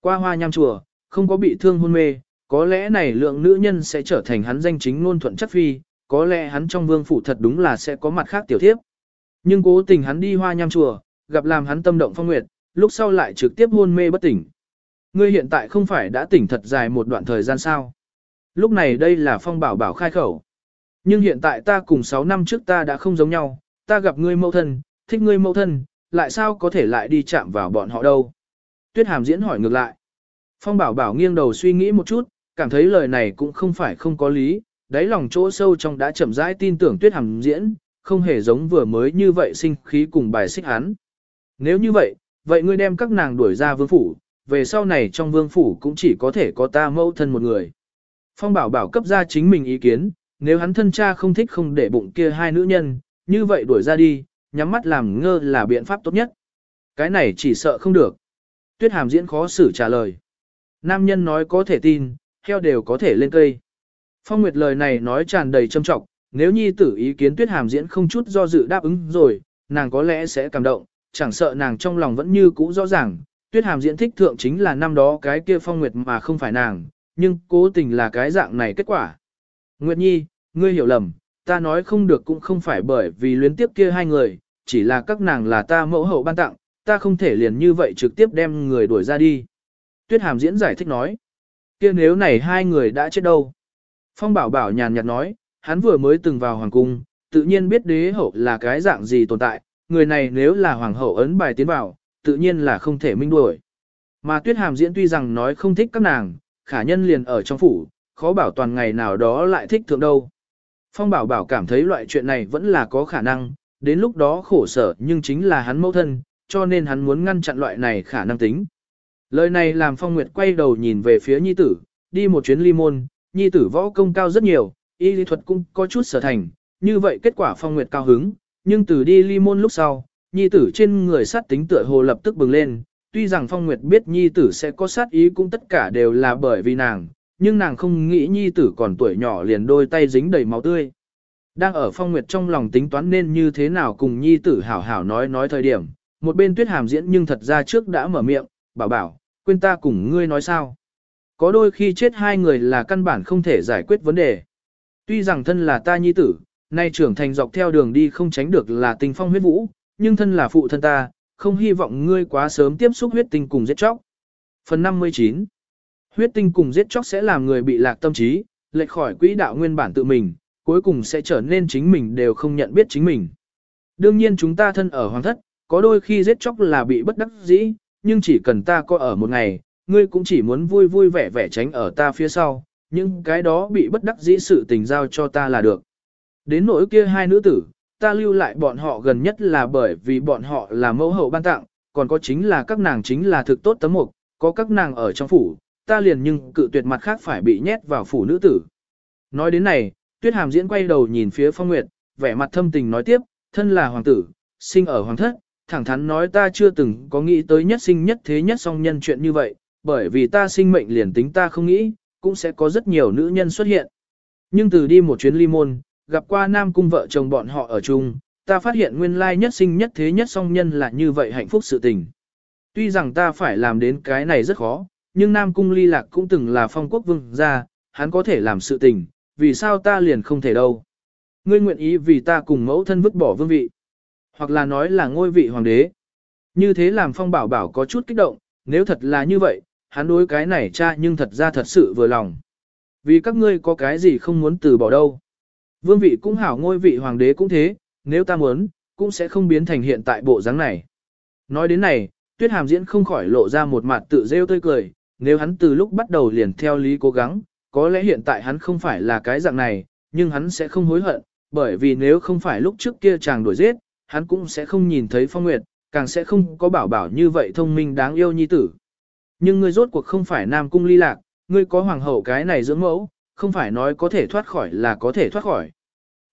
Qua hoa nham chùa, không có bị thương hôn mê, có lẽ này lượng nữ nhân sẽ trở thành hắn danh chính ngôn thuận chất phi, có lẽ hắn trong vương phủ thật đúng là sẽ có mặt khác tiểu thiếp. Nhưng cố tình hắn đi hoa nham chùa, gặp làm hắn tâm động phong nguyệt, lúc sau lại trực tiếp hôn mê bất tỉnh. Ngươi hiện tại không phải đã tỉnh thật dài một đoạn thời gian sao. Lúc này đây là phong bảo bảo khai khẩu. Nhưng hiện tại ta cùng 6 năm trước ta đã không giống nhau, ta gặp ngươi mẫu thân, thích ngươi mẫu thân, lại sao có thể lại đi chạm vào bọn họ đâu. Tuyết hàm diễn hỏi ngược lại. Phong bảo bảo nghiêng đầu suy nghĩ một chút, cảm thấy lời này cũng không phải không có lý, đáy lòng chỗ sâu trong đã chậm rãi tin tưởng tuyết hàm diễn, không hề giống vừa mới như vậy sinh khí cùng bài xích hắn. Nếu như vậy, vậy ngươi đem các nàng đuổi ra vương phủ, về sau này trong vương phủ cũng chỉ có thể có ta mẫu thân một người. Phong bảo bảo cấp ra chính mình ý kiến, nếu hắn thân cha không thích không để bụng kia hai nữ nhân, như vậy đuổi ra đi, nhắm mắt làm ngơ là biện pháp tốt nhất. Cái này chỉ sợ không được. Tuyết hàm diễn khó xử trả lời. Nam nhân nói có thể tin, heo đều có thể lên cây. Phong Nguyệt lời này nói tràn đầy trâm trọng, nếu nhi tử ý kiến tuyết hàm diễn không chút do dự đáp ứng rồi, nàng có lẽ sẽ cảm động, chẳng sợ nàng trong lòng vẫn như cũ rõ ràng, tuyết hàm diễn thích thượng chính là năm đó cái kia Phong Nguyệt mà không phải nàng, nhưng cố tình là cái dạng này kết quả. Nguyệt Nhi, ngươi hiểu lầm, ta nói không được cũng không phải bởi vì luyến tiếp kia hai người, chỉ là các nàng là ta mẫu hậu ban tặng, ta không thể liền như vậy trực tiếp đem người đuổi ra đi. Tuyết hàm diễn giải thích nói, kia nếu này hai người đã chết đâu? Phong bảo bảo nhàn nhạt nói, hắn vừa mới từng vào hoàng cung, tự nhiên biết đế hậu là cái dạng gì tồn tại, người này nếu là hoàng hậu ấn bài tiến vào, tự nhiên là không thể minh đuổi. Mà tuyết hàm diễn tuy rằng nói không thích các nàng, khả nhân liền ở trong phủ, khó bảo toàn ngày nào đó lại thích thượng đâu. Phong bảo bảo cảm thấy loại chuyện này vẫn là có khả năng, đến lúc đó khổ sở nhưng chính là hắn mẫu thân, cho nên hắn muốn ngăn chặn loại này khả năng tính. Lời này làm Phong Nguyệt quay đầu nhìn về phía Nhi tử, đi một chuyến ly môn, Nhi tử võ công cao rất nhiều, y lý thuật cũng có chút sở thành, như vậy kết quả Phong Nguyệt cao hứng, nhưng từ đi ly môn lúc sau, Nhi tử trên người sát tính tựa hồ lập tức bừng lên, tuy rằng Phong Nguyệt biết Nhi tử sẽ có sát ý cũng tất cả đều là bởi vì nàng, nhưng nàng không nghĩ Nhi tử còn tuổi nhỏ liền đôi tay dính đầy máu tươi. Đang ở Phong Nguyệt trong lòng tính toán nên như thế nào cùng Nhi tử hảo hảo nói nói thời điểm, một bên tuyết hàm diễn nhưng thật ra trước đã mở miệng, bảo bảo, quên ta cùng ngươi nói sao. Có đôi khi chết hai người là căn bản không thể giải quyết vấn đề. Tuy rằng thân là ta nhi tử, nay trưởng thành dọc theo đường đi không tránh được là tình phong huyết vũ, nhưng thân là phụ thân ta, không hy vọng ngươi quá sớm tiếp xúc huyết tinh cùng giết chóc. Phần 59 Huyết tinh cùng giết chóc sẽ làm người bị lạc tâm trí, lệch khỏi quỹ đạo nguyên bản tự mình, cuối cùng sẽ trở nên chính mình đều không nhận biết chính mình. Đương nhiên chúng ta thân ở hoàng thất, có đôi khi giết chóc là bị bất đắc dĩ, nhưng chỉ cần ta có ở một ngày, ngươi cũng chỉ muốn vui vui vẻ vẻ tránh ở ta phía sau, nhưng cái đó bị bất đắc dĩ sự tình giao cho ta là được. Đến nỗi kia hai nữ tử, ta lưu lại bọn họ gần nhất là bởi vì bọn họ là mẫu hậu ban tặng, còn có chính là các nàng chính là thực tốt tấm mục, có các nàng ở trong phủ, ta liền nhưng cự tuyệt mặt khác phải bị nhét vào phủ nữ tử. Nói đến này, tuyết hàm diễn quay đầu nhìn phía phong nguyệt, vẻ mặt thâm tình nói tiếp, thân là hoàng tử, sinh ở hoàng thất, thẳng thắn nói ta chưa từng có nghĩ tới nhất sinh nhất thế nhất song nhân chuyện như vậy, bởi vì ta sinh mệnh liền tính ta không nghĩ, cũng sẽ có rất nhiều nữ nhân xuất hiện. Nhưng từ đi một chuyến ly môn, gặp qua nam cung vợ chồng bọn họ ở chung, ta phát hiện nguyên lai nhất sinh nhất thế nhất song nhân là như vậy hạnh phúc sự tình. Tuy rằng ta phải làm đến cái này rất khó, nhưng nam cung ly lạc cũng từng là phong quốc vương gia, hắn có thể làm sự tình, vì sao ta liền không thể đâu. Ngươi nguyện ý vì ta cùng mẫu thân vứt bỏ vương vị hoặc là nói là ngôi vị hoàng đế. Như thế làm phong bảo bảo có chút kích động, nếu thật là như vậy, hắn đối cái này cha nhưng thật ra thật sự vừa lòng. Vì các ngươi có cái gì không muốn từ bỏ đâu. Vương vị cũng hảo ngôi vị hoàng đế cũng thế, nếu ta muốn, cũng sẽ không biến thành hiện tại bộ dáng này. Nói đến này, tuyết hàm diễn không khỏi lộ ra một mặt tự rêu tươi cười, nếu hắn từ lúc bắt đầu liền theo lý cố gắng, có lẽ hiện tại hắn không phải là cái dạng này, nhưng hắn sẽ không hối hận, bởi vì nếu không phải lúc trước kia chàng đuổi giết, hắn cũng sẽ không nhìn thấy phong nguyệt, càng sẽ không có bảo bảo như vậy thông minh đáng yêu nhi tử. Nhưng ngươi rốt cuộc không phải nam cung ly lạc, ngươi có hoàng hậu cái này dưỡng mẫu, không phải nói có thể thoát khỏi là có thể thoát khỏi.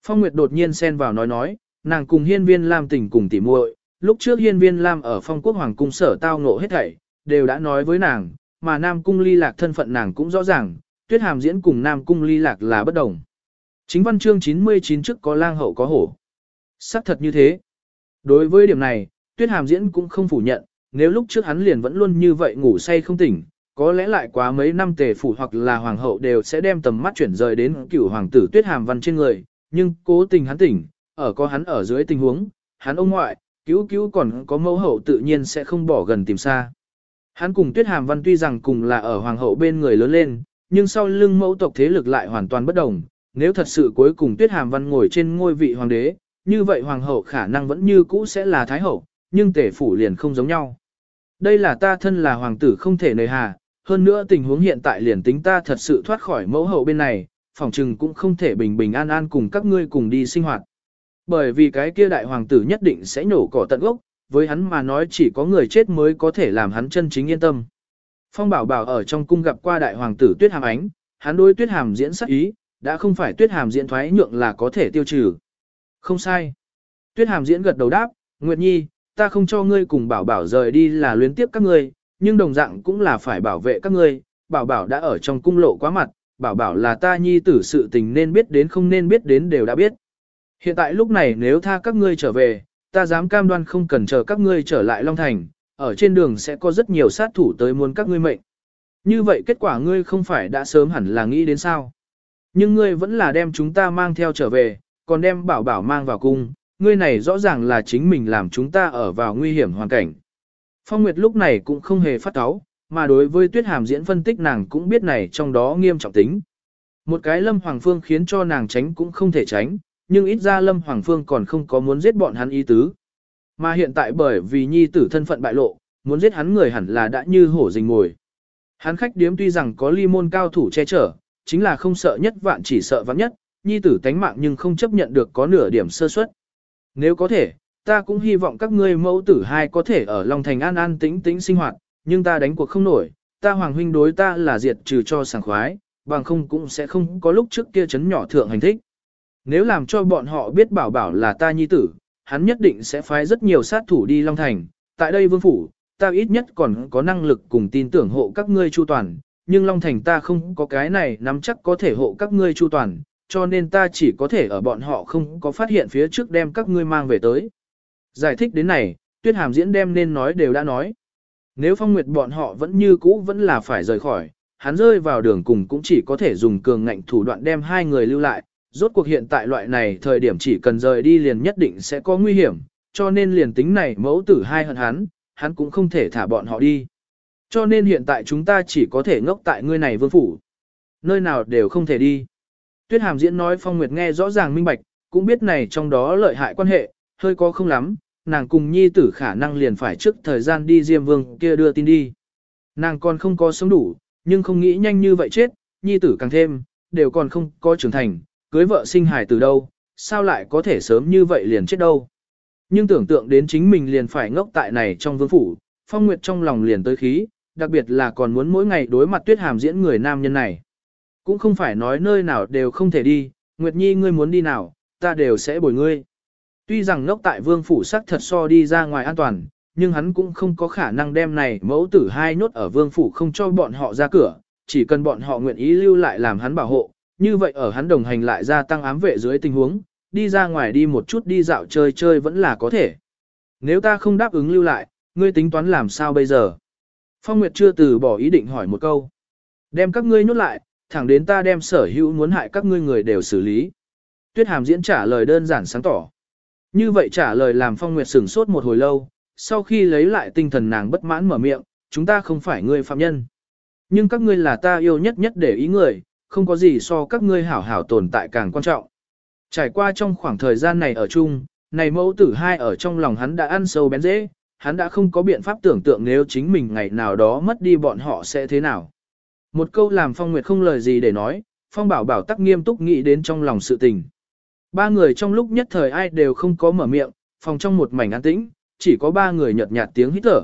Phong Nguyệt đột nhiên xen vào nói nói, nàng cùng hiên viên Lam tình cùng tỉ muội, lúc trước hiên viên Lam ở phong quốc hoàng cung sở tao ngộ hết thảy, đều đã nói với nàng, mà nam cung ly lạc thân phận nàng cũng rõ ràng, tuyết hàm diễn cùng nam cung ly lạc là bất đồng. Chính văn chương 99 trước có lang hậu có hổ. Sắc thật như thế. Đối với điểm này, Tuyết Hàm diễn cũng không phủ nhận, nếu lúc trước hắn liền vẫn luôn như vậy ngủ say không tỉnh, Có lẽ lại quá mấy năm tề phủ hoặc là hoàng hậu đều sẽ đem tầm mắt chuyển rời đến cửu hoàng tử tuyết hàm văn trên người, nhưng cố tình hắn tỉnh, ở có hắn ở dưới tình huống, hắn ông ngoại, cứu cứu còn có mẫu hậu tự nhiên sẽ không bỏ gần tìm xa. Hắn cùng tuyết hàm văn tuy rằng cùng là ở hoàng hậu bên người lớn lên, nhưng sau lưng mẫu tộc thế lực lại hoàn toàn bất đồng. Nếu thật sự cuối cùng tuyết hàm văn ngồi trên ngôi vị hoàng đế, như vậy hoàng hậu khả năng vẫn như cũ sẽ là thái hậu, nhưng tể phủ liền không giống nhau. Đây là ta thân là hoàng tử không thể nề hà, hơn nữa tình huống hiện tại liền tính ta thật sự thoát khỏi mẫu hậu bên này, phòng trừng cũng không thể bình bình an an cùng các ngươi cùng đi sinh hoạt. Bởi vì cái kia đại hoàng tử nhất định sẽ nổ cỏ tận gốc, với hắn mà nói chỉ có người chết mới có thể làm hắn chân chính yên tâm. Phong bảo bảo ở trong cung gặp qua đại hoàng tử tuyết hàm ánh, hắn đối tuyết hàm diễn sắc ý, đã không phải tuyết hàm diễn thoái nhượng là có thể tiêu trừ. Không sai. Tuyết hàm diễn gật đầu đáp, Nguyệt Nhi, ta không cho ngươi cùng bảo bảo rời đi là luyến tiếp các ngươi, nhưng đồng dạng cũng là phải bảo vệ các ngươi, bảo bảo đã ở trong cung lộ quá mặt, bảo bảo là ta nhi tử sự tình nên biết đến không nên biết đến đều đã biết. Hiện tại lúc này nếu tha các ngươi trở về, ta dám cam đoan không cần chờ các ngươi trở lại Long Thành, ở trên đường sẽ có rất nhiều sát thủ tới muốn các ngươi mệnh. Như vậy kết quả ngươi không phải đã sớm hẳn là nghĩ đến sao. Nhưng ngươi vẫn là đem chúng ta mang theo trở về, còn đem bảo bảo mang vào cung, ngươi này rõ ràng là chính mình làm chúng ta ở vào nguy hiểm hoàn cảnh. Phong Nguyệt lúc này cũng không hề phát cáu, mà đối với tuyết hàm diễn phân tích nàng cũng biết này trong đó nghiêm trọng tính. Một cái lâm hoàng phương khiến cho nàng tránh cũng không thể tránh, nhưng ít ra lâm hoàng phương còn không có muốn giết bọn hắn ý tứ. Mà hiện tại bởi vì nhi tử thân phận bại lộ, muốn giết hắn người hẳn là đã như hổ rình ngồi. Hắn khách điếm tuy rằng có ly môn cao thủ che chở, chính là không sợ nhất vạn chỉ sợ vạn nhất, nhi tử tánh mạng nhưng không chấp nhận được có nửa điểm sơ suất. Nếu có thể, ta cũng hy vọng các ngươi mẫu tử hai có thể ở Long Thành an an tĩnh tĩnh sinh hoạt, nhưng ta đánh cuộc không nổi, ta hoàng huynh đối ta là diệt trừ cho sảng khoái, bằng không cũng sẽ không có lúc trước kia chấn nhỏ thượng hành thích. Nếu làm cho bọn họ biết bảo bảo là ta nhi tử, hắn nhất định sẽ phái rất nhiều sát thủ đi Long Thành, tại đây vương phủ, ta ít nhất còn có năng lực cùng tin tưởng hộ các ngươi chu toàn, nhưng Long Thành ta không có cái này nắm chắc có thể hộ các ngươi chu toàn, cho nên ta chỉ có thể ở bọn họ không có phát hiện phía trước đem các ngươi mang về tới. Giải thích đến này, tuyết hàm diễn đem nên nói đều đã nói. Nếu phong nguyệt bọn họ vẫn như cũ vẫn là phải rời khỏi, hắn rơi vào đường cùng cũng chỉ có thể dùng cường ngạnh thủ đoạn đem hai người lưu lại. Rốt cuộc hiện tại loại này thời điểm chỉ cần rời đi liền nhất định sẽ có nguy hiểm, cho nên liền tính này mẫu tử hai hận hắn, hắn cũng không thể thả bọn họ đi. Cho nên hiện tại chúng ta chỉ có thể ngốc tại ngươi này vương phủ. Nơi nào đều không thể đi. Tuyết hàm diễn nói phong nguyệt nghe rõ ràng minh bạch, cũng biết này trong đó lợi hại quan hệ, hơi có không lắm, nàng cùng nhi tử khả năng liền phải trước thời gian đi Diêm Vương kia đưa tin đi. Nàng còn không có sống đủ, nhưng không nghĩ nhanh như vậy chết, nhi tử càng thêm, đều còn không có trưởng thành, cưới vợ sinh hài từ đâu, sao lại có thể sớm như vậy liền chết đâu. Nhưng tưởng tượng đến chính mình liền phải ngốc tại này trong vương phủ, phong nguyệt trong lòng liền tới khí, đặc biệt là còn muốn mỗi ngày đối mặt tuyết hàm diễn người nam nhân này. Cũng không phải nói nơi nào đều không thể đi, Nguyệt Nhi ngươi muốn đi nào, ta đều sẽ bồi ngươi. Tuy rằng ngốc tại vương phủ sắc thật so đi ra ngoài an toàn, nhưng hắn cũng không có khả năng đem này mẫu tử hai nốt ở vương phủ không cho bọn họ ra cửa, chỉ cần bọn họ nguyện ý lưu lại làm hắn bảo hộ, như vậy ở hắn đồng hành lại gia tăng ám vệ dưới tình huống, đi ra ngoài đi một chút đi dạo chơi chơi vẫn là có thể. Nếu ta không đáp ứng lưu lại, ngươi tính toán làm sao bây giờ? Phong Nguyệt chưa từ bỏ ý định hỏi một câu. Đem các ngươi nhốt lại, thẳng đến ta đem sở hữu muốn hại các ngươi người đều xử lý. Tuyết Hàm diễn trả lời đơn giản sáng tỏ. Như vậy trả lời làm Phong Nguyệt sửng sốt một hồi lâu, sau khi lấy lại tinh thần nàng bất mãn mở miệng, chúng ta không phải người phạm nhân. Nhưng các ngươi là ta yêu nhất nhất để ý người, không có gì so các ngươi hảo hảo tồn tại càng quan trọng. Trải qua trong khoảng thời gian này ở chung, này mẫu tử hai ở trong lòng hắn đã ăn sâu bén dễ, hắn đã không có biện pháp tưởng tượng nếu chính mình ngày nào đó mất đi bọn họ sẽ thế nào. Một câu làm Phong Nguyệt không lời gì để nói, Phong Bảo Bảo tắc nghiêm túc nghĩ đến trong lòng sự tình. Ba người trong lúc nhất thời ai đều không có mở miệng, phòng trong một mảnh an tĩnh, chỉ có ba người nhợt nhạt tiếng hít thở.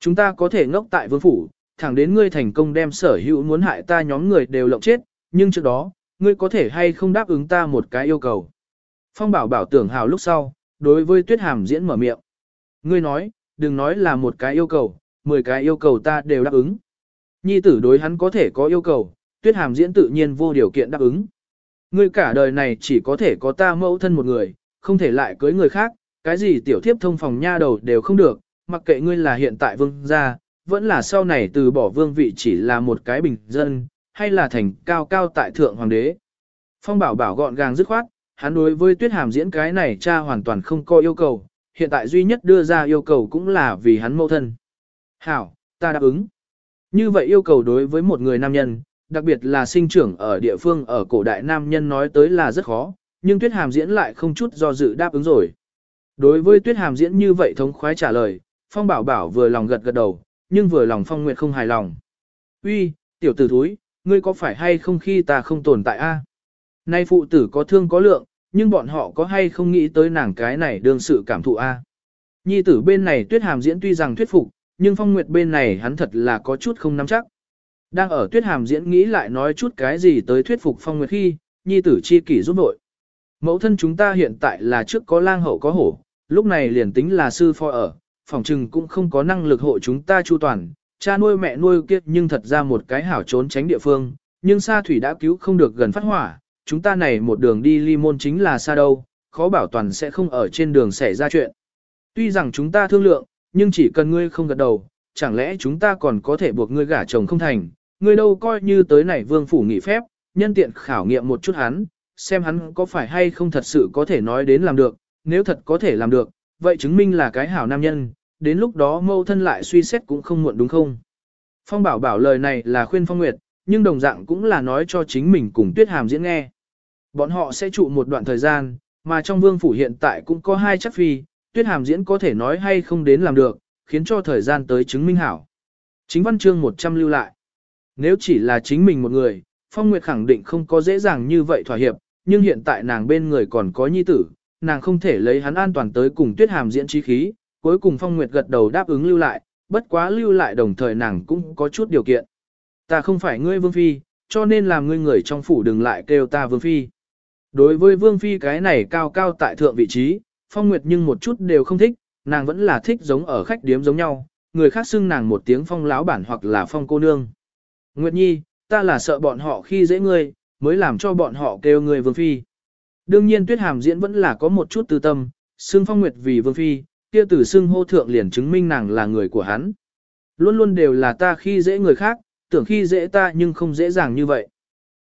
Chúng ta có thể ngốc tại vương phủ, thẳng đến ngươi thành công đem sở hữu muốn hại ta nhóm người đều lộng chết, nhưng trước đó, ngươi có thể hay không đáp ứng ta một cái yêu cầu. Phong bảo bảo tưởng hào lúc sau, đối với tuyết hàm diễn mở miệng. Ngươi nói, đừng nói là một cái yêu cầu, mười cái yêu cầu ta đều đáp ứng. Nhi tử đối hắn có thể có yêu cầu, tuyết hàm diễn tự nhiên vô điều kiện đáp ứng. Ngươi cả đời này chỉ có thể có ta mẫu thân một người, không thể lại cưới người khác, cái gì tiểu thiếp thông phòng nha đầu đều không được, mặc kệ ngươi là hiện tại vương gia, vẫn là sau này từ bỏ vương vị chỉ là một cái bình dân, hay là thành cao cao tại thượng hoàng đế. Phong bảo bảo gọn gàng dứt khoát, hắn đối với tuyết hàm diễn cái này cha hoàn toàn không có yêu cầu, hiện tại duy nhất đưa ra yêu cầu cũng là vì hắn mẫu thân. Hảo, ta đáp ứng. Như vậy yêu cầu đối với một người nam nhân, đặc biệt là sinh trưởng ở địa phương ở cổ đại nam nhân nói tới là rất khó, nhưng tuyết hàm diễn lại không chút do dự đáp ứng rồi. Đối với tuyết hàm diễn như vậy thống khoái trả lời, phong bảo bảo vừa lòng gật gật đầu, nhưng vừa lòng phong nguyệt không hài lòng. Uy, tiểu tử thúi, ngươi có phải hay không khi ta không tồn tại a? Nay phụ tử có thương có lượng, nhưng bọn họ có hay không nghĩ tới nàng cái này đương sự cảm thụ a? Nhi tử bên này tuyết hàm diễn tuy rằng thuyết phục, nhưng phong nguyệt bên này hắn thật là có chút không nắm chắc. Đang ở tuyết hàm diễn nghĩ lại nói chút cái gì tới thuyết phục phong nguyệt khi, nhi tử chi kỷ giúp nội. Mẫu thân chúng ta hiện tại là trước có lang hậu có hổ, lúc này liền tính là sư phó ở, phòng trừng cũng không có năng lực hộ chúng ta chu toàn, cha nuôi mẹ nuôi kia nhưng thật ra một cái hảo trốn tránh địa phương, nhưng xa thủy đã cứu không được gần phát hỏa, chúng ta này một đường đi ly môn chính là xa đâu, khó bảo toàn sẽ không ở trên đường xảy ra chuyện. Tuy rằng chúng ta thương lượng, nhưng chỉ cần ngươi không gật đầu, chẳng lẽ chúng ta còn có thể buộc ngươi gả chồng không thành, ngươi đâu coi như tới này vương phủ nghỉ phép, nhân tiện khảo nghiệm một chút hắn, xem hắn có phải hay không thật sự có thể nói đến làm được, nếu thật có thể làm được, vậy chứng minh là cái hảo nam nhân, đến lúc đó mâu thân lại suy xét cũng không muộn đúng không? Phong bảo bảo lời này là khuyên Phong Nguyệt, nhưng đồng dạng cũng là nói cho chính mình cùng Tuyết Hàm diễn nghe. Bọn họ sẽ trụ một đoạn thời gian, mà trong vương phủ hiện tại cũng có hai chắc phi, Tuyết Hàm diễn có thể nói hay không đến làm được, khiến cho thời gian tới chứng minh hảo. Chính văn chương 100 lưu lại. Nếu chỉ là chính mình một người, Phong Nguyệt khẳng định không có dễ dàng như vậy thỏa hiệp, nhưng hiện tại nàng bên người còn có nhi tử, nàng không thể lấy hắn an toàn tới cùng Tuyết Hàm diễn trí khí, cuối cùng Phong Nguyệt gật đầu đáp ứng lưu lại, bất quá lưu lại đồng thời nàng cũng có chút điều kiện. Ta không phải ngươi vương phi, cho nên làm ngươi người trong phủ đừng lại kêu ta vương phi. Đối với vương phi cái này cao cao tại thượng vị trí, Phong Nguyệt nhưng một chút đều không thích, nàng vẫn là thích giống ở khách điếm giống nhau, người khác xưng nàng một tiếng phong láo bản hoặc là phong cô nương. Nguyệt Nhi, ta là sợ bọn họ khi dễ ngươi, mới làm cho bọn họ kêu ngươi vương phi. Đương nhiên Tuyết Hàm diễn vẫn là có một chút tư tâm, xưng Phong Nguyệt vì vương phi, kia tử xưng hô thượng liền chứng minh nàng là người của hắn. Luôn luôn đều là ta khi dễ người khác, tưởng khi dễ ta nhưng không dễ dàng như vậy.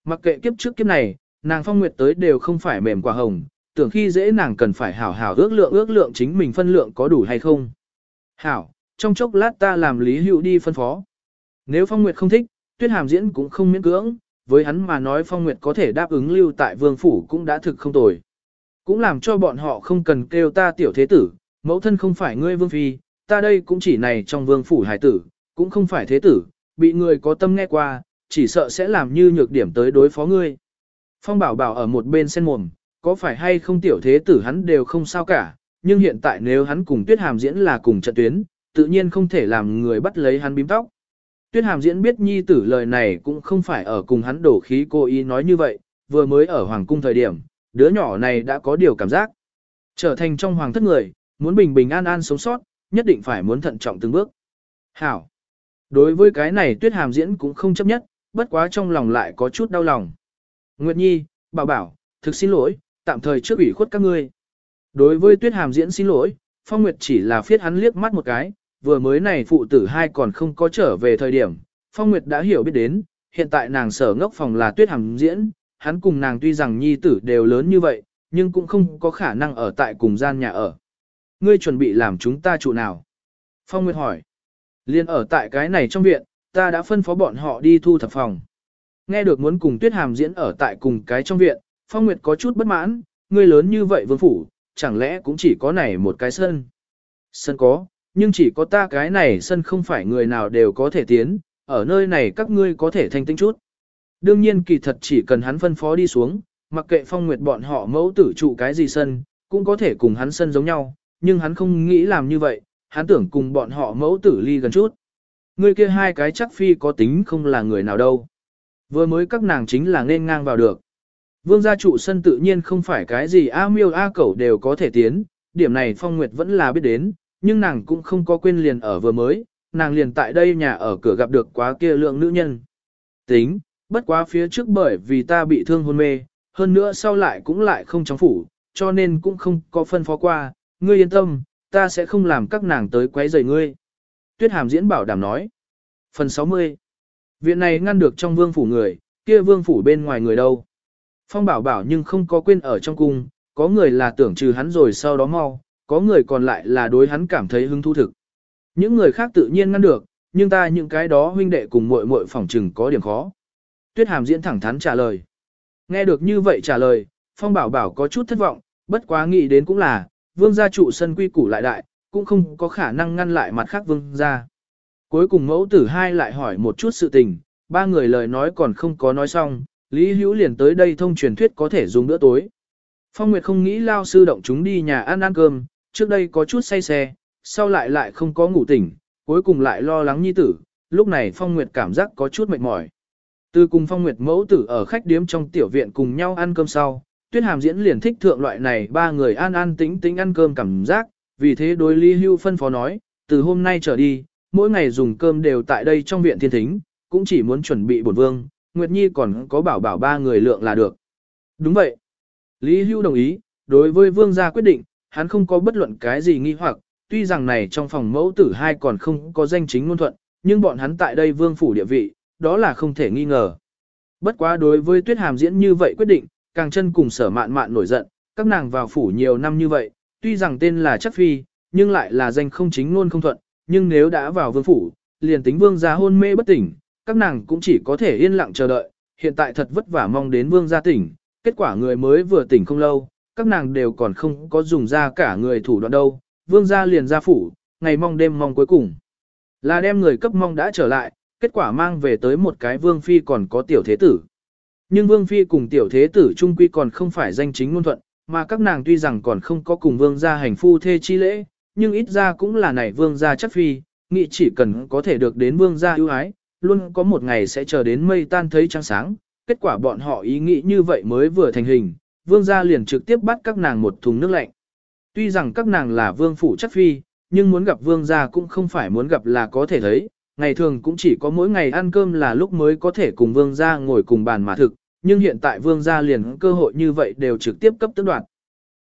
Mặc kệ kiếp trước kiếp này, nàng Phong Nguyệt tới đều không phải mềm quả hồng, tưởng khi dễ nàng cần phải hảo hảo ước lượng ước lượng chính mình phân lượng có đủ hay không. Hảo, trong chốc lát ta làm Lý Hữu đi phân phó. Nếu Phong Nguyệt không thích, Tuyết Hàm diễn cũng không miễn cưỡng, với hắn mà nói Phong Nguyệt có thể đáp ứng lưu tại vương phủ cũng đã thực không tồi. Cũng làm cho bọn họ không cần kêu ta tiểu thế tử, mẫu thân không phải ngươi vương phi, ta đây cũng chỉ này trong vương phủ hải tử, cũng không phải thế tử, bị người có tâm nghe qua, chỉ sợ sẽ làm như nhược điểm tới đối phó ngươi. Phong bảo bảo ở một bên sen mồm, có phải hay không tiểu thế tử hắn đều không sao cả, nhưng hiện tại nếu hắn cùng tuyết hàm diễn là cùng trận tuyến, tự nhiên không thể làm người bắt lấy hắn bím tóc. Tuyết hàm diễn biết nhi tử lời này cũng không phải ở cùng hắn đổ khí cô ý nói như vậy, vừa mới ở hoàng cung thời điểm, đứa nhỏ này đã có điều cảm giác. Trở thành trong hoàng thất người, muốn bình bình an an sống sót, nhất định phải muốn thận trọng từng bước. Hảo. Đối với cái này tuyết hàm diễn cũng không chấp nhất, bất quá trong lòng lại có chút đau lòng. Nguyệt Nhi, bảo bảo, thực xin lỗi, tạm thời trước ủy khuất các ngươi. Đối với tuyết hàm diễn xin lỗi, Phong Nguyệt chỉ là phiết hắn liếc mắt một cái, vừa mới này phụ tử hai còn không có trở về thời điểm, Phong Nguyệt đã hiểu biết đến, hiện tại nàng sở ngốc phòng là tuyết hàm diễn, hắn cùng nàng tuy rằng nhi tử đều lớn như vậy, nhưng cũng không có khả năng ở tại cùng gian nhà ở. Ngươi chuẩn bị làm chúng ta trụ nào? Phong Nguyệt hỏi. Liên ở tại cái này trong viện, ta đã phân phó bọn họ đi thu thập phòng. Nghe được muốn cùng tuyết hàm diễn ở tại cùng cái trong viện, Phong Nguyệt có chút bất mãn, ngươi lớn như vậy vương phủ, chẳng lẽ cũng chỉ có này một cái sân? Sân có, nhưng chỉ có ta cái này sân không phải người nào đều có thể tiến, ở nơi này các ngươi có thể thanh tinh chút. Đương nhiên kỳ thật chỉ cần hắn phân phó đi xuống, mặc kệ Phong Nguyệt bọn họ mẫu tử trụ cái gì sân, cũng có thể cùng hắn sân giống nhau, nhưng hắn không nghĩ làm như vậy, hắn tưởng cùng bọn họ mẫu tử ly gần chút. Người kia hai cái chắc phi có tính không là người nào đâu. Vừa mới các nàng chính là nên ngang vào được. Vương gia trụ sân tự nhiên không phải cái gì A miêu A cẩu đều có thể tiến, điểm này Phong Nguyệt vẫn là biết đến, nhưng nàng cũng không có quên liền ở vừa mới, nàng liền tại đây nhà ở cửa gặp được quá kia lượng nữ nhân. Tính, bất quá phía trước bởi vì ta bị thương hôn mê, hơn nữa sau lại cũng lại không chóng phủ, cho nên cũng không có phân phó qua, ngươi yên tâm, ta sẽ không làm các nàng tới quấy rầy ngươi. Tuyết Hàm diễn bảo đảm nói. Phần 60. Viện này ngăn được trong vương phủ người, kia vương phủ bên ngoài người đâu. Phong bảo bảo nhưng không có quên ở trong cung, có người là tưởng trừ hắn rồi sau đó mau, có người còn lại là đối hắn cảm thấy hứng thú thực. Những người khác tự nhiên ngăn được, nhưng ta những cái đó huynh đệ cùng muội muội phòng trừng có điểm khó. Tuyết Hàm diễn thẳng thắn trả lời. Nghe được như vậy trả lời, Phong Bảo Bảo có chút thất vọng, bất quá nghĩ đến cũng là, vương gia trụ sân quy củ lại đại, cũng không có khả năng ngăn lại mặt khác vương gia. Cuối cùng mẫu tử hai lại hỏi một chút sự tình, ba người lời nói còn không có nói xong, Lý Hữu liền tới đây thông truyền thuyết có thể dùng bữa tối. Phong Nguyệt không nghĩ lao sư động chúng đi nhà ăn ăn cơm, trước đây có chút say xe, sau lại lại không có ngủ tỉnh, cuối cùng lại lo lắng nhi tử, lúc này Phong Nguyệt cảm giác có chút mệt mỏi. Từ cùng Phong Nguyệt mẫu tử ở khách điếm trong tiểu viện cùng nhau ăn cơm sau, Tuyết Hàm diễn liền thích thượng loại này ba người an an tĩnh tĩnh ăn cơm cảm giác, vì thế đối Lý Hưu phân phó nói, từ hôm nay trở đi, mỗi ngày dùng cơm đều tại đây trong viện thiên thính, cũng chỉ muốn chuẩn bị bổn vương, Nguyệt Nhi còn có bảo bảo ba người lượng là được. Đúng vậy. Lý Hưu đồng ý, đối với vương gia quyết định, hắn không có bất luận cái gì nghi hoặc, tuy rằng này trong phòng mẫu tử hai còn không có danh chính ngôn thuận, nhưng bọn hắn tại đây vương phủ địa vị, đó là không thể nghi ngờ. Bất quá đối với tuyết hàm diễn như vậy quyết định, càng chân cùng sở mạn mạn nổi giận, các nàng vào phủ nhiều năm như vậy, tuy rằng tên là chắc phi, nhưng lại là danh không chính luôn không thuận, nhưng nếu đã vào vương phủ, liền tính vương gia hôn mê bất tỉnh, các nàng cũng chỉ có thể yên lặng chờ đợi, hiện tại thật vất vả mong đến vương gia tỉnh, kết quả người mới vừa tỉnh không lâu, các nàng đều còn không có dùng ra cả người thủ đoạn đâu, vương gia liền ra phủ, ngày mong đêm mong cuối cùng. Là đem người cấp mong đã trở lại, kết quả mang về tới một cái vương phi còn có tiểu thế tử. Nhưng vương phi cùng tiểu thế tử trung quy còn không phải danh chính ngôn thuận, mà các nàng tuy rằng còn không có cùng vương gia hành phu thê chi lễ, nhưng ít ra cũng là này vương gia chắc phi, nghĩ chỉ cần có thể được đến vương gia ưu ái, luôn có một ngày sẽ chờ đến mây tan thấy trăng sáng. Kết quả bọn họ ý nghĩ như vậy mới vừa thành hình, vương gia liền trực tiếp bắt các nàng một thùng nước lạnh. Tuy rằng các nàng là vương phủ chất phi, nhưng muốn gặp vương gia cũng không phải muốn gặp là có thể thấy, ngày thường cũng chỉ có mỗi ngày ăn cơm là lúc mới có thể cùng vương gia ngồi cùng bàn mà thực, nhưng hiện tại vương gia liền cơ hội như vậy đều trực tiếp cấp tước đoạt.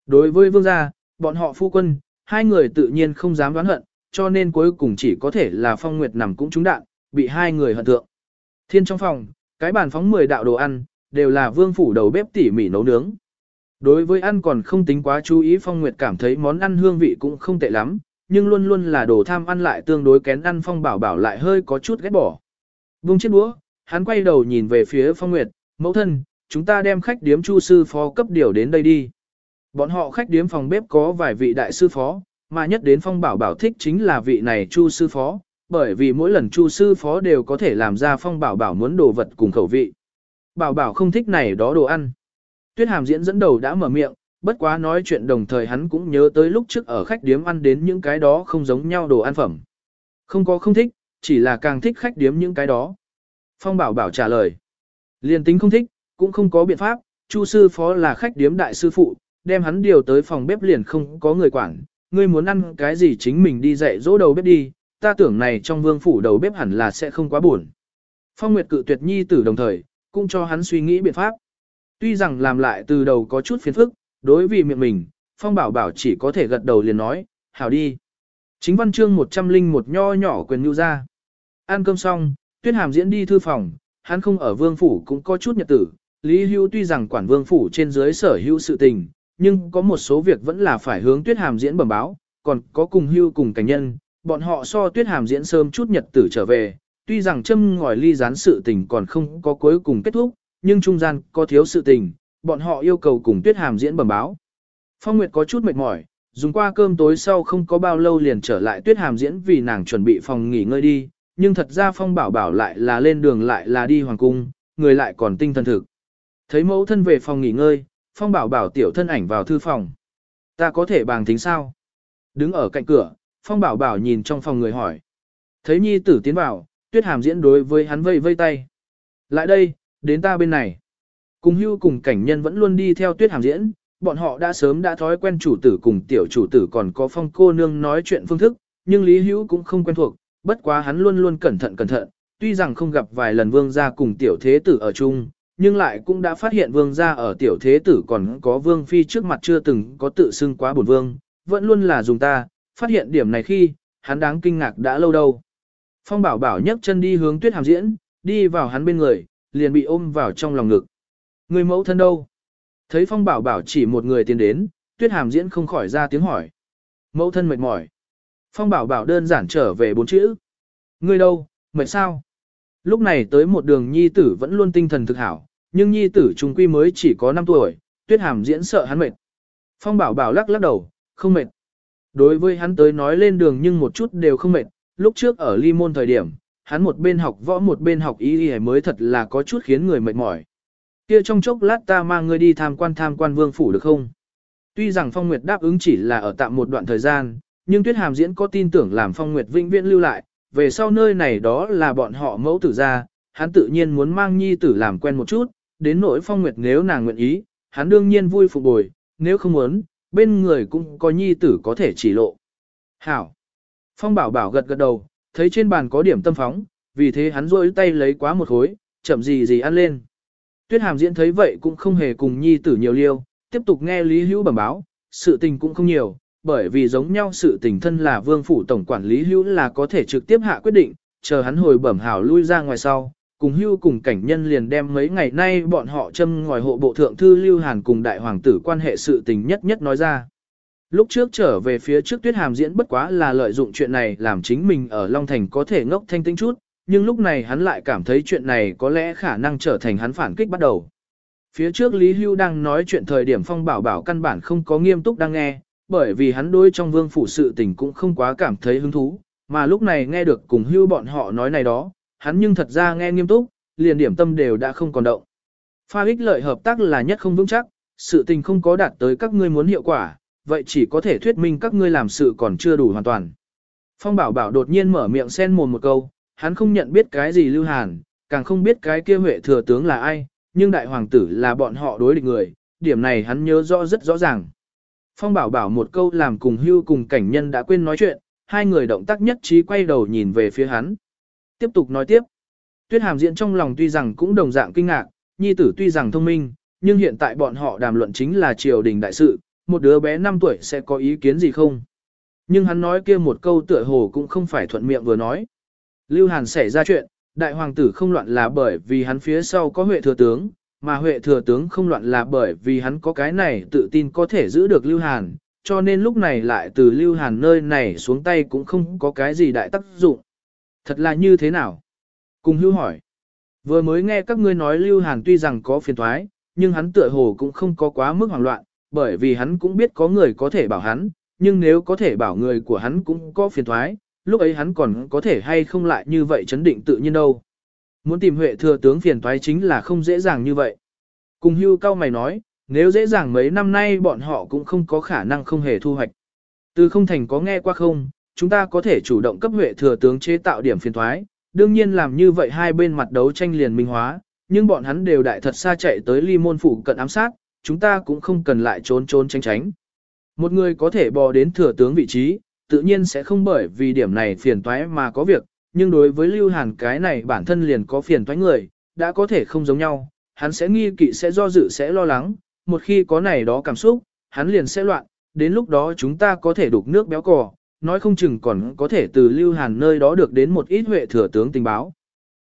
Đối với vương gia, bọn họ phu quân, hai người tự nhiên không dám đoán hận, cho nên cuối cùng chỉ có thể là phong nguyệt nằm cũng trúng đạn, bị hai người hận thượng. Thiên trong phòng, cái bàn phóng 10 đạo đồ ăn, đều là vương phủ đầu bếp tỉ mỉ nấu nướng. Đối với ăn còn không tính quá chú ý Phong Nguyệt cảm thấy món ăn hương vị cũng không tệ lắm, nhưng luôn luôn là đồ tham ăn lại tương đối kén ăn Phong Bảo Bảo lại hơi có chút ghét bỏ. Vung chiếc đũa, hắn quay đầu nhìn về phía Phong Nguyệt, mẫu thân, chúng ta đem khách điếm chu sư phó cấp điều đến đây đi. Bọn họ khách điếm phòng bếp có vài vị đại sư phó, mà nhất đến Phong Bảo Bảo thích chính là vị này chu sư phó, bởi vì mỗi lần chu sư phó đều có thể làm ra Phong Bảo Bảo muốn đồ vật cùng khẩu vị. Bảo Bảo không thích này đó đồ ăn. Tuyết Hàm diễn dẫn đầu đã mở miệng, bất quá nói chuyện đồng thời hắn cũng nhớ tới lúc trước ở khách điếm ăn đến những cái đó không giống nhau đồ ăn phẩm. Không có không thích, chỉ là càng thích khách điếm những cái đó. Phong Bảo Bảo trả lời. Liên tính không thích, cũng không có biện pháp, Chu sư phó là khách điếm đại sư phụ, đem hắn điều tới phòng bếp liền không có người quản, ngươi muốn ăn cái gì chính mình đi dạy dỗ đầu bếp đi, ta tưởng này trong vương phủ đầu bếp hẳn là sẽ không quá buồn. Phong Nguyệt cự tuyệt nhi tử đồng thời, cũng cho hắn suy nghĩ biện pháp. Tuy rằng làm lại từ đầu có chút phiền phức, đối vì miệng mình, Phong Bảo Bảo chỉ có thể gật đầu liền nói, hảo đi. Chính văn chương 101 nho nhỏ quyền nhu ra. Ăn cơm xong, Tuyết Hàm diễn đi thư phòng, hắn không ở vương phủ cũng có chút nhật tử. Lý Hưu tuy rằng quản vương phủ trên dưới sở hữu sự tình, nhưng có một số việc vẫn là phải hướng Tuyết Hàm diễn bẩm báo, còn có cùng hưu cùng cảnh nhân, bọn họ so Tuyết Hàm diễn sớm chút nhật tử trở về, tuy rằng châm ngòi ly gián sự tình còn không có cuối cùng kết thúc, nhưng trung gian có thiếu sự tình, bọn họ yêu cầu cùng Tuyết Hàm diễn bẩm báo. Phong Nguyệt có chút mệt mỏi, dùng qua cơm tối sau không có bao lâu liền trở lại Tuyết Hàm diễn vì nàng chuẩn bị phòng nghỉ ngơi đi, nhưng thật ra Phong Bảo bảo lại là lên đường lại là đi hoàng cung, người lại còn tinh thần thực. Thấy mẫu thân về phòng nghỉ ngơi, Phong Bảo bảo tiểu thân ảnh vào thư phòng. Ta có thể bằng tính sao? Đứng ở cạnh cửa, Phong Bảo bảo nhìn trong phòng người hỏi. Thấy nhi tử tiến vào, Tuyết Hàm diễn đối với hắn vây vây tay. Lại đây, Đến ta bên này, cùng hưu cùng cảnh nhân vẫn luôn đi theo tuyết hàm diễn, bọn họ đã sớm đã thói quen chủ tử cùng tiểu chủ tử còn có phong cô nương nói chuyện phương thức, nhưng Lý Hữu cũng không quen thuộc, bất quá hắn luôn luôn cẩn thận cẩn thận, tuy rằng không gặp vài lần vương gia cùng tiểu thế tử ở chung, nhưng lại cũng đã phát hiện vương gia ở tiểu thế tử còn có vương phi trước mặt chưa từng có tự xưng quá bổn vương, vẫn luôn là dùng ta, phát hiện điểm này khi, hắn đáng kinh ngạc đã lâu đâu. Phong bảo bảo nhấc chân đi hướng tuyết hàm diễn, đi vào hắn bên người, liền bị ôm vào trong lòng ngực. Người mẫu thân đâu? Thấy phong bảo bảo chỉ một người tiến đến, tuyết hàm diễn không khỏi ra tiếng hỏi. Mẫu thân mệt mỏi. Phong bảo bảo đơn giản trở về bốn chữ. Ngươi đâu, mệt sao? Lúc này tới một đường nhi tử vẫn luôn tinh thần thực hảo, nhưng nhi tử trung quy mới chỉ có 5 tuổi, tuyết hàm diễn sợ hắn mệt. Phong bảo bảo lắc lắc đầu, không mệt. Đối với hắn tới nói lên đường nhưng một chút đều không mệt, lúc trước ở ly môn thời điểm, hắn một bên học võ một bên học y y mới thật là có chút khiến người mệt mỏi. Kia trong chốc lát ta mang ngươi đi tham quan tham quan vương phủ được không? Tuy rằng Phong Nguyệt đáp ứng chỉ là ở tạm một đoạn thời gian, nhưng Tuyết Hàm diễn có tin tưởng làm Phong Nguyệt vĩnh viễn lưu lại, về sau nơi này đó là bọn họ mẫu tử ra, hắn tự nhiên muốn mang nhi tử làm quen một chút, đến nỗi Phong Nguyệt nếu nàng nguyện ý, hắn đương nhiên vui phục bồi, nếu không muốn, bên người cũng có nhi tử có thể chỉ lộ. Hảo! Phong bảo bảo gật gật đầu, thấy trên bàn có điểm tâm phóng, vì thế hắn rôi tay lấy quá một khối, chậm gì gì ăn lên. Tuyết hàm diễn thấy vậy cũng không hề cùng nhi tử nhiều liêu, tiếp tục nghe Lý Hữu bẩm báo, sự tình cũng không nhiều, bởi vì giống nhau sự tình thân là vương phủ tổng quản Lý Hữu là có thể trực tiếp hạ quyết định, chờ hắn hồi bẩm hảo lui ra ngoài sau, cùng hưu cùng cảnh nhân liền đem mấy ngày nay bọn họ châm ngòi hộ bộ thượng thư Lưu Hàn cùng đại hoàng tử quan hệ sự tình nhất nhất nói ra. Lúc trước trở về phía trước tuyết hàm diễn bất quá là lợi dụng chuyện này làm chính mình ở Long Thành có thể ngốc thanh tĩnh chút, nhưng lúc này hắn lại cảm thấy chuyện này có lẽ khả năng trở thành hắn phản kích bắt đầu. Phía trước Lý Hưu đang nói chuyện thời điểm Phong Bảo Bảo căn bản không có nghiêm túc đang nghe, bởi vì hắn đối trong vương phủ sự tình cũng không quá cảm thấy hứng thú, mà lúc này nghe được cùng Hưu bọn họ nói này đó, hắn nhưng thật ra nghe nghiêm túc, liền điểm tâm đều đã không còn động. Pha ích lợi hợp tác là nhất không vững chắc, sự tình không có đạt tới các ngươi muốn hiệu quả, vậy chỉ có thể thuyết minh các ngươi làm sự còn chưa đủ hoàn toàn. Phong Bảo Bảo đột nhiên mở miệng xen mồm một câu, hắn không nhận biết cái gì Lưu Hàn, càng không biết cái kia Huệ thừa tướng là ai, nhưng đại hoàng tử là bọn họ đối địch người, điểm này hắn nhớ rõ rất rõ ràng. Phong Bảo Bảo một câu làm cùng hưu cùng cảnh nhân đã quên nói chuyện, hai người động tác nhất trí quay đầu nhìn về phía hắn. Tiếp tục nói tiếp. Tuyết Hàm Diễn trong lòng tuy rằng cũng đồng dạng kinh ngạc, nhi tử tuy rằng thông minh, nhưng hiện tại bọn họ đàm luận chính là triều đình đại sự, một đứa bé 5 tuổi sẽ có ý kiến gì không? Nhưng hắn nói kia một câu tựa hồ cũng không phải thuận miệng vừa nói. Lưu Hàn xảy ra chuyện, đại hoàng tử không loạn là bởi vì hắn phía sau có Huệ thừa tướng, mà Huệ thừa tướng không loạn là bởi vì hắn có cái này tự tin có thể giữ được Lưu Hàn, cho nên lúc này lại từ Lưu Hàn nơi này xuống tay cũng không có cái gì đại tác dụng. Thật là như thế nào? Cùng hưu hỏi. Vừa mới nghe các ngươi nói Lưu Hàn tuy rằng có phiền thoái, nhưng hắn tựa hồ cũng không có quá mức hoảng loạn, bởi vì hắn cũng biết có người có thể bảo hắn, nhưng nếu có thể bảo người của hắn cũng có phiền thoái, lúc ấy hắn còn có thể hay không lại như vậy chấn định tự nhiên đâu. Muốn tìm Huệ thừa tướng phiền thoái chính là không dễ dàng như vậy. Cùng hưu cao mày nói, nếu dễ dàng mấy năm nay bọn họ cũng không có khả năng không hề thu hoạch. Từ không thành có nghe qua không, chúng ta có thể chủ động cấp Huệ thừa tướng chế tạo điểm phiền thoái, đương nhiên làm như vậy hai bên mặt đấu tranh liền minh hóa, nhưng bọn hắn đều đại thật xa chạy tới ly môn phủ cận ám sát, chúng ta cũng không cần lại trốn trốn tránh tránh. Một người có thể bò đến thừa tướng vị trí, tự nhiên sẽ không bởi vì điểm này phiền toái mà có việc, nhưng đối với Lưu Hàn cái này bản thân liền có phiền toái người, đã có thể không giống nhau, hắn sẽ nghi kỵ sẽ do dự sẽ lo lắng, một khi có này đó cảm xúc, hắn liền sẽ loạn, đến lúc đó chúng ta có thể đục nước béo cò, nói không chừng còn có thể từ Lưu Hàn nơi đó được đến một ít huệ thừa tướng tình báo.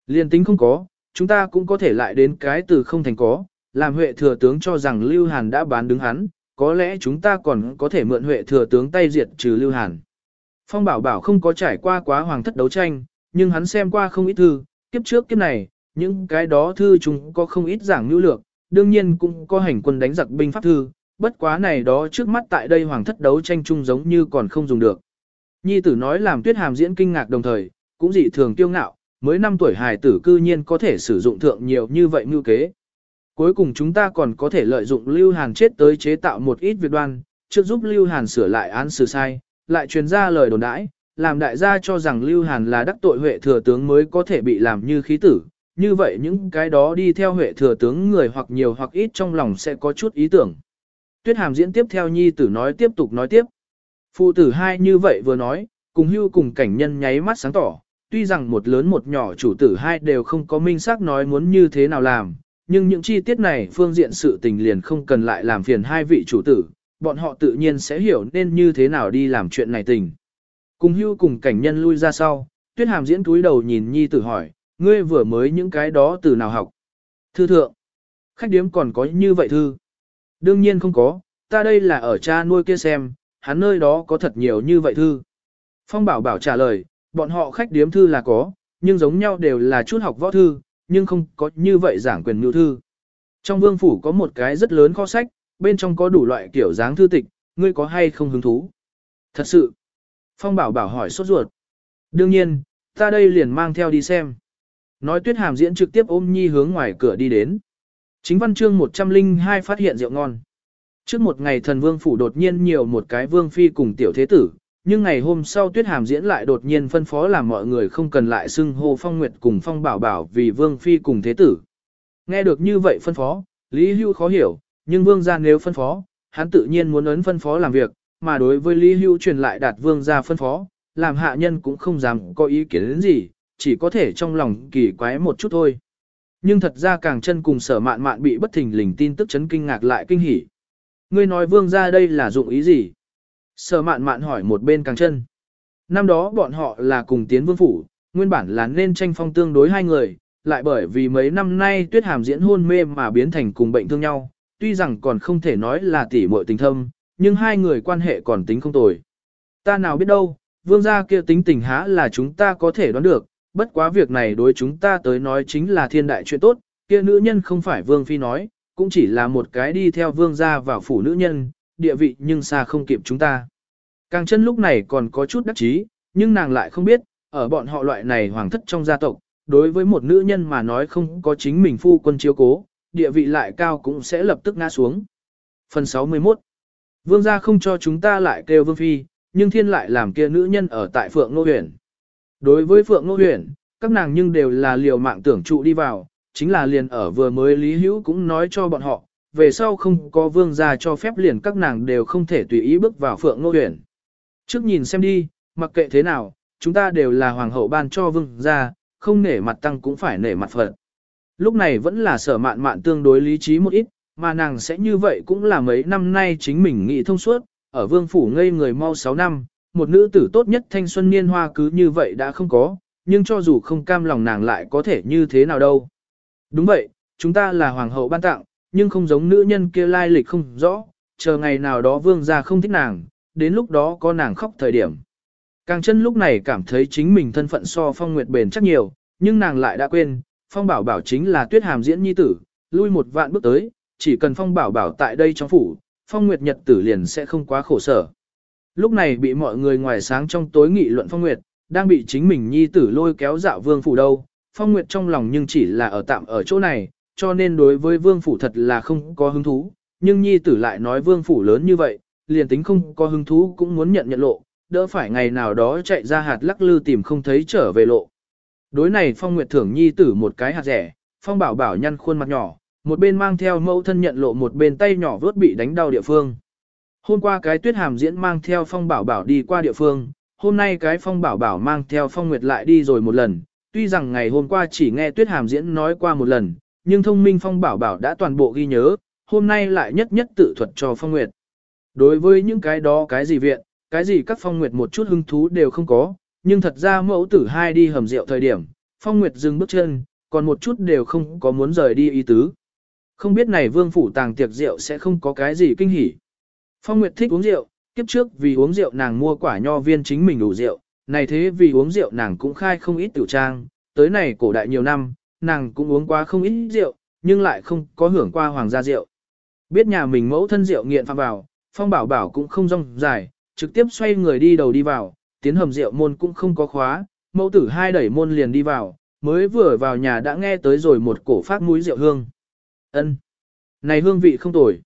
Liên tính không có, chúng ta cũng có thể lại đến cái từ không thành có, làm huệ thừa tướng cho rằng Lưu Hàn đã bán đứng hắn, có lẽ chúng ta còn có thể mượn huệ thừa tướng tay diệt trừ Lưu Hàn. Phong Bảo Bảo không có trải qua quá hoàng thất đấu tranh, nhưng hắn xem qua không ít thư, kiếp trước kiếp này, những cái đó thư chúng có không ít giảng nhu lược, đương nhiên cũng có hành quân đánh giặc binh pháp thư, bất quá này đó trước mắt tại đây hoàng thất đấu tranh chung giống như còn không dùng được. Nhi tử nói làm tuyết hàm diễn kinh ngạc đồng thời, cũng dị thường kiêu ngạo, mới 5 tuổi hài tử cư nhiên có thể sử dụng thượng nhiều như vậy mưu kế. Cuối cùng chúng ta còn có thể lợi dụng Lưu Hàn chết tới chế tạo một ít việc đoan, trước giúp Lưu Hàn sửa lại án xử sai, lại truyền ra lời đồn đãi, làm đại gia cho rằng Lưu Hàn là đắc tội Huệ thừa tướng mới có thể bị làm như khí tử. Như vậy những cái đó đi theo Huệ thừa tướng người hoặc nhiều hoặc ít trong lòng sẽ có chút ý tưởng. Tuyết Hàm diễn tiếp theo nhi tử nói tiếp tục nói tiếp. Phụ tử hai như vậy vừa nói, cùng hưu cùng cảnh nhân nháy mắt sáng tỏ, tuy rằng một lớn một nhỏ chủ tử hai đều không có minh xác nói muốn như thế nào làm, nhưng những chi tiết này phương diện sự tình liền không cần lại làm phiền hai vị chủ tử, bọn họ tự nhiên sẽ hiểu nên như thế nào đi làm chuyện này tình. Cùng hưu cùng cảnh nhân lui ra sau, tuyết hàm diễn túi đầu nhìn nhi tử hỏi, ngươi vừa mới những cái đó từ nào học. Thư thượng, khách điếm còn có như vậy thư. Đương nhiên không có, ta đây là ở cha nuôi kia xem, hắn nơi đó có thật nhiều như vậy thư. Phong bảo bảo trả lời, bọn họ khách điếm thư là có, nhưng giống nhau đều là chút học võ thư, nhưng không có như vậy giảng quyền nhu thư. Trong vương phủ có một cái rất lớn kho sách, bên trong có đủ loại kiểu dáng thư tịch, ngươi có hay không hứng thú? Thật sự. Phong bảo bảo hỏi sốt ruột. Đương nhiên, ta đây liền mang theo đi xem. Nói tuyết hàm diễn trực tiếp ôm nhi hướng ngoài cửa đi đến. Chính văn chương 102 phát hiện rượu ngon. Trước một ngày thần vương phủ đột nhiên nhiều một cái vương phi cùng tiểu thế tử, nhưng ngày hôm sau tuyết hàm diễn lại đột nhiên phân phó làm mọi người không cần lại xưng hô phong nguyệt cùng phong bảo bảo vì vương phi cùng thế tử. Nghe được như vậy phân phó, Lý Hưu khó hiểu, nhưng vương gia nếu phân phó, hắn tự nhiên muốn ấn phân phó làm việc, mà đối với Lý Hưu truyền lại đạt vương gia phân phó, làm hạ nhân cũng không dám có ý kiến đến gì, chỉ có thể trong lòng kỳ quái một chút thôi. Nhưng thật ra càng chân cùng sở mạn mạn bị bất thình lình tin tức chấn kinh ngạc lại kinh hỉ. Ngươi nói vương gia đây là dụng ý gì? Sở mạn mạn hỏi một bên càng chân. Năm đó bọn họ là cùng tiến vương phủ, nguyên bản là nên tranh phong tương đối hai người, lại bởi vì mấy năm nay tuyết hàm diễn hôn mê mà biến thành cùng bệnh thương nhau, tuy rằng còn không thể nói là tỉ muội tình thâm, nhưng hai người quan hệ còn tính không tồi. Ta nào biết đâu, vương gia kia tính tình há là chúng ta có thể đoán được, bất quá việc này đối chúng ta tới nói chính là thiên đại chuyện tốt, kia nữ nhân không phải vương phi nói, cũng chỉ là một cái đi theo vương gia vào phủ nữ nhân, địa vị nhưng xa không kịp chúng ta. Càng chân lúc này còn có chút đắc chí, nhưng nàng lại không biết, ở bọn họ loại này hoàng thất trong gia tộc, đối với một nữ nhân mà nói không có chính mình phu quân chiếu cố, địa vị lại cao cũng sẽ lập tức ngã xuống. Phần 61 Vương gia không cho chúng ta lại kêu vương phi, nhưng thiên lại làm kia nữ nhân ở tại Phượng Nô Huyền. Đối với Phượng Nô Huyền, các nàng nhưng đều là liều mạng tưởng trụ đi vào, chính là liền ở vừa mới Lý Hữu cũng nói cho bọn họ, về sau không có vương gia cho phép liền các nàng đều không thể tùy ý bước vào Phượng Nô Huyền. Trước nhìn xem đi, mặc kệ thế nào, chúng ta đều là hoàng hậu ban cho vương gia, không nể mặt tăng cũng phải nể mặt Phật. Lúc này vẫn là sở mạn mạn tương đối lý trí một ít, mà nàng sẽ như vậy cũng là mấy năm nay chính mình nghĩ thông suốt, ở vương phủ ngây người mau 6 năm, một nữ tử tốt nhất thanh xuân niên hoa cứ như vậy đã không có, nhưng cho dù không cam lòng nàng lại có thể như thế nào đâu. Đúng vậy, chúng ta là hoàng hậu ban tặng, nhưng không giống nữ nhân kia lai lịch không rõ, chờ ngày nào đó vương gia không thích nàng, đến lúc đó có nàng khóc thời điểm. Càng chân lúc này cảm thấy chính mình thân phận so phong nguyệt bền chắc nhiều, nhưng nàng lại đã quên, phong bảo bảo chính là tuyết hàm diễn nhi tử, lui một vạn bước tới, chỉ cần phong bảo bảo tại đây trong phủ, phong nguyệt nhật tử liền sẽ không quá khổ sở. Lúc này bị mọi người ngoài sáng trong tối nghị luận phong nguyệt, đang bị chính mình nhi tử lôi kéo dạo vương phủ đâu, phong nguyệt trong lòng nhưng chỉ là ở tạm ở chỗ này, cho nên đối với vương phủ thật là không có hứng thú, nhưng nhi tử lại nói vương phủ lớn như vậy, liền tính không có hứng thú cũng muốn nhận nhận lộ, đỡ phải ngày nào đó chạy ra hạt lắc lư tìm không thấy trở về lộ. Đối này Phong Nguyệt thưởng nhi tử một cái hạt rẻ, Phong Bảo Bảo nhăn khuôn mặt nhỏ, một bên mang theo mẫu thân nhận lộ một bên tay nhỏ vớt bị đánh đau địa phương. Hôm qua cái tuyết hàm diễn mang theo Phong Bảo Bảo đi qua địa phương, hôm nay cái Phong Bảo Bảo mang theo Phong Nguyệt lại đi rồi một lần, tuy rằng ngày hôm qua chỉ nghe tuyết hàm diễn nói qua một lần, nhưng thông minh Phong Bảo Bảo đã toàn bộ ghi nhớ, hôm nay lại nhất nhất tự thuật cho Phong Nguyệt. Đối với những cái đó cái gì viện, cái gì các Phong Nguyệt một chút hứng thú đều không có, nhưng thật ra mẫu tử hai đi hầm rượu thời điểm, Phong Nguyệt dừng bước chân, còn một chút đều không có muốn rời đi ý tứ. Không biết này vương phủ tàng tiệc rượu sẽ không có cái gì kinh hỉ. Phong Nguyệt thích uống rượu, kiếp trước vì uống rượu nàng mua quả nho viên chính mình đủ rượu, này thế vì uống rượu nàng cũng khai không ít tiểu trang, tới này cổ đại nhiều năm, nàng cũng uống quá không ít rượu, nhưng lại không có hưởng qua hoàng gia rượu. Biết nhà mình mẫu thân rượu nghiện phạm vào, Phong Bảo Bảo cũng không rong dài, trực tiếp xoay người đi đầu đi vào, tiến hầm rượu môn cũng không có khóa, mẫu tử hai đẩy môn liền đi vào, mới vừa vào nhà đã nghe tới rồi một cổ phát mũi rượu hương. Ân, Này hương vị không tồi.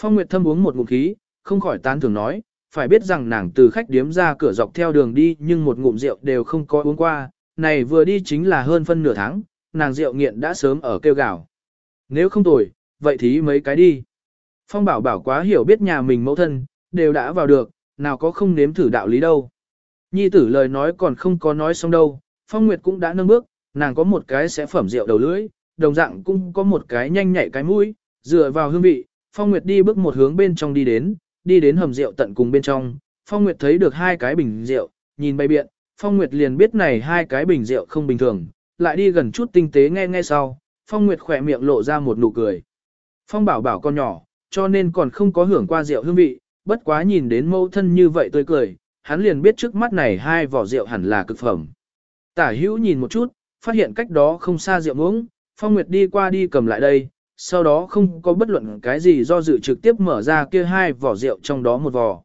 Phong Nguyệt Thâm uống một ngụm khí, không khỏi tán thưởng nói, phải biết rằng nàng từ khách điếm ra cửa dọc theo đường đi nhưng một ngụm rượu đều không có uống qua, này vừa đi chính là hơn phân nửa tháng, nàng rượu nghiện đã sớm ở kêu gào. Nếu không tồi, vậy thì mấy cái đi. Phong bảo bảo quá hiểu biết nhà mình mẫu thân, đều đã vào được, nào có không nếm thử đạo lý đâu. Nhi tử lời nói còn không có nói xong đâu, Phong Nguyệt cũng đã nâng bước, nàng có một cái sẽ phẩm rượu đầu lưỡi, đồng dạng cũng có một cái nhanh nhạy cái mũi, dựa vào hương vị, Phong Nguyệt đi bước một hướng bên trong đi đến, đi đến hầm rượu tận cùng bên trong, Phong Nguyệt thấy được hai cái bình rượu, nhìn bay biện, Phong Nguyệt liền biết này hai cái bình rượu không bình thường, lại đi gần chút tinh tế nghe nghe sau, Phong Nguyệt khỏe miệng lộ ra một nụ cười. Phong bảo bảo con nhỏ, cho nên còn không có hưởng qua rượu hương vị, bất quá nhìn đến mẫu thân như vậy tươi cười, hắn liền biết trước mắt này hai vỏ rượu hẳn là cực phẩm. Tả hữu nhìn một chút, phát hiện cách đó không xa rượu uống, Phong Nguyệt đi qua đi cầm lại đây, sau đó không có bất luận cái gì do dự trực tiếp mở ra kia hai vỏ rượu trong đó một vỏ.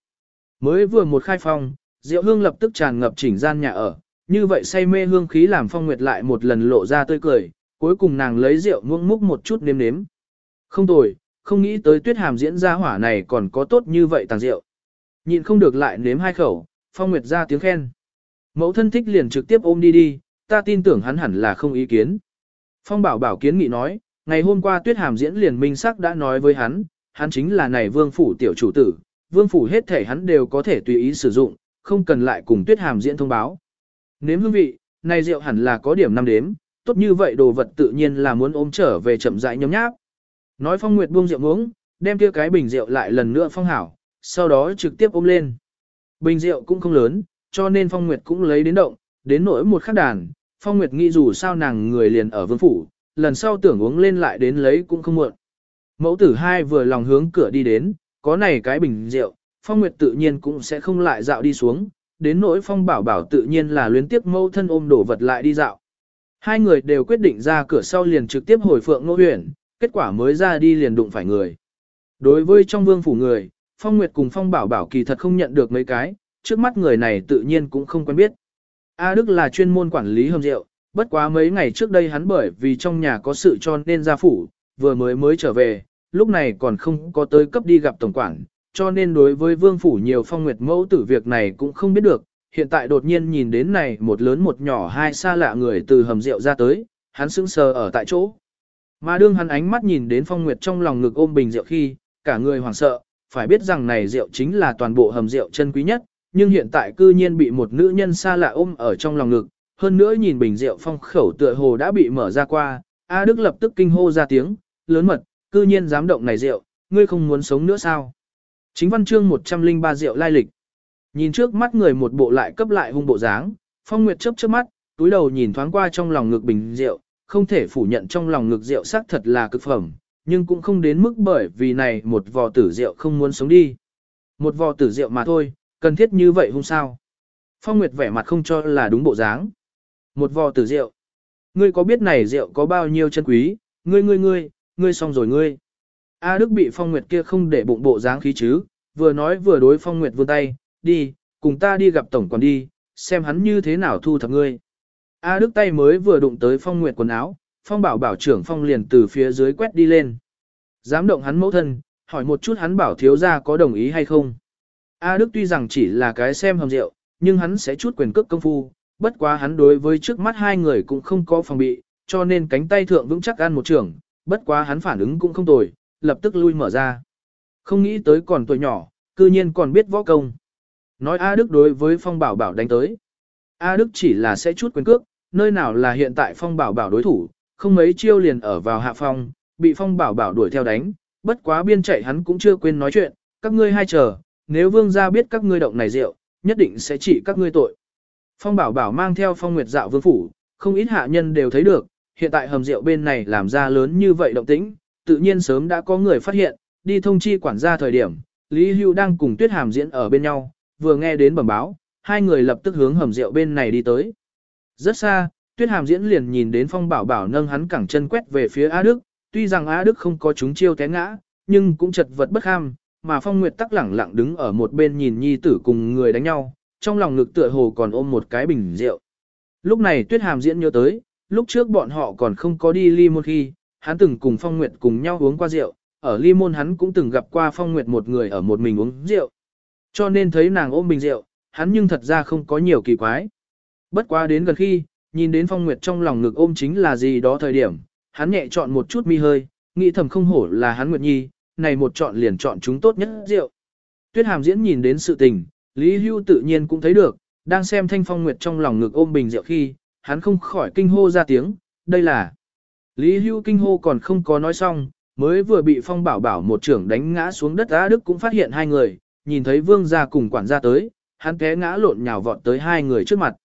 Mới vừa một khai phong, rượu hương lập tức tràn ngập chỉnh gian nhà ở, như vậy say mê hương khí làm Phong Nguyệt lại một lần lộ ra tươi cười, cuối cùng nàng lấy rượu muỗng múc một chút nếm nếm. Không tồi, không nghĩ tới tuyết hàm diễn ra hỏa này còn có tốt như vậy tàng rượu. Nhịn không được lại nếm hai khẩu, Phong Nguyệt ra tiếng khen. Mẫu thân thích liền trực tiếp ôm đi đi, ta tin tưởng hắn hẳn là không ý kiến. Phong bảo bảo kiến nghị nói, ngày hôm qua tuyết hàm diễn liền minh sắc đã nói với hắn, hắn chính là này vương phủ tiểu chủ tử, vương phủ hết thể hắn đều có thể tùy ý sử dụng, không cần lại cùng tuyết hàm diễn thông báo. Nếm hương vị, này rượu hẳn là có điểm năm đếm, tốt như vậy đồ vật tự nhiên là muốn ôm trở về chậm rãi nhấm nháp. Nói phong nguyệt buông rượu uống, đem kia cái bình rượu lại lần nữa phong hảo, sau đó trực tiếp ôm lên. Bình rượu cũng không lớn, cho nên phong nguyệt cũng lấy đến động, đến nỗi một khắc đàn, phong nguyệt nghĩ dù sao nàng người liền ở vương phủ, lần sau tưởng uống lên lại đến lấy cũng không muộn. Mẫu tử hai vừa lòng hướng cửa đi đến, có này cái bình rượu, phong nguyệt tự nhiên cũng sẽ không lại dạo đi xuống, đến nỗi phong bảo bảo tự nhiên là luyến tiếp mẫu thân ôm đổ vật lại đi dạo. Hai người đều quyết định ra cửa sau liền trực tiếp hồi phượng ngô huyền, kết quả mới ra đi liền đụng phải người. Đối với trong vương phủ người, phong nguyệt cùng phong bảo bảo kỳ thật không nhận được mấy cái, trước mắt người này tự nhiên cũng không quen biết. A Đức là chuyên môn quản lý hầm rượu, bất quá mấy ngày trước đây hắn bởi vì trong nhà có sự cho nên ra phủ, vừa mới mới trở về, lúc này còn không có tới cấp đi gặp tổng quản, cho nên đối với vương phủ nhiều phong nguyệt mẫu tử việc này cũng không biết được, hiện tại đột nhiên nhìn đến này một lớn một nhỏ hai xa lạ người từ hầm rượu ra tới, hắn sững sờ ở tại chỗ. Mà đương hắn ánh mắt nhìn đến phong nguyệt trong lòng ngực ôm bình rượu khi, cả người hoảng sợ, phải biết rằng này rượu chính là toàn bộ hầm rượu chân quý nhất, nhưng hiện tại cư nhiên bị một nữ nhân xa lạ ôm ở trong lòng ngực, hơn nữa nhìn bình rượu phong khẩu tựa hồ đã bị mở ra qua, A Đức lập tức kinh hô ra tiếng, lớn mật, cư nhiên dám động này rượu, ngươi không muốn sống nữa sao? Chính văn chương 103 rượu lai lịch. Nhìn trước mắt người một bộ lại cấp lại hung bộ dáng, Phong Nguyệt chớp chớp mắt, túi đầu nhìn thoáng qua trong lòng ngực bình rượu, không thể phủ nhận trong lòng ngực rượu xác thật là cực phẩm, nhưng cũng không đến mức bởi vì này một vò tử rượu không muốn sống đi. Một vò tử rượu mà thôi, cần thiết như vậy không sao. Phong Nguyệt vẻ mặt không cho là đúng bộ dáng. Một vò tử rượu. Ngươi có biết này rượu có bao nhiêu chân quý, ngươi ngươi ngươi, ngươi xong rồi ngươi. A Đức bị Phong Nguyệt kia không để bụng bộ dáng khí chứ, vừa nói vừa đối Phong Nguyệt vươn tay, đi, cùng ta đi gặp tổng quản đi, xem hắn như thế nào thu thập ngươi. A Đức tay mới vừa đụng tới Phong Nguyệt quần áo, Phong bảo bảo trưởng Phong liền từ phía dưới quét đi lên. Dám động hắn mẫu thân, hỏi một chút hắn bảo thiếu gia có đồng ý hay không. A Đức tuy rằng chỉ là cái xem hầm rượu, nhưng hắn sẽ chút quyền cước công phu, bất quá hắn đối với trước mắt hai người cũng không có phòng bị, cho nên cánh tay thượng vững chắc ăn một trường, bất quá hắn phản ứng cũng không tồi, lập tức lui mở ra. Không nghĩ tới còn tuổi nhỏ, cư nhiên còn biết võ công. Nói A Đức đối với Phong Bảo Bảo đánh tới. A Đức chỉ là sẽ chút quyền cước, nơi nào là hiện tại Phong Bảo Bảo đối thủ, không mấy chiêu liền ở vào hạ phong, bị Phong Bảo Bảo đuổi theo đánh, bất quá biên chạy hắn cũng chưa quên nói chuyện, các ngươi hai chờ, nếu vương gia biết các ngươi động này rượu, nhất định sẽ trị các ngươi tội. Phong Bảo Bảo mang theo Phong Nguyệt Dạo vương phủ, không ít hạ nhân đều thấy được, hiện tại hầm rượu bên này làm ra lớn như vậy động tĩnh, tự nhiên sớm đã có người phát hiện, đi thông chi quản gia thời điểm, Lý Hưu đang cùng Tuyết Hàm diễn ở bên nhau, vừa nghe đến bẩm báo, hai người lập tức hướng hầm rượu bên này đi tới. Rất xa, Tuyết Hàm diễn liền nhìn đến Phong Bảo Bảo nâng hắn cẳng chân quét về phía A Đức, tuy rằng A Đức không có chúng chiêu té ngã, nhưng cũng chật vật bất ham, mà Phong Nguyệt tắc lẳng lặng đứng ở một bên nhìn nhi tử cùng người đánh nhau, trong lòng ngực tựa hồ còn ôm một cái bình rượu. Lúc này Tuyết Hàm diễn nhớ tới, lúc trước bọn họ còn không có đi ly một khi, hắn từng cùng Phong Nguyệt cùng nhau uống qua rượu, ở ly môn hắn cũng từng gặp qua Phong Nguyệt một người ở một mình uống rượu. Cho nên thấy nàng ôm bình rượu, hắn nhưng thật ra không có nhiều kỳ quái. Bất quá đến gần khi, nhìn đến Phong Nguyệt trong lòng ngực ôm chính là gì đó thời điểm, hắn nhẹ chọn một chút mi hơi, nghĩ thầm không hổ là hắn Nguyệt Nhi, này một chọn liền chọn chúng tốt nhất rượu. Tuyết Hàm diễn nhìn đến sự tình, Lý Hưu tự nhiên cũng thấy được, đang xem Thanh Phong Nguyệt trong lòng ngực ôm bình rượu khi, hắn không khỏi kinh hô ra tiếng, đây là Lý Hưu kinh hô còn không có nói xong, mới vừa bị Phong Bảo Bảo một trưởng đánh ngã xuống đất Á Đức cũng phát hiện hai người, nhìn thấy vương gia cùng quản gia tới, hắn té ngã lộn nhào vọt tới hai người trước mặt.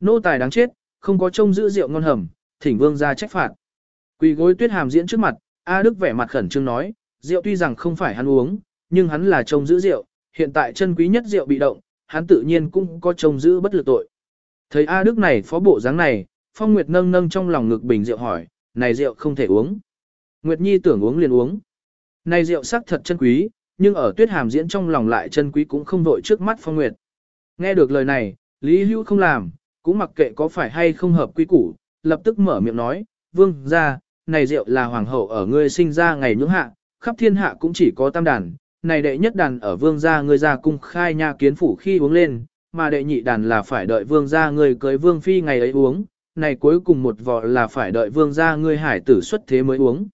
nô tài đáng chết, không có trông giữ rượu ngon hầm, thỉnh vương Gia trách phạt. Quỳ gối tuyết hàm diễn trước mặt, A Đức vẻ mặt khẩn trương nói, rượu tuy rằng không phải hắn uống, nhưng hắn là trông giữ rượu, hiện tại chân quý nhất rượu bị động, hắn tự nhiên cũng có trông giữ bất lực tội. Thấy A Đức này phó bộ dáng này, Phong Nguyệt nâng nâng trong lòng ngực bình rượu hỏi, này rượu không thể uống. Nguyệt Nhi tưởng uống liền uống. Này rượu sắc thật chân quý, nhưng ở tuyết hàm diễn trong lòng lại chân quý cũng không vội trước mắt Phong Nguyệt. Nghe được lời này, Lý Hữu không làm, cũng mặc kệ có phải hay không hợp quy củ, lập tức mở miệng nói, vương ra, này rượu là hoàng hậu ở ngươi sinh ra ngày nhưỡng hạ, khắp thiên hạ cũng chỉ có tam đàn, này đệ nhất đàn ở vương gia ngươi ra cung khai nha kiến phủ khi uống lên, mà đệ nhị đàn là phải đợi vương gia ngươi cưới vương phi ngày ấy uống, này cuối cùng một vò là phải đợi vương gia ngươi hải tử xuất thế mới uống.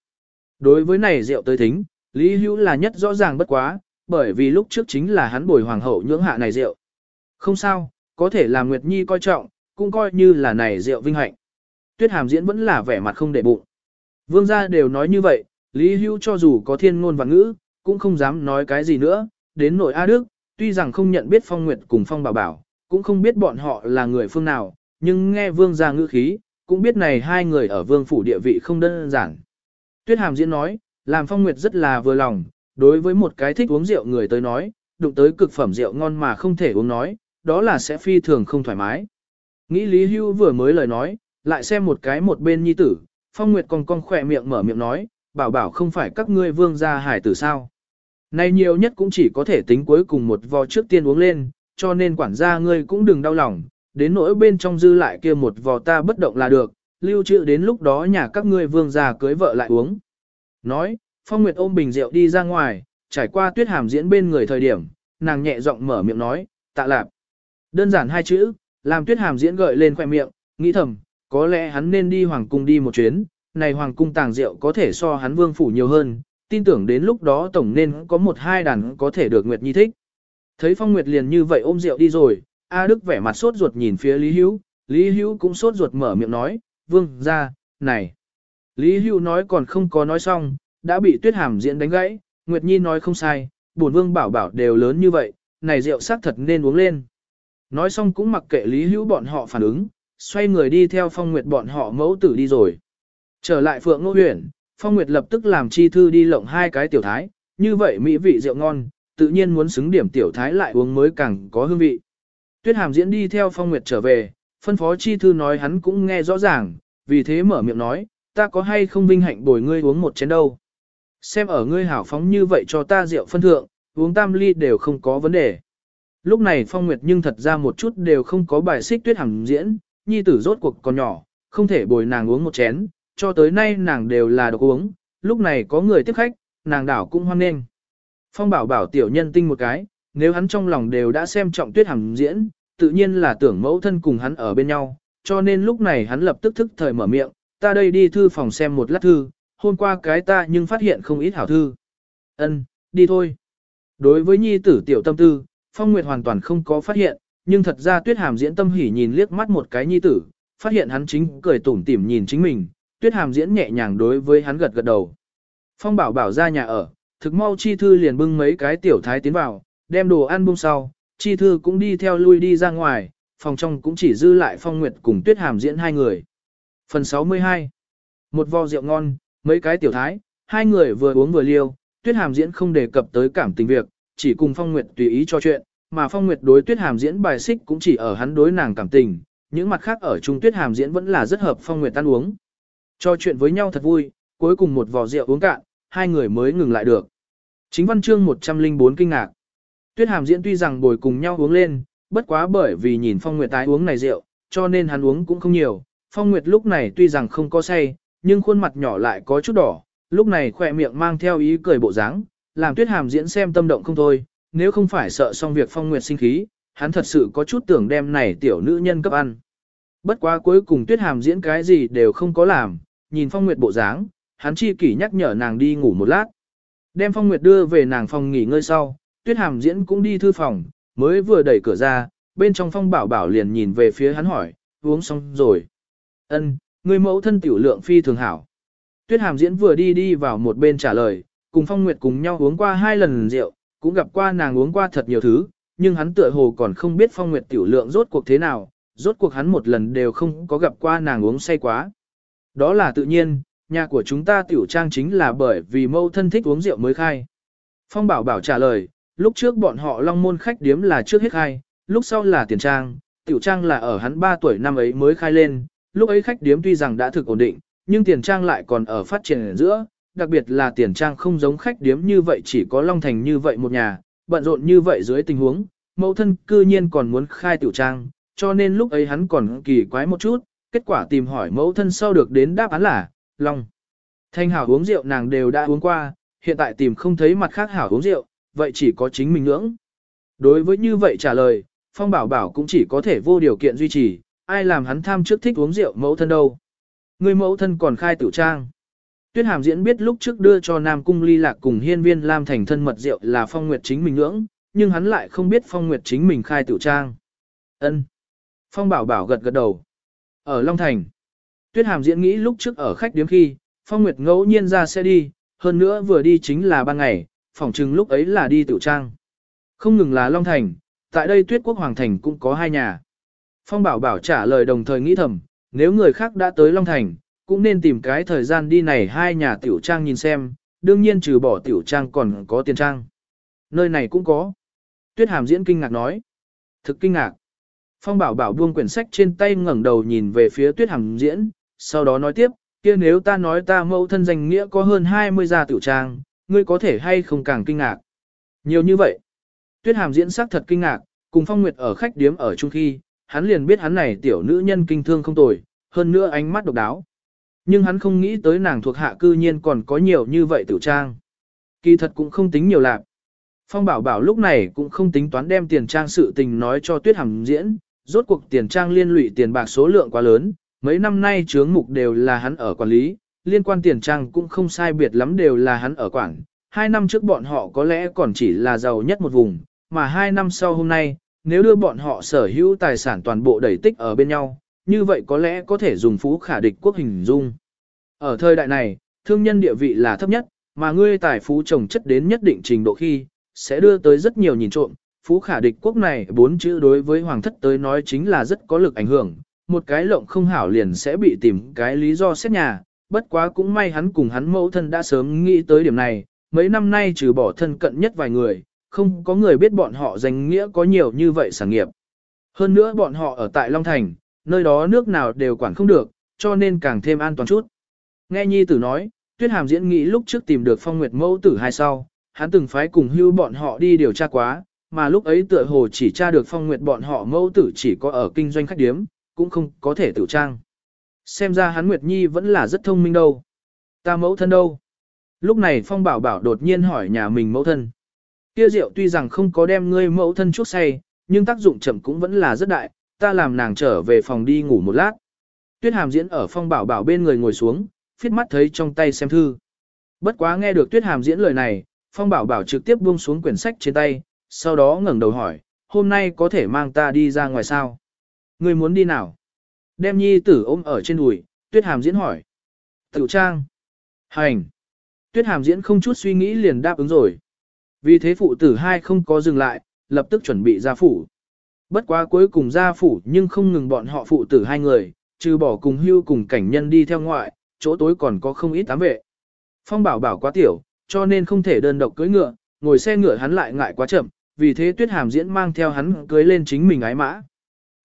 Đối với này rượu tới thính, Lý Hữu là nhất rõ ràng bất quá, bởi vì lúc trước chính là hắn bồi hoàng hậu nhưỡng hạ này rượu. Không sao, có thể làm Nguyệt Nhi coi trọng, cũng coi như là này rượu vinh hạnh. Tuyết hàm diễn vẫn là vẻ mặt không để bụng. Vương gia đều nói như vậy, Lý Hữu cho dù có thiên ngôn và ngữ, cũng không dám nói cái gì nữa, đến nội A Đức, tuy rằng không nhận biết Phong Nguyệt cùng Phong Bảo Bảo, cũng không biết bọn họ là người phương nào, nhưng nghe vương gia ngữ khí, cũng biết này hai người ở vương phủ địa vị không đơn giản. Tuyết Hàm diễn nói, làm Phong Nguyệt rất là vừa lòng, đối với một cái thích uống rượu người tới nói, đụng tới cực phẩm rượu ngon mà không thể uống nói, đó là sẽ phi thường không thoải mái. Nghĩ Lý Hưu vừa mới lời nói, lại xem một cái một bên nhi tử, Phong Nguyệt còn con khỏe miệng mở miệng nói, bảo bảo không phải các ngươi vương gia hải tử sao. Này nhiều nhất cũng chỉ có thể tính cuối cùng một vò trước tiên uống lên, cho nên quản gia ngươi cũng đừng đau lòng, đến nỗi bên trong dư lại kia một vò ta bất động là được, lưu trữ đến lúc đó nhà các ngươi vương gia cưới vợ lại uống. Nói, Phong Nguyệt ôm bình rượu đi ra ngoài, trải qua tuyết hàm diễn bên người thời điểm, nàng nhẹ giọng mở miệng nói, tạ lạp. Đơn giản hai chữ, làm tuyết hàm diễn gợi lên khoẻ miệng, nghĩ thầm, có lẽ hắn nên đi hoàng cung đi một chuyến, này hoàng cung tàng rượu có thể so hắn vương phủ nhiều hơn, tin tưởng đến lúc đó tổng nên có một hai đàn có thể được Nguyệt Nhi thích. Thấy Phong Nguyệt liền như vậy ôm rượu đi rồi, A Đức vẻ mặt sốt ruột nhìn phía Lý Hữu, Lý Hữu cũng sốt ruột mở miệng nói, vương, ra, này. Lý Hữu nói còn không có nói xong, đã bị tuyết hàm diễn đánh gãy, Nguyệt Nhi nói không sai, bổn vương bảo bảo đều lớn như vậy, này rượu xác thật nên uống lên. Nói xong cũng mặc kệ Lý Hữu bọn họ phản ứng, xoay người đi theo Phong Nguyệt bọn họ mẫu tử đi rồi. Trở lại Phượng Ngô Huyền, Phong Nguyệt lập tức làm chi thư đi lộng hai cái tiểu thái, như vậy mỹ vị rượu ngon, tự nhiên muốn xứng điểm tiểu thái lại uống mới càng có hương vị. Tuyết Hàm diễn đi theo Phong Nguyệt trở về, phân phó chi thư nói hắn cũng nghe rõ ràng, vì thế mở miệng nói, ta có hay không vinh hạnh bồi ngươi uống một chén đâu. Xem ở ngươi hảo phóng như vậy cho ta rượu phân thượng, uống tam ly đều không có vấn đề. Lúc này Phong Nguyệt nhưng thật ra một chút đều không có bài xích Tuyết Hàm diễn, nhi tử rốt cuộc còn nhỏ, không thể bồi nàng uống một chén, cho tới nay nàng đều là độc uống, lúc này có người tiếp khách, nàng đảo cũng hoan nghênh. Phong bảo bảo tiểu nhân tinh một cái, nếu hắn trong lòng đều đã xem trọng tuyết hằng diễn, tự nhiên là tưởng mẫu thân cùng hắn ở bên nhau, cho nên lúc này hắn lập tức thức thời mở miệng, ta đây đi thư phòng xem một lát thư, hôm qua cái ta nhưng phát hiện không ít hảo thư. Ân, đi thôi. Đối với nhi tử tiểu tâm tư, Phong Nguyệt hoàn toàn không có phát hiện, nhưng thật ra Tuyết Hàm diễn tâm hỉ nhìn liếc mắt một cái nhi tử, phát hiện hắn chính cười tủm tỉm nhìn chính mình, Tuyết Hàm diễn nhẹ nhàng đối với hắn gật gật đầu. Phong Bảo bảo ra nhà ở, thực mau chi thư liền bưng mấy cái tiểu thái tiến vào, đem đồ ăn bung sau, chi thư cũng đi theo lui đi ra ngoài, phòng trong cũng chỉ dư lại Phong Nguyệt cùng Tuyết Hàm diễn hai người. Phần 62 Một vò rượu ngon, mấy cái tiểu thái, hai người vừa uống vừa liêu, Tuyết Hàm diễn không đề cập tới cảm tình việc, chỉ cùng Phong Nguyệt tùy ý cho chuyện, mà Phong Nguyệt đối Tuyết Hàm diễn bài xích cũng chỉ ở hắn đối nàng cảm tình, những mặt khác ở Trung Tuyết Hàm diễn vẫn là rất hợp Phong Nguyệt ăn uống. Cho chuyện với nhau thật vui, cuối cùng một vò rượu uống cạn, hai người mới ngừng lại được. Chính văn chương 104 kinh ngạc. Tuyết Hàm diễn tuy rằng bồi cùng nhau uống lên, bất quá bởi vì nhìn Phong Nguyệt tái uống này rượu, cho nên hắn uống cũng không nhiều. Phong Nguyệt lúc này tuy rằng không có say, nhưng khuôn mặt nhỏ lại có chút đỏ, lúc này khỏe miệng mang theo ý cười bộ dáng, làm Tuyết Hàm diễn xem tâm động không thôi, nếu không phải sợ xong việc Phong Nguyệt sinh khí, hắn thật sự có chút tưởng đem này tiểu nữ nhân cấp ăn. Bất quá cuối cùng Tuyết Hàm diễn cái gì đều không có làm, nhìn Phong Nguyệt bộ dáng, hắn chi kỷ nhắc nhở nàng đi ngủ một lát. Đem Phong Nguyệt đưa về nàng phòng nghỉ ngơi sau, Tuyết Hàm diễn cũng đi thư phòng, mới vừa đẩy cửa ra, bên trong Phong Bảo Bảo liền nhìn về phía hắn hỏi, uống xong rồi. Ân, người mẫu thân tiểu lượng phi thường hảo. Tuyết Hàm diễn vừa đi đi vào một bên trả lời, cùng Phong Nguyệt cùng nhau uống qua hai lần rượu, cũng gặp qua nàng uống qua thật nhiều thứ, nhưng hắn tựa hồ còn không biết Phong Nguyệt tiểu lượng rốt cuộc thế nào, rốt cuộc hắn một lần đều không có gặp qua nàng uống say quá. Đó là tự nhiên, nhà của chúng ta tiểu trang chính là bởi vì mâu thân thích uống rượu mới khai. Phong bảo bảo trả lời, lúc trước bọn họ long môn khách điếm là trước hết khai, lúc sau là tiền trang, tiểu trang là ở hắn 3 tuổi năm ấy mới khai lên, lúc ấy khách điếm tuy rằng đã thực ổn định, nhưng tiền trang lại còn ở phát triển ở giữa, đặc biệt là tiền trang không giống khách điếm như vậy chỉ có Long Thành như vậy một nhà, bận rộn như vậy dưới tình huống, mẫu thân cư nhiên còn muốn khai tiểu trang, cho nên lúc ấy hắn còn kỳ quái một chút, kết quả tìm hỏi mẫu thân sau được đến đáp án là, Long. Thanh hảo uống rượu nàng đều đã uống qua, hiện tại tìm không thấy mặt khác hảo uống rượu, vậy chỉ có chính mình ngưỡng. Đối với như vậy trả lời, Phong Bảo Bảo cũng chỉ có thể vô điều kiện duy trì, ai làm hắn tham trước thích uống rượu mẫu thân đâu. Người mẫu thân còn khai tiểu trang. Tuyết Hàm diễn biết lúc trước đưa cho Nam Cung ly lạc cùng hiên viên Lam thành thân mật rượu là Phong Nguyệt chính mình ngưỡng, nhưng hắn lại không biết Phong Nguyệt chính mình khai tiểu trang. Ân. Phong Bảo Bảo gật gật đầu. Ở Long Thành, Tuyết Hàm diễn nghĩ lúc trước ở khách điếm khi, Phong Nguyệt ngẫu nhiên ra xe đi, hơn nữa vừa đi chính là ban ngày, phỏng chừng lúc ấy là đi tiểu trang. Không ngừng là Long Thành, tại đây Tuyết Quốc Hoàng Thành cũng có hai nhà. Phong Bảo Bảo trả lời đồng thời nghĩ thầm, nếu người khác đã tới Long Thành, cũng nên tìm cái thời gian đi này hai nhà tiểu trang nhìn xem, đương nhiên trừ bỏ tiểu trang còn có tiền trang. Nơi này cũng có. Tuyết Hàm diễn kinh ngạc nói. Thực kinh ngạc. Phong Bảo Bảo buông quyển sách trên tay ngẩng đầu nhìn về phía Tuyết Hàm diễn, sau đó nói tiếp, kia nếu ta nói ta mẫu thân danh nghĩa có hơn 20 gia tiểu trang, ngươi có thể hay không càng kinh ngạc. Nhiều như vậy. Tuyết Hàm diễn sắc thật kinh ngạc, cùng Phong Nguyệt ở khách điếm ở chung khi, hắn liền biết hắn này tiểu nữ nhân kinh thương không tồi, hơn nữa ánh mắt độc đáo. Nhưng hắn không nghĩ tới nàng thuộc hạ cư nhiên còn có nhiều như vậy tiểu trang. Kỳ thật cũng không tính nhiều lạc. Phong bảo bảo lúc này cũng không tính toán đem tiền trang sự tình nói cho tuyết Hàm diễn, rốt cuộc tiền trang liên lụy tiền bạc số lượng quá lớn, mấy năm nay chướng mục đều là hắn ở quản lý, liên quan tiền trang cũng không sai biệt lắm đều là hắn ở quản. Hai năm trước bọn họ có lẽ còn chỉ là giàu nhất một vùng, mà hai năm sau hôm nay, nếu đưa bọn họ sở hữu tài sản toàn bộ đẩy tích ở bên nhau, như vậy có lẽ có thể dùng phú khả địch quốc hình dung. Ở thời đại này, thương nhân địa vị là thấp nhất, mà ngươi tài phú trồng chất đến nhất định trình độ khi, sẽ đưa tới rất nhiều nhìn trộm. Phú khả địch quốc này bốn chữ đối với hoàng thất tới nói chính là rất có lực ảnh hưởng, một cái lộng không hảo liền sẽ bị tìm cái lý do xét nhà, bất quá cũng may hắn cùng hắn mẫu thân đã sớm nghĩ tới điểm này, mấy năm nay trừ bỏ thân cận nhất vài người, không có người biết bọn họ danh nghĩa có nhiều như vậy sản nghiệp. Hơn nữa bọn họ ở tại Long Thành, nơi đó nước nào đều quản không được, cho nên càng thêm an toàn chút. Nghe nhi tử nói, tuyết hàm diễn nghĩ lúc trước tìm được phong nguyệt mẫu tử hai sau, hắn từng phái cùng hưu bọn họ đi điều tra quá, mà lúc ấy tựa hồ chỉ tra được phong nguyệt bọn họ mẫu tử chỉ có ở kinh doanh khách điếm, cũng không có thể tự trang. Xem ra hắn Nguyệt Nhi vẫn là rất thông minh đâu. Ta mẫu thân đâu? Lúc này Phong Bảo Bảo đột nhiên hỏi nhà mình mẫu thân. Kia rượu tuy rằng không có đem ngươi mẫu thân chút say, nhưng tác dụng chậm cũng vẫn là rất đại, ta làm nàng trở về phòng đi ngủ một lát. Tuyết Hàm diễn ở Phong Bảo Bảo bên người ngồi xuống, phiết mắt thấy trong tay xem thư. Bất quá nghe được Tuyết Hàm diễn lời này, Phong Bảo Bảo trực tiếp buông xuống quyển sách trên tay, sau đó ngẩng đầu hỏi, hôm nay có thể mang ta đi ra ngoài sao? Ngươi muốn đi nào? Đem nhi tử ôm ở trên đùi, Tuyết Hàm diễn hỏi. Tiểu trang. Hành. Tuyết Hàm diễn không chút suy nghĩ liền đáp ứng rồi. Vì thế phụ tử hai không có dừng lại, lập tức chuẩn bị ra phủ. Bất quá cuối cùng ra phủ nhưng không ngừng bọn họ phụ tử hai người, trừ bỏ cùng hưu cùng cảnh nhân đi theo ngoại, chỗ tối còn có không ít tám vệ. Phong bảo bảo quá tiểu, cho nên không thể đơn độc cưỡi ngựa, ngồi xe ngựa hắn lại ngại quá chậm, vì thế tuyết hàm diễn mang theo hắn cưới lên chính mình ái mã.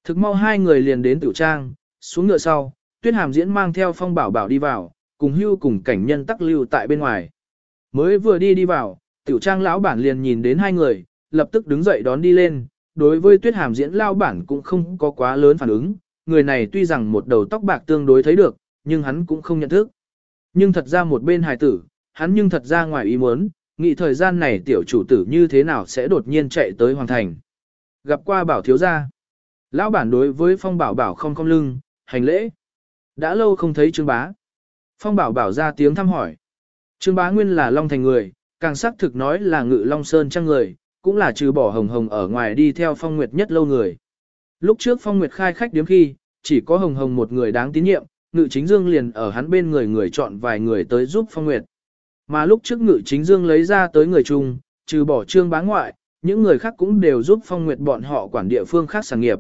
Thực mau hai người liền đến tiểu trang, xuống ngựa sau, tuyết hàm diễn mang theo phong bảo bảo đi vào, cùng hưu cùng cảnh nhân tắc lưu tại bên ngoài. Mới vừa đi đi vào, tiểu trang lão bản liền nhìn đến hai người, lập tức đứng dậy đón đi lên, đối với tuyết hàm diễn lao bản cũng không có quá lớn phản ứng, người này tuy rằng một đầu tóc bạc tương đối thấy được, nhưng hắn cũng không nhận thức. Nhưng thật ra một bên hài tử, hắn nhưng thật ra ngoài ý muốn, nghĩ thời gian này tiểu chủ tử như thế nào sẽ đột nhiên chạy tới hoàng thành. Gặp qua bảo thiếu gia. Lão bản đối với phong bảo bảo không cong lưng, hành lễ. Đã lâu không thấy trương bá. Phong bảo bảo ra tiếng thăm hỏi. Trương bá nguyên là long thành người, càng xác thực nói là ngự long sơn trang người, cũng là trừ bỏ hồng hồng ở ngoài đi theo phong nguyệt nhất lâu người. Lúc trước phong nguyệt khai khách điếm khi, chỉ có hồng hồng một người đáng tín nhiệm, ngự chính dương liền ở hắn bên người người chọn vài người tới giúp phong nguyệt. Mà lúc trước ngự chính dương lấy ra tới người chung, trừ bỏ trương bá ngoại, những người khác cũng đều giúp phong nguyệt bọn họ quản địa phương khác sản nghiệp.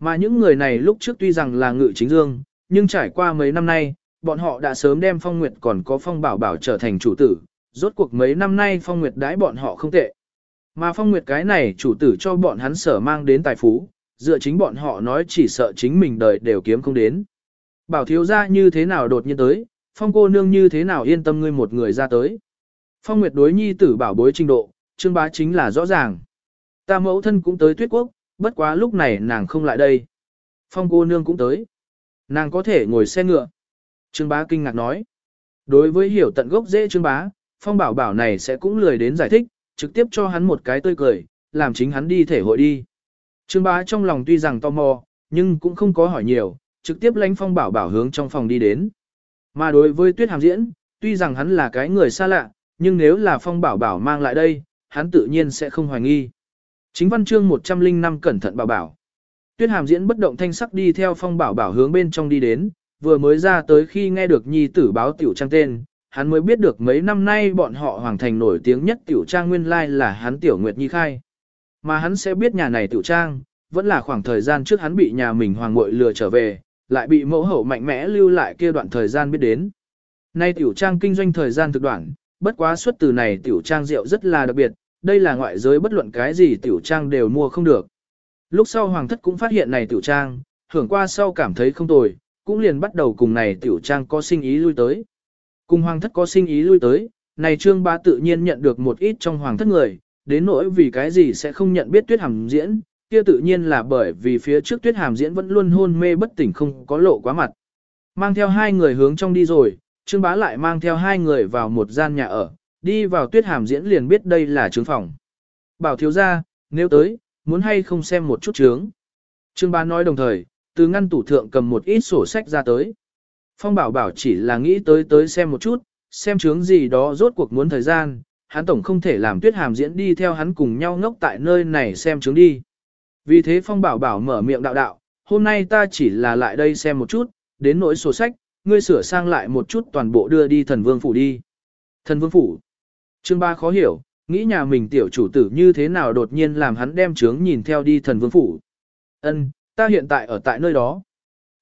Mà những người này lúc trước tuy rằng là ngự chính dương, nhưng trải qua mấy năm nay, bọn họ đã sớm đem Phong Nguyệt còn có Phong Bảo Bảo trở thành chủ tử, rốt cuộc mấy năm nay Phong Nguyệt đãi bọn họ không tệ. Mà Phong Nguyệt cái này chủ tử cho bọn hắn sở mang đến tài phú, dựa chính bọn họ nói chỉ sợ chính mình đời đều kiếm không đến. Bảo thiếu ra như thế nào đột nhiên tới, Phong cô nương như thế nào yên tâm ngươi một người ra tới. Phong Nguyệt đối nhi tử bảo bối trình độ, trương bá chính là rõ ràng. Ta mẫu thân cũng tới tuyết quốc, bất quá lúc này nàng không lại đây. Phong cô nương cũng tới. Nàng có thể ngồi xe ngựa. Trương bá kinh ngạc nói. Đối với hiểu tận gốc dễ trương bá, phong bảo bảo này sẽ cũng lười đến giải thích, trực tiếp cho hắn một cái tươi cười, làm chính hắn đi thể hội đi. Trương bá trong lòng tuy rằng tò mò, nhưng cũng không có hỏi nhiều, trực tiếp lánh phong bảo bảo hướng trong phòng đi đến. Mà đối với tuyết hàm diễn, tuy rằng hắn là cái người xa lạ, nhưng nếu là phong bảo bảo mang lại đây, hắn tự nhiên sẽ không hoài nghi. Chính văn chương 105 cẩn thận bảo bảo. Tuyết hàm diễn bất động thanh sắc đi theo phong bảo bảo hướng bên trong đi đến, vừa mới ra tới khi nghe được nhi tử báo tiểu trang tên, hắn mới biết được mấy năm nay bọn họ hoàng thành nổi tiếng nhất tiểu trang nguyên lai là hắn tiểu nguyệt nhi khai. Mà hắn sẽ biết nhà này tiểu trang, vẫn là khoảng thời gian trước hắn bị nhà mình hoàng muội lừa trở về, lại bị mẫu hậu mạnh mẽ lưu lại kia đoạn thời gian biết đến. Nay tiểu trang kinh doanh thời gian thực đoạn, bất quá xuất từ này tiểu trang rượu rất là đặc biệt, đây là ngoại giới bất luận cái gì tiểu trang đều mua không được. Lúc sau hoàng thất cũng phát hiện này tiểu trang, hưởng qua sau cảm thấy không tồi, cũng liền bắt đầu cùng này tiểu trang có sinh ý lui tới. Cùng hoàng thất có sinh ý lui tới, này trương bá tự nhiên nhận được một ít trong hoàng thất người, đến nỗi vì cái gì sẽ không nhận biết tuyết hàm diễn, kia tự nhiên là bởi vì phía trước tuyết hàm diễn vẫn luôn hôn mê bất tỉnh không có lộ quá mặt. Mang theo hai người hướng trong đi rồi, trương bá lại mang theo hai người vào một gian nhà ở, đi vào tuyết hàm diễn liền biết đây là trướng phòng. Bảo thiếu ra, nếu tới, muốn hay không xem một chút trướng. Trương bá nói đồng thời, từ ngăn tủ thượng cầm một ít sổ sách ra tới. Phong bảo bảo chỉ là nghĩ tới tới xem một chút, xem trướng gì đó rốt cuộc muốn thời gian, hắn tổng không thể làm tuyết hàm diễn đi theo hắn cùng nhau ngốc tại nơi này xem trướng đi. Vì thế Phong bảo bảo mở miệng đạo đạo, hôm nay ta chỉ là lại đây xem một chút, đến nỗi sổ sách, ngươi sửa sang lại một chút toàn bộ đưa đi thần vương phủ đi. Thần vương phủ. Trương ba khó hiểu, nghĩ nhà mình tiểu chủ tử như thế nào đột nhiên làm hắn đem trướng nhìn theo đi thần vương phủ. Ân, ta hiện tại ở tại nơi đó.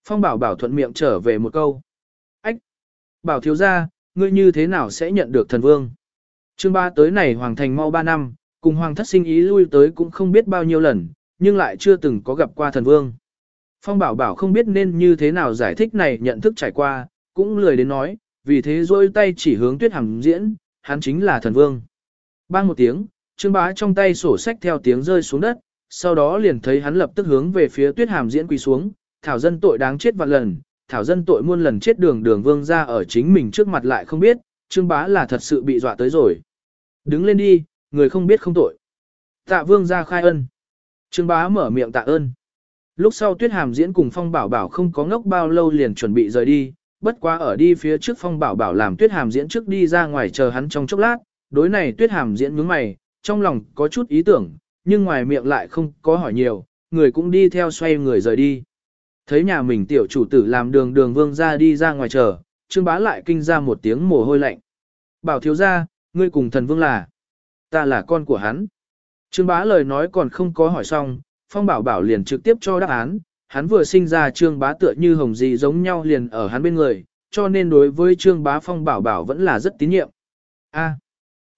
Phong bảo bảo thuận miệng trở về một câu. Ách! Bảo thiếu gia, ngươi như thế nào sẽ nhận được thần vương? Trương ba tới này hoàng thành mau ba năm, cùng hoàng thất sinh ý lui tới cũng không biết bao nhiêu lần, nhưng lại chưa từng có gặp qua thần vương. Phong bảo bảo không biết nên như thế nào giải thích này nhận thức trải qua, cũng lười đến nói, vì thế rôi tay chỉ hướng tuyết hằng diễn, hắn chính là thần vương. Bang một tiếng, trương bá trong tay sổ sách theo tiếng rơi xuống đất, sau đó liền thấy hắn lập tức hướng về phía tuyết hàm diễn quỳ xuống, thảo dân tội đáng chết vạn lần, thảo dân tội muôn lần chết đường đường vương ra ở chính mình trước mặt lại không biết, trương bá là thật sự bị dọa tới rồi. Đứng lên đi, người không biết không tội. Tạ vương ra khai ân. Trương bá mở miệng tạ ơn. Lúc sau tuyết hàm diễn cùng phong bảo bảo không có ngốc bao lâu liền chuẩn bị rời đi, bất quá ở đi phía trước phong bảo bảo làm tuyết hàm diễn trước đi ra ngoài chờ hắn trong chốc lát, đối này tuyết hàm diễn nhướng mày, trong lòng có chút ý tưởng, nhưng ngoài miệng lại không có hỏi nhiều, người cũng đi theo xoay người rời đi. Thấy nhà mình tiểu chủ tử làm đường đường vương ra đi ra ngoài chờ, trương bá lại kinh ra một tiếng mồ hôi lạnh. Bảo thiếu ra, ngươi cùng thần vương là, ta là con của hắn. Trương bá lời nói còn không có hỏi xong, phong bảo bảo liền trực tiếp cho đáp án, hắn vừa sinh ra trương bá tựa như hồng gì giống nhau liền ở hắn bên người, cho nên đối với trương bá phong bảo bảo vẫn là rất tín nhiệm. A.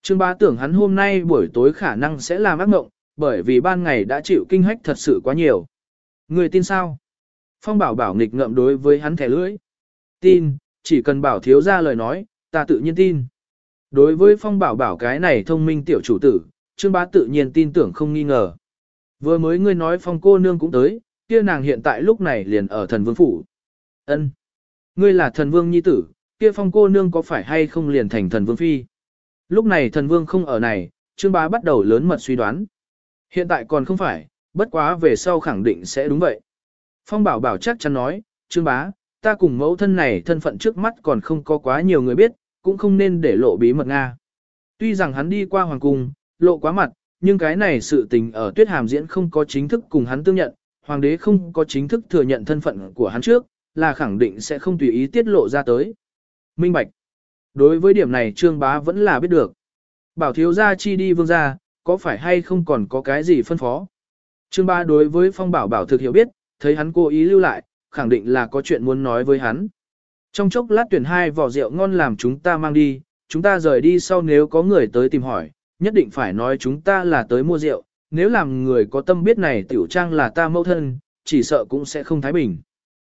trương bá tưởng hắn hôm nay buổi tối khả năng sẽ làm ác mộng, bởi vì ban ngày đã chịu kinh hách thật sự quá nhiều. Người tin sao? Phong bảo bảo nghịch ngợm đối với hắn thẻ lưỡi. Tin, chỉ cần bảo thiếu ra lời nói, ta tự nhiên tin. Đối với phong bảo bảo cái này thông minh tiểu chủ tử, trương bá tự nhiên tin tưởng không nghi ngờ. Vừa mới ngươi nói phong cô nương cũng tới, kia nàng hiện tại lúc này liền ở thần vương phủ. Ân, Ngươi là thần vương nhi tử, kia phong cô nương có phải hay không liền thành thần vương phi? Lúc này thần vương không ở này, trương bá bắt đầu lớn mật suy đoán. Hiện tại còn không phải, bất quá về sau khẳng định sẽ đúng vậy. Phong bảo bảo chắc chắn nói, trương bá, ta cùng mẫu thân này thân phận trước mắt còn không có quá nhiều người biết, cũng không nên để lộ bí mật Nga. Tuy rằng hắn đi qua hoàng cung, lộ quá mặt, nhưng cái này sự tình ở tuyết hàm diễn không có chính thức cùng hắn tương nhận, hoàng đế không có chính thức thừa nhận thân phận của hắn trước, là khẳng định sẽ không tùy ý tiết lộ ra tới. Minh Bạch. Đối với điểm này trương bá vẫn là biết được. Bảo thiếu gia chi đi vương gia, có phải hay không còn có cái gì phân phó? Trương bá đối với phong bảo bảo thực hiểu biết, thấy hắn cố ý lưu lại, khẳng định là có chuyện muốn nói với hắn. Trong chốc lát tuyển hai vỏ rượu ngon làm chúng ta mang đi, chúng ta rời đi sau nếu có người tới tìm hỏi, nhất định phải nói chúng ta là tới mua rượu, nếu làm người có tâm biết này tiểu trang là ta mẫu thân, chỉ sợ cũng sẽ không thái bình.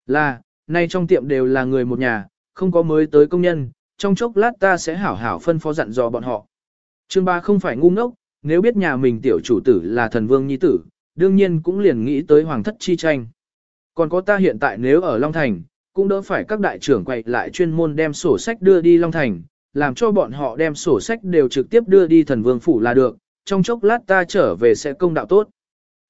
Là, nay trong tiệm đều là người một nhà, không có mới tới công nhân, trong chốc lát ta sẽ hảo hảo phân phó dặn dò bọn họ. Trương ba không phải ngu ngốc, nếu biết nhà mình tiểu chủ tử là thần vương nhi tử, đương nhiên cũng liền nghĩ tới hoàng thất chi tranh. Còn có ta hiện tại nếu ở Long Thành, cũng đỡ phải các đại trưởng quay lại chuyên môn đem sổ sách đưa đi Long Thành, làm cho bọn họ đem sổ sách đều trực tiếp đưa đi thần vương phủ là được, trong chốc lát ta trở về sẽ công đạo tốt.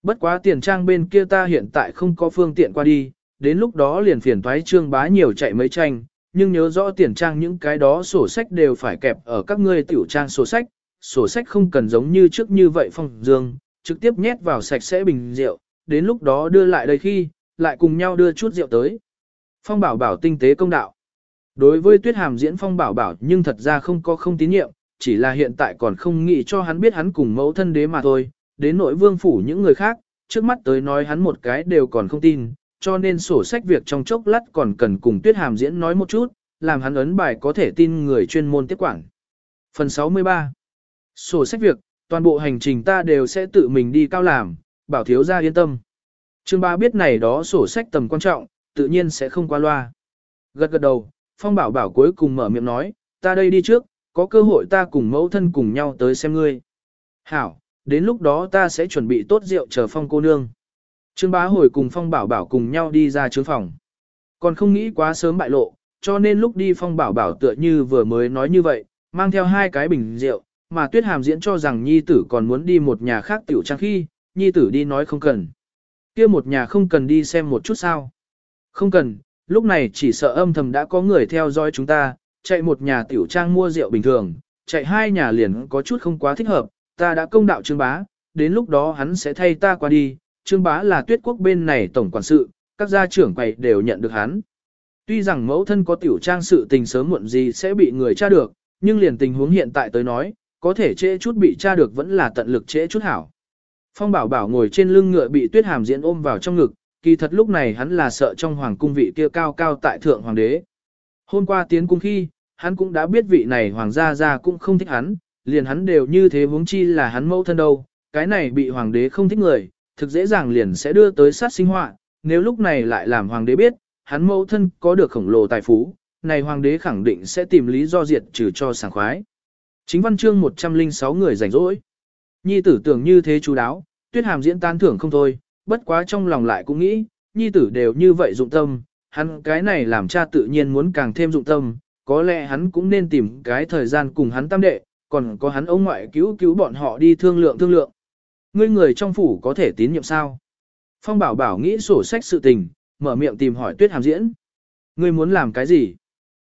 Bất quá tiền trang bên kia ta hiện tại không có phương tiện qua đi, đến lúc đó liền phiền thoái trương bá nhiều chạy mấy tranh, nhưng nhớ rõ tiền trang những cái đó sổ sách đều phải kẹp ở các ngươi tiểu trang sổ sách, sổ sách không cần giống như trước như vậy phong dương, trực tiếp nhét vào sạch sẽ bình rượu, đến lúc đó đưa lại đây khi, lại cùng nhau đưa chút rượu tới. Phong bảo bảo tinh tế công đạo. Đối với tuyết hàm diễn phong bảo bảo nhưng thật ra không có không tín nhiệm, chỉ là hiện tại còn không nghĩ cho hắn biết hắn cùng mẫu thân đế mà thôi, đến nội vương phủ những người khác, trước mắt tới nói hắn một cái đều còn không tin, cho nên sổ sách việc trong chốc lát còn cần cùng tuyết hàm diễn nói một chút, làm hắn ấn bài có thể tin người chuyên môn tiếp quản. Phần 63 Sổ sách việc, toàn bộ hành trình ta đều sẽ tự mình đi cao làm, bảo thiếu gia yên tâm. Trương ba biết này đó sổ sách tầm quan trọng, tự nhiên sẽ không qua loa. Gật gật đầu, Phong bảo bảo cuối cùng mở miệng nói, ta đây đi trước, có cơ hội ta cùng mẫu thân cùng nhau tới xem ngươi. Hảo, đến lúc đó ta sẽ chuẩn bị tốt rượu chờ Phong cô nương. Trương bá hồi cùng Phong bảo bảo cùng nhau đi ra trướng phòng. Còn không nghĩ quá sớm bại lộ, cho nên lúc đi Phong bảo bảo tựa như vừa mới nói như vậy, mang theo hai cái bình rượu, mà Tuyết Hàm diễn cho rằng nhi tử còn muốn đi một nhà khác tiểu trang khi, nhi tử đi nói không cần. kia một nhà không cần đi xem một chút sao. Không cần, lúc này chỉ sợ âm thầm đã có người theo dõi chúng ta, chạy một nhà tiểu trang mua rượu bình thường, chạy hai nhà liền có chút không quá thích hợp, ta đã công đạo Trương Bá, đến lúc đó hắn sẽ thay ta qua đi, Trương Bá là tuyết quốc bên này tổng quản sự, các gia trưởng quầy đều nhận được hắn. Tuy rằng mẫu thân có tiểu trang sự tình sớm muộn gì sẽ bị người tra được, nhưng liền tình huống hiện tại tới nói, có thể trễ chút bị tra được vẫn là tận lực trễ chút hảo. Phong bảo bảo ngồi trên lưng ngựa bị tuyết hàm diễn ôm vào trong ngực, kỳ thật lúc này hắn là sợ trong hoàng cung vị kia cao cao tại thượng hoàng đế. Hôm qua tiến cung khi, hắn cũng đã biết vị này hoàng gia gia cũng không thích hắn, liền hắn đều như thế huống chi là hắn mẫu thân đâu, cái này bị hoàng đế không thích người, thực dễ dàng liền sẽ đưa tới sát sinh họa, nếu lúc này lại làm hoàng đế biết, hắn mẫu thân có được khổng lồ tài phú, này hoàng đế khẳng định sẽ tìm lý do diệt trừ cho sảng khoái. Chính văn chương 106 người rảnh rỗi. Nhi tử tưởng như thế chú đáo, tuyết hàm diễn tan thưởng không thôi, bất quá trong lòng lại cũng nghĩ, nhi tử đều như vậy dụng tâm, hắn cái này làm cha tự nhiên muốn càng thêm dụng tâm, có lẽ hắn cũng nên tìm cái thời gian cùng hắn tam đệ, còn có hắn ông ngoại cứu cứu bọn họ đi thương lượng thương lượng. Ngươi người trong phủ có thể tín nhiệm sao? Phong bảo bảo nghĩ sổ sách sự tình, mở miệng tìm hỏi tuyết hàm diễn. Ngươi muốn làm cái gì?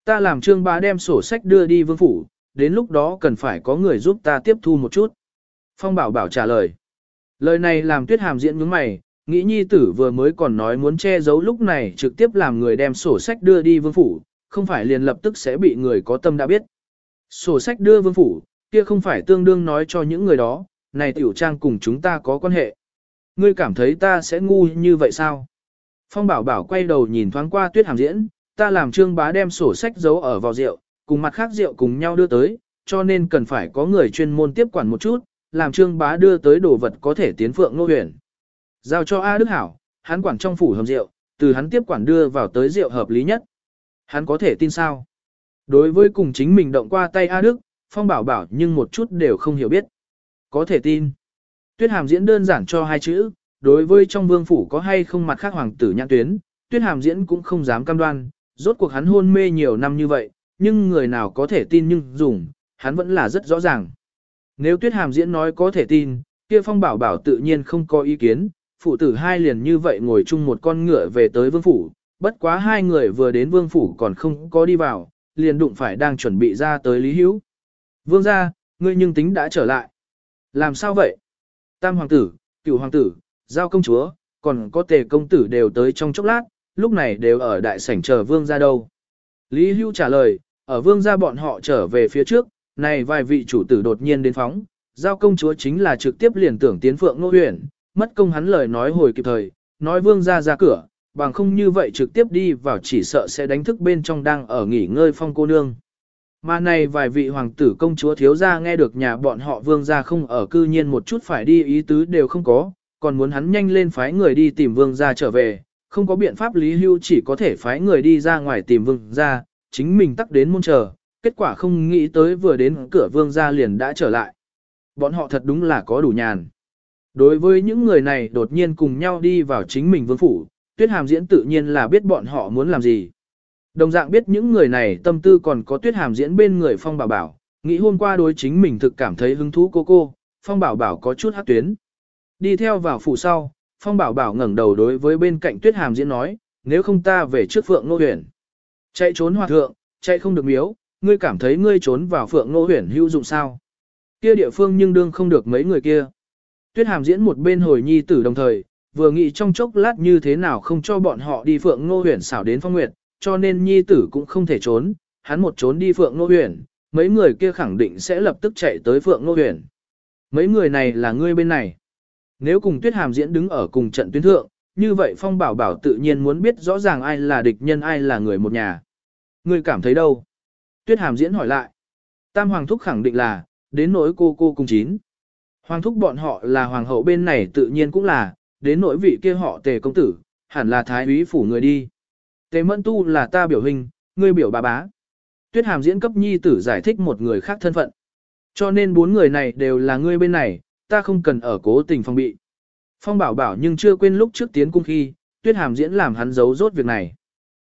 Ta làm trương bá đem sổ sách đưa đi vương phủ, đến lúc đó cần phải có người giúp ta tiếp thu một chút. Phong bảo bảo trả lời. Lời này làm tuyết hàm diễn nhướng mày, nghĩ nhi tử vừa mới còn nói muốn che giấu lúc này trực tiếp làm người đem sổ sách đưa đi vương phủ, không phải liền lập tức sẽ bị người có tâm đã biết. Sổ sách đưa vương phủ, kia không phải tương đương nói cho những người đó, này tiểu trang cùng chúng ta có quan hệ. Ngươi cảm thấy ta sẽ ngu như vậy sao? Phong bảo bảo quay đầu nhìn thoáng qua tuyết hàm diễn, ta làm trương bá đem sổ sách giấu ở vào rượu, cùng mặt khác rượu cùng nhau đưa tới, cho nên cần phải có người chuyên môn tiếp quản một chút, làm trương bá đưa tới đồ vật có thể tiến phượng nô huyền. Giao cho A Đức Hảo, hắn quản trong phủ hầm rượu, từ hắn tiếp quản đưa vào tới rượu hợp lý nhất. Hắn có thể tin sao? Đối với cùng chính mình động qua tay A Đức, Phong bảo bảo nhưng một chút đều không hiểu biết. Có thể tin. Tuyết hàm diễn đơn giản cho hai chữ, đối với trong vương phủ có hay không mặt khác hoàng tử nhãn tuyến, tuyết hàm diễn cũng không dám cam đoan, rốt cuộc hắn hôn mê nhiều năm như vậy, nhưng người nào có thể tin nhưng dùng, hắn vẫn là rất rõ ràng. Nếu tuyết hàm diễn nói có thể tin, kia phong bảo bảo tự nhiên không có ý kiến, phụ tử hai liền như vậy ngồi chung một con ngựa về tới vương phủ, bất quá hai người vừa đến vương phủ còn không có đi vào, liền đụng phải đang chuẩn bị ra tới Lý Hữu. Vương gia, ngươi nhưng tính đã trở lại. Làm sao vậy? Tam hoàng tử, cựu hoàng tử, giao công chúa, còn có tề công tử đều tới trong chốc lát, lúc này đều ở đại sảnh chờ vương gia đâu. Lý Hữu trả lời, ở vương gia bọn họ trở về phía trước, này vài vị chủ tử đột nhiên đến phóng, giao công chúa chính là trực tiếp liền tưởng tiến phượng nô huyền, mất công hắn lời nói hồi kịp thời, nói vương ra ra cửa, bằng không như vậy trực tiếp đi vào chỉ sợ sẽ đánh thức bên trong đang ở nghỉ ngơi phong cô nương. Mà này vài vị hoàng tử công chúa thiếu gia nghe được nhà bọn họ vương gia không ở cư nhiên một chút phải đi ý tứ đều không có, còn muốn hắn nhanh lên phái người đi tìm vương gia trở về, không có biện pháp lý hưu chỉ có thể phái người đi ra ngoài tìm vương gia, chính mình tắc đến môn chờ, kết quả không nghĩ tới vừa đến cửa vương gia liền đã trở lại. Bọn họ thật đúng là có đủ nhàn. Đối với những người này đột nhiên cùng nhau đi vào chính mình vương phủ, tuyết hàm diễn tự nhiên là biết bọn họ muốn làm gì. Đồng dạng biết những người này tâm tư còn có tuyết hàm diễn bên người phong bảo bảo, nghĩ hôm qua đối chính mình thực cảm thấy hứng thú cô cô, phong bảo bảo có chút hát tuyến. Đi theo vào phủ sau, phong bảo bảo ngẩng đầu đối với bên cạnh tuyết hàm diễn nói, nếu không ta về trước phượng nô huyền. Chạy trốn hòa thượng, chạy không được miếu, ngươi cảm thấy ngươi trốn vào phượng nô huyền hữu dụng sao. Kia địa phương nhưng đương không được mấy người kia. Tuyết hàm diễn một bên hồi nhi tử đồng thời, vừa nghĩ trong chốc lát như thế nào không cho bọn họ đi phượng nô huyền xảo đến phong nguyệt, cho nên nhi tử cũng không thể trốn, hắn một trốn đi phượng nô huyền, mấy người kia khẳng định sẽ lập tức chạy tới phượng nô huyền. Mấy người này là ngươi bên này. Nếu cùng tuyết hàm diễn đứng ở cùng trận tuyến thượng, như vậy phong bảo bảo tự nhiên muốn biết rõ ràng ai là địch nhân ai là người một nhà. Ngươi cảm thấy đâu? Tuyết hàm diễn hỏi lại. Tam hoàng thúc khẳng định là, đến nỗi cô cô cùng chín. Hoàng thúc bọn họ là hoàng hậu bên này tự nhiên cũng là, đến nỗi vị kia họ tề công tử, hẳn là thái úy phủ người đi. Tề mẫn tu là ta biểu hình, ngươi biểu bà bá. Tuyết hàm diễn cấp nhi tử giải thích một người khác thân phận. Cho nên bốn người này đều là ngươi bên này, ta không cần ở cố tình phong bị. Phong bảo bảo nhưng chưa quên lúc trước tiến cung khi, tuyết hàm diễn làm hắn giấu rốt việc này.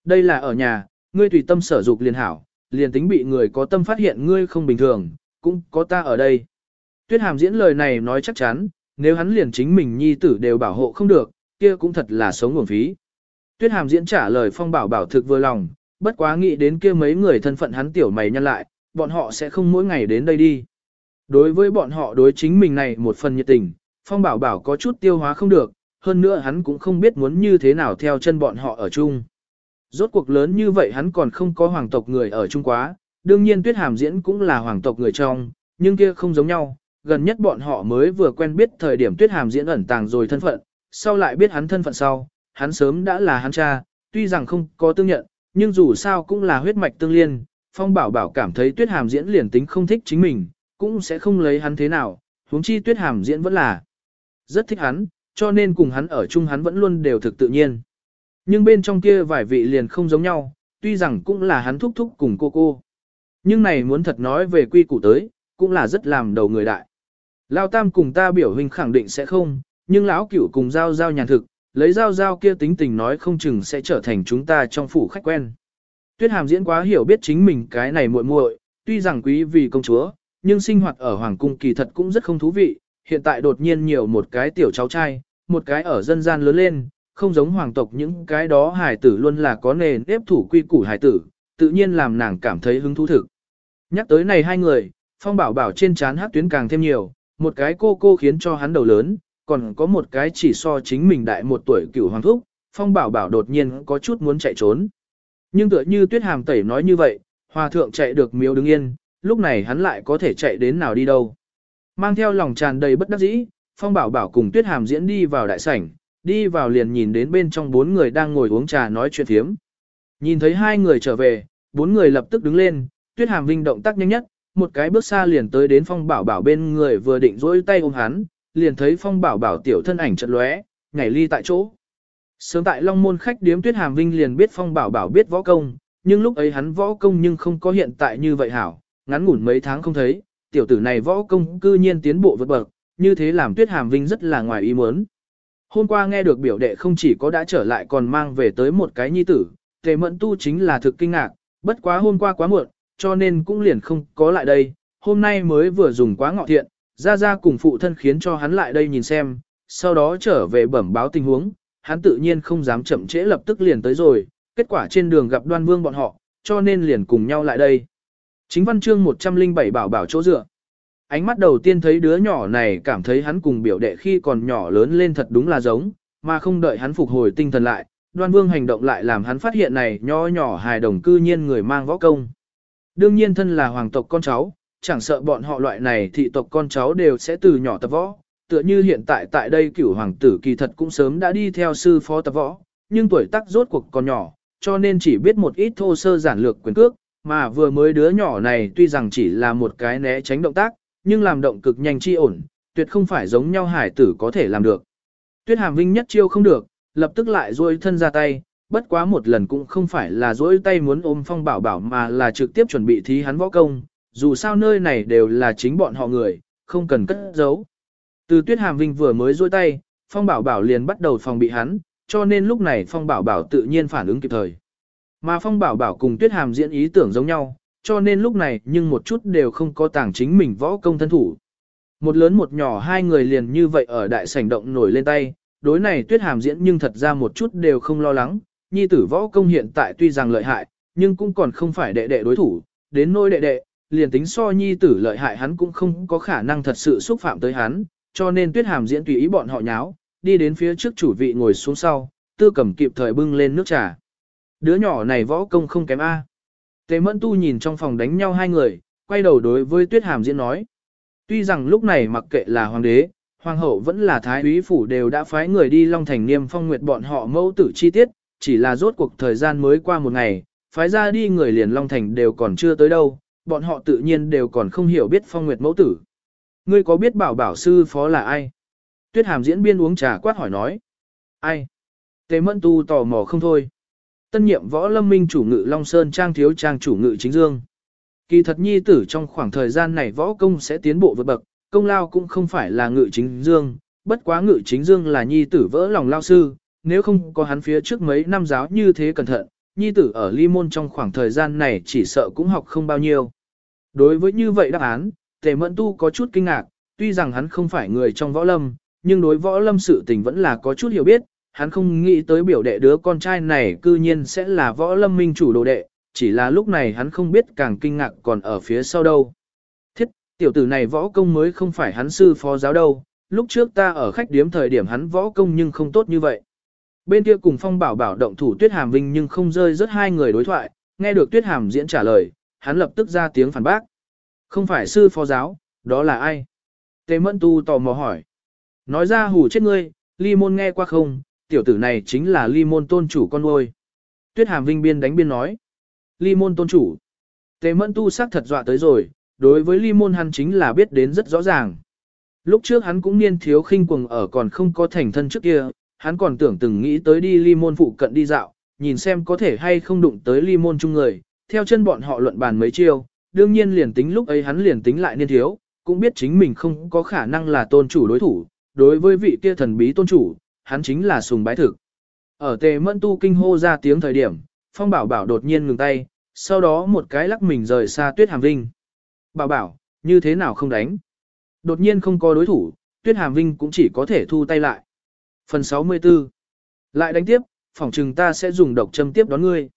Đây là ở nhà, ngươi tùy tâm sở dục liền hảo, liền tính bị người có tâm phát hiện ngươi không bình thường, cũng có ta ở đây. Tuyết hàm diễn lời này nói chắc chắn, nếu hắn liền chính mình nhi tử đều bảo hộ không được, kia cũng thật là sống nguồn phí. Tuyết hàm diễn trả lời phong bảo bảo thực vừa lòng, bất quá nghĩ đến kia mấy người thân phận hắn tiểu mày nhăn lại, bọn họ sẽ không mỗi ngày đến đây đi. Đối với bọn họ đối chính mình này một phần nhiệt tình, phong bảo bảo có chút tiêu hóa không được, hơn nữa hắn cũng không biết muốn như thế nào theo chân bọn họ ở chung. Rốt cuộc lớn như vậy hắn còn không có hoàng tộc người ở chung quá, đương nhiên tuyết hàm diễn cũng là hoàng tộc người trong, nhưng kia không giống nhau, gần nhất bọn họ mới vừa quen biết thời điểm tuyết hàm diễn ẩn tàng rồi thân phận, sau lại biết hắn thân phận sau, hắn sớm đã là hắn cha, tuy rằng không có tương nhận, nhưng dù sao cũng là huyết mạch tương liên, phong bảo bảo cảm thấy tuyết hàm diễn liền tính không thích chính mình, cũng sẽ không lấy hắn thế nào, huống chi tuyết hàm diễn vẫn là rất thích hắn, cho nên cùng hắn ở chung hắn vẫn luôn đều thực tự nhiên. Nhưng bên trong kia vài vị liền không giống nhau, tuy rằng cũng là hắn thúc thúc cùng cô cô. Nhưng này muốn thật nói về quy củ tới, cũng là rất làm đầu người đại. Lao tam cùng ta biểu hình khẳng định sẽ không, nhưng lão cửu cùng giao giao nhàn thực, lấy giao giao kia tính tình nói không chừng sẽ trở thành chúng ta trong phủ khách quen. Tuyết hàm diễn quá hiểu biết chính mình cái này muội muội, tuy rằng quý vì công chúa, nhưng sinh hoạt ở hoàng cung kỳ thật cũng rất không thú vị, hiện tại đột nhiên nhiều một cái tiểu cháu trai, một cái ở dân gian lớn lên, không giống hoàng tộc những cái đó hài tử luôn là có nền nếp thủ quy củ hài tử, tự nhiên làm nàng cảm thấy hứng thú thực. Nhắc tới này hai người, phong bảo bảo trên trán hát tuyến càng thêm nhiều, một cái cô cô khiến cho hắn đầu lớn, còn có một cái chỉ so chính mình đại một tuổi cửu hoàng thúc, phong bảo bảo đột nhiên có chút muốn chạy trốn. Nhưng tựa như tuyết hàm tẩy nói như vậy, hòa thượng chạy được miếu đứng yên, lúc này hắn lại có thể chạy đến nào đi đâu. Mang theo lòng tràn đầy bất đắc dĩ, phong bảo bảo cùng tuyết hàm diễn đi vào đại sảnh, đi vào liền nhìn đến bên trong bốn người đang ngồi uống trà nói chuyện thiếm. Nhìn thấy hai người trở về, bốn người lập tức đứng lên, tuyết hàm vinh động tác nhanh nhất, một cái bước xa liền tới đến phong bảo bảo bên người vừa định dỗi tay ôm hắn, liền thấy phong bảo bảo tiểu thân ảnh chật lóe, nhảy ly tại chỗ. Sớm tại Long Môn khách điếm Tuyết Hàm Vinh liền biết phong bảo bảo biết võ công, nhưng lúc ấy hắn võ công nhưng không có hiện tại như vậy hảo, ngắn ngủn mấy tháng không thấy, tiểu tử này võ công cư nhiên tiến bộ vượt bậc, như thế làm Tuyết Hàm Vinh rất là ngoài ý muốn. Hôm qua nghe được biểu đệ không chỉ có đã trở lại còn mang về tới một cái nhi tử, tề mẫn tu chính là thực kinh ngạc, bất quá hôm qua quá muộn, cho nên cũng liền không có lại đây, hôm nay mới vừa dùng quá ngọ thiện, ra ra cùng phụ thân khiến cho hắn lại đây nhìn xem, sau đó trở về bẩm báo tình huống, hắn tự nhiên không dám chậm trễ lập tức liền tới rồi, kết quả trên đường gặp đoan vương bọn họ, cho nên liền cùng nhau lại đây. Chính văn chương 107 bảo bảo chỗ dựa. Ánh mắt đầu tiên thấy đứa nhỏ này cảm thấy hắn cùng biểu đệ khi còn nhỏ lớn lên thật đúng là giống, mà không đợi hắn phục hồi tinh thần lại, đoan vương hành động lại làm hắn phát hiện này nho nhỏ hài đồng cư nhiên người mang võ công. Đương nhiên thân là hoàng tộc con cháu, chẳng sợ bọn họ loại này thị tộc con cháu đều sẽ từ nhỏ tập võ, tựa như hiện tại tại đây cửu hoàng tử kỳ thật cũng sớm đã đi theo sư phó tập võ, nhưng tuổi tác rốt cuộc còn nhỏ, cho nên chỉ biết một ít thô sơ giản lược quyền cước, mà vừa mới đứa nhỏ này tuy rằng chỉ là một cái né tránh động tác, nhưng làm động cực nhanh chi ổn, tuyệt không phải giống nhau hải tử có thể làm được. Tuyết hàm vinh nhất chiêu không được, lập tức lại duỗi thân ra tay, bất quá một lần cũng không phải là duỗi tay muốn ôm phong bảo bảo mà là trực tiếp chuẩn bị thí hắn võ công, dù sao nơi này đều là chính bọn họ người, không cần cất giấu. Từ tuyết hàm vinh vừa mới duỗi tay, phong bảo bảo liền bắt đầu phòng bị hắn, cho nên lúc này phong bảo bảo tự nhiên phản ứng kịp thời. Mà phong bảo bảo cùng tuyết hàm diễn ý tưởng giống nhau, cho nên lúc này nhưng một chút đều không có tàng chính mình võ công thân thủ. Một lớn một nhỏ hai người liền như vậy ở đại sảnh động nổi lên tay, đối này tuyết hàm diễn nhưng thật ra một chút đều không lo lắng, nhi tử võ công hiện tại tuy rằng lợi hại, nhưng cũng còn không phải đệ đệ đối thủ, đến nôi đệ đệ, liền tính so nhi tử lợi hại hắn cũng không có khả năng thật sự xúc phạm tới hắn, cho nên tuyết hàm diễn tùy ý bọn họ nháo, đi đến phía trước chủ vị ngồi xuống sau, tư cầm kịp thời bưng lên nước trà. Đứa nhỏ này võ công không kém A. Tề mẫn tu nhìn trong phòng đánh nhau hai người, quay đầu đối với tuyết hàm diễn nói. Tuy rằng lúc này mặc kệ là hoàng đế, hoàng hậu vẫn là thái úy phủ đều đã phái người đi Long Thành Niêm Phong Nguyệt bọn họ mẫu tử chi tiết, chỉ là rốt cuộc thời gian mới qua một ngày, phái ra đi người liền Long Thành đều còn chưa tới đâu, bọn họ tự nhiên đều còn không hiểu biết Phong Nguyệt mẫu tử. Ngươi có biết bảo bảo sư phó là ai? Tuyết hàm diễn biên uống trà quát hỏi nói. Ai? Tề mẫn tu tò mò không thôi. Tân nhiệm võ lâm minh chủ ngự Long Sơn trang thiếu trang chủ ngự chính dương. Kỳ thật nhi tử trong khoảng thời gian này võ công sẽ tiến bộ vượt bậc, công lao cũng không phải là ngự chính dương, bất quá ngự chính dương là nhi tử vỡ lòng lao sư, nếu không có hắn phía trước mấy năm giáo như thế cẩn thận, nhi tử ở ly môn trong khoảng thời gian này chỉ sợ cũng học không bao nhiêu. Đối với như vậy đáp án, tề mẫn tu có chút kinh ngạc, tuy rằng hắn không phải người trong võ lâm, nhưng đối võ lâm sự tình vẫn là có chút hiểu biết, hắn không nghĩ tới biểu đệ đứa con trai này cư nhiên sẽ là võ lâm minh chủ đồ đệ, chỉ là lúc này hắn không biết càng kinh ngạc còn ở phía sau đâu. Thiết, tiểu tử này võ công mới không phải hắn sư phó giáo đâu, lúc trước ta ở khách điếm thời điểm hắn võ công nhưng không tốt như vậy. Bên kia cùng phong bảo bảo động thủ tuyết hàm vinh nhưng không rơi rất hai người đối thoại, nghe được tuyết hàm diễn trả lời, hắn lập tức ra tiếng phản bác. Không phải sư phó giáo, đó là ai? Tề mẫn tu tò mò hỏi. Nói ra hù chết ngươi, ly môn nghe qua không, tiểu tử này chính là ly môn tôn chủ con nuôi. Tuyết hàm vinh biên đánh biên nói. Ly môn tôn chủ. Tề mẫn tu sắc thật dọa tới rồi, đối với ly môn hắn chính là biết đến rất rõ ràng. Lúc trước hắn cũng niên thiếu khinh quần ở còn không có thành thân trước kia, hắn còn tưởng từng nghĩ tới đi ly môn phụ cận đi dạo, nhìn xem có thể hay không đụng tới ly môn chung người, theo chân bọn họ luận bàn mấy chiêu, đương nhiên liền tính lúc ấy hắn liền tính lại niên thiếu, cũng biết chính mình không có khả năng là tôn chủ đối thủ, đối với vị kia thần bí tôn chủ, hắn chính là sùng bái thực. Ở tề mẫn tu kinh hô ra tiếng thời điểm, phong bảo bảo đột nhiên ngừng tay, sau đó một cái lắc mình rời xa tuyết hàm vinh. Bảo bảo, như thế nào không đánh? Đột nhiên không có đối thủ, tuyết hàm vinh cũng chỉ có thể thu tay lại. Phần 64 Lại đánh tiếp, phỏng chừng ta sẽ dùng độc châm tiếp đón ngươi.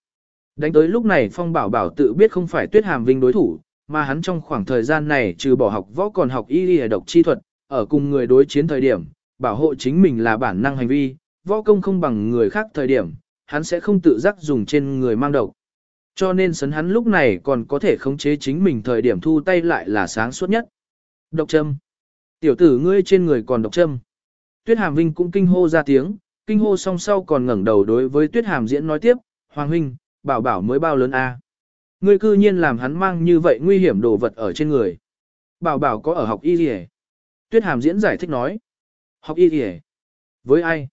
Đánh tới lúc này Phong Bảo Bảo tự biết không phải Tuyết Hàm Vinh đối thủ, mà hắn trong khoảng thời gian này trừ bỏ học võ còn học y y độc chi thuật, ở cùng người đối chiến thời điểm, bảo hộ chính mình là bản năng hành vi, võ công không bằng người khác thời điểm, hắn sẽ không tự giác dùng trên người mang độc. Cho nên sấn hắn lúc này còn có thể khống chế chính mình thời điểm thu tay lại là sáng suốt nhất. Độc châm. Tiểu tử ngươi trên người còn độc châm. Tuyết Hàm Vinh cũng kinh hô ra tiếng, kinh hô song sau còn ngẩng đầu đối với Tuyết Hàm diễn nói tiếp, Hoàng Huynh, bảo bảo mới bao lớn a Ngươi cư nhiên làm hắn mang như vậy nguy hiểm đồ vật ở trên người. Bảo bảo có ở học y gì Tuyết Hàm diễn giải thích nói. Học y kìa. Với ai?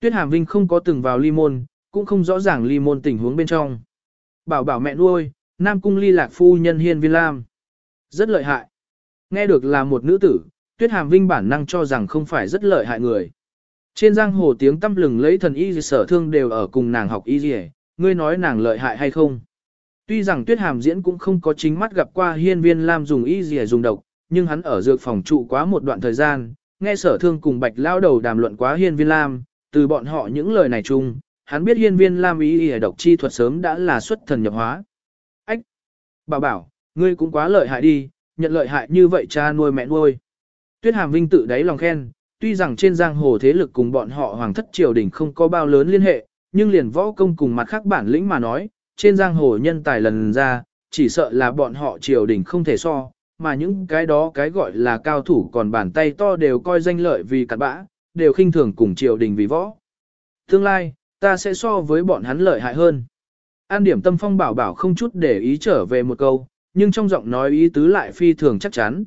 Tuyết Hàm Vinh không có từng vào ly môn, cũng không rõ ràng ly môn tình huống bên trong. Bảo bảo mẹ nuôi, Nam Cung ly lạc phu nhân hiên viên lam. Rất lợi hại. Nghe được là một nữ tử, Tuyết Hàm Vinh bản năng cho rằng không phải rất lợi hại người. Trên giang hồ tiếng tâm lừng lấy thần y sở thương đều ở cùng nàng học y gì ngươi nói nàng lợi hại hay không? Tuy rằng Tuyết Hàm diễn cũng không có chính mắt gặp qua hiên viên lam dùng y gì dùng độc, nhưng hắn ở dược phòng trụ quá một đoạn thời gian, nghe sở thương cùng bạch lao đầu đàm luận quá hiên viên lam, từ bọn họ những lời này chung, hắn biết hiên viên lam ý y độc chi thuật sớm đã là xuất thần nhập hóa. Ách! Bảo bảo, ngươi cũng quá lợi hại đi, nhận lợi hại như vậy cha nuôi mẹ nuôi. Tuyết hàm vinh tự đáy lòng khen, tuy rằng trên giang hồ thế lực cùng bọn họ hoàng thất triều đình không có bao lớn liên hệ, nhưng liền võ công cùng mặt khác bản lĩnh mà nói, trên giang hồ nhân tài lần ra, chỉ sợ là bọn họ triều đình không thể so, mà những cái đó cái gọi là cao thủ còn bàn tay to đều coi danh lợi vì cặn bã, đều khinh thường cùng triều đình vì võ. Tương lai, ta sẽ so với bọn hắn lợi hại hơn. An điểm tâm phong bảo bảo không chút để ý trở về một câu, nhưng trong giọng nói ý tứ lại phi thường chắc chắn.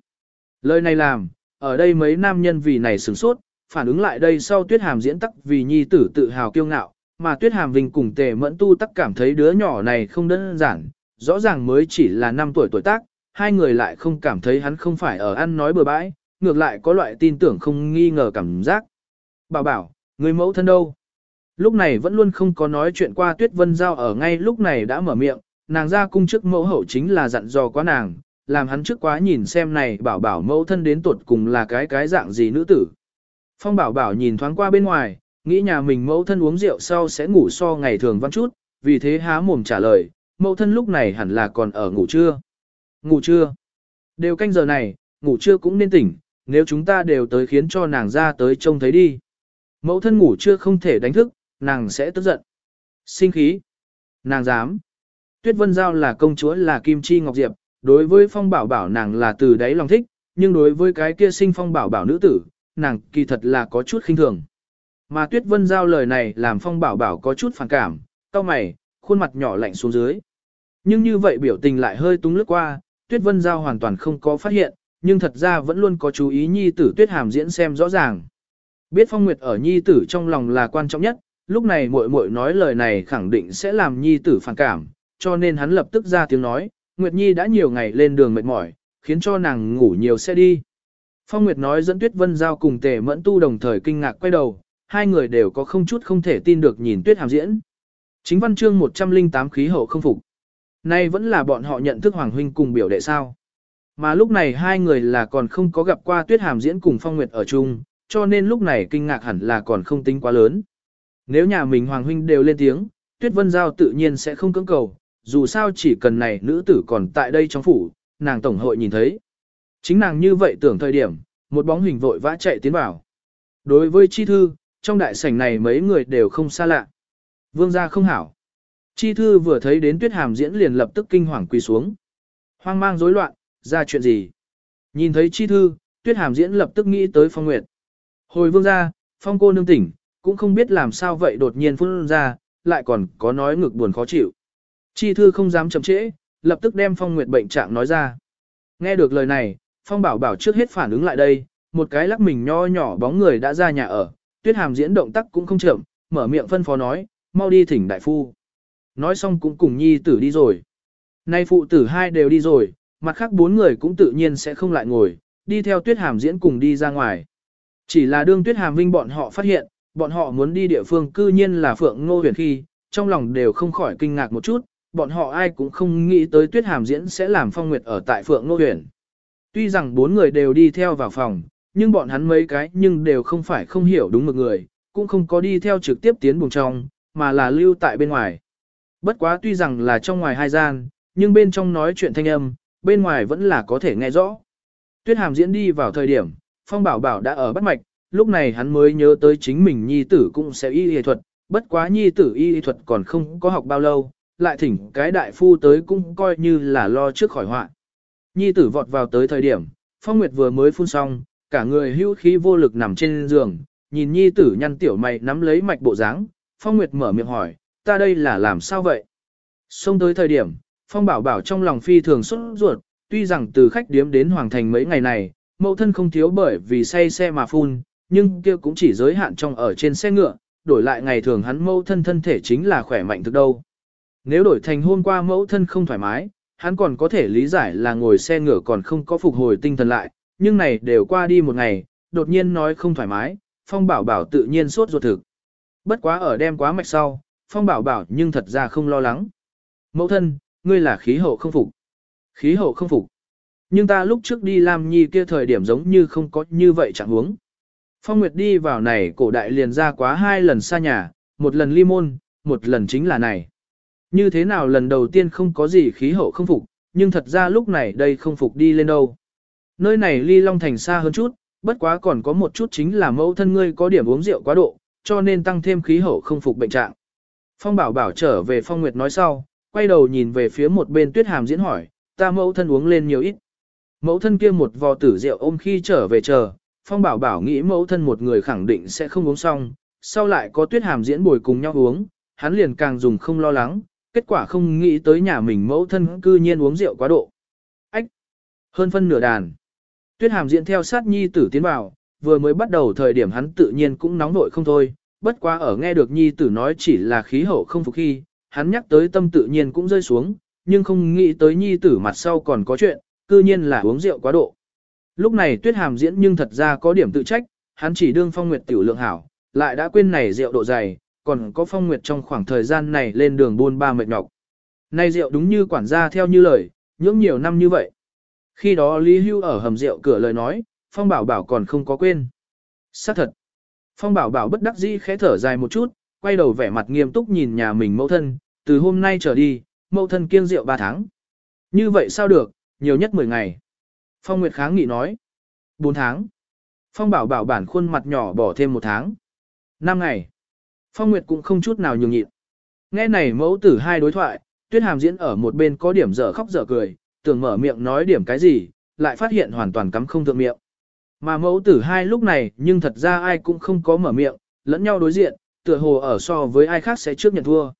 Lời này làm, ở đây mấy nam nhân vì này sửng sốt, phản ứng lại đây sau tuyết hàm diễn tắc vì nhi tử tự hào kiêu ngạo, mà tuyết hàm vinh cùng tề mẫn tu tắc cảm thấy đứa nhỏ này không đơn giản, rõ ràng mới chỉ là 5 tuổi tuổi tác, hai người lại không cảm thấy hắn không phải ở ăn nói bừa bãi, ngược lại có loại tin tưởng không nghi ngờ cảm giác. Bảo bảo, người mẫu thân đâu? Lúc này vẫn luôn không có nói chuyện qua Tuyết Vân Giao ở ngay lúc này đã mở miệng, nàng ra cung chức mẫu hậu chính là dặn dò quá nàng, làm hắn trước quá nhìn xem này bảo bảo mẫu thân đến tuột cùng là cái cái dạng gì nữ tử. Phong bảo bảo nhìn thoáng qua bên ngoài, nghĩ nhà mình mẫu thân uống rượu sau sẽ ngủ so ngày thường văn chút, vì thế há mồm trả lời, mẫu thân lúc này hẳn là còn ở ngủ trưa. Ngủ trưa. Đều canh giờ này, ngủ trưa cũng nên tỉnh, nếu chúng ta đều tới khiến cho nàng ra tới trông thấy đi. Mẫu thân ngủ trưa không thể đánh thức, nàng sẽ tức giận. Sinh khí. Nàng dám. Tuyết Vân Giao là công chúa là Kim Chi Ngọc Diệp, đối với phong bảo bảo nàng là từ đáy lòng thích, nhưng đối với cái kia sinh phong bảo bảo nữ tử, nàng kỳ thật là có chút khinh thường. Mà Tuyết Vân Giao lời này làm phong bảo bảo có chút phản cảm, cau mày, khuôn mặt nhỏ lạnh xuống dưới. Nhưng như vậy biểu tình lại hơi túng lướt qua, Tuyết Vân Giao hoàn toàn không có phát hiện, nhưng thật ra vẫn luôn có chú ý nhi tử Tuyết Hàm diễn xem rõ ràng. Biết Phong Nguyệt ở nhi tử trong lòng là quan trọng nhất, lúc này muội muội nói lời này khẳng định sẽ làm nhi tử phản cảm, cho nên hắn lập tức ra tiếng nói, Nguyệt Nhi đã nhiều ngày lên đường mệt mỏi, khiến cho nàng ngủ nhiều sẽ đi. Phong Nguyệt nói dẫn Tuyết Vân Giao cùng Tề Mẫn Tu đồng thời kinh ngạc quay đầu, hai người đều có không chút không thể tin được nhìn Tuyết Hàm diễn. Chính văn chương 108 khí hậu không phục. Nay vẫn là bọn họ nhận thức Hoàng Huynh cùng biểu đệ sao. Mà lúc này hai người là còn không có gặp qua Tuyết Hàm diễn cùng Phong Nguyệt ở chung, cho nên lúc này kinh ngạc hẳn là còn không tính quá lớn. Nếu nhà mình Hoàng Huynh đều lên tiếng, Tuyết Vân Giao tự nhiên sẽ không cưỡng cầu, dù sao chỉ cần này nữ tử còn tại đây trong phủ, nàng tổng hội nhìn thấy. Chính nàng như vậy tưởng thời điểm, một bóng hình vội vã chạy tiến vào. Đối với chi thư, trong đại sảnh này mấy người đều không xa lạ. Vương gia không hảo. Chi thư vừa thấy đến tuyết hàm diễn liền lập tức kinh hoàng quỳ xuống. Hoang mang rối loạn, ra chuyện gì? Nhìn thấy chi thư, tuyết hàm diễn lập tức nghĩ tới phong nguyệt. Hồi vương gia, phong cô nương tỉnh, cũng không biết làm sao vậy đột nhiên phun ra, lại còn có nói ngực buồn khó chịu. Chi thư không dám chậm trễ, lập tức đem phong nguyệt bệnh trạng nói ra. Nghe được lời này, phong bảo bảo trước hết phản ứng lại đây, một cái lắc mình nho nhỏ bóng người đã ra nhà ở, tuyết hàm diễn động tác cũng không chậm, mở miệng phân phó nói, mau đi thỉnh đại phu. Nói xong cũng cùng nhi tử đi rồi. Nay phụ tử hai đều đi rồi, mặt khác bốn người cũng tự nhiên sẽ không lại ngồi, đi theo tuyết hàm diễn cùng đi ra ngoài. Chỉ là đương tuyết hàm vinh bọn họ phát hiện, bọn họ muốn đi địa phương cư nhiên là phượng ngô huyền khi, trong lòng đều không khỏi kinh ngạc một chút, bọn họ ai cũng không nghĩ tới tuyết hàm diễn sẽ làm phong nguyệt ở tại phượng ngô huyền. Tuy rằng bốn người đều đi theo vào phòng, nhưng bọn hắn mấy cái nhưng đều không phải không hiểu đúng một người, cũng không có đi theo trực tiếp tiến buồng trong, mà là lưu tại bên ngoài. Bất quá tuy rằng là trong ngoài hai gian, nhưng bên trong nói chuyện thanh âm, bên ngoài vẫn là có thể nghe rõ. Tuyết hàm diễn đi vào thời điểm, Phong Bảo Bảo đã ở bắt mạch, lúc này hắn mới nhớ tới chính mình nhi tử cũng sẽ y y thuật, bất quá nhi tử y y thuật còn không có học bao lâu, lại thỉnh cái đại phu tới cũng coi như là lo trước khỏi họa. Nhi tử vọt vào tới thời điểm, Phong Nguyệt vừa mới phun xong, cả người hưu khí vô lực nằm trên giường, nhìn nhi tử nhăn tiểu mày nắm lấy mạch bộ dáng, Phong Nguyệt mở miệng hỏi, ta đây là làm sao vậy? Xông tới thời điểm, Phong Bảo Bảo trong lòng phi thường xuất ruột, tuy rằng từ khách điếm đến Hoàng Thành mấy ngày này, mẫu thân không thiếu bởi vì say xe mà phun, nhưng kia cũng chỉ giới hạn trong ở trên xe ngựa, đổi lại ngày thường hắn mẫu thân thân thể chính là khỏe mạnh thực đâu. Nếu đổi thành hôm qua mẫu thân không thoải mái, hắn còn có thể lý giải là ngồi xe ngựa còn không có phục hồi tinh thần lại, nhưng này đều qua đi một ngày, đột nhiên nói không thoải mái, Phong Bảo Bảo tự nhiên sốt ruột thực. Bất quá ở đêm quá mạch sau, Phong Bảo Bảo nhưng thật ra không lo lắng. Mẫu thân, ngươi là khí hậu không phục. Khí hậu không phục. Nhưng ta lúc trước đi làm nhi kia thời điểm giống như không có như vậy chẳng huống. Phong Nguyệt đi vào này cổ đại liền ra quá hai lần xa nhà, một lần ly môn, một lần chính là này. Như thế nào lần đầu tiên không có gì khí hậu không phục, nhưng thật ra lúc này đây không phục đi lên đâu. Nơi này ly Long Thành xa hơn chút, bất quá còn có một chút chính là mẫu thân ngươi có điểm uống rượu quá độ, cho nên tăng thêm khí hậu không phục bệnh trạng. Phong bảo bảo trở về Phong Nguyệt nói sau, quay đầu nhìn về phía một bên tuyết hàm diễn hỏi, ta mẫu thân uống lên nhiều ít. Mẫu thân kia một vò tử rượu ôm khi trở về chờ, Phong Bảo Bảo nghĩ mẫu thân một người khẳng định sẽ không uống xong, sau lại có tuyết hàm diễn bồi cùng nhau uống, hắn liền càng dùng không lo lắng, kết quả không nghĩ tới nhà mình mẫu thân cư nhiên uống rượu quá độ. Ách! Hơn phân nửa đàn. Tuyết hàm diễn theo sát nhi tử tiến vào, vừa mới bắt đầu thời điểm hắn tự nhiên cũng nóng nội không thôi, bất quá ở nghe được nhi tử nói chỉ là khí hậu không phục khi, hắn nhắc tới tâm tự nhiên cũng rơi xuống, nhưng không nghĩ tới nhi tử mặt sau còn có chuyện, cư nhiên là uống rượu quá độ. Lúc này tuyết hàm diễn nhưng thật ra có điểm tự trách, hắn chỉ đương phong nguyệt tiểu lượng hảo, lại đã quên này rượu độ dày, còn có phong nguyệt trong khoảng thời gian này lên đường buôn ba mệt nhọc. Này rượu đúng như quản gia theo như lời, nhưỡng nhiều năm như vậy. Khi đó Lý Hưu ở hầm rượu cửa lời nói, Phong Bảo Bảo còn không có quên. Xác thật. Phong Bảo Bảo bất đắc dĩ khẽ thở dài một chút, quay đầu vẻ mặt nghiêm túc nhìn nhà mình mẫu thân, từ hôm nay trở đi, mẫu thân kiêng rượu 3 tháng. Như vậy sao được, nhiều nhất 10 ngày. Phong Nguyệt kháng nghị nói. 4 tháng. Phong Bảo Bảo bản khuôn mặt nhỏ bỏ thêm một tháng. 5 ngày. Phong Nguyệt cũng không chút nào nhường nhịn. Nghe này mẫu tử hai đối thoại, Tuyết Hàm diễn ở một bên có điểm dở khóc dở cười, tưởng mở miệng nói điểm cái gì, lại phát hiện hoàn toàn cắm không thượng miệng. Mà mẫu tử hai lúc này nhưng thật ra ai cũng không có mở miệng, lẫn nhau đối diện, tựa hồ ở so với ai khác sẽ trước nhận thua.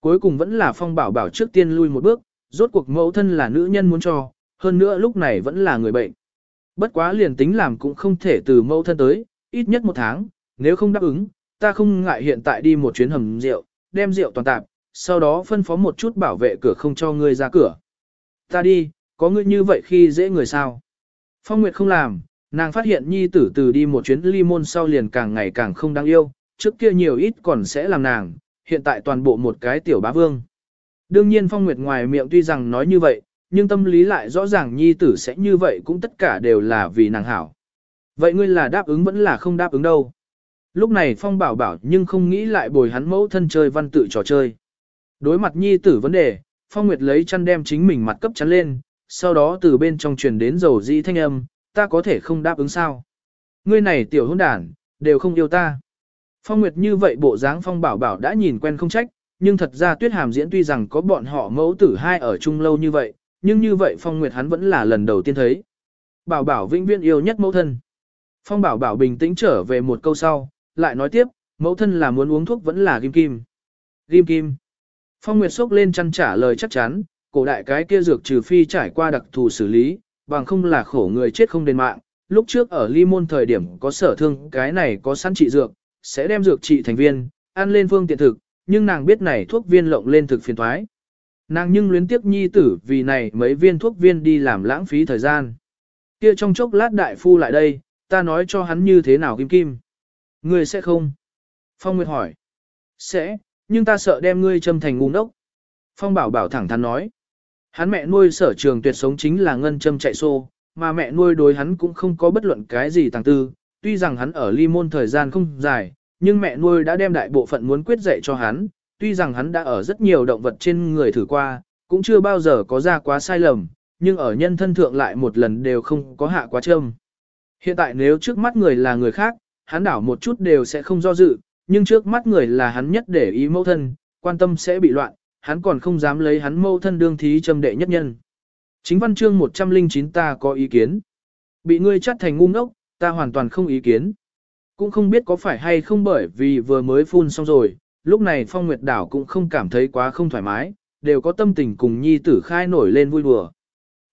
Cuối cùng vẫn là phong bảo bảo trước tiên lui một bước, rốt cuộc mẫu thân là nữ nhân muốn cho, hơn nữa lúc này vẫn là người bệnh. Bất quá liền tính làm cũng không thể từ mẫu thân tới, ít nhất một tháng, nếu không đáp ứng, ta không ngại hiện tại đi một chuyến hầm rượu, đem rượu toàn tạp, sau đó phân phó một chút bảo vệ cửa không cho ngươi ra cửa. Ta đi, có ngươi như vậy khi dễ người sao? Phong Nguyệt không làm, nàng phát hiện nhi tử từ đi một chuyến ly môn sau liền càng ngày càng không đáng yêu, trước kia nhiều ít còn sẽ làm nàng, hiện tại toàn bộ một cái tiểu bá vương. Đương nhiên Phong Nguyệt ngoài miệng tuy rằng nói như vậy, nhưng tâm lý lại rõ ràng nhi tử sẽ như vậy cũng tất cả đều là vì nàng hảo. Vậy ngươi là đáp ứng vẫn là không đáp ứng đâu. Lúc này Phong bảo bảo nhưng không nghĩ lại bồi hắn mẫu thân chơi văn tự trò chơi. Đối mặt nhi tử vấn đề, Phong Nguyệt lấy chăn đem chính mình mặt cấp chắn lên, sau đó từ bên trong truyền đến dầu di thanh âm, ta có thể không đáp ứng sao. Ngươi này tiểu hôn đản, đều không yêu ta. Phong Nguyệt như vậy bộ dáng Phong Bảo Bảo đã nhìn quen không trách, nhưng thật ra Tuyết Hàm diễn tuy rằng có bọn họ mẫu tử hai ở chung lâu như vậy, nhưng như vậy Phong Nguyệt hắn vẫn là lần đầu tiên thấy. Bảo Bảo vĩnh viễn yêu nhất mẫu thân. Phong Bảo Bảo bình tĩnh trở về một câu sau, lại nói tiếp, mẫu thân là muốn uống thuốc vẫn là kim kim. Kim kim. Phong Nguyệt sốc lên chăn trả lời chắc chắn, cổ đại cái kia dược trừ phi trải qua đặc thù xử lý, bằng không là khổ người chết không đền mạng. Lúc trước ở ly môn thời điểm có sở thương cái này có sẵn trị dược, sẽ đem dược trị thành viên, ăn lên phương tiện thực, nhưng nàng biết này thuốc viên lộng lên thực phiền thoái. Nàng nhưng luyến tiếc nhi tử vì này mấy viên thuốc viên đi làm lãng phí thời gian. Kia trong chốc lát đại phu lại đây, ta nói cho hắn như thế nào kim kim. Ngươi sẽ không? Phong Nguyệt hỏi. Sẽ, nhưng ta sợ đem ngươi châm thành ngu ngốc. Phong Bảo Bảo thẳng thắn nói. Hắn mẹ nuôi sở trường tuyệt sống chính là ngân châm chạy xô, mà mẹ nuôi đối hắn cũng không có bất luận cái gì tàng tư. Tuy rằng hắn ở ly môn thời gian không dài, nhưng mẹ nuôi đã đem đại bộ phận muốn quyết dạy cho hắn. Tuy rằng hắn đã ở rất nhiều động vật trên người thử qua, cũng chưa bao giờ có ra quá sai lầm, nhưng ở nhân thân thượng lại một lần đều không có hạ quá châm. Hiện tại nếu trước mắt người là người khác, hắn đảo một chút đều sẽ không do dự, nhưng trước mắt người là hắn nhất để ý mẫu thân, quan tâm sẽ bị loạn, hắn còn không dám lấy hắn mâu thân đương thí châm đệ nhất nhân. Chính văn chương 109 ta có ý kiến. Bị ngươi chắt thành ngu ngốc, ta hoàn toàn không ý kiến. Cũng không biết có phải hay không bởi vì vừa mới phun xong rồi, lúc này Phong Nguyệt Đảo cũng không cảm thấy quá không thoải mái, đều có tâm tình cùng nhi tử khai nổi lên vui đùa.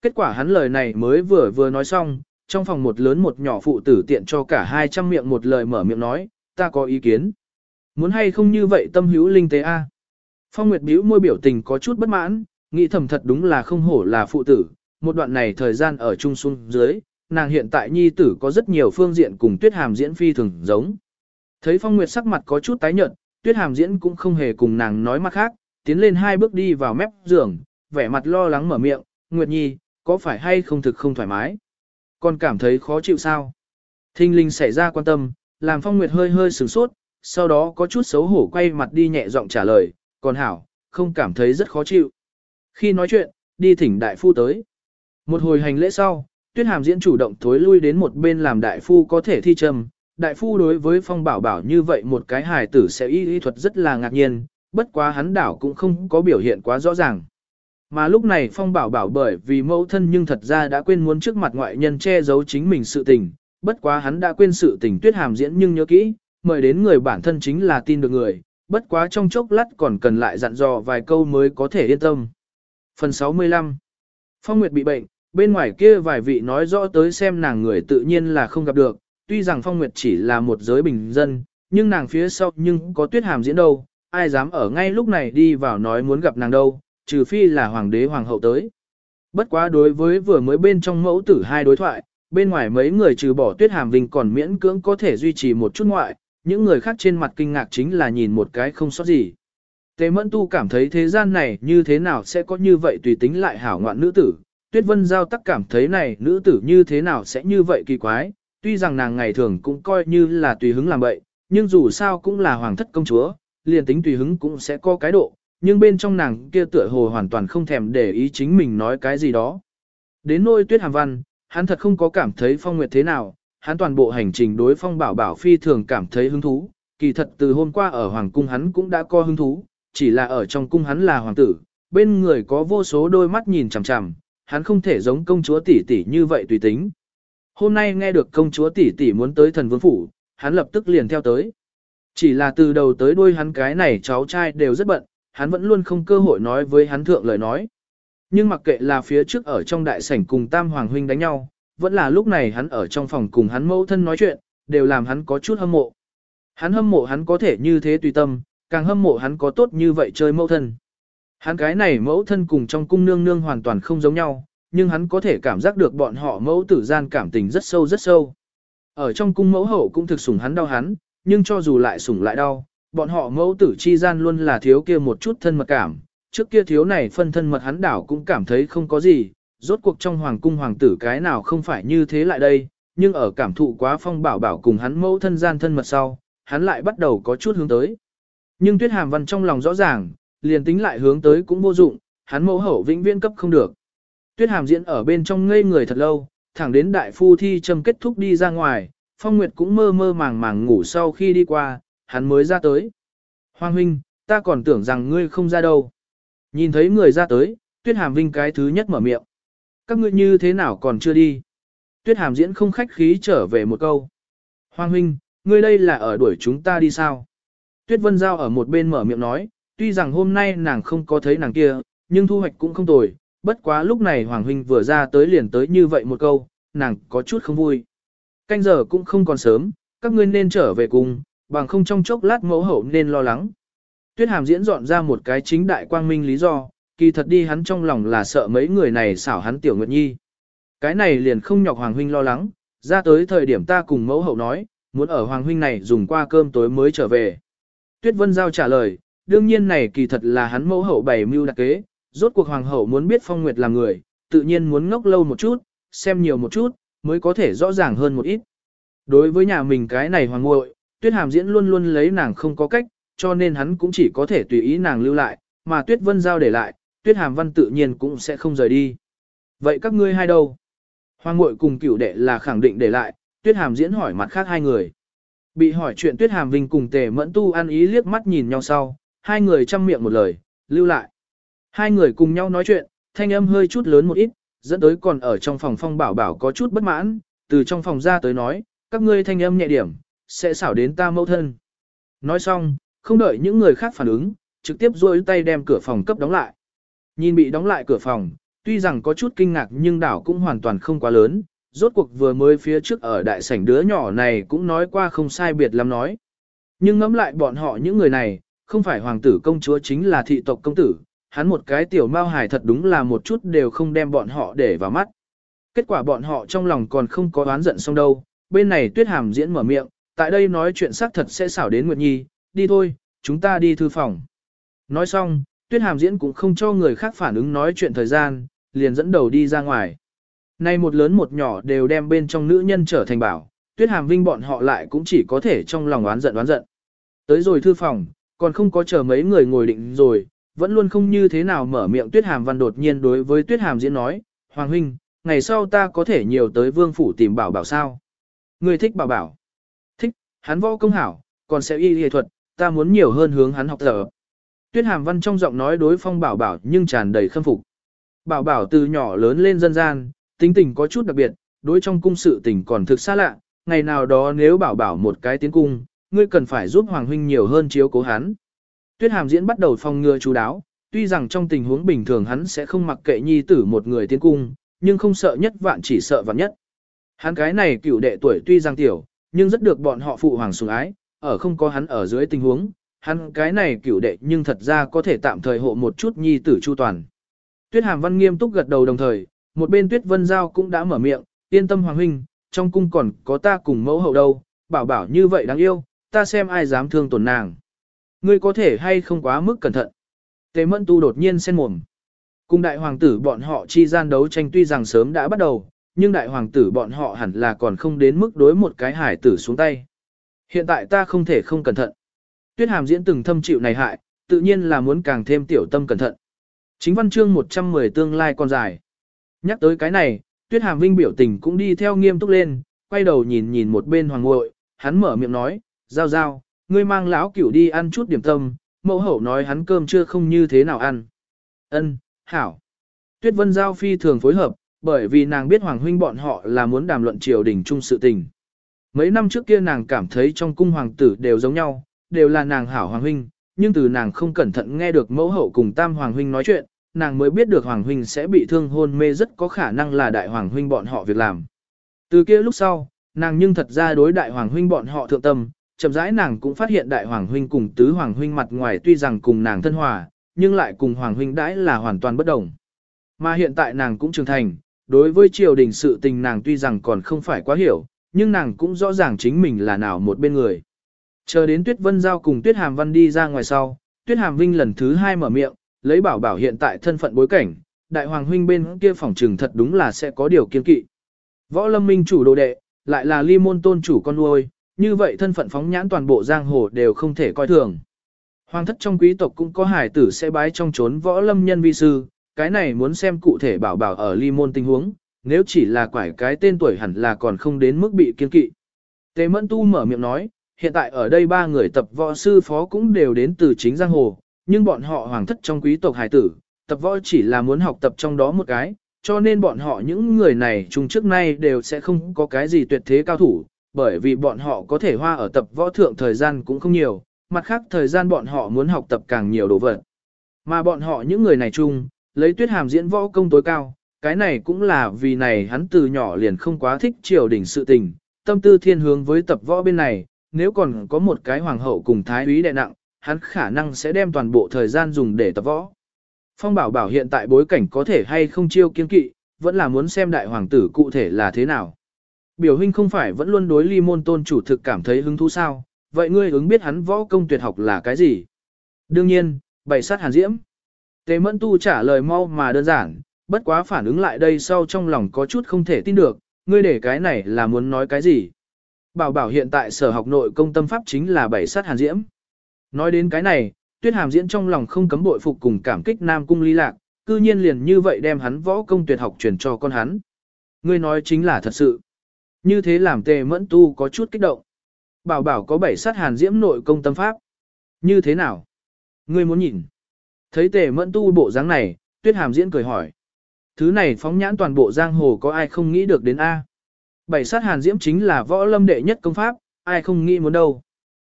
Kết quả hắn lời này mới vừa vừa nói xong, trong phòng một lớn một nhỏ phụ tử tiện cho cả hai trăm miệng một lời mở miệng nói, ta có ý kiến. Muốn hay không như vậy tâm hữu linh tế a. Phong Nguyệt bĩu môi biểu tình có chút bất mãn, nghĩ thầm thật đúng là không hổ là phụ tử, một đoạn này thời gian ở chung xuống dưới, nàng hiện tại nhi tử có rất nhiều phương diện cùng Tuyết Hàm diễn phi thường giống. Thấy Phong Nguyệt sắc mặt có chút tái nhợt, Tuyết Hàm diễn cũng không hề cùng nàng nói mặt khác, tiến lên hai bước đi vào mép giường, vẻ mặt lo lắng mở miệng, "Nguyệt Nhi, có phải hay không thực không thoải mái? Con cảm thấy khó chịu sao?" Thinh linh xảy ra quan tâm, làm Phong Nguyệt hơi hơi sửng sốt, sau đó có chút xấu hổ quay mặt đi nhẹ giọng trả lời, còn hảo, không cảm thấy rất khó chịu. Khi nói chuyện, đi thỉnh đại phu tới. Một hồi hành lễ sau, tuyết hàm diễn chủ động thối lui đến một bên làm đại phu có thể thi trầm. Đại phu đối với phong bảo bảo như vậy một cái hài tử sẽ y y thuật rất là ngạc nhiên, bất quá hắn đảo cũng không có biểu hiện quá rõ ràng. Mà lúc này Phong Bảo Bảo bởi vì mẫu thân nhưng thật ra đã quên muốn trước mặt ngoại nhân che giấu chính mình sự tình, bất quá hắn đã quên sự tình tuyết hàm diễn nhưng nhớ kỹ, mời đến người bản thân chính là tin được người, bất quá trong chốc lát còn cần lại dặn dò vài câu mới có thể yên tâm. Phần 65 Phong Nguyệt bị bệnh, bên ngoài kia vài vị nói rõ tới xem nàng người tự nhiên là không gặp được, tuy rằng Phong Nguyệt chỉ là một giới bình dân, nhưng nàng phía sau nhưng có tuyết hàm diễn đâu, ai dám ở ngay lúc này đi vào nói muốn gặp nàng đâu, trừ phi là hoàng đế hoàng hậu tới. Bất quá đối với vừa mới bên trong mẫu tử hai đối thoại, bên ngoài mấy người trừ bỏ tuyết hàm vinh còn miễn cưỡng có thể duy trì một chút ngoại, những người khác trên mặt kinh ngạc chính là nhìn một cái không sót gì. Tề mẫn tu cảm thấy thế gian này như thế nào sẽ có như vậy tùy tính lại hảo ngoạn nữ tử, tuyết vân giao tắc cảm thấy này nữ tử như thế nào sẽ như vậy kỳ quái, tuy rằng nàng ngày thường cũng coi như là tùy hứng làm bậy, nhưng dù sao cũng là hoàng thất công chúa, liền tính tùy hứng cũng sẽ có cái độ, nhưng bên trong nàng kia tựa hồ hoàn toàn không thèm để ý chính mình nói cái gì đó. Đến nôi tuyết hàm văn, hắn thật không có cảm thấy phong nguyệt thế nào, hắn toàn bộ hành trình đối phong bảo bảo phi thường cảm thấy hứng thú, kỳ thật từ hôm qua ở hoàng cung hắn cũng đã có hứng thú, chỉ là ở trong cung hắn là hoàng tử, bên người có vô số đôi mắt nhìn chằm chằm, hắn không thể giống công chúa tỷ tỷ như vậy tùy tính. Hôm nay nghe được công chúa tỷ tỷ muốn tới thần vương phủ, hắn lập tức liền theo tới. Chỉ là từ đầu tới đuôi hắn cái này cháu trai đều rất bận, hắn vẫn luôn không cơ hội nói với hắn thượng lời nói. Nhưng mặc kệ là phía trước ở trong đại sảnh cùng Tam Hoàng Huynh đánh nhau, vẫn là lúc này hắn ở trong phòng cùng hắn mẫu thân nói chuyện, đều làm hắn có chút hâm mộ. Hắn hâm mộ hắn có thể như thế tùy tâm, càng hâm mộ hắn có tốt như vậy chơi mẫu thân. Hắn cái này mẫu thân cùng trong cung nương nương hoàn toàn không giống nhau, nhưng hắn có thể cảm giác được bọn họ mẫu tử gian cảm tình rất sâu rất sâu. Ở trong cung mẫu hậu cũng thực sủng hắn đau hắn, nhưng cho dù lại sủng lại đau, bọn họ mẫu tử chi gian luôn là thiếu kia một chút thân mật cảm, trước kia thiếu này phân thân mật hắn đảo cũng cảm thấy không có gì, rốt cuộc trong hoàng cung hoàng tử cái nào không phải như thế lại đây, nhưng ở cảm thụ quá phong bảo bảo cùng hắn mẫu thân gian thân mật sau, hắn lại bắt đầu có chút hướng tới. Nhưng tuyết hàm văn trong lòng rõ ràng, liền tính lại hướng tới cũng vô dụng, hắn mẫu hậu vĩnh viễn cấp không được. Tuyết hàm diễn ở bên trong ngây người thật lâu, thẳng đến đại phu thi châm kết thúc đi ra ngoài, phong nguyệt cũng mơ mơ màng màng ngủ sau khi đi qua, hắn mới ra tới. Hoàng huynh, ta còn tưởng rằng ngươi không ra đâu. Nhìn thấy người ra tới, tuyết hàm vinh cái thứ nhất mở miệng. Các ngươi như thế nào còn chưa đi? Tuyết hàm diễn không khách khí trở về một câu. Hoàng huynh, ngươi đây là ở đuổi chúng ta đi sao? Tuyết vân giao ở một bên mở miệng nói, tuy rằng hôm nay nàng không có thấy nàng kia, nhưng thu hoạch cũng không tồi. Bất quá lúc này Hoàng huynh vừa ra tới liền tới như vậy một câu, nàng có chút không vui. Canh giờ cũng không còn sớm, các ngươi nên trở về cùng, bằng không trong chốc lát mẫu hậu nên lo lắng. Tuyết hàm diễn dọn ra một cái chính đại quang minh lý do, kỳ thật đi hắn trong lòng là sợ mấy người này xảo hắn tiểu nguyệt nhi. Cái này liền không nhọc Hoàng Huynh lo lắng, ra tới thời điểm ta cùng mẫu hậu nói, muốn ở Hoàng Huynh này dùng qua cơm tối mới trở về. Tuyết Vân Giao trả lời, đương nhiên này kỳ thật là hắn mẫu hậu bày mưu đặc kế, rốt cuộc Hoàng hậu muốn biết Phong Nguyệt là người, tự nhiên muốn ngốc lâu một chút, xem nhiều một chút, mới có thể rõ ràng hơn một ít. Đối với nhà mình cái này Hoàng ngội, Tuyết Hàm diễn luôn luôn lấy nàng không có cách, cho nên hắn cũng chỉ có thể tùy ý nàng lưu lại, mà Tuyết Vân Giao để lại, Tuyết Hàm Văn tự nhiên cũng sẽ không rời đi. Vậy các ngươi hai đâu? Hoàng Ngụy cùng cửu đệ là khẳng định để lại, Tuyết Hàm diễn hỏi mặt khác hai người. Bị hỏi chuyện Tuyết Hàm Vinh cùng Tề Mẫn Tu ăn ý liếc mắt nhìn nhau sau, hai người chăm miệng một lời, lưu lại. Hai người cùng nhau nói chuyện, thanh âm hơi chút lớn một ít, dẫn tới còn ở trong phòng phong bảo bảo có chút bất mãn, từ trong phòng ra tới nói, các ngươi thanh âm nhẹ điểm, sẽ xảo đến ta mâu thân. Nói xong, không đợi những người khác phản ứng, trực tiếp duỗi tay đem cửa phòng cấp đóng lại. Nhìn bị đóng lại cửa phòng, tuy rằng có chút kinh ngạc nhưng đảo cũng hoàn toàn không quá lớn, rốt cuộc vừa mới phía trước ở đại sảnh đứa nhỏ này cũng nói qua không sai biệt lắm nói. Nhưng ngẫm lại bọn họ những người này, không phải hoàng tử công chúa chính là thị tộc công tử, hắn một cái tiểu mao hài thật đúng là một chút đều không đem bọn họ để vào mắt. Kết quả bọn họ trong lòng còn không có oán giận xong đâu, bên này tuyết hàm diễn mở miệng, tại đây nói chuyện xác thật sẽ xảo đến Nguyệt Nhi, đi thôi, chúng ta đi thư phòng. Nói xong, tuyết hàm diễn cũng không cho người khác phản ứng nói chuyện thời gian, liền dẫn đầu đi ra ngoài. Nay một lớn một nhỏ đều đem bên trong nữ nhân trở thành bảo, tuyết hàm vinh bọn họ lại cũng chỉ có thể trong lòng oán giận oán giận. Tới rồi thư phòng, còn không có chờ mấy người ngồi định rồi, vẫn luôn không như thế nào mở miệng tuyết hàm văn đột nhiên đối với tuyết hàm diễn nói, Hoàng huynh, ngày sau ta có thể nhiều tới vương phủ tìm bảo bảo sao. Người thích bảo bảo. Thích, hắn võ công hảo, còn sẽ y y thuật, ta muốn nhiều hơn hướng hắn học tập. Tuyết hàm văn trong giọng nói đối phong bảo bảo nhưng tràn đầy khâm phục. Bảo bảo từ nhỏ lớn lên dân gian, tính tình có chút đặc biệt, đối trong cung sự tình còn thực xa lạ, ngày nào đó nếu bảo bảo một cái tiến cung, ngươi cần phải giúp Hoàng Huynh nhiều hơn chiếu cố hắn. Tuyết hàm diễn bắt đầu phòng ngừa chú đáo, tuy rằng trong tình huống bình thường hắn sẽ không mặc kệ nhi tử một người tiến cung, nhưng không sợ nhất vạn chỉ sợ vạn nhất. Hắn cái này cựu đệ tuổi tuy rằng tiểu, nhưng rất được bọn họ phụ hoàng sủng ái, ở không có hắn ở dưới tình huống, hắn cái này cửu đệ nhưng thật ra có thể tạm thời hộ một chút nhi tử chu toàn. Tuyết Hàm Văn nghiêm túc gật đầu đồng thời, một bên Tuyết Vân Giao cũng đã mở miệng, yên tâm hoàng huynh, trong cung còn có ta cùng mẫu hậu đâu, bảo bảo như vậy đáng yêu, ta xem ai dám thương tổn nàng. Ngươi có thể hay không quá mức cẩn thận. Tề Mẫn Tu đột nhiên sen mồm. Cùng đại hoàng tử bọn họ chi gian đấu tranh tuy rằng sớm đã bắt đầu, nhưng đại hoàng tử bọn họ hẳn là còn không đến mức đối một cái hải tử xuống tay. Hiện tại ta không thể không cẩn thận. Tuyết hàm diễn từng thâm chịu này hại, tự nhiên là muốn càng thêm tiểu tâm cẩn thận. Chính văn chương 110 tương lai còn dài. Nhắc tới cái này, Tuyết hàm vinh biểu tình cũng đi theo nghiêm túc lên, quay đầu nhìn nhìn một bên hoàng Ngụy, hắn mở miệng nói, giao giao, ngươi mang lão cửu đi ăn chút điểm tâm, mẫu hậu nói hắn cơm chưa không như thế nào ăn. Ân, hảo. Tuyết vân giao phi thường phối hợp, bởi vì nàng biết hoàng huynh bọn họ là muốn đàm luận triều đình chung sự tình. Mấy năm trước kia nàng cảm thấy trong cung hoàng tử đều giống nhau, đều là nàng hảo hoàng huynh, nhưng từ nàng không cẩn thận nghe được mẫu hậu cùng tam hoàng huynh nói chuyện, nàng mới biết được hoàng huynh sẽ bị thương hôn mê rất có khả năng là đại hoàng huynh bọn họ việc làm. Từ kia lúc sau, nàng nhưng thật ra đối đại hoàng huynh bọn họ thượng tâm, chậm rãi nàng cũng phát hiện đại hoàng huynh cùng tứ hoàng huynh mặt ngoài tuy rằng cùng nàng thân hòa, nhưng lại cùng hoàng huynh đãi là hoàn toàn bất đồng. Mà hiện tại nàng cũng trưởng thành, đối với triều đình sự tình nàng tuy rằng còn không phải quá hiểu, nhưng nàng cũng rõ ràng chính mình là nào một bên người. Chờ đến Tuyết Vân Giao cùng Tuyết Hàm Văn đi ra ngoài sau, Tuyết Hàm Vinh lần thứ hai mở miệng, lấy bảo bảo hiện tại thân phận bối cảnh, đại hoàng huynh bên kia phòng trừng thật đúng là sẽ có điều kiên kỵ. Võ lâm minh chủ đồ đệ, lại là ly môn tôn chủ con nuôi, như vậy thân phận phóng nhãn toàn bộ giang hồ đều không thể coi thường. Hoàng thất trong quý tộc cũng có hải tử sẽ bái trong trốn võ lâm nhân vi sư, cái này muốn xem cụ thể bảo bảo ở ly môn tình huống, nếu chỉ là quải cái tên tuổi hẳn là còn không đến mức bị kiên kỵ. Tề Mẫn Tu mở miệng nói, hiện tại ở đây ba người tập võ sư phó cũng đều đến từ chính giang hồ, nhưng bọn họ hoàng thất trong quý tộc hải tử, tập võ chỉ là muốn học tập trong đó một cái, cho nên bọn họ những người này chung trước nay đều sẽ không có cái gì tuyệt thế cao thủ, bởi vì bọn họ có thể hoa ở tập võ thượng thời gian cũng không nhiều, mặt khác thời gian bọn họ muốn học tập càng nhiều đồ vật. Mà bọn họ những người này chung, lấy tuyết hàm diễn võ công tối cao, cái này cũng là vì này hắn từ nhỏ liền không quá thích triều đình sự tình, tâm tư thiên hướng với tập võ bên này, nếu còn có một cái hoàng hậu cùng thái úy đệ nặng, hắn khả năng sẽ đem toàn bộ thời gian dùng để tập võ. Phong bảo bảo hiện tại bối cảnh có thể hay không chiêu kiên kỵ, vẫn là muốn xem đại hoàng tử cụ thể là thế nào. Biểu huynh không phải vẫn luôn đối ly môn tôn chủ thực cảm thấy hứng thú sao, vậy ngươi ứng biết hắn võ công tuyệt học là cái gì? Đương nhiên, bảy sát hàn diễm. Tề mẫn tu trả lời mau mà đơn giản, bất quá phản ứng lại đây sau trong lòng có chút không thể tin được, ngươi để cái này là muốn nói cái gì? Bảo bảo hiện tại sở học nội công tâm pháp chính là bảy sát hàn diễm. Nói đến cái này, tuyết hàm diễn trong lòng không cấm bội phục cùng cảm kích nam cung ly lạc, cư nhiên liền như vậy đem hắn võ công tuyệt học truyền cho con hắn. Ngươi nói chính là thật sự. Như thế làm tề mẫn tu có chút kích động. Bảo bảo có bảy sát hàn diễm nội công tâm pháp. Như thế nào? Ngươi muốn nhìn. Thấy tề mẫn tu bộ dáng này, tuyết hàm diễn cười hỏi. Thứ này phóng nhãn toàn bộ giang hồ có ai không nghĩ được đến A. Bảy sát hàn diễm chính là võ lâm đệ nhất công pháp, ai không nghĩ muốn đâu.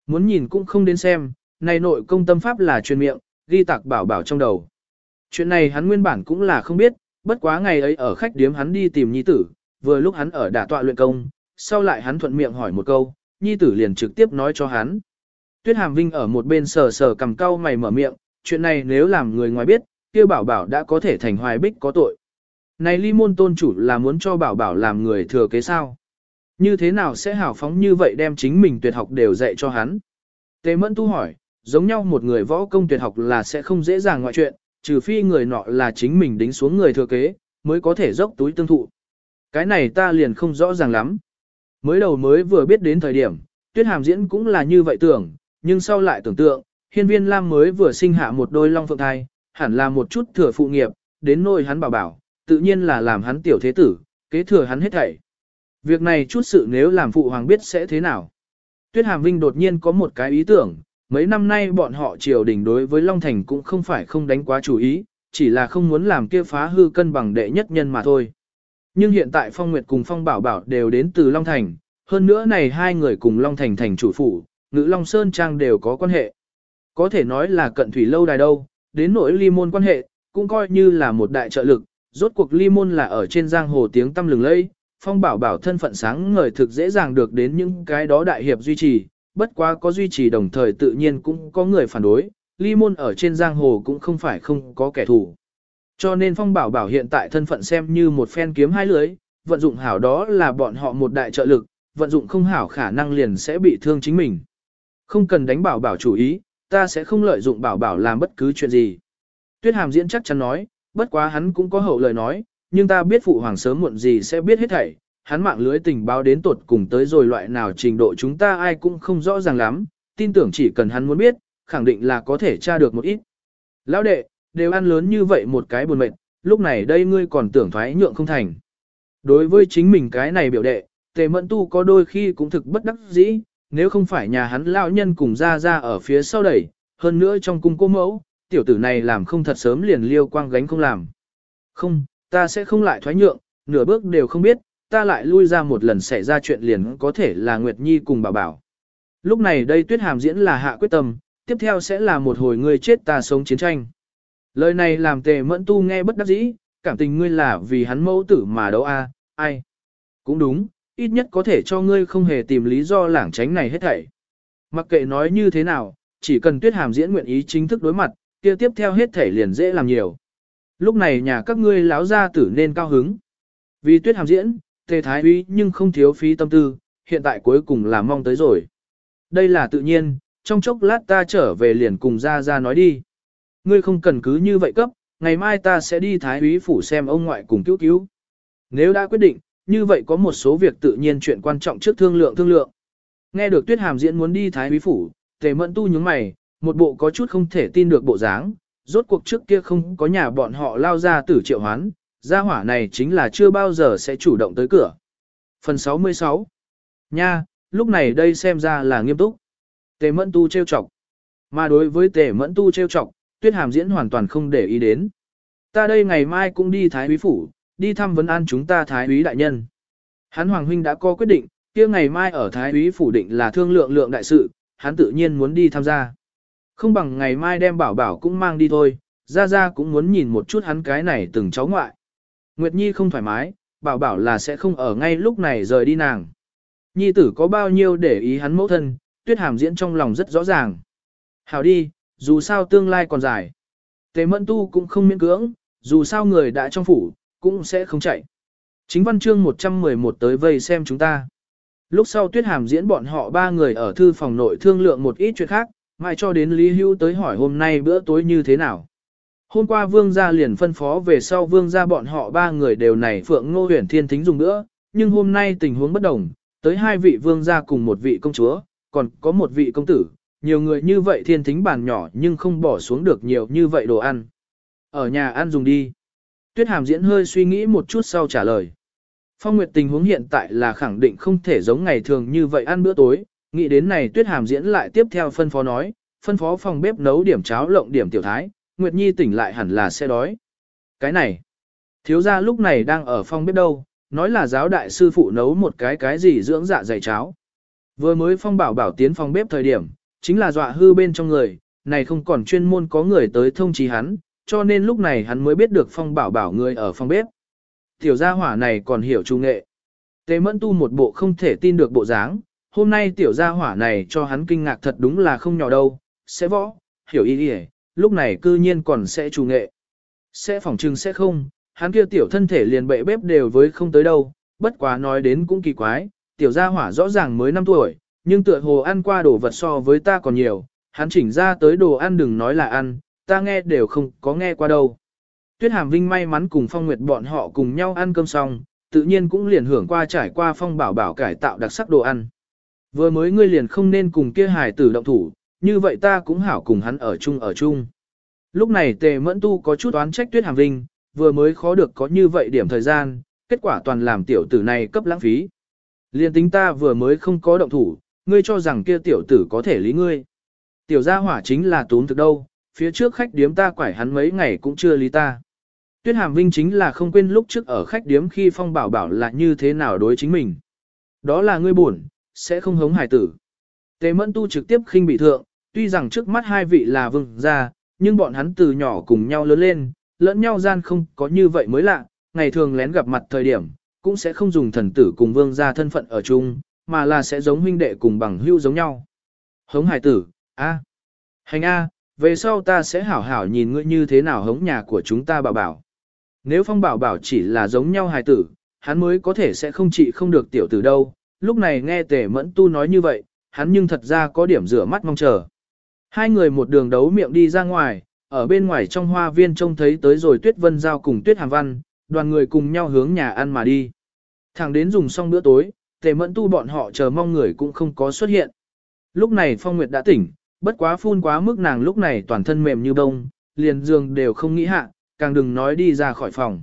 Muốn nhìn cũng không đến xem, này nội công tâm pháp là truyền miệng, ghi tạc bảo bảo trong đầu. Chuyện này hắn nguyên bản cũng là không biết, bất quá ngày ấy ở khách điếm hắn đi tìm nhi tử, vừa lúc hắn ở đả tọa luyện công, sau lại hắn thuận miệng hỏi một câu, nhi tử liền trực tiếp nói cho hắn. Tuyết Hàm Vinh ở một bên sờ sờ cầm cau mày mở miệng, chuyện này nếu làm người ngoài biết, kia bảo bảo đã có thể thành hoài bích có tội. Này ly môn tôn chủ là muốn cho bảo bảo làm người thừa kế sao? Như thế nào sẽ hào phóng như vậy đem chính mình tuyệt học đều dạy cho hắn? Tề mẫn tu hỏi, giống nhau một người võ công tuyệt học là sẽ không dễ dàng ngoại chuyện, trừ phi người nọ là chính mình đính xuống người thừa kế, mới có thể dốc túi tương thụ. Cái này ta liền không rõ ràng lắm. Mới đầu mới vừa biết đến thời điểm, tuyết hàm diễn cũng là như vậy tưởng, nhưng sau lại tưởng tượng, hiên viên lam mới vừa sinh hạ một đôi long phượng thai, hẳn là một chút thừa phụ nghiệp, đến nôi hắn bảo bảo, tự nhiên là làm hắn tiểu thế tử, kế thừa hắn hết thảy. Việc này chút sự nếu làm phụ hoàng biết sẽ thế nào. Tuyết Hàm Vinh đột nhiên có một cái ý tưởng, mấy năm nay bọn họ triều đình đối với Long Thành cũng không phải không đánh quá chủ ý, chỉ là không muốn làm kia phá hư cân bằng đệ nhất nhân mà thôi. Nhưng hiện tại Phong Nguyệt cùng Phong Bảo Bảo đều đến từ Long Thành, hơn nữa này hai người cùng Long Thành thành chủ phủ, ngữ Long Sơn Trang đều có quan hệ. Có thể nói là cận thủy lâu đài đâu, đến nỗi ly môn quan hệ, cũng coi như là một đại trợ lực, rốt cuộc ly môn là ở trên giang hồ tiếng tâm lừng lẫy, Phong Bảo Bảo thân phận sáng ngời thực dễ dàng được đến những cái đó đại hiệp duy trì, bất quá có duy trì đồng thời tự nhiên cũng có người phản đối, ly môn ở trên giang hồ cũng không phải không có kẻ thù. Cho nên Phong Bảo Bảo hiện tại thân phận xem như một phen kiếm hai lưới, vận dụng hảo đó là bọn họ một đại trợ lực, vận dụng không hảo khả năng liền sẽ bị thương chính mình. Không cần đánh Bảo Bảo chủ ý, ta sẽ không lợi dụng Bảo Bảo làm bất cứ chuyện gì. Tuyết Hàm diễn chắc chắn nói, bất quá hắn cũng có hậu lời nói, nhưng ta biết phụ hoàng sớm muộn gì sẽ biết hết thảy, hắn mạng lưới tình báo đến tột cùng tới rồi loại nào trình độ chúng ta ai cũng không rõ ràng lắm, tin tưởng chỉ cần hắn muốn biết, khẳng định là có thể tra được một ít. Lão đệ, đều ăn lớn như vậy một cái buồn mệt, lúc này đây ngươi còn tưởng thoái nhượng không thành. Đối với chính mình cái này biểu đệ, tề mẫn tu có đôi khi cũng thực bất đắc dĩ, nếu không phải nhà hắn lão nhân cùng ra ra ở phía sau đẩy, hơn nữa trong cung cô mẫu, tiểu tử này làm không thật sớm liền liêu quang gánh không làm. Không, ta sẽ không lại thoái nhượng, nửa bước đều không biết, ta lại lui ra một lần xảy ra chuyện liền có thể là Nguyệt Nhi cùng bảo bảo. Lúc này đây tuyết hàm diễn là hạ quyết tâm, tiếp theo sẽ là một hồi ngươi chết ta sống chiến tranh. Lời này làm tề mẫn tu nghe bất đắc dĩ, cảm tình ngươi là vì hắn mẫu tử mà đâu a, ai. Cũng đúng, ít nhất có thể cho ngươi không hề tìm lý do lảng tránh này hết thảy. Mặc kệ nói như thế nào, chỉ cần tuyết hàm diễn nguyện ý chính thức đối mặt, kia tiếp theo hết thể liền dễ làm nhiều. Lúc này nhà các ngươi láo ra tử nên cao hứng. Vì tuyết hàm diễn, tề thái Uy nhưng không thiếu phí tâm tư, hiện tại cuối cùng là mong tới rồi. Đây là tự nhiên, trong chốc lát ta trở về liền cùng ra ra nói đi. Ngươi không cần cứ như vậy cấp, ngày mai ta sẽ đi thái úy phủ xem ông ngoại cùng cứu cứu. Nếu đã quyết định, như vậy có một số việc tự nhiên chuyện quan trọng trước thương lượng thương lượng. Nghe được tuyết hàm diễn muốn đi thái úy phủ, tề mẫn tu nhướng mày, một bộ có chút không thể tin được bộ dáng, rốt cuộc trước kia không có nhà bọn họ lao ra tử triệu hoán, gia hỏa này chính là chưa bao giờ sẽ chủ động tới cửa. Phần 66 Nha, lúc này đây xem ra là nghiêm túc. Tề mẫn tu trêu chọc. Mà đối với tề mẫn tu trêu chọc, tuyết hàm diễn hoàn toàn không để ý đến. Ta đây ngày mai cũng đi Thái Úy Phủ, đi thăm vấn an chúng ta Thái Úy Đại Nhân. Hắn Hoàng Huynh đã có quyết định, kia ngày mai ở Thái Úy Phủ định là thương lượng lượng đại sự, hắn tự nhiên muốn đi tham gia. Không bằng ngày mai đem bảo bảo cũng mang đi thôi, ra ra cũng muốn nhìn một chút hắn cái này từng cháu ngoại. Nguyệt Nhi không thoải mái, bảo bảo là sẽ không ở ngay lúc này rời đi nàng. Nhi tử có bao nhiêu để ý hắn mẫu thân, tuyết hàm diễn trong lòng rất rõ ràng. Hảo đi, dù sao tương lai còn dài. Tề mẫn tu cũng không miễn cưỡng, dù sao người đã trong phủ, cũng sẽ không chạy. Chính văn chương 111 tới vây xem chúng ta. Lúc sau tuyết hàm diễn bọn họ ba người ở thư phòng nội thương lượng một ít chuyện khác, mai cho đến Lý Hưu tới hỏi hôm nay bữa tối như thế nào. Hôm qua vương gia liền phân phó về sau vương gia bọn họ ba người đều này phượng ngô huyền thiên thính dùng nữa, nhưng hôm nay tình huống bất đồng, tới hai vị vương gia cùng một vị công chúa, còn có một vị công tử, nhiều người như vậy thiên thính bàn nhỏ nhưng không bỏ xuống được nhiều như vậy đồ ăn. Ở nhà ăn dùng đi. Tuyết hàm diễn hơi suy nghĩ một chút sau trả lời. Phong Nguyệt tình huống hiện tại là khẳng định không thể giống ngày thường như vậy ăn bữa tối, nghĩ đến này Tuyết hàm diễn lại tiếp theo phân phó nói, phân phó phòng bếp nấu điểm cháo lộng điểm tiểu thái, Nguyệt Nhi tỉnh lại hẳn là sẽ đói. Cái này, thiếu gia lúc này đang ở phòng bếp đâu, nói là giáo đại sư phụ nấu một cái cái gì dưỡng dạ dày cháo. Vừa mới phong bảo bảo tiến phòng bếp thời điểm, chính là dọa hư bên trong người, này không còn chuyên môn có người tới thông trí hắn, cho nên lúc này hắn mới biết được phong bảo bảo người ở phòng bếp. Tiểu gia hỏa này còn hiểu trung nghệ. Tề mẫn tu một bộ không thể tin được bộ dáng, hôm nay tiểu gia hỏa này cho hắn kinh ngạc thật đúng là không nhỏ đâu, sẽ võ, hiểu ý đi lúc này cư nhiên còn sẽ chủ nghệ. Sẽ phòng trừng sẽ không, hắn kia tiểu thân thể liền bệ bếp đều với không tới đâu, bất quá nói đến cũng kỳ quái, tiểu gia hỏa rõ ràng mới 5 tuổi, nhưng tựa hồ ăn qua đồ vật so với ta còn nhiều, hắn chỉnh ra tới đồ ăn đừng nói là ăn, ta nghe đều không có nghe qua đâu. Tuyết Hàm Vinh may mắn cùng Phong Nguyệt bọn họ cùng nhau ăn cơm xong, tự nhiên cũng liền hưởng qua trải qua Phong Bảo Bảo cải tạo đặc sắc đồ ăn. Vừa mới ngươi liền không nên cùng kia hài tử động thủ, như vậy ta cũng hảo cùng hắn ở chung ở chung. Lúc này Tề Mẫn Tu có chút oán trách Tuyết Hàm Vinh, vừa mới khó được có như vậy điểm thời gian, kết quả toàn làm tiểu tử này cấp lãng phí. Liên tính ta vừa mới không có động thủ, ngươi cho rằng kia tiểu tử có thể lý ngươi. Tiểu gia hỏa chính là tốn thực đâu, phía trước khách điếm ta quải hắn mấy ngày cũng chưa lý ta. Tuyết Hàm Vinh chính là không quên lúc trước ở khách điếm khi Phong Bảo bảo là như thế nào đối chính mình. Đó là ngươi buồn, sẽ không hống hải tử. Tề Mẫn Tu trực tiếp khinh bị thượng, tuy rằng trước mắt hai vị là vương gia, nhưng bọn hắn từ nhỏ cùng nhau lớn lên, lẫn nhau gian không có như vậy mới lạ, ngày thường lén gặp mặt thời điểm, cũng sẽ không dùng thần tử cùng vương gia thân phận ở chung, mà là sẽ giống huynh đệ cùng bằng hữu giống nhau. Hống hải tử, a, hành a, về sau ta sẽ hảo hảo nhìn ngươi như thế nào hống nhà của chúng ta bảo bảo. Nếu phong bảo bảo chỉ là giống nhau hài tử, hắn mới có thể sẽ không trị không được tiểu tử đâu. Lúc này nghe tề mẫn tu nói như vậy, hắn nhưng thật ra có điểm rửa mắt mong chờ. Hai người một đường đấu miệng đi ra ngoài, ở bên ngoài trong hoa viên trông thấy tới rồi tuyết vân giao cùng tuyết hàm văn, đoàn người cùng nhau hướng nhà ăn mà đi. Thẳng đến dùng xong bữa tối, tề mẫn tu bọn họ chờ mong người cũng không có xuất hiện. Lúc này Phong Nguyệt đã tỉnh, bất quá phun quá mức nàng lúc này toàn thân mềm như bông, liền giường đều không nghĩ hạ, càng đừng nói đi ra khỏi phòng.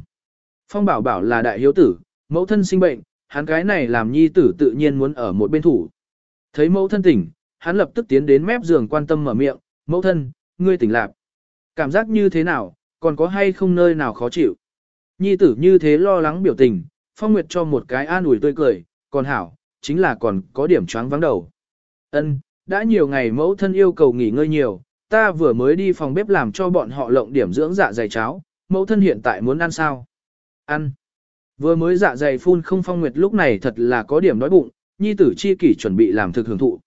Phong bảo bảo là đại hiếu tử, mẫu thân sinh bệnh, hắn cái này làm nhi tử tự nhiên muốn ở một bên thủ. Thấy mẫu thân tỉnh, hắn lập tức tiến đến mép giường quan tâm mở miệng, mẫu thân, ngươi tỉnh lạc. Cảm giác như thế nào, còn có hay không nơi nào khó chịu. Nhi tử như thế lo lắng biểu tình, Phong Nguyệt cho một cái an ủi tươi cười, còn hảo, chính là còn có điểm choáng vắng đầu. Ân, đã nhiều ngày mẫu thân yêu cầu nghỉ ngơi nhiều, ta vừa mới đi phòng bếp làm cho bọn họ lộng điểm dưỡng dạ dày cháo, mẫu thân hiện tại muốn ăn sao? Ăn. Vừa mới dạ dày phun không phong nguyệt lúc này thật là có điểm đói bụng, nhi tử chi kỷ chuẩn bị làm thực hưởng thụ.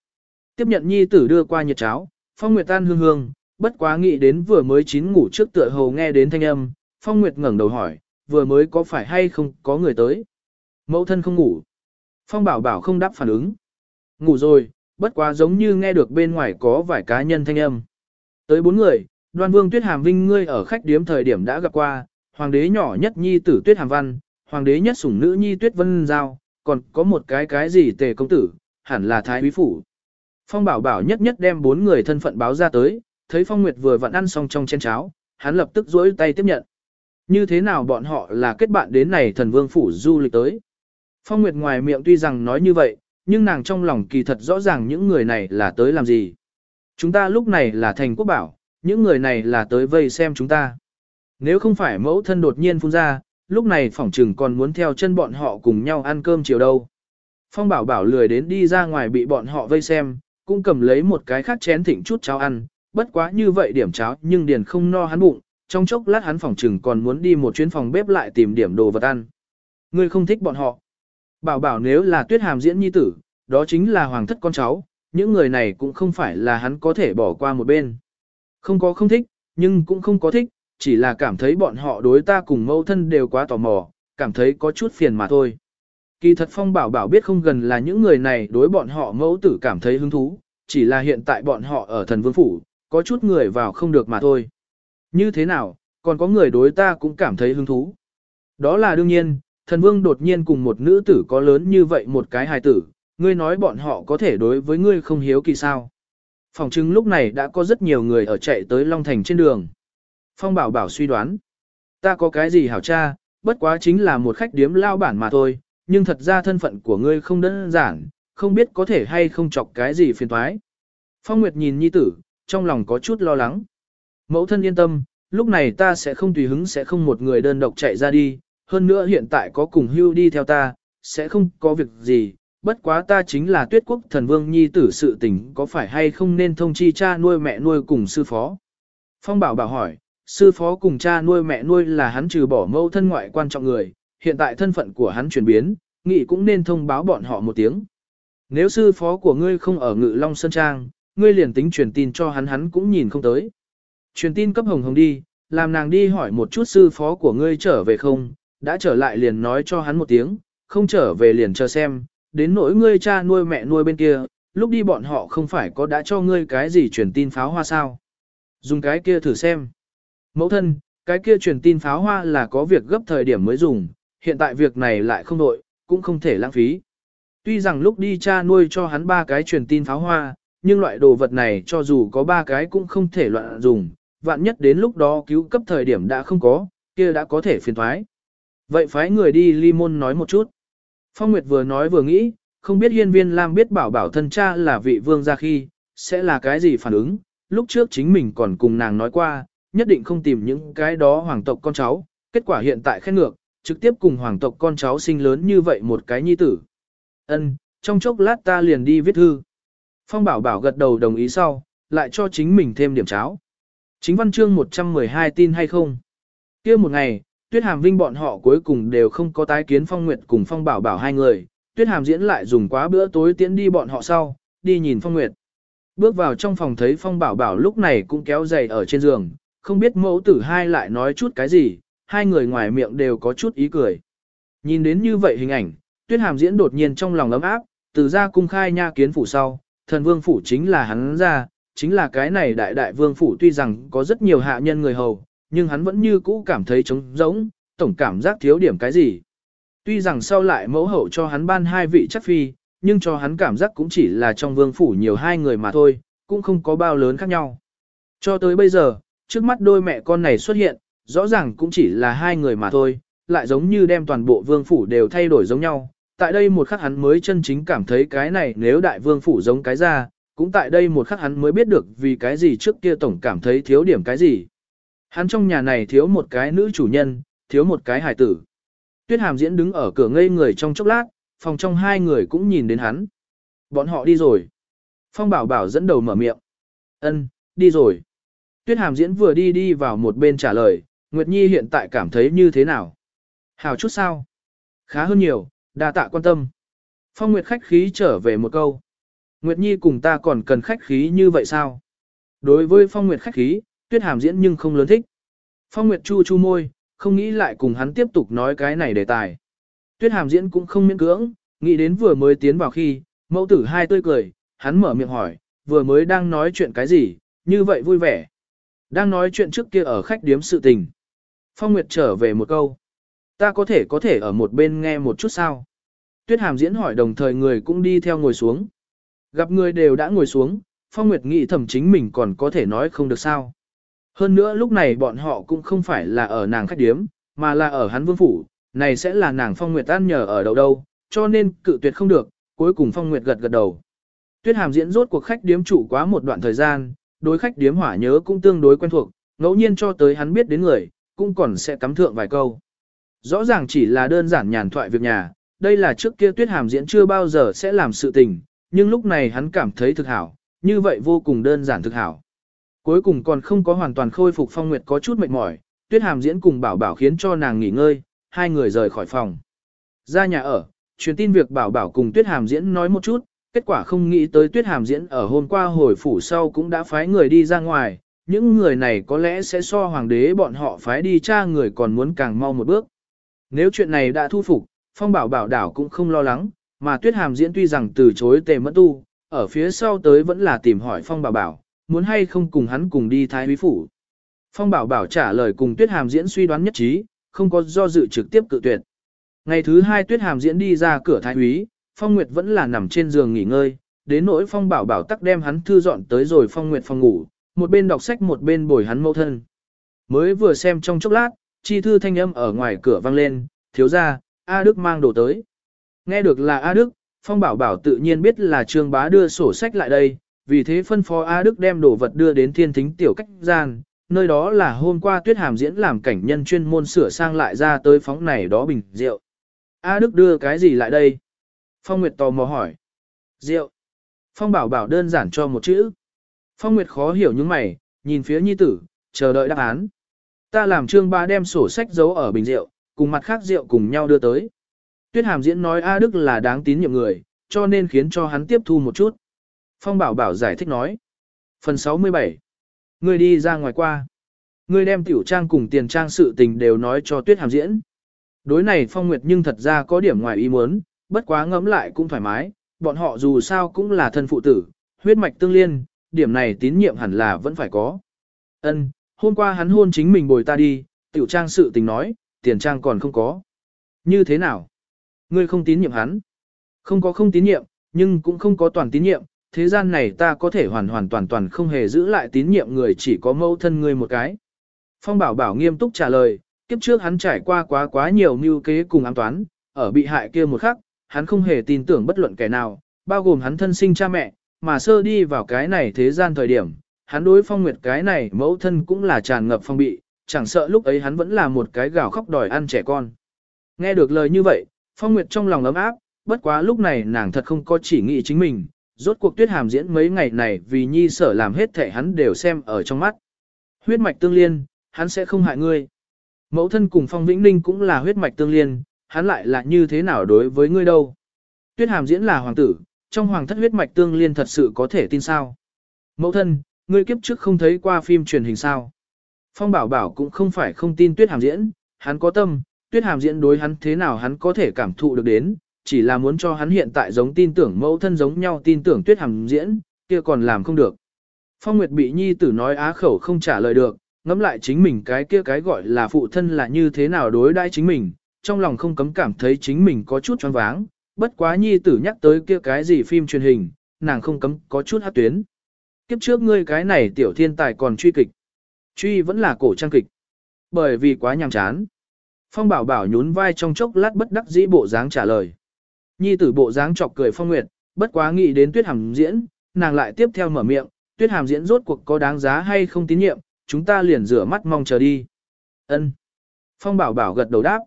Tiếp nhận nhi tử đưa qua nhiệt cháo, phong nguyệt tan hương hương, bất quá nghĩ đến vừa mới chín ngủ trước tựa hồ nghe đến thanh âm, phong nguyệt ngẩng đầu hỏi, vừa mới có phải hay không có người tới? Mẫu thân không ngủ. Phong bảo bảo không đáp phản ứng. Ngủ rồi, bất quá giống như nghe được bên ngoài có vài cá nhân thanh âm. Tới bốn người, đoan vương tuyết hàm vinh ngươi ở khách điếm thời điểm đã gặp qua, hoàng đế nhỏ nhất nhi tử tuyết hàm văn, hoàng đế nhất sủng nữ nhi tuyết vân giao, còn có một cái cái gì tề công tử, hẳn là thái quý phủ. Phong bảo bảo nhất nhất đem bốn người thân phận báo ra tới, thấy Phong Nguyệt vừa vặn ăn xong trong chén cháo, hắn lập tức duỗi tay tiếp nhận. Như thế nào bọn họ là kết bạn đến này thần vương phủ du lịch tới. Phong Nguyệt ngoài miệng tuy rằng nói như vậy, nhưng nàng trong lòng kỳ thật rõ ràng những người này là tới làm gì. Chúng ta lúc này là thành quốc bảo, những người này là tới vây xem chúng ta. Nếu không phải mẫu thân đột nhiên phun ra, lúc này phỏng trừng còn muốn theo chân bọn họ cùng nhau ăn cơm chiều đâu. Phong bảo bảo lười đến đi ra ngoài bị bọn họ vây xem, cũng cầm lấy một cái khác chén thịnh chút cháo ăn, bất quá như vậy điểm cháo nhưng điền không no hắn bụng, trong chốc lát hắn phỏng trừng còn muốn đi một chuyến phòng bếp lại tìm điểm đồ vật ăn. Ngươi không thích bọn họ. Bảo bảo nếu là tuyết hàm diễn nhi tử, đó chính là hoàng thất con cháu, những người này cũng không phải là hắn có thể bỏ qua một bên. Không có không thích, nhưng cũng không có thích, chỉ là cảm thấy bọn họ đối ta cùng mẫu thân đều quá tò mò, cảm thấy có chút phiền mà thôi. Kỳ thật Phong Bảo Bảo biết không gần là những người này đối bọn họ mẫu tử cảm thấy hứng thú, chỉ là hiện tại bọn họ ở thần vương phủ, có chút người vào không được mà thôi. Như thế nào, còn có người đối ta cũng cảm thấy hứng thú. Đó là đương nhiên, thần vương đột nhiên cùng một nữ tử có lớn như vậy một cái hài tử, ngươi nói bọn họ có thể đối với ngươi không hiếu kỳ sao. Phòng chứng lúc này đã có rất nhiều người ở chạy tới Long Thành trên đường. Phong bảo bảo suy đoán. Ta có cái gì hảo cha, bất quá chính là một khách điếm lao bản mà thôi, nhưng thật ra thân phận của ngươi không đơn giản, không biết có thể hay không chọc cái gì phiền toái. Phong Nguyệt nhìn nhi tử, trong lòng có chút lo lắng. Mẫu thân yên tâm, lúc này ta sẽ không tùy hứng sẽ không một người đơn độc chạy ra đi, hơn nữa hiện tại có cùng hưu đi theo ta, sẽ không có việc gì, bất quá ta chính là tuyết quốc thần vương nhi tử sự tình có phải hay không nên thông chi cha nuôi mẹ nuôi cùng sư phó. Phong bảo bảo hỏi, sư phó cùng cha nuôi mẹ nuôi là hắn trừ bỏ mẫu thân ngoại quan trọng người, hiện tại thân phận của hắn chuyển biến, nghị cũng nên thông báo bọn họ một tiếng. Nếu sư phó của ngươi không ở ngự Long Sơn Trang, ngươi liền tính truyền tin cho hắn hắn cũng nhìn không tới. Truyền tin cấp hồng hồng đi, làm nàng đi hỏi một chút sư phó của ngươi trở về không, đã trở lại liền nói cho hắn một tiếng, không trở về liền chờ xem, đến nỗi ngươi cha nuôi mẹ nuôi bên kia, lúc đi bọn họ không phải có đã cho ngươi cái gì truyền tin pháo hoa sao. Dùng cái kia thử xem. Mẫu thân, cái kia truyền tin pháo hoa là có việc gấp thời điểm mới dùng, hiện tại việc này lại không đội, cũng không thể lãng phí. Tuy rằng lúc đi cha nuôi cho hắn ba cái truyền tin pháo hoa, nhưng loại đồ vật này cho dù có ba cái cũng không thể loạn dùng, vạn nhất đến lúc đó cứu cấp thời điểm đã không có, kia đã có thể phiền thoái. Vậy phái người đi ly môn nói một chút. Phong Nguyệt vừa nói vừa nghĩ, không biết hiên viên Lam biết bảo bảo thân cha là vị vương gia khi, sẽ là cái gì phản ứng, lúc trước chính mình còn cùng nàng nói qua, nhất định không tìm những cái đó hoàng tộc con cháu, kết quả hiện tại khen ngược, trực tiếp cùng hoàng tộc con cháu sinh lớn như vậy một cái nhi tử. Ân, trong chốc lát ta liền đi viết thư. Phong bảo bảo gật đầu đồng ý sau, lại cho chính mình thêm điểm cháo. Chính văn chương 112 tin hay không? kia một ngày, Tuyết Hàm Vinh bọn họ cuối cùng đều không có tái kiến Phong Nguyệt cùng Phong Bảo Bảo hai người, Tuyết Hàm diễn lại dùng quá bữa tối tiễn đi bọn họ sau, đi nhìn Phong Nguyệt. Bước vào trong phòng thấy Phong Bảo Bảo lúc này cũng kéo giày ở trên giường, không biết mẫu tử hai lại nói chút cái gì, hai người ngoài miệng đều có chút ý cười. Nhìn đến như vậy hình ảnh, Tuyết Hàm diễn đột nhiên trong lòng ấm áp, từ ra cung khai nha kiến phủ sau, thần vương phủ chính là hắn ra, chính là cái này đại đại vương phủ tuy rằng có rất nhiều hạ nhân người hầu, nhưng hắn vẫn như cũ cảm thấy trống rỗng, tổng cảm giác thiếu điểm cái gì. Tuy rằng sau lại mẫu hậu cho hắn ban hai vị chắc phi, nhưng cho hắn cảm giác cũng chỉ là trong vương phủ nhiều hai người mà thôi, cũng không có bao lớn khác nhau. Cho tới bây giờ, trước mắt đôi mẹ con này xuất hiện, rõ ràng cũng chỉ là hai người mà thôi, lại giống như đem toàn bộ vương phủ đều thay đổi giống nhau. Tại đây một khắc hắn mới chân chính cảm thấy cái này nếu đại vương phủ giống cái ra, cũng tại đây một khắc hắn mới biết được vì cái gì trước kia tổng cảm thấy thiếu điểm cái gì. Hắn trong nhà này thiếu một cái nữ chủ nhân, thiếu một cái hải tử. Tuyết hàm diễn đứng ở cửa ngây người trong chốc lát, phòng trong hai người cũng nhìn đến hắn. Bọn họ đi rồi. Phong bảo bảo dẫn đầu mở miệng. Ân, đi rồi. Tuyết hàm diễn vừa đi đi vào một bên trả lời, Nguyệt Nhi hiện tại cảm thấy như thế nào? Hào chút sao? Khá hơn nhiều, đa tạ quan tâm. Phong Nguyệt khách khí trở về một câu. Nguyệt Nhi cùng ta còn cần khách khí như vậy sao? Đối với Phong Nguyệt khách khí, Tuyết Hàm diễn nhưng không lớn thích. Phong Nguyệt chu chu môi, không nghĩ lại cùng hắn tiếp tục nói cái này đề tài. Tuyết Hàm diễn cũng không miễn cưỡng, nghĩ đến vừa mới tiến vào khi, mẫu tử hai tươi cười, hắn mở miệng hỏi, vừa mới đang nói chuyện cái gì, như vậy vui vẻ. Đang nói chuyện trước kia ở khách điếm sự tình. Phong Nguyệt trở về một câu. Ta có thể có thể ở một bên nghe một chút sao? Tuyết Hàm diễn hỏi đồng thời người cũng đi theo ngồi xuống. Gặp người đều đã ngồi xuống, Phong Nguyệt nghĩ thầm chính mình còn có thể nói không được sao. Hơn nữa lúc này bọn họ cũng không phải là ở nàng khách điếm, mà là ở hắn vương phủ, này sẽ là nàng Phong Nguyệt ăn nhờ ở đâu đâu, cho nên cự tuyệt không được, cuối cùng Phong Nguyệt gật gật đầu. Tuyết Hàm diễn rốt cuộc khách điếm chủ quá một đoạn thời gian, đối khách điếm hỏa nhớ cũng tương đối quen thuộc, ngẫu nhiên cho tới hắn biết đến người, cũng còn sẽ cắm thượng vài câu. Rõ ràng chỉ là đơn giản nhàn thoại việc nhà, đây là trước kia Tuyết Hàm diễn chưa bao giờ sẽ làm sự tình, nhưng lúc này hắn cảm thấy thực hảo, như vậy vô cùng đơn giản thực hảo. Cuối cùng còn không có hoàn toàn khôi phục phong nguyệt có chút mệt mỏi, tuyết hàm diễn cùng bảo bảo khiến cho nàng nghỉ ngơi, hai người rời khỏi phòng. Ra nhà ở, truyền tin việc bảo bảo cùng tuyết hàm diễn nói một chút, kết quả không nghĩ tới tuyết hàm diễn ở hôm qua hồi phủ sau cũng đã phái người đi ra ngoài, những người này có lẽ sẽ so hoàng đế bọn họ phái đi tra người còn muốn càng mau một bước. Nếu chuyện này đã thu phục, phong bảo bảo đảo cũng không lo lắng, mà tuyết hàm diễn tuy rằng từ chối tề mẫn tu, ở phía sau tới vẫn là tìm hỏi phong bảo bảo, muốn hay không cùng hắn cùng đi thái úy phủ. Phong bảo bảo trả lời cùng tuyết hàm diễn suy đoán nhất trí, không có do dự trực tiếp cự tuyệt. Ngày thứ hai tuyết hàm diễn đi ra cửa thái úy, phong nguyệt vẫn là nằm trên giường nghỉ ngơi, đến nỗi phong bảo bảo tắc đem hắn thư dọn tới rồi phong nguyệt phòng ngủ, một bên đọc sách một bên bồi hắn mẫu thân. Mới vừa xem trong chốc lát, chi thư thanh âm ở ngoài cửa vang lên, thiếu ra, A Đức mang đồ tới. Nghe được là A Đức, phong bảo bảo tự nhiên biết là trương bá đưa sổ sách lại đây, vì thế phân phó A Đức đem đồ vật đưa đến thiên thính tiểu cách gian, nơi đó là hôm qua tuyết hàm diễn làm cảnh nhân chuyên môn sửa sang lại ra tới phóng này đó bình rượu. A Đức đưa cái gì lại đây? Phong Nguyệt tò mò hỏi. Rượu. Phong bảo bảo đơn giản cho một chữ. Phong Nguyệt khó hiểu những mày, nhìn phía nhi tử, chờ đợi đáp án. Ta làm trương ba đem sổ sách giấu ở bình rượu, cùng mặt khác rượu cùng nhau đưa tới. Tuyết hàm diễn nói A Đức là đáng tín nhiệm người, cho nên khiến cho hắn tiếp thu một chút. Phong Bảo Bảo giải thích nói. Phần 67. Ngươi đi ra ngoài qua. Ngươi đem tiểu trang cùng tiền trang sự tình đều nói cho Tuyết Hàm diễn. Đối này Phong Nguyệt nhưng thật ra có điểm ngoài ý muốn, bất quá ngẫm lại cũng thoải mái, bọn họ dù sao cũng là thân phụ tử, huyết mạch tương liên, điểm này tín nhiệm hẳn là vẫn phải có. Ân, hôm qua hắn hôn chính mình bồi ta đi, tiểu trang sự tình nói, tiền trang còn không có. Như thế nào? Ngươi không tín nhiệm hắn? Không có không tín nhiệm, nhưng cũng không có toàn tín nhiệm, thế gian này ta có thể hoàn hoàn toàn toàn không hề giữ lại tín nhiệm người chỉ có mẫu thân ngươi một cái. Phong bảo bảo nghiêm túc trả lời, kiếp trước hắn trải qua quá quá nhiều mưu kế cùng ám toán, ở bị hại kia một khắc, hắn không hề tin tưởng bất luận kẻ nào, bao gồm hắn thân sinh cha mẹ, mà sơ đi vào cái này thế gian thời điểm, hắn đối phong nguyệt cái này mẫu thân cũng là tràn ngập phong bị, chẳng sợ lúc ấy hắn vẫn là một cái gào khóc đòi ăn trẻ con. Nghe được lời như vậy, phong nguyệt trong lòng ấm áp, bất quá lúc này nàng thật không có chỉ nghĩ chính mình, rốt cuộc tuyết hàm diễn mấy ngày này vì nhi sở làm hết thể hắn đều xem ở trong mắt. Huyết mạch tương liên, hắn sẽ không hại ngươi. Mẫu thân cùng phong vĩnh ninh cũng là huyết mạch tương liên, hắn lại là như thế nào đối với ngươi đâu. Tuyết hàm diễn là hoàng tử, trong hoàng thất huyết mạch tương liên thật sự có thể tin sao. Mẫu thân, ngươi kiếp trước không thấy qua phim truyền hình sao. Phong bảo bảo cũng không phải không tin tuyết hàm diễn, hắn có tâm, tuyết hàm diễn đối hắn thế nào hắn có thể cảm thụ được đến, chỉ là muốn cho hắn hiện tại giống tin tưởng mẫu thân giống nhau tin tưởng tuyết hàm diễn, kia còn làm không được. Phong Nguyệt bị nhi tử nói á khẩu không trả lời được, ngẫm lại chính mình cái kia cái gọi là phụ thân là như thế nào đối đãi chính mình, trong lòng không cấm cảm thấy chính mình có chút choáng váng, bất quá nhi tử nhắc tới kia cái gì phim truyền hình, nàng không cấm có chút hát tuyến. Kiếp trước ngươi cái này tiểu thiên tài còn truy kịch. Truy vẫn là cổ trang kịch. Bởi vì quá nhàm chán. Phong bảo bảo nhún vai trong chốc lát bất đắc dĩ bộ dáng trả lời. Nhi tử bộ dáng chọc cười phong nguyệt, bất quá nghĩ đến tuyết hàm diễn, nàng lại tiếp theo mở miệng, tuyết hàm diễn rốt cuộc có đáng giá hay không tín nhiệm, chúng ta liền rửa mắt mong chờ đi. Ân. Phong bảo bảo gật đầu đáp.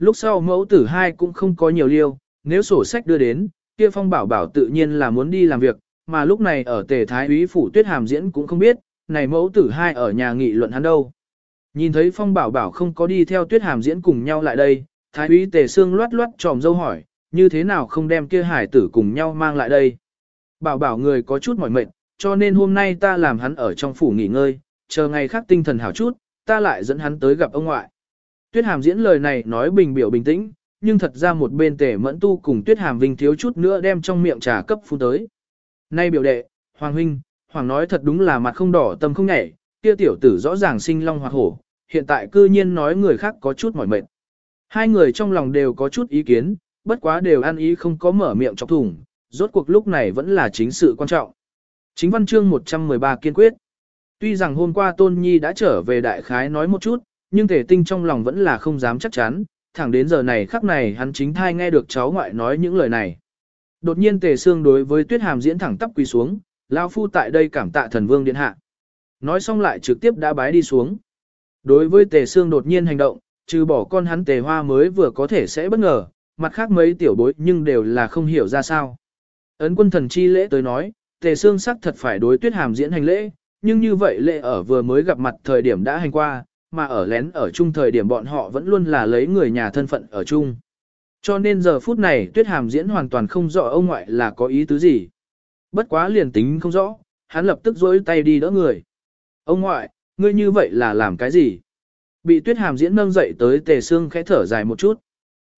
Lúc sau mẫu tử hai cũng không có nhiều liêu, nếu sổ sách đưa đến, kia phong bảo bảo tự nhiên là muốn đi làm việc, mà lúc này ở tề thái úy phủ tuyết hàm diễn cũng không biết, này mẫu tử hai ở nhà nghị luận hắn đâu. Nhìn thấy phong bảo bảo không có đi theo tuyết hàm diễn cùng nhau lại đây, thái úy tề xương loát loát tròm dâu hỏi, như thế nào không đem kia hải tử cùng nhau mang lại đây. Bảo bảo người có chút mỏi mệt, cho nên hôm nay ta làm hắn ở trong phủ nghỉ ngơi, chờ ngày khác tinh thần hảo chút, ta lại dẫn hắn tới gặp ông ngoại. Tuyết hàm diễn lời này nói bình biểu bình tĩnh, nhưng thật ra một bên tể mẫn tu cùng tuyết hàm vinh thiếu chút nữa đem trong miệng trà cấp phun tới. Nay biểu đệ, Hoàng huynh, Hoàng nói thật đúng là mặt không đỏ tâm không nhảy, kia tiểu tử rõ ràng sinh long hoặc hổ, hiện tại cư nhiên nói người khác có chút mỏi mệt. Hai người trong lòng đều có chút ý kiến, bất quá đều ăn ý không có mở miệng chọc thủng, rốt cuộc lúc này vẫn là chính sự quan trọng. Chính văn chương 113 kiên quyết. Tuy rằng hôm qua Tôn Nhi đã trở về đại khái nói một chút, nhưng thể tinh trong lòng vẫn là không dám chắc chắn, thẳng đến giờ này khắc này hắn chính thai nghe được cháu ngoại nói những lời này. Đột nhiên tề xương đối với tuyết hàm diễn thẳng tắp quỳ xuống, lao phu tại đây cảm tạ thần vương điện hạ. Nói xong lại trực tiếp đã bái đi xuống. Đối với tề xương đột nhiên hành động, trừ bỏ con hắn tề hoa mới vừa có thể sẽ bất ngờ, mặt khác mấy tiểu bối nhưng đều là không hiểu ra sao. Ấn quân thần chi lễ tới nói, tề xương sắc thật phải đối tuyết hàm diễn hành lễ, nhưng như vậy lễ ở vừa mới gặp mặt thời điểm đã hành qua, mà ở lén ở chung thời điểm bọn họ vẫn luôn là lấy người nhà thân phận ở chung. Cho nên giờ phút này tuyết hàm diễn hoàn toàn không rõ ông ngoại là có ý tứ gì. Bất quá liền tính không rõ, hắn lập tức dối tay đi đỡ người. Ông ngoại, ngươi như vậy là làm cái gì? Bị tuyết hàm diễn nâng dậy tới tề xương khẽ thở dài một chút.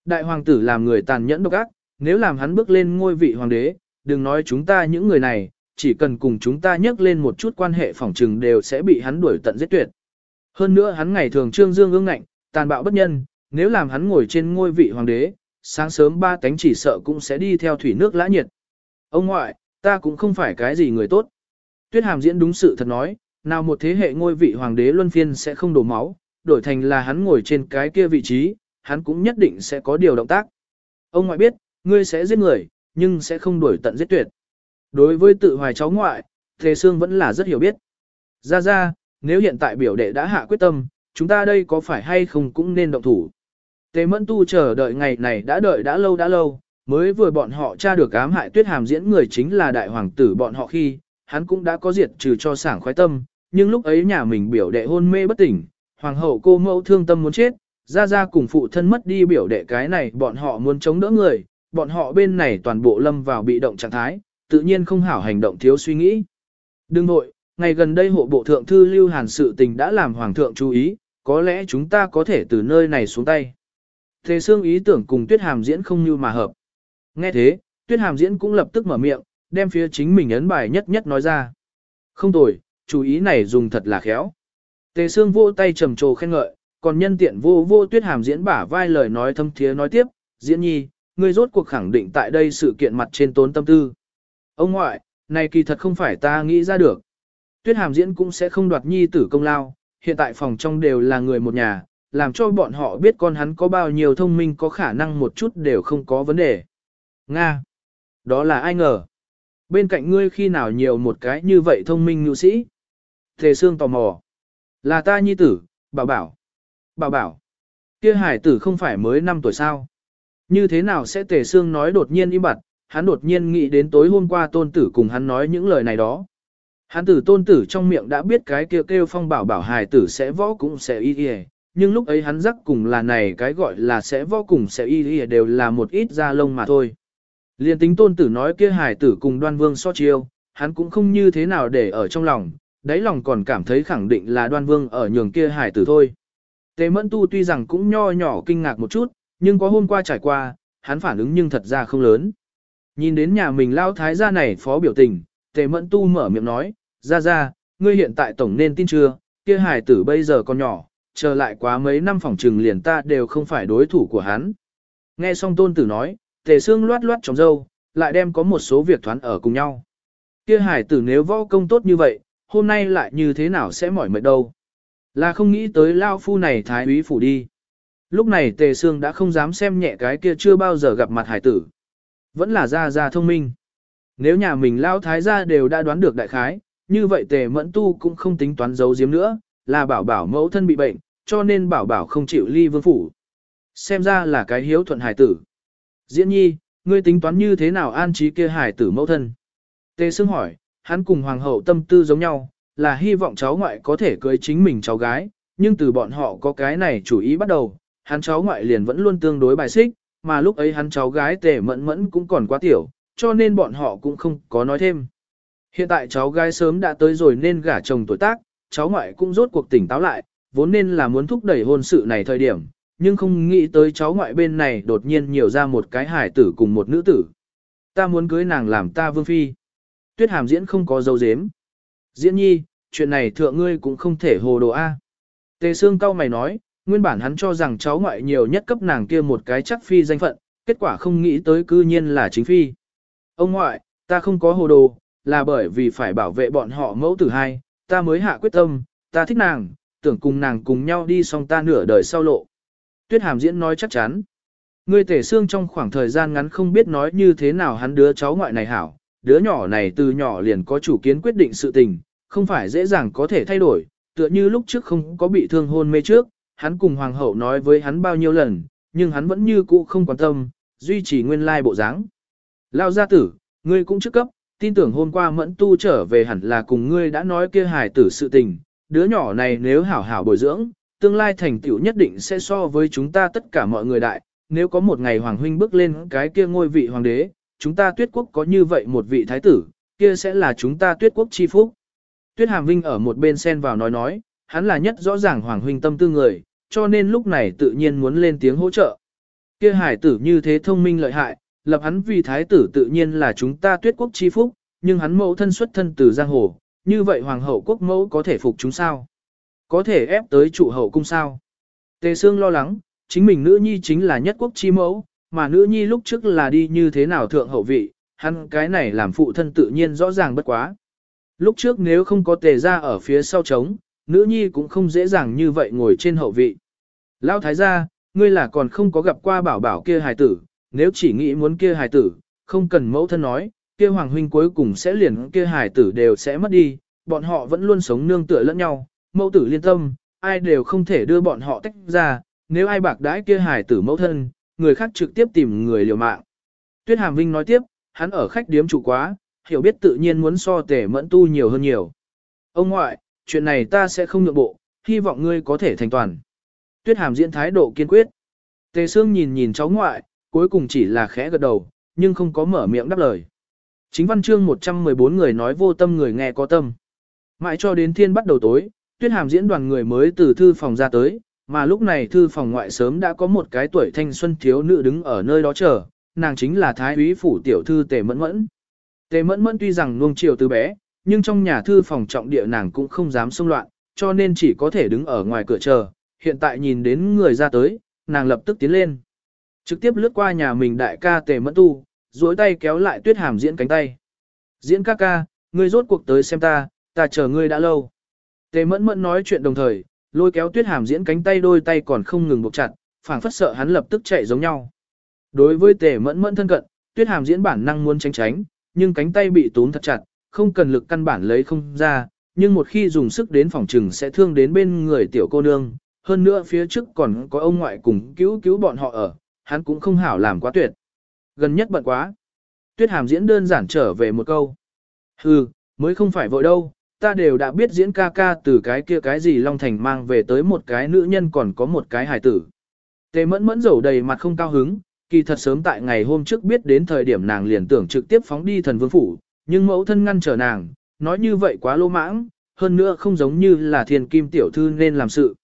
Đại hoàng tử làm người tàn nhẫn độc ác, nếu làm hắn bước lên ngôi vị hoàng đế, đừng nói chúng ta những người này, chỉ cần cùng chúng ta nhắc lên một chút quan hệ phỏng trừng đều sẽ bị hắn đuổi tận giết tuyệt. Hơn nữa hắn ngày thường trương dương ương ngạnh, tàn bạo bất nhân, nếu làm hắn ngồi trên ngôi vị hoàng đế, sáng sớm ba tánh chỉ sợ cũng sẽ đi theo thủy nước lã nhiệt. Ông ngoại, ta cũng không phải cái gì người tốt. Tuyết hàm diễn đúng sự thật nói, nào một thế hệ ngôi vị hoàng đế luân phiên sẽ không đổ máu, đổi thành là hắn ngồi trên cái kia vị trí, hắn cũng nhất định sẽ có điều động tác. Ông ngoại biết, ngươi sẽ giết người, nhưng sẽ không đuổi tận giết tuyệt. Đối với tự hoài cháu ngoại, Thề Sương vẫn là rất hiểu biết. Ra ra, nếu hiện tại biểu đệ đã hạ quyết tâm, chúng ta đây có phải hay không cũng nên động thủ. Tề Mẫn Tu chờ đợi ngày này đã đợi đã lâu đã lâu, mới vừa bọn họ tra được ám hại tuyết hàm diễn người chính là đại hoàng tử bọn họ khi, hắn cũng đã có diệt trừ cho sảng khoái tâm, nhưng lúc ấy nhà mình biểu đệ hôn mê bất tỉnh, hoàng hậu cô mẫu thương tâm muốn chết, ra ra cùng phụ thân mất đi biểu đệ cái này bọn họ muốn chống đỡ người, bọn họ bên này toàn bộ lâm vào bị động trạng thái, tự nhiên không hảo hành động thiếu suy nghĩ. Đừng nội, ngày gần đây hộ bộ thượng thư lưu hàn sự tình đã làm hoàng thượng chú ý, có lẽ chúng ta có thể từ nơi này xuống tay. Thế xương ý tưởng cùng tuyết hàm diễn không như mà hợp. Nghe thế, tuyết hàm diễn cũng lập tức mở miệng, đem phía chính mình ấn bài nhất nhất nói ra. Không tồi, chú ý này dùng thật là khéo. Tề xương vô tay trầm trồ khen ngợi, còn nhân tiện vô vô tuyết hàm diễn bả vai lời nói thâm thiế nói tiếp, diễn nhi, ngươi rốt cuộc khẳng định tại đây sự kiện mặt trên tốn tâm tư. Ông ngoại, này kỳ thật không phải ta nghĩ ra được. Tuyết hàm diễn cũng sẽ không đoạt nhi tử công lao, hiện tại phòng trong đều là người một nhà, làm cho bọn họ biết con hắn có bao nhiêu thông minh có khả năng một chút đều không có vấn đề. Nga! Đó là ai ngờ? Bên cạnh ngươi khi nào nhiều một cái như vậy thông minh nữ sĩ? Tề Sương tò mò. Là ta nhi tử, bảo bảo. Bảo bảo. Kia hải tử không phải mới 5 tuổi sao? Như thế nào sẽ Tề Sương nói đột nhiên im bặt, hắn đột nhiên nghĩ đến tối hôm qua tôn tử cùng hắn nói những lời này đó. Hắn tử tôn tử trong miệng đã biết cái kêu kêu phong bảo bảo hài tử sẽ võ cũng sẽ y y nhưng lúc ấy hắn rắc cùng là này cái gọi là sẽ võ cùng sẽ y y đều là một ít da lông mà thôi. Liên tính tôn tử nói kia hài tử cùng đoan vương so chiêu, hắn cũng không như thế nào để ở trong lòng, đáy lòng còn cảm thấy khẳng định là đoan vương ở nhường kia hài tử thôi. Tề mẫn tu tuy rằng cũng nho nhỏ kinh ngạc một chút, nhưng có hôm qua trải qua, hắn phản ứng nhưng thật ra không lớn. Nhìn đến nhà mình lao thái gia này phó biểu tình, tề mẫn tu mở miệng nói, ra ra, ngươi hiện tại tổng nên tin chưa, kia hài tử bây giờ còn nhỏ, chờ lại quá mấy năm phòng trừng liền ta đều không phải đối thủ của hắn. Nghe xong tôn tử nói, tề xương loát loát trong dâu, lại đem có một số việc thoán ở cùng nhau. Kia hài tử nếu võ công tốt như vậy, hôm nay lại như thế nào sẽ mỏi mệt đâu. Là không nghĩ tới lao phu này thái úy phủ đi. Lúc này tề xương đã không dám xem nhẹ cái kia chưa bao giờ gặp mặt hải tử. Vẫn là ra ra thông minh. Nếu nhà mình lao thái gia đều đã đoán được đại khái, như vậy tề mẫn tu cũng không tính toán giấu giếm nữa, là bảo bảo mẫu thân bị bệnh, cho nên bảo bảo không chịu ly vương phủ. Xem ra là cái hiếu thuận hải tử. Diễn nhi, ngươi tính toán như thế nào an trí kia hải tử mẫu thân? Tề Sương hỏi, hắn cùng hoàng hậu tâm tư giống nhau, là hy vọng cháu ngoại có thể cưới chính mình cháu gái, nhưng từ bọn họ có cái này chủ ý bắt đầu, hắn cháu ngoại liền vẫn luôn tương đối bài xích, mà lúc ấy hắn cháu gái tề mẫn mẫn cũng còn quá tiểu, cho nên bọn họ cũng không có nói thêm. Hiện tại cháu gái sớm đã tới rồi nên gả chồng tuổi tác, cháu ngoại cũng rốt cuộc tỉnh táo lại, vốn nên là muốn thúc đẩy hôn sự này thời điểm, nhưng không nghĩ tới cháu ngoại bên này đột nhiên nhiều ra một cái hải tử cùng một nữ tử. Ta muốn cưới nàng làm ta vương phi. Tuyết hàm diễn không có dấu dếm. Diễn nhi, chuyện này thượng ngươi cũng không thể hồ đồ A. Tề xương cao mày nói, nguyên bản hắn cho rằng cháu ngoại nhiều nhất cấp nàng kia một cái chắc phi danh phận, kết quả không nghĩ tới cư nhiên là chính phi. Ông ngoại, ta không có hồ đồ, là bởi vì phải bảo vệ bọn họ mẫu tử hai, ta mới hạ quyết tâm, ta thích nàng, tưởng cùng nàng cùng nhau đi xong ta nửa đời sau lộ. Tuyết hàm diễn nói chắc chắn. Ngươi tể xương trong khoảng thời gian ngắn không biết nói như thế nào hắn đứa cháu ngoại này hảo, đứa nhỏ này từ nhỏ liền có chủ kiến quyết định sự tình, không phải dễ dàng có thể thay đổi, tựa như lúc trước không có bị thương hôn mê trước, hắn cùng hoàng hậu nói với hắn bao nhiêu lần, nhưng hắn vẫn như cũ không quan tâm, duy trì nguyên lai bộ dáng. Lao gia tử, ngươi cũng trước cấp, tin tưởng hôm qua mẫn tu trở về hẳn là cùng ngươi đã nói kia hài tử sự tình, đứa nhỏ này nếu hảo hảo bồi dưỡng, tương lai thành tựu nhất định sẽ so với chúng ta tất cả mọi người đại, nếu có một ngày hoàng huynh bước lên cái kia ngôi vị hoàng đế, chúng ta tuyết quốc có như vậy một vị thái tử, kia sẽ là chúng ta tuyết quốc chi phúc. Tuyết hàm vinh ở một bên xen vào nói nói, hắn là nhất rõ ràng hoàng huynh tâm tư người, cho nên lúc này tự nhiên muốn lên tiếng hỗ trợ. Kia hải tử như thế thông minh lợi hại, lập hắn vì thái tử tự nhiên là chúng ta tuyết quốc chi phúc, nhưng hắn mẫu thân xuất thân từ giang hồ, như vậy hoàng hậu quốc mẫu có thể phục chúng sao? Có thể ép tới trụ hậu cung sao? Tề Sương lo lắng, chính mình nữ nhi chính là nhất quốc chi mẫu, mà nữ nhi lúc trước là đi như thế nào thượng hậu vị, hắn cái này làm phụ thân tự nhiên rõ ràng bất quá. Lúc trước nếu không có tề ra ở phía sau trống, nữ nhi cũng không dễ dàng như vậy ngồi trên hậu vị. Lão thái gia, ngươi là còn không có gặp qua bảo bảo kia hài tử, nếu chỉ nghĩ muốn kia hài tử, không cần mẫu thân nói, kia hoàng huynh cuối cùng sẽ liền kia hài tử đều sẽ mất đi, bọn họ vẫn luôn sống nương tựa lẫn nhau, mẫu tử liên tâm, ai đều không thể đưa bọn họ tách ra, nếu ai bạc đãi kia hài tử mẫu thân, người khác trực tiếp tìm người liều mạng. Tuyết Hàm Vinh nói tiếp, hắn ở khách điếm chủ quá, hiểu biết tự nhiên muốn so tể mẫn tu nhiều hơn nhiều. Ông ngoại, chuyện này ta sẽ không nhượng bộ, hy vọng ngươi có thể thành toàn. Tuyết Hàm diễn thái độ kiên quyết. Tề Sương nhìn nhìn cháu ngoại, cuối cùng chỉ là khẽ gật đầu, nhưng không có mở miệng đáp lời. Chính văn chương 114 người nói vô tâm người nghe có tâm. Mãi cho đến thiên bắt đầu tối, tuyết hàm diễn đoàn người mới từ thư phòng ra tới, mà lúc này thư phòng ngoại sớm đã có một cái tuổi thanh xuân thiếu nữ đứng ở nơi đó chờ, nàng chính là thái úy phủ tiểu thư tề mẫn mẫn. Tề mẫn mẫn tuy rằng nuông chiều từ bé, nhưng trong nhà thư phòng trọng địa nàng cũng không dám xông loạn, cho nên chỉ có thể đứng ở ngoài cửa chờ, hiện tại nhìn đến người ra tới, nàng lập tức tiến lên. Trực tiếp lướt qua nhà mình đại ca tề mẫn tu, duỗi tay kéo lại tuyết hàm diễn cánh tay. Diễn ca ca, ngươi rốt cuộc tới xem ta, ta chờ ngươi đã lâu. Tề mẫn mẫn nói chuyện đồng thời, lôi kéo tuyết hàm diễn cánh tay đôi tay còn không ngừng buộc chặt, phảng phất sợ hắn lập tức chạy giống nhau. Đối với tề mẫn mẫn thân cận, tuyết hàm diễn bản năng muốn tránh tránh, nhưng cánh tay bị túm thật chặt, không cần lực căn bản lấy không ra, nhưng một khi dùng sức đến phòng trừng sẽ thương đến bên người tiểu cô nương, hơn nữa phía trước còn có ông ngoại cùng cứu cứu bọn họ ở, hắn cũng không hảo làm quá tuyệt. Gần nhất bận quá. Tuyết hàm diễn đơn giản trở về một câu. Hừ, mới không phải vội đâu, ta đều đã biết diễn ca ca từ cái kia cái gì Long Thành mang về tới một cái nữ nhân còn có một cái hài tử. Tề mẫn mẫn rầu đầy mặt không cao hứng, kỳ thật sớm tại ngày hôm trước biết đến thời điểm nàng liền tưởng trực tiếp phóng đi thần vương phủ, nhưng mẫu thân ngăn trở nàng, nói như vậy quá lô mãng, hơn nữa không giống như là thiền kim tiểu thư nên làm sự.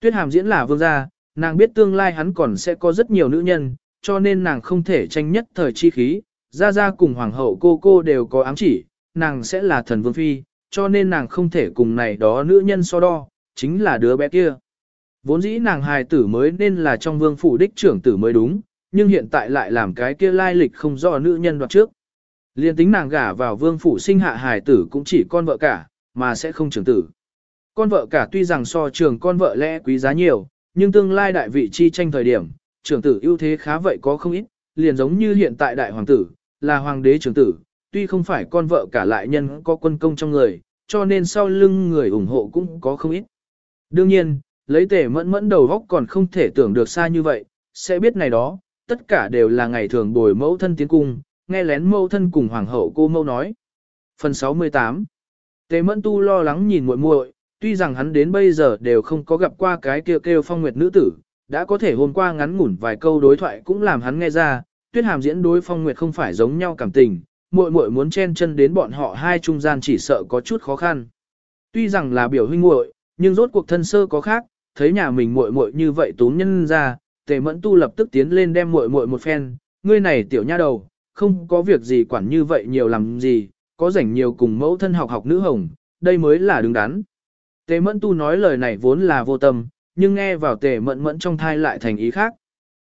Tuyết hàm diễn là vương gia, nàng biết tương lai hắn còn sẽ có rất nhiều nữ nhân, cho nên nàng không thể tranh nhất thời chi khí, ra ra cùng hoàng hậu cô cô đều có ám chỉ, nàng sẽ là thần vương phi, cho nên nàng không thể cùng này đó nữ nhân so đo, chính là đứa bé kia. Vốn dĩ nàng hài tử mới nên là trong vương phủ đích trưởng tử mới đúng, nhưng hiện tại lại làm cái kia lai lịch không rõ nữ nhân đoạt trước. Liên tính nàng gả vào vương phủ sinh hạ hài tử cũng chỉ con vợ cả, mà sẽ không trưởng tử. Con vợ cả tuy rằng so trường con vợ lẽ quý giá nhiều, nhưng tương lai đại vị chi tranh thời điểm, trưởng tử ưu thế khá vậy có không ít, liền giống như hiện tại đại hoàng tử, là hoàng đế trưởng tử, tuy không phải con vợ cả lại nhân có quân công trong người, cho nên sau lưng người ủng hộ cũng có không ít. Đương nhiên, lấy tể mẫn mẫn đầu góc còn không thể tưởng được xa như vậy, sẽ biết này đó, tất cả đều là ngày thường bồi mẫu thân tiến cung, nghe lén mẫu thân cùng hoàng hậu cô mẫu nói. Phần 68 Tề mẫn tu lo lắng nhìn muội muội, tuy rằng hắn đến bây giờ đều không có gặp qua cái kêu kêu phong nguyệt nữ tử, đã có thể hôm qua ngắn ngủn vài câu đối thoại cũng làm hắn nghe ra, tuyết hàm diễn đối phong nguyệt không phải giống nhau cảm tình, muội muội muốn chen chân đến bọn họ hai trung gian chỉ sợ có chút khó khăn. Tuy rằng là biểu huynh muội, nhưng rốt cuộc thân sơ có khác, thấy nhà mình muội muội như vậy tốn nhân ra, Tề Mẫn Tu lập tức tiến lên đem muội muội một phen, ngươi này tiểu nha đầu, không có việc gì quản như vậy nhiều làm gì, có rảnh nhiều cùng mẫu thân học học nữ hồng, đây mới là đứng đắn. Tề Mẫn Tu nói lời này vốn là vô tâm, nhưng nghe vào Tề Mẫn Mẫn trong thai lại thành ý khác.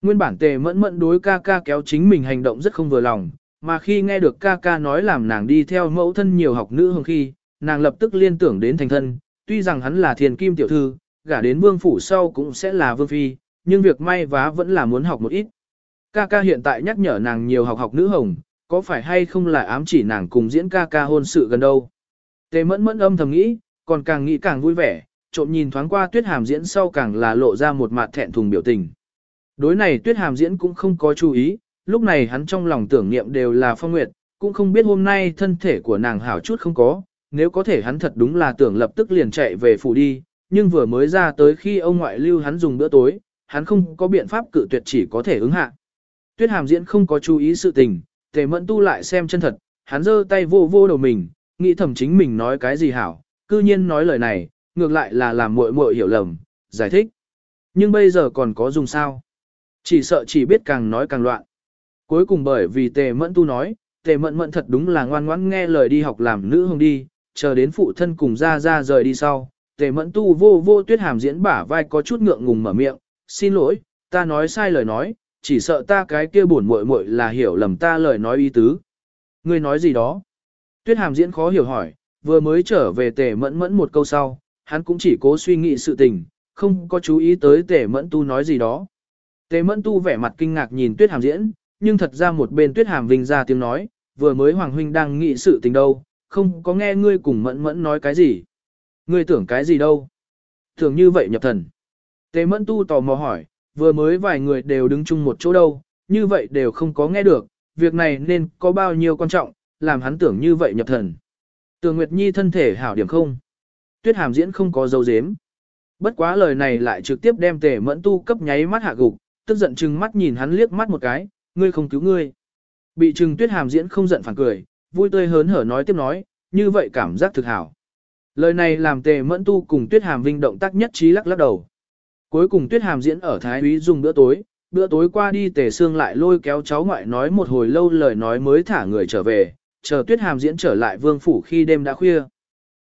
Nguyên bản Tề Mẫn Mẫn đối ca ca kéo chính mình hành động rất không vừa lòng, mà khi nghe được ca ca nói làm nàng đi theo mẫu thân nhiều học nữ hồng khi, nàng lập tức liên tưởng đến thành thân, tuy rằng hắn là thiền kim tiểu thư, gả đến vương phủ sau cũng sẽ là vương phi, nhưng việc may vá vẫn là muốn học một ít. Ca ca hiện tại nhắc nhở nàng nhiều học học nữ hồng, có phải hay không là ám chỉ nàng cùng diễn ca ca hôn sự gần đâu. Tề mẫn mẫn âm thầm nghĩ, còn càng nghĩ càng vui vẻ, trộm nhìn thoáng qua tuyết hàm diễn sau càng là lộ ra một mặt thẹn thùng biểu tình. Đối này tuyết hàm diễn cũng không có chú ý, lúc này hắn trong lòng tưởng niệm đều là phong nguyệt, cũng không biết hôm nay thân thể của nàng hảo chút không có, nếu có thể hắn thật đúng là tưởng lập tức liền chạy về phủ đi, nhưng vừa mới ra tới khi ông ngoại lưu hắn dùng bữa tối, hắn không có biện pháp cự tuyệt chỉ có thể ứng hạ. Tuyết hàm diễn không có chú ý sự tình, tề mẫn tu lại xem chân thật, hắn giơ tay vô vô đầu mình, nghĩ thầm chính mình nói cái gì hảo, cư nhiên nói lời này, ngược lại là làm muội muội hiểu lầm, giải thích. Nhưng bây giờ còn có dùng sao? Chỉ sợ chỉ biết càng nói càng loạn. Cuối cùng bởi vì tề mẫn tu nói, tề mẫn mẫn thật đúng là ngoan ngoãn nghe lời đi học làm nữ hồng đi, chờ đến phụ thân cùng ra ra rời đi sau. Tề mẫn tu vô vô tuyết hàm diễn bả vai có chút ngượng ngùng mở miệng, xin lỗi, ta nói sai lời nói, chỉ sợ ta cái kia buồn muội muội là hiểu lầm ta lời nói ý tứ. Ngươi nói gì đó? Tuyết hàm diễn khó hiểu hỏi, vừa mới trở về tề mẫn mẫn một câu sau, hắn cũng chỉ cố suy nghĩ sự tình, không có chú ý tới tề mẫn tu nói gì đó. Tề mẫn tu vẻ mặt kinh ngạc nhìn tuyết hàm diễn, nhưng thật ra một bên tuyết hàm vinh ra tiếng nói, vừa mới hoàng huynh đang nghĩ sự tình đâu, không có nghe ngươi cùng mẫn mẫn nói cái gì. Ngươi tưởng cái gì đâu? Tưởng như vậy nhập thần. Tề mẫn tu tò mò hỏi, vừa mới vài người đều đứng chung một chỗ đâu, như vậy đều không có nghe được, việc này nên có bao nhiêu quan trọng, làm hắn tưởng như vậy nhập thần. Tường Nguyệt Nhi thân thể hảo điểm không? Tuyết hàm diễn không có dấu dếm. Bất quá lời này lại trực tiếp đem tề mẫn tu cấp nháy mắt hạ gục, tức giận chừng mắt nhìn hắn liếc mắt một cái, ngươi không cứu ngươi. Bị trừng tuyết hàm diễn không giận phản cười, vui tươi hớn hở nói tiếp nói, như vậy cảm giác thực hảo. Lời này làm tề mẫn tu cùng tuyết hàm vinh động tác nhất trí lắc lắc đầu. Cuối cùng tuyết hàm diễn ở Thái Úy dùng bữa tối, bữa tối qua đi tề xương lại lôi kéo cháu ngoại nói một hồi lâu lời nói mới thả người trở về, chờ tuyết hàm diễn trở lại vương phủ khi đêm đã khuya.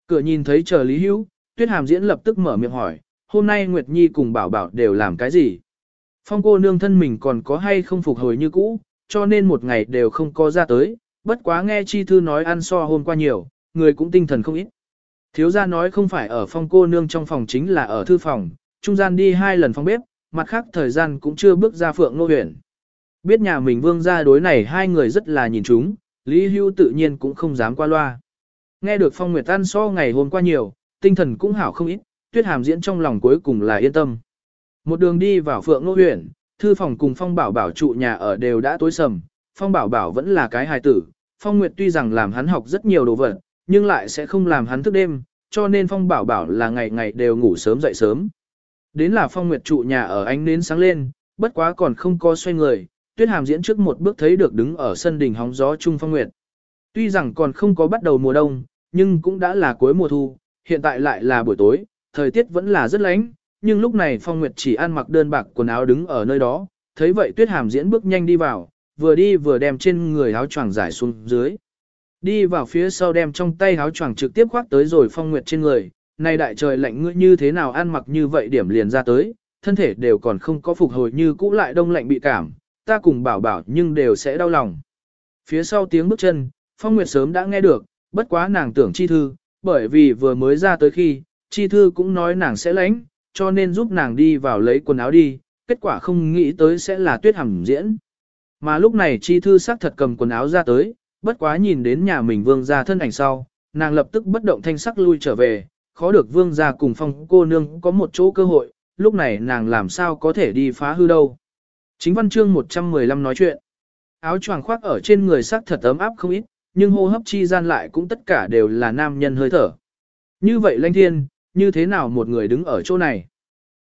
Cửa nhìn thấy chờ Lý Hữu, tuyết hàm diễn lập tức mở miệng hỏi, hôm nay Nguyệt Nhi cùng bảo bảo đều làm cái gì? Phong cô nương thân mình còn có hay không phục hồi như cũ, cho nên một ngày đều không có ra tới, bất quá nghe chi thư nói ăn so hôm qua nhiều, người cũng tinh thần không ít. Thiếu gia nói không phải ở phong cô nương trong phòng chính là ở thư phòng, trung gian đi hai lần phong bếp, mặt khác thời gian cũng chưa bước ra phượng nô huyện. Biết nhà mình vương gia đối này hai người rất là nhìn chúng, Lý Hưu tự nhiên cũng không dám qua loa. Nghe được Phong Nguyệt ăn so ngày hôm qua nhiều, tinh thần cũng hảo không ít, Tuyết Hàm diễn trong lòng cuối cùng là yên tâm. Một đường đi vào Phượng Nô huyện, thư phòng cùng Phong Bảo Bảo trụ nhà ở đều đã tối sầm, Phong Bảo Bảo vẫn là cái hài tử, Phong Nguyệt tuy rằng làm hắn học rất nhiều đồ vật, nhưng lại sẽ không làm hắn thức đêm, cho nên Phong Bảo Bảo là ngày ngày đều ngủ sớm dậy sớm. Đến là Phong Nguyệt trụ nhà ở ánh nến sáng lên, bất quá còn không có xoay người, Tuyết Hàm diễn trước một bước thấy được đứng ở sân đình hóng gió Trung Phong Nguyệt. Tuy rằng còn không có bắt đầu mùa đông, nhưng cũng đã là cuối mùa thu, hiện tại lại là buổi tối, thời tiết vẫn là rất lạnh, nhưng lúc này Phong Nguyệt chỉ ăn mặc đơn bạc quần áo đứng ở nơi đó, thấy vậy Tuyết Hàm diễn bước nhanh đi vào, vừa đi vừa đem trên người áo choàng giải xuống dưới. Đi vào phía sau đem trong tay áo choàng trực tiếp khoác tới rồi Phong Nguyệt trên người, này đại trời lạnh ngươi như thế nào ăn mặc như vậy điểm liền ra tới, thân thể đều còn không có phục hồi như cũ lại đông lạnh bị cảm, ta cùng bảo bảo nhưng đều sẽ đau lòng. Phía sau tiếng bước chân, Phong Nguyệt sớm đã nghe được, bất quá nàng tưởng chi thư, bởi vì vừa mới ra tới khi, chi thư cũng nói nàng sẽ lánh, cho nên giúp nàng đi vào lấy quần áo đi, kết quả không nghĩ tới sẽ là tuyết hẳn diễn. Mà lúc này chi thư sắc thật cầm quần áo ra tới, bất quá nhìn đến nhà mình vương ra thân ảnh sau, nàng lập tức bất động thanh sắc lui trở về, khó được vương ra cùng phong cô nương có một chỗ cơ hội, lúc này nàng làm sao có thể đi phá hư đâu. Chính văn chương 115 nói chuyện. Áo choàng khoác ở trên người sắc thật ấm áp không ít, nhưng hô hấp chi gian lại cũng tất cả đều là nam nhân hơi thở. Như vậy lanh thiên, như thế nào một người đứng ở chỗ này?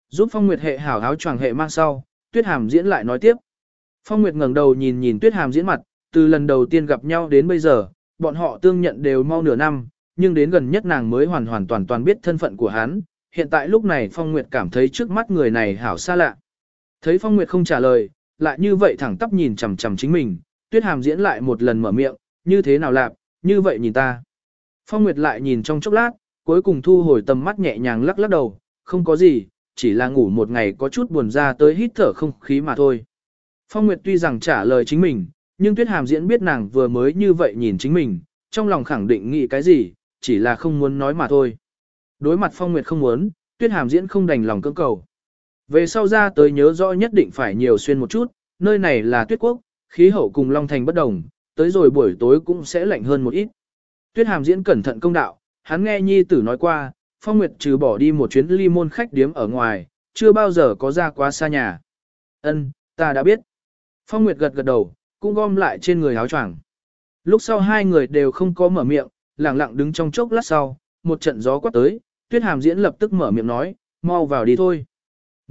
Giúp Phong Nguyệt hệ hảo áo choàng hệ mang sau, Tuyết Hàm diễn lại nói tiếp. Phong Nguyệt ngẩng đầu nhìn nhìn Tuyết Hàm diễn mặt, từ lần đầu tiên gặp nhau đến bây giờ, bọn họ tương nhận đều mau nửa năm, nhưng đến gần nhất nàng mới hoàn hoàn toàn toàn biết thân phận của hắn. Hiện tại lúc này Phong Nguyệt cảm thấy trước mắt người này hảo xa lạ. Thấy Phong Nguyệt không trả lời, lại như vậy thẳng tắp nhìn chằm chằm chính mình, Tuyết Hàm diễn lại một lần mở miệng, như thế nào lạp, như vậy nhìn ta. Phong Nguyệt lại nhìn trong chốc lát, cuối cùng thu hồi tầm mắt nhẹ nhàng lắc lắc đầu, không có gì, chỉ là ngủ một ngày có chút buồn ra tới hít thở không khí mà thôi. Phong Nguyệt tuy rằng trả lời chính mình, nhưng Tuyết Hàm diễn biết nàng vừa mới như vậy nhìn chính mình, trong lòng khẳng định nghĩ cái gì, chỉ là không muốn nói mà thôi. Đối mặt Phong Nguyệt không muốn, Tuyết Hàm diễn không đành lòng cưỡng cầu. Về sau ra tới nhớ rõ nhất định phải nhiều xuyên một chút, nơi này là Tuyết Quốc, khí hậu cùng Long Thành bất đồng, tới rồi buổi tối cũng sẽ lạnh hơn một ít. Tuyết Hàm diễn cẩn thận công đạo, hắn nghe nhi tử nói qua, Phong Nguyệt trừ bỏ đi một chuyến ly môn khách điếm ở ngoài, chưa bao giờ có ra quá xa nhà. Ân, ta đã biết. Phong Nguyệt gật gật đầu, cũng gom lại trên người áo choàng. Lúc sau hai người đều không có mở miệng, lặng lặng đứng trong chốc lát sau, một trận gió quát tới, Tuyết Hàm diễn lập tức mở miệng nói, mau vào đi thôi.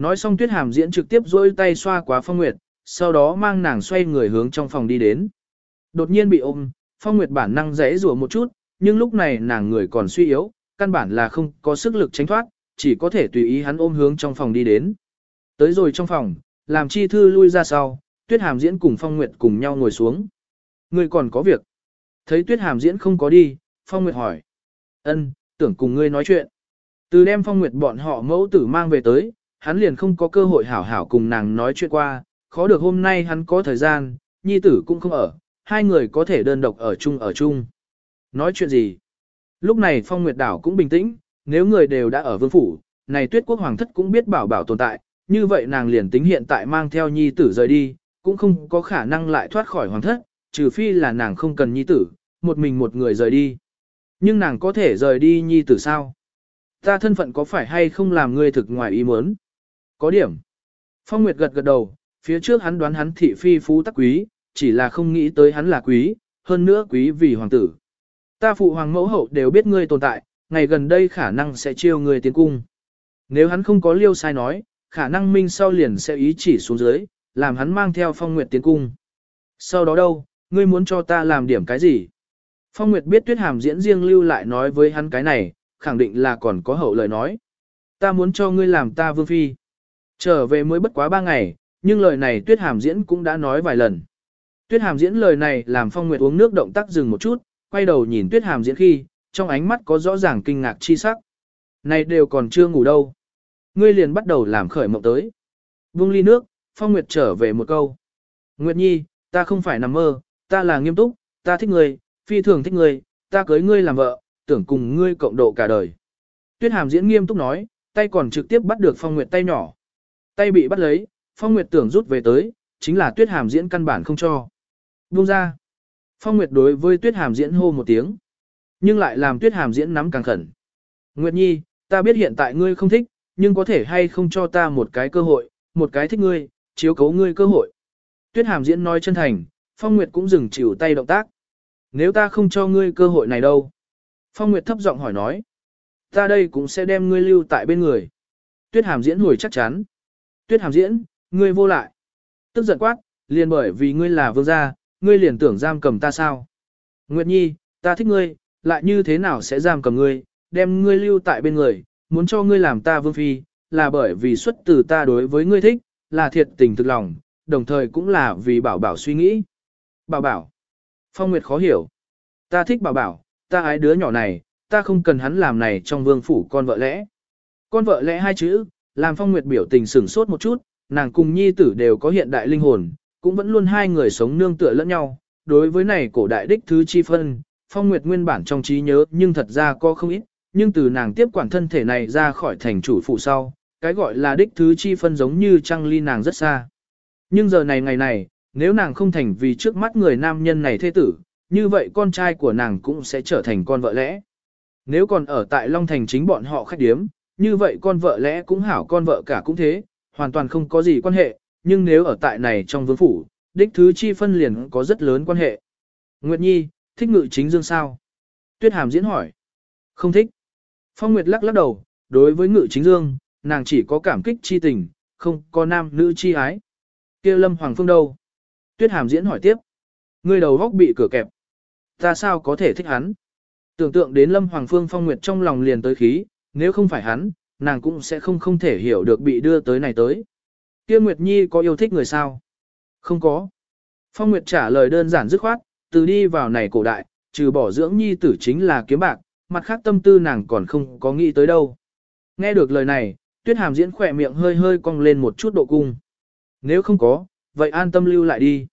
Nói xong Tuyết Hàm diễn trực tiếp dỗi tay xoa quá Phong Nguyệt, sau đó mang nàng xoay người hướng trong phòng đi đến. Đột nhiên bị ôm, Phong Nguyệt bản năng rẽ rùa một chút, nhưng lúc này nàng người còn suy yếu, căn bản là không có sức lực tránh thoát, chỉ có thể tùy ý hắn ôm hướng trong phòng đi đến. Tới rồi trong phòng, làm chi thư lui ra sau, Tuyết Hàm diễn cùng Phong Nguyệt cùng nhau ngồi xuống. người còn có việc. Thấy Tuyết Hàm diễn không có đi, Phong Nguyệt hỏi. Ân, tưởng cùng ngươi nói chuyện. Từ đem Phong Nguyệt bọn họ mẫu tử mang về tới, hắn liền không có cơ hội hảo hảo cùng nàng nói chuyện qua, khó được hôm nay hắn có thời gian, nhi tử cũng không ở, hai người có thể đơn độc ở chung ở chung. Nói chuyện gì? Lúc này Phong Nguyệt Đảo cũng bình tĩnh, nếu người đều đã ở vương phủ, này tuyết quốc hoàng thất cũng biết bảo bảo tồn tại, như vậy nàng liền tính hiện tại mang theo nhi tử rời đi, cũng không có khả năng lại thoát khỏi hoàng thất, trừ phi là nàng không cần nhi tử, một mình một người rời đi. Nhưng nàng có thể rời đi nhi tử sao? Ta thân phận có phải hay không làm ngươi thực ngoài ý muốn? Có điểm. Phong Nguyệt gật gật đầu, phía trước hắn đoán hắn thị phi phú tắc quý, chỉ là không nghĩ tới hắn là quý, hơn nữa quý vì hoàng tử. Ta phụ hoàng mẫu hậu đều biết ngươi tồn tại, ngày gần đây khả năng sẽ chiêu ngươi tiến cung. Nếu hắn không có liêu sai nói, khả năng minh sau liền sẽ ý chỉ xuống dưới, làm hắn mang theo phong nguyệt tiến cung. Sau đó đâu, ngươi muốn cho ta làm điểm cái gì? Phong Nguyệt biết tuyết hàm diễn riêng lưu lại nói với hắn cái này, khẳng định là còn có hậu lời nói. Ta muốn cho ngươi làm ta vương phi. Trở về mới bất quá ba ngày, nhưng lời này tuyết hàm diễn cũng đã nói vài lần. Tuyết hàm diễn lời này làm Phong Nguyệt uống nước động tác dừng một chút, quay đầu nhìn tuyết hàm diễn khi, trong ánh mắt có rõ ràng kinh ngạc chi sắc. Này đều còn chưa ngủ đâu. Ngươi liền bắt đầu làm khởi mộng tới. Vung ly nước, Phong Nguyệt trở về một câu. Nguyệt Nhi, ta không phải nằm mơ, ta là nghiêm túc, ta thích ngươi, phi thường thích ngươi, ta cưới ngươi làm vợ, tưởng cùng ngươi cộng độ cả đời. Tuyết hàm diễn nghiêm túc nói, tay còn trực tiếp bắt được Phong Nguyệt tay nhỏ. Tay bị bắt lấy, Phong Nguyệt tưởng rút về tới, chính là Tuyết hàm diễn căn bản không cho. Buông ra. Phong Nguyệt đối với Tuyết Hàm diễn hô một tiếng. Nhưng lại làm tuyết hàm diễn nắm càng khẩn. Nguyệt Nhi, ta biết hiện tại ngươi không thích, nhưng có thể hay không cho ta một cái cơ hội, một cái thích ngươi, chiếu cấu ngươi cơ hội. Tuyết hàm diễn nói chân thành, Phong Nguyệt cũng dừng chịu tay động tác. Nếu ta không cho ngươi cơ hội này đâu? Phong Nguyệt thấp giọng hỏi nói. Ta đây cũng sẽ đem ngươi lưu tại bên người. Tuyết hàm diễn hồi chắc chắn. Tuyết hàm diễn, ngươi vô lại. Tức giận quát, liền bởi vì ngươi là vương gia, ngươi liền tưởng giam cầm ta sao? Nguyệt Nhi, ta thích ngươi, lại như thế nào sẽ giam cầm ngươi, đem ngươi lưu tại bên người, muốn cho ngươi làm ta vương phi, là bởi vì xuất từ ta đối với ngươi thích, là thiệt tình thực lòng, đồng thời cũng là vì bảo bảo suy nghĩ. Bảo bảo. Phong Nguyệt khó hiểu. Ta thích bảo bảo, ta ái đứa nhỏ này, ta không cần hắn làm này trong vương phủ con vợ lẽ. Con vợ lẽ hai chữ, làm Phong Nguyệt biểu tình sửng sốt một chút, nàng cùng nhi tử đều có hiện đại linh hồn, cũng vẫn luôn hai người sống nương tựa lẫn nhau. Đối với này cổ đại đích thứ chi phân, Phong Nguyệt nguyên bản trong trí nhớ nhưng thật ra có không ít, nhưng từ nàng tiếp quản thân thể này ra khỏi thành chủ phụ sau, cái gọi là đích thứ chi phân giống như trăng ly nàng rất xa. Nhưng giờ này ngày này, nếu nàng không thành vì trước mắt người nam nhân này thế tử, như vậy con trai của nàng cũng sẽ trở thành con vợ lẽ. Nếu còn ở tại Long Thành chính bọn họ khách điếm, như vậy con vợ lẽ cũng hảo con vợ cả cũng thế, hoàn toàn không có gì quan hệ, nhưng nếu ở tại này trong vương phủ, đích thứ chi phân liền có rất lớn quan hệ. Nguyệt Nhi, thích ngự chính dương sao? Tuyết Hàm diễn hỏi. Không thích. Phong Nguyệt lắc lắc đầu, đối với ngự chính dương, nàng chỉ có cảm kích chi tình, không có nam nữ chi ái. kia Lâm Hoàng Phương đâu? Tuyết Hàm diễn hỏi tiếp. Người đầu góc bị cửa kẹp. Ta sao có thể thích hắn? Tưởng tượng đến Lâm Hoàng Phương Phong Nguyệt trong lòng liền tới khí, nếu không phải hắn, nàng cũng sẽ không không thể hiểu được bị đưa tới này tới. Kia Nguyệt Nhi có yêu thích người sao? Không có. Phong Nguyệt trả lời đơn giản dứt khoát, từ đi vào này cổ đại, trừ bỏ dưỡng nhi tử chính là kiếm bạc, mặt khác tâm tư nàng còn không có nghĩ tới đâu. Nghe được lời này, tuyết hàm diễn khỏe miệng hơi hơi cong lên một chút độ cung. Nếu không có, vậy an tâm lưu lại đi.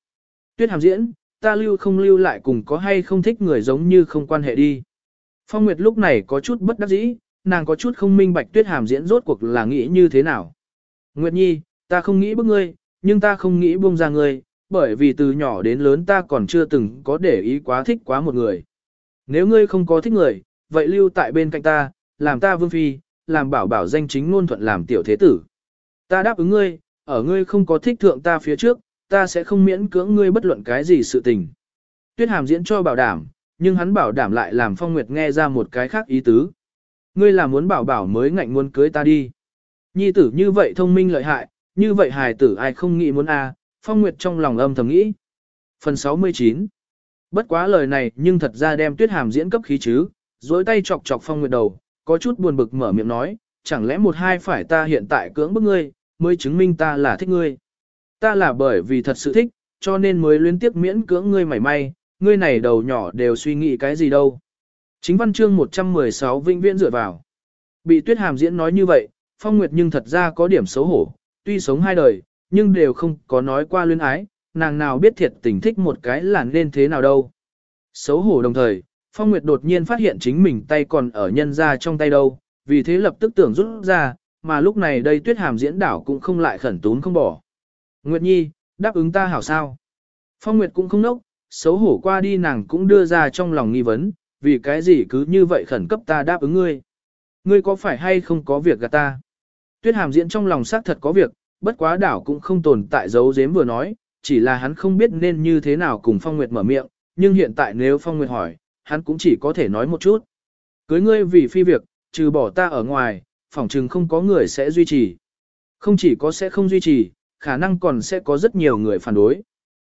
Tuyết hàm diễn, ta lưu không lưu lại cùng có hay không thích người giống như không quan hệ đi. Phong Nguyệt lúc này có chút bất đắc dĩ, nàng có chút không minh bạch tuyết hàm diễn rốt cuộc là nghĩ như thế nào. Nguyệt Nhi, ta không nghĩ bức ngươi, nhưng ta không nghĩ buông ra ngươi, bởi vì từ nhỏ đến lớn ta còn chưa từng có để ý quá thích quá một người. Nếu ngươi không có thích người, vậy lưu tại bên cạnh ta, làm ta vương phi, làm bảo bảo danh chính ngôn thuận làm tiểu thế tử. Ta đáp ứng ngươi, ở ngươi không có thích thượng ta phía trước, ta sẽ không miễn cưỡng ngươi bất luận cái gì sự tình. Tuyết hàm diễn cho bảo đảm, nhưng hắn bảo đảm lại làm Phong Nguyệt nghe ra một cái khác ý tứ. Ngươi là muốn bảo bảo mới ngạnh muốn cưới ta đi. Nhi tử như vậy thông minh lợi hại, như vậy hài tử ai không nghĩ muốn a? À, Phong Nguyệt trong lòng âm thầm nghĩ. Phần 69 Bất quá lời này nhưng thật ra đem tuyết hàm diễn cấp khí chứ, dối tay chọc chọc Phong Nguyệt đầu, có chút buồn bực mở miệng nói, chẳng lẽ một hai phải ta hiện tại cưỡng bức ngươi, mới chứng minh ta là thích ngươi. Ta là bởi vì thật sự thích, cho nên mới luyến tiếp miễn cưỡng ngươi mảy may, ngươi này đầu nhỏ đều suy nghĩ cái gì đâu. Chính văn chương 116 vinh viễn dựa vào. Bị tuyết hàm diễn nói như vậy, Phong Nguyệt nhưng thật ra có điểm xấu hổ, tuy sống hai đời, nhưng đều không có nói qua luyến ái, nàng nào biết thiệt tình thích một cái là nên thế nào đâu. Xấu hổ đồng thời, Phong Nguyệt đột nhiên phát hiện chính mình tay còn ở nhân ra trong tay đâu, vì thế lập tức tưởng rút ra, mà lúc này đây tuyết hàm diễn đảo cũng không lại khẩn tún không bỏ. Nguyệt Nhi, đáp ứng ta hảo sao. Phong Nguyệt cũng không nốc, xấu hổ qua đi nàng cũng đưa ra trong lòng nghi vấn, vì cái gì cứ như vậy khẩn cấp ta đáp ứng ngươi. Ngươi có phải hay không có việc gạt ta? Tuyết hàm diễn trong lòng xác thật có việc, bất quá đảo cũng không tồn tại dấu giếm vừa nói, chỉ là hắn không biết nên như thế nào cùng Phong Nguyệt mở miệng, nhưng hiện tại nếu Phong Nguyệt hỏi, hắn cũng chỉ có thể nói một chút. Cưới ngươi vì phi việc, trừ bỏ ta ở ngoài, phỏng chừng không có người sẽ duy trì. Không chỉ có sẽ không duy trì, khả năng còn sẽ có rất nhiều người phản đối.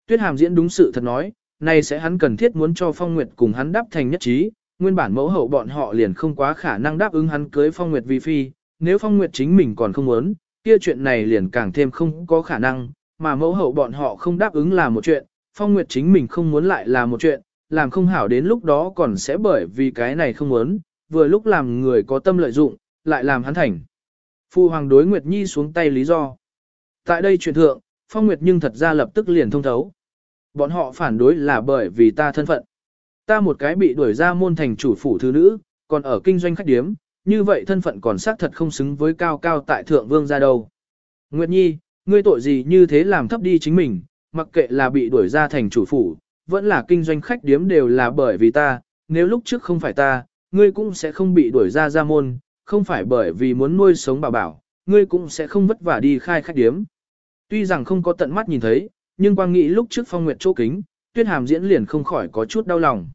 Tuyết hàm diễn đúng sự thật nói, này sẽ hắn cần thiết muốn cho Phong Nguyệt cùng hắn đáp thành nhất trí, nguyên bản mẫu hậu bọn họ liền không quá khả năng đáp ứng hắn cưới Phong Nguyệt Vi phi, nếu Phong Nguyệt chính mình còn không muốn, kia chuyện này liền càng thêm không có khả năng, mà mẫu hậu bọn họ không đáp ứng là một chuyện, Phong Nguyệt chính mình không muốn lại là một chuyện, làm không hảo đến lúc đó còn sẽ bởi vì cái này không muốn, vừa lúc làm người có tâm lợi dụng, lại làm hắn thành. Phu hoàng đối Nguyệt Nhi xuống tay lý do. Tại đây chuyện thượng, Phong Nguyệt nhưng thật ra lập tức liền thông thấu. Bọn họ phản đối là bởi vì ta thân phận. Ta một cái bị đuổi ra môn thành chủ phủ thứ nữ, còn ở kinh doanh khách điếm, như vậy thân phận còn xác thật không xứng với cao cao tại thượng vương ra đâu. Nguyệt Nhi, ngươi tội gì như thế làm thấp đi chính mình, mặc kệ là bị đuổi ra thành chủ phủ, vẫn là kinh doanh khách điếm đều là bởi vì ta, nếu lúc trước không phải ta, ngươi cũng sẽ không bị đuổi ra ra môn, không phải bởi vì muốn nuôi sống bảo bảo, ngươi cũng sẽ không vất vả đi khai khách điếm. Tuy rằng không có tận mắt nhìn thấy, nhưng quang nghĩ lúc trước phong nguyệt chỗ kính, tuyết hàm diễn liền không khỏi có chút đau lòng.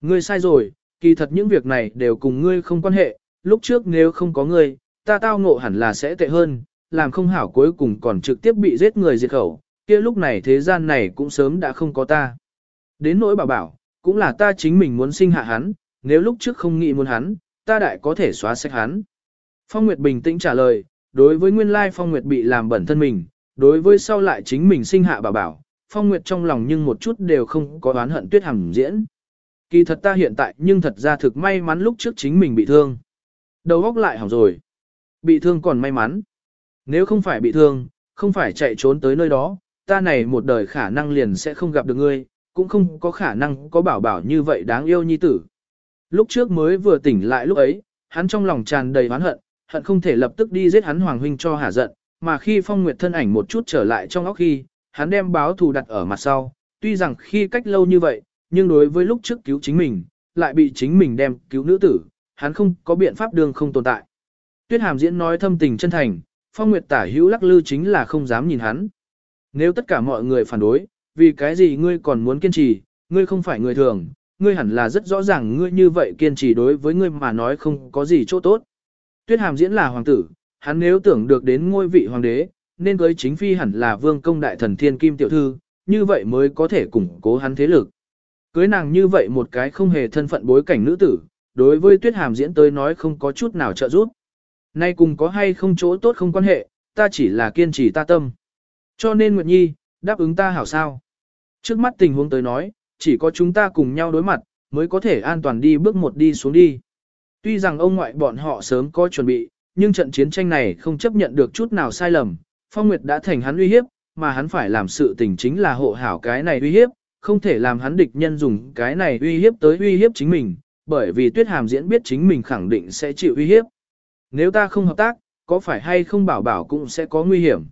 Ngươi sai rồi, kỳ thật những việc này đều cùng ngươi không quan hệ, lúc trước nếu không có ngươi, ta tao ngộ hẳn là sẽ tệ hơn, làm không hảo cuối cùng còn trực tiếp bị giết người diệt khẩu, kia lúc này thế gian này cũng sớm đã không có ta. Đến nỗi bảo bảo, cũng là ta chính mình muốn sinh hạ hắn, nếu lúc trước không nghĩ muốn hắn, ta đại có thể xóa sạch hắn. Phong Nguyệt bình tĩnh trả lời, đối với nguyên lai Phong Nguyệt bị làm bẩn thân mình, đối với sau lại chính mình sinh hạ bảo bảo, Phong Nguyệt trong lòng nhưng một chút đều không có oán hận tuyết hằng diễn. Kỳ thật ta hiện tại nhưng thật ra thực may mắn lúc trước chính mình bị thương. Đầu óc lại hỏng rồi. Bị thương còn may mắn. Nếu không phải bị thương, không phải chạy trốn tới nơi đó, ta này một đời khả năng liền sẽ không gặp được ngươi, cũng không có khả năng có bảo bảo như vậy đáng yêu nhi tử. Lúc trước mới vừa tỉnh lại lúc ấy, hắn trong lòng tràn đầy oán hận, hận không thể lập tức đi giết hắn Hoàng Huynh cho hả giận, mà khi Phong Nguyệt thân ảnh một chút trở lại trong óc khi, hắn đem báo thù đặt ở mặt sau, tuy rằng khi cách lâu như vậy, nhưng đối với lúc trước cứu chính mình, lại bị chính mình đem cứu nữ tử, hắn không có biện pháp đường không tồn tại. Tuyết Hàm diễn nói thâm tình chân thành, Phong Nguyệt tả hữu lắc lư chính là không dám nhìn hắn. Nếu tất cả mọi người phản đối, vì cái gì ngươi còn muốn kiên trì, ngươi không phải người thường, ngươi hẳn là rất rõ ràng ngươi như vậy kiên trì đối với ngươi mà nói không có gì chỗ tốt. Tuyết Hàm diễn là hoàng tử, hắn nếu tưởng được đến ngôi vị hoàng đế, nên cưới chính phi hẳn là vương công đại thần thiên kim tiểu thư, như vậy mới có thể củng cố hắn thế lực. Cưới nàng như vậy một cái không hề thân phận bối cảnh nữ tử, đối với Tuyết Hàm diễn tới nói không có chút nào trợ giúp. Nay cùng có hay không chỗ tốt không quan hệ, ta chỉ là kiên trì ta tâm. Cho nên Nguyệt Nhi, đáp ứng ta hảo sao. Trước mắt tình huống tới nói, chỉ có chúng ta cùng nhau đối mặt, mới có thể an toàn đi bước một đi xuống đi. Tuy rằng ông ngoại bọn họ sớm có chuẩn bị, nhưng trận chiến tranh này không chấp nhận được chút nào sai lầm, Phong Nguyệt đã thành hắn uy hiếp, mà hắn phải làm sự tình chính là hộ hảo cái này uy hiếp, không thể làm hắn địch nhân dùng cái này uy hiếp tới uy hiếp chính mình, bởi vì Tuyết Hàm diễn biết chính mình khẳng định sẽ chịu uy hiếp. Nếu ta không hợp tác, có phải hay không bảo bảo cũng sẽ có nguy hiểm.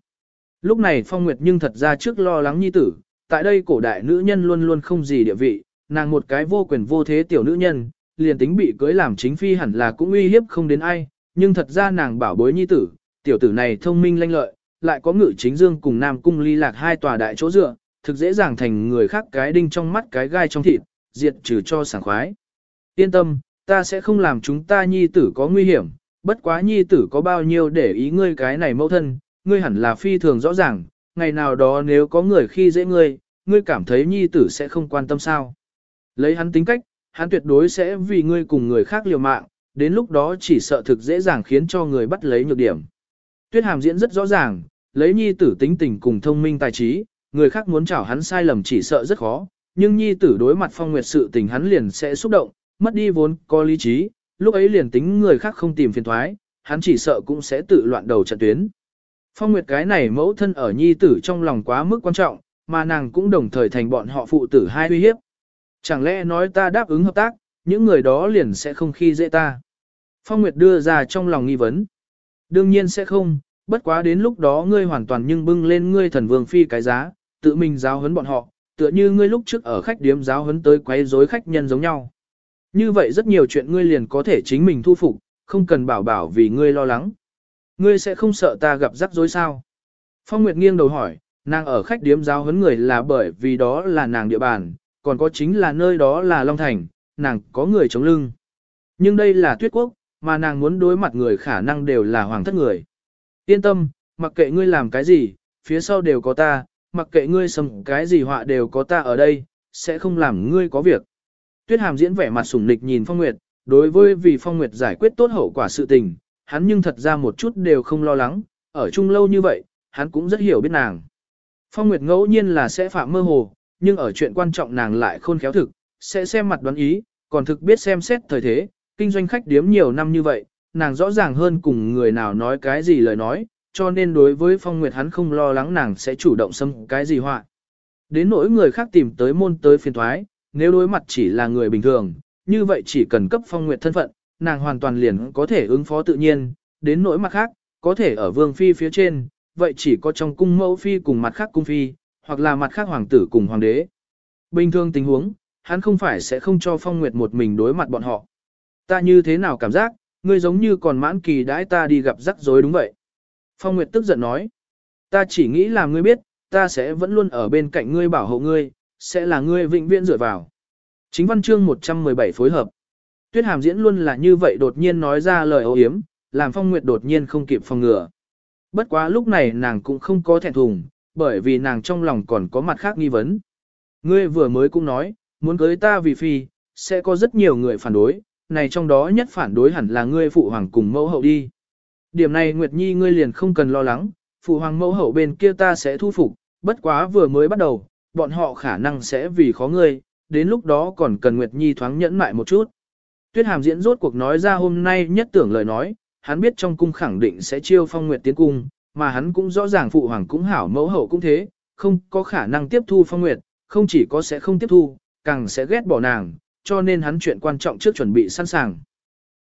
Lúc này Phong Nguyệt nhưng thật ra trước lo lắng nhi tử, tại đây cổ đại nữ nhân luôn luôn không gì địa vị, nàng một cái vô quyền vô thế tiểu nữ nhân, liền tính bị cưới làm chính phi hẳn là cũng uy hiếp không đến ai, nhưng thật ra nàng bảo bối nhi tử, tiểu tử này thông minh lanh lợi, lại có ngự chính dương cùng nam cung ly lạc hai tòa đại chỗ dựa, thực dễ dàng thành người khác cái đinh trong mắt cái gai trong thịt, diệt trừ cho sảng khoái. Yên tâm, ta sẽ không làm chúng ta nhi tử có nguy hiểm, bất quá nhi tử có bao nhiêu để ý ngươi cái này mẫu thân, ngươi hẳn là phi thường rõ ràng, ngày nào đó nếu có người khi dễ ngươi, ngươi cảm thấy nhi tử sẽ không quan tâm sao. Lấy hắn tính cách, hắn tuyệt đối sẽ vì ngươi cùng người khác liều mạng, đến lúc đó chỉ sợ thực dễ dàng khiến cho người bắt lấy nhược điểm. Tuyết hàm diễn rất rõ ràng, lấy nhi tử tính tình cùng thông minh tài trí, người khác muốn chảo hắn sai lầm chỉ sợ rất khó, nhưng nhi tử đối mặt phong nguyệt sự tình hắn liền sẽ xúc động, mất đi vốn có lý trí, lúc ấy liền tính người khác không tìm phiền thoái, hắn chỉ sợ cũng sẽ tự loạn đầu trận tuyến. Phong Nguyệt cái này mẫu thân ở nhi tử trong lòng quá mức quan trọng, mà nàng cũng đồng thời thành bọn họ phụ tử hai uy hiếp. Chẳng lẽ nói ta đáp ứng hợp tác, những người đó liền sẽ không khi dễ ta. Phong Nguyệt đưa ra trong lòng nghi vấn. Đương nhiên sẽ không, bất quá đến lúc đó ngươi hoàn toàn nhưng bưng lên ngươi thần vương phi cái giá, tự mình giáo huấn bọn họ, tựa như ngươi lúc trước ở khách điếm giáo huấn tới quấy rối khách nhân giống nhau. Như vậy rất nhiều chuyện ngươi liền có thể chính mình thu phục, không cần bảo bảo vì ngươi lo lắng. Ngươi sẽ không sợ ta gặp rắc rối sao? Phong Nguyệt nghiêng đầu hỏi, nàng ở khách điếm giáo huấn người là bởi vì đó là nàng địa bàn, còn có chính là nơi đó là Long Thành, nàng có người chống lưng. Nhưng đây là tuyết quốc, mà nàng muốn đối mặt người khả năng đều là hoàng thất người. Yên tâm, mặc kệ ngươi làm cái gì, phía sau đều có ta, mặc kệ ngươi sầm cái gì họa đều có ta ở đây, sẽ không làm ngươi có việc. Tuyết hàm diễn vẻ mặt sủng nịch nhìn Phong Nguyệt, đối với vì Phong Nguyệt giải quyết tốt hậu quả sự tình, hắn nhưng thật ra một chút đều không lo lắng, ở chung lâu như vậy, hắn cũng rất hiểu biết nàng. Phong Nguyệt ngẫu nhiên là sẽ phạm mơ hồ, nhưng ở chuyện quan trọng nàng lại khôn khéo thực, sẽ xem mặt đoán ý, còn thực biết xem xét thời thế, kinh doanh khách điếm nhiều năm như vậy, nàng rõ ràng hơn cùng người nào nói cái gì lời nói, cho nên đối với Phong Nguyệt hắn không lo lắng nàng sẽ chủ động xâm cái gì họa. Đến nỗi người khác tìm tới môn tới phiền thoái, nếu đối mặt chỉ là người bình thường, như vậy chỉ cần cấp Phong Nguyệt thân phận, nàng hoàn toàn liền có thể ứng phó tự nhiên, đến nỗi mặt khác, có thể ở vương phi phía trên, vậy chỉ có trong cung mẫu phi cùng mặt khác cung phi, hoặc là mặt khác hoàng tử cùng hoàng đế. Bình thường tình huống, hắn không phải sẽ không cho Phong Nguyệt một mình đối mặt bọn họ. Ta như thế nào cảm giác, ngươi giống như còn mãn kỳ đãi ta đi gặp rắc rối đúng vậy. Phong Nguyệt tức giận nói, ta chỉ nghĩ là ngươi biết, ta sẽ vẫn luôn ở bên cạnh ngươi bảo hộ ngươi, sẽ là ngươi vĩnh viễn dựa vào. Chính văn chương 117 phối hợp. Tuyết Hàm diễn luôn là như vậy đột nhiên nói ra lời ô hiếm, làm Phong Nguyệt đột nhiên không kịp phòng ngừa. Bất quá lúc này nàng cũng không có thẹn thùng, bởi vì nàng trong lòng còn có mặt khác nghi vấn. Ngươi vừa mới cũng nói, muốn cưới ta vì phi, sẽ có rất nhiều người phản đối, này trong đó nhất phản đối hẳn là ngươi phụ hoàng cùng mẫu hậu đi. Điểm này Nguyệt Nhi ngươi liền không cần lo lắng, phụ hoàng mẫu hậu bên kia ta sẽ thu phục, bất quá vừa mới bắt đầu, bọn họ khả năng sẽ vì khó ngươi, đến lúc đó còn cần Nguyệt Nhi thoáng nhẫn mại một chút. Tuyết Hàm diễn rốt cuộc nói ra hôm nay nhất tưởng lời nói, hắn biết trong cung khẳng định sẽ chiêu phong Nguyệt tiến cung, mà hắn cũng rõ ràng phụ hoàng cũng hảo mẫu hậu cũng thế, không có khả năng tiếp thu phong Nguyệt, không chỉ có sẽ không tiếp thu, càng sẽ ghét bỏ nàng, cho nên hắn chuyện quan trọng trước chuẩn bị sẵn sàng.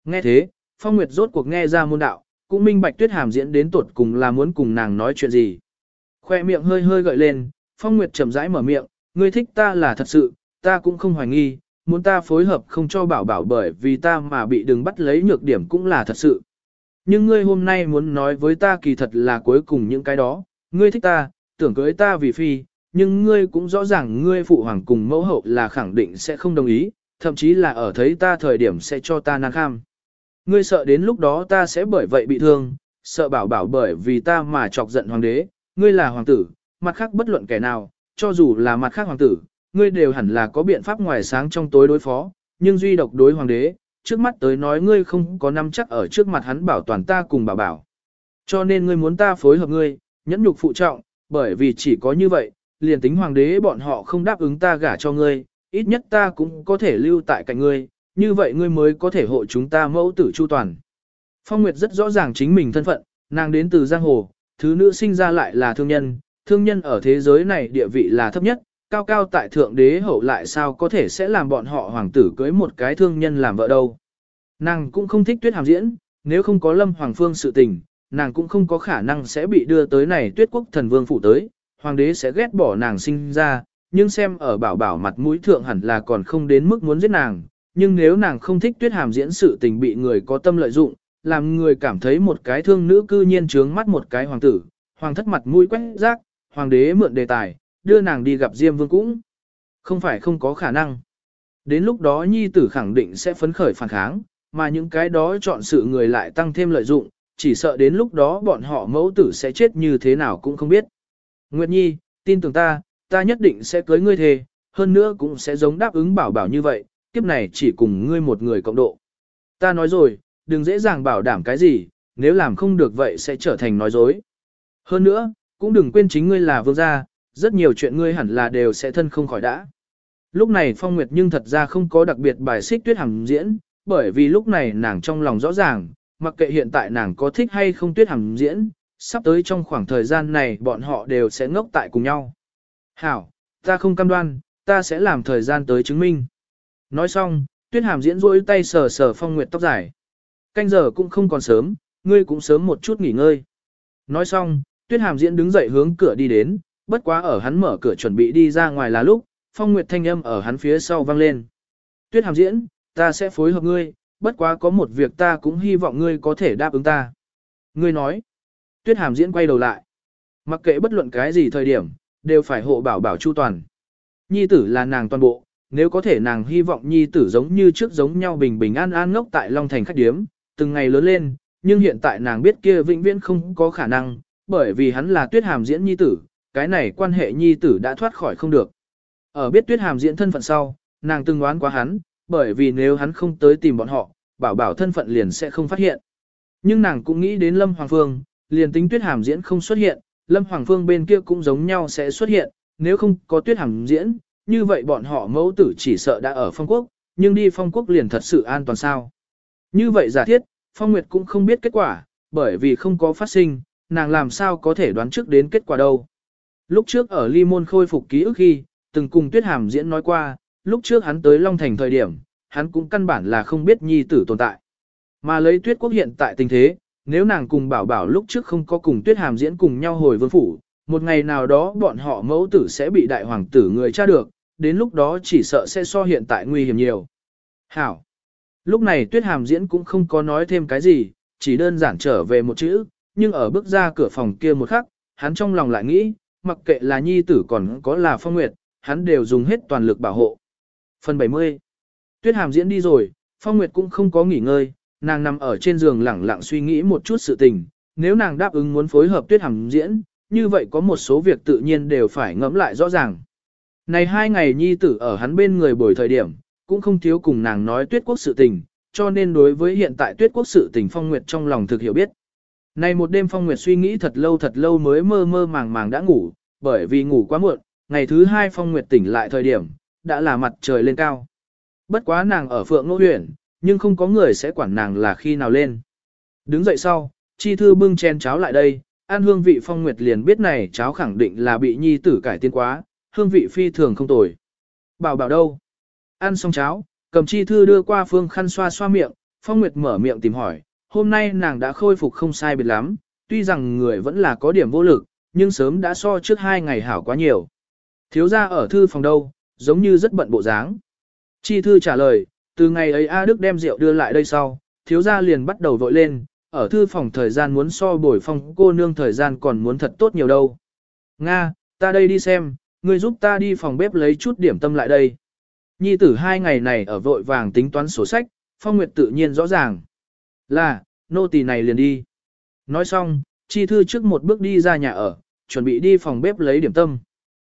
Nghe thế, phong Nguyệt rốt cuộc nghe ra môn đạo, cũng minh bạch Tuyết Hàm diễn đến tuột cùng là muốn cùng nàng nói chuyện gì. Khoe miệng hơi hơi gợi lên, phong Nguyệt chậm rãi mở miệng, ngươi thích ta là thật sự, ta cũng không hoài nghi, muốn ta phối hợp không cho bảo bảo bởi vì ta mà bị đừng bắt lấy nhược điểm cũng là thật sự. Nhưng ngươi hôm nay muốn nói với ta kỳ thật là cuối cùng những cái đó, ngươi thích ta, tưởng cưới ta vì phi, nhưng ngươi cũng rõ ràng ngươi phụ hoàng cùng mẫu hậu là khẳng định sẽ không đồng ý, thậm chí là ở thấy ta thời điểm sẽ cho ta năng kham. Ngươi sợ đến lúc đó ta sẽ bởi vậy bị thương, sợ bảo bảo bởi vì ta mà chọc giận hoàng đế, ngươi là hoàng tử, mặt khác bất luận kẻ nào, cho dù là mặt khác hoàng tử, ngươi đều hẳn là có biện pháp ngoài sáng trong tối đối phó, nhưng duy độc đối hoàng đế, trước mắt tới nói ngươi không có nắm chắc ở trước mặt hắn bảo toàn ta cùng bảo bảo. Cho nên ngươi muốn ta phối hợp ngươi, nhẫn nhục phụ trọng, bởi vì chỉ có như vậy, liền tính hoàng đế bọn họ không đáp ứng ta gả cho ngươi, ít nhất ta cũng có thể lưu tại cạnh ngươi, như vậy ngươi mới có thể hộ chúng ta mẫu tử chu toàn. Phong Nguyệt rất rõ ràng chính mình thân phận, nàng đến từ giang hồ, thứ nữ sinh ra lại là thương nhân, thương nhân ở thế giới này địa vị là thấp nhất, cao cao tại thượng đế hậu lại sao có thể sẽ làm bọn họ hoàng tử cưới một cái thương nhân làm vợ đâu. Nàng cũng không thích tuyết hàm diễn, nếu không có lâm hoàng phương sự tình, nàng cũng không có khả năng sẽ bị đưa tới này tuyết quốc thần vương phủ tới, hoàng đế sẽ ghét bỏ nàng sinh ra, nhưng xem ở bảo bảo mặt mũi thượng hẳn là còn không đến mức muốn giết nàng, nhưng nếu nàng không thích tuyết hàm diễn sự tình bị người có tâm lợi dụng, làm người cảm thấy một cái thương nữ cư nhiên trướng mắt một cái hoàng tử, hoàng thất mặt mũi quét rác, hoàng đế mượn đề tài, đưa nàng đi gặp Diêm Vương cũng không phải không có khả năng. Đến lúc đó nhi tử khẳng định sẽ phấn khởi phản kháng, mà những cái đó chọn sự người lại tăng thêm lợi dụng, chỉ sợ đến lúc đó bọn họ mẫu tử sẽ chết như thế nào cũng không biết. Nguyệt Nhi, tin tưởng ta, ta nhất định sẽ cưới ngươi thề, hơn nữa cũng sẽ giống đáp ứng bảo bảo như vậy, kiếp này chỉ cùng ngươi một người cộng độ. Ta nói rồi, đừng dễ dàng bảo đảm cái gì, nếu làm không được vậy sẽ trở thành nói dối. Hơn nữa, cũng đừng quên chính ngươi là vương gia, rất nhiều chuyện ngươi hẳn là đều sẽ thân không khỏi đã. Lúc này Phong Nguyệt nhưng thật ra không có đặc biệt bài xích tuyết hằng diễn, bởi vì lúc này nàng trong lòng rõ ràng, mặc kệ hiện tại nàng có thích hay không tuyết hằng diễn, sắp tới trong khoảng thời gian này bọn họ đều sẽ ngốc tại cùng nhau. Hảo, ta không cam đoan, ta sẽ làm thời gian tới chứng minh. Nói xong, tuyết hàm diễn rôi tay sờ sờ Phong Nguyệt tóc dài. Canh giờ cũng không còn sớm, ngươi cũng sớm một chút nghỉ ngơi. Nói xong, tuyết hàm diễn đứng dậy hướng cửa đi đến, bất quá ở hắn mở cửa chuẩn bị đi ra ngoài là lúc, phong nguyệt thanh âm ở hắn phía sau vang lên. Tuyết hàm diễn, ta sẽ phối hợp ngươi, bất quá có một việc ta cũng hy vọng ngươi có thể đáp ứng ta. Ngươi nói, tuyết hàm diễn quay đầu lại. Mặc kệ bất luận cái gì thời điểm, đều phải hộ bảo bảo chu toàn. Nhi tử là nàng toàn bộ, nếu có thể nàng hy vọng nhi tử giống như trước giống nhau bình bình an an ngốc tại Long Thành khách điếm, từng ngày lớn lên, nhưng hiện tại nàng biết kia vĩnh viễn không có khả năng, bởi vì hắn là tuyết hàm diễn nhi tử, cái này quan hệ nhi tử đã thoát khỏi không được. Ở biết tuyết hàm diễn thân phận sau, nàng từng đoán quá hắn, bởi vì nếu hắn không tới tìm bọn họ, bảo bảo thân phận liền sẽ không phát hiện. Nhưng nàng cũng nghĩ đến Lâm Hoàng Phương, liền tính tuyết hàm diễn không xuất hiện, Lâm Hoàng Phương bên kia cũng giống nhau sẽ xuất hiện, nếu không có tuyết Hằng diễn, như vậy bọn họ mẫu tử chỉ sợ đã ở phong quốc, nhưng đi phong quốc liền thật sự an toàn sao. Như vậy giả thiết, Phong Nguyệt cũng không biết kết quả, bởi vì không có phát sinh, nàng làm sao có thể đoán trước đến kết quả đâu. Lúc trước ở Ly Môn khôi phục ký ức khi, từng cùng Tuyết Hàm diễn nói qua, lúc trước hắn tới Long Thành thời điểm, hắn cũng căn bản là không biết nhi tử tồn tại. Mà lấy Tuyết Quốc hiện tại tình thế, nếu nàng cùng bảo bảo lúc trước không có cùng Tuyết Hàm diễn cùng nhau hồi vương phủ, một ngày nào đó bọn họ mẫu tử sẽ bị đại hoàng tử người tra được, đến lúc đó chỉ sợ sẽ so hiện tại nguy hiểm nhiều. Hảo. Lúc này tuyết hàm diễn cũng không có nói thêm cái gì, chỉ đơn giản trở về một chữ, nhưng ở bước ra cửa phòng kia một khắc, hắn trong lòng lại nghĩ, mặc kệ là nhi tử còn có là phong nguyệt, hắn đều dùng hết toàn lực bảo hộ. Phần 70 Tuyết hàm diễn đi rồi, phong nguyệt cũng không có nghỉ ngơi, nàng nằm ở trên giường lẳng lặng suy nghĩ một chút sự tình, nếu nàng đáp ứng muốn phối hợp tuyết Hằng diễn, như vậy có một số việc tự nhiên đều phải ngẫm lại rõ ràng. Này hai ngày nhi tử ở hắn bên người bồi thời điểm, cũng không thiếu cùng nàng nói tuyết quốc sự tình, cho nên đối với hiện tại tuyết quốc sự tình phong nguyệt trong lòng thực hiểu biết. Này một đêm phong nguyệt suy nghĩ thật lâu thật lâu mới mơ mơ màng màng đã ngủ, bởi vì ngủ quá muộn, ngày thứ hai phong nguyệt tỉnh lại thời điểm, đã là mặt trời lên cao. Bất quá nàng ở phượng ngô huyện, nhưng không có người sẽ quản nàng là khi nào lên. Đứng dậy sau, chi thư bưng chén cháo lại đây, ăn hương vị phong nguyệt liền biết này cháo khẳng định là bị nhi tử cải tiến quá, hương vị phi thường không tồi. Bảo bảo đâu? Ăn xong cháo, cầm chi thư đưa qua phương khăn xoa xoa miệng, phong nguyệt mở miệng tìm hỏi, hôm nay nàng đã khôi phục không sai biệt lắm, tuy rằng người vẫn là có điểm vô lực, nhưng sớm đã so trước hai ngày hảo quá nhiều. Thiếu gia ở thư phòng đâu, giống như rất bận bộ dáng. Chi thư trả lời, từ ngày ấy A Đức đem rượu đưa lại đây sau, thiếu gia liền bắt đầu vội lên, ở thư phòng thời gian muốn so bồi phong cô nương thời gian còn muốn thật tốt nhiều đâu. Nga, ta đây đi xem, ngươi giúp ta đi phòng bếp lấy chút điểm tâm lại đây. Nhi tử hai ngày này ở vội vàng tính toán sổ sách, phong nguyệt tự nhiên rõ ràng. Là, nô tỳ này liền đi. Nói xong, chi thư trước một bước đi ra nhà ở, chuẩn bị đi phòng bếp lấy điểm tâm.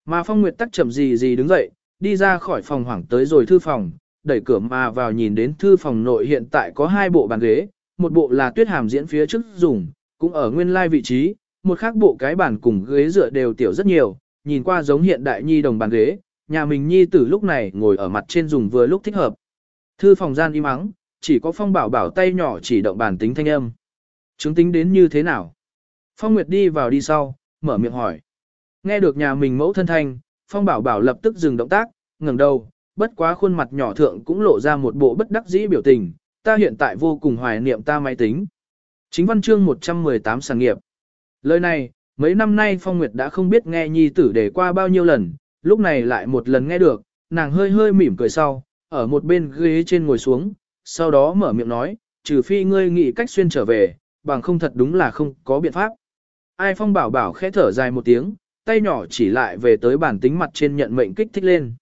Mà phong nguyệt tắc chậm gì gì đứng dậy, đi ra khỏi phòng hoảng tới rồi thư phòng, đẩy cửa mà vào nhìn đến thư phòng nội hiện tại có hai bộ bàn ghế, một bộ là tuyết hàm diễn phía trước dùng, cũng ở nguyên lai vị trí, một khác bộ cái bàn cùng ghế dựa đều tiểu rất nhiều, nhìn qua giống hiện đại nhi đồng bàn ghế, nhà mình nhi tử lúc này ngồi ở mặt trên dùng vừa lúc thích hợp. Thư phòng gian im ắng, chỉ có phong bảo bảo tay nhỏ chỉ động bàn tính thanh âm. Chứng tính đến như thế nào? Phong Nguyệt đi vào đi sau, mở miệng hỏi. Nghe được nhà mình mẫu thân thanh, phong bảo bảo lập tức dừng động tác, ngẩng đầu, bất quá khuôn mặt nhỏ thượng cũng lộ ra một bộ bất đắc dĩ biểu tình, ta hiện tại vô cùng hoài niệm ta máy tính. Chính văn chương 118 sản nghiệp. Lời này, mấy năm nay Phong Nguyệt đã không biết nghe nhi tử để qua bao nhiêu lần, lúc này lại một lần nghe được, nàng hơi hơi mỉm cười sau, ở một bên ghế trên ngồi xuống, sau đó mở miệng nói, trừ phi ngươi nghĩ cách xuyên trở về, bằng không thật đúng là không có biện pháp. Ai Phong bảo bảo khẽ thở dài một tiếng, tay nhỏ chỉ lại về tới bản tính mặt trên nhận mệnh kích thích lên.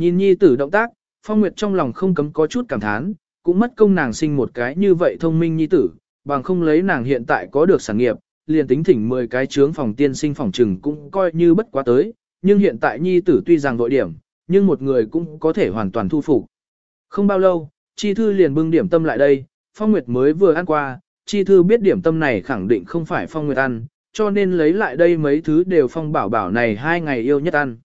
Nhìn nhi tử động tác, Phong Nguyệt trong lòng không cấm có chút cảm thán, cũng mất công nàng sinh một cái như vậy thông minh nhi tử, bằng không lấy nàng hiện tại có được sản nghiệp, liền tính thỉnh 10 cái trướng phòng tiên sinh phòng trừng cũng coi như bất quá tới, nhưng hiện tại nhi tử tuy rằng đội điểm, nhưng một người cũng có thể hoàn toàn thu phục. Không bao lâu, Chi Thư liền bưng điểm tâm lại đây, Phong Nguyệt mới vừa ăn qua, Chi Thư biết điểm tâm này khẳng định không phải Phong Nguyệt ăn, cho nên lấy lại đây mấy thứ đều Phong Bảo Bảo này hai ngày yêu nhất ăn.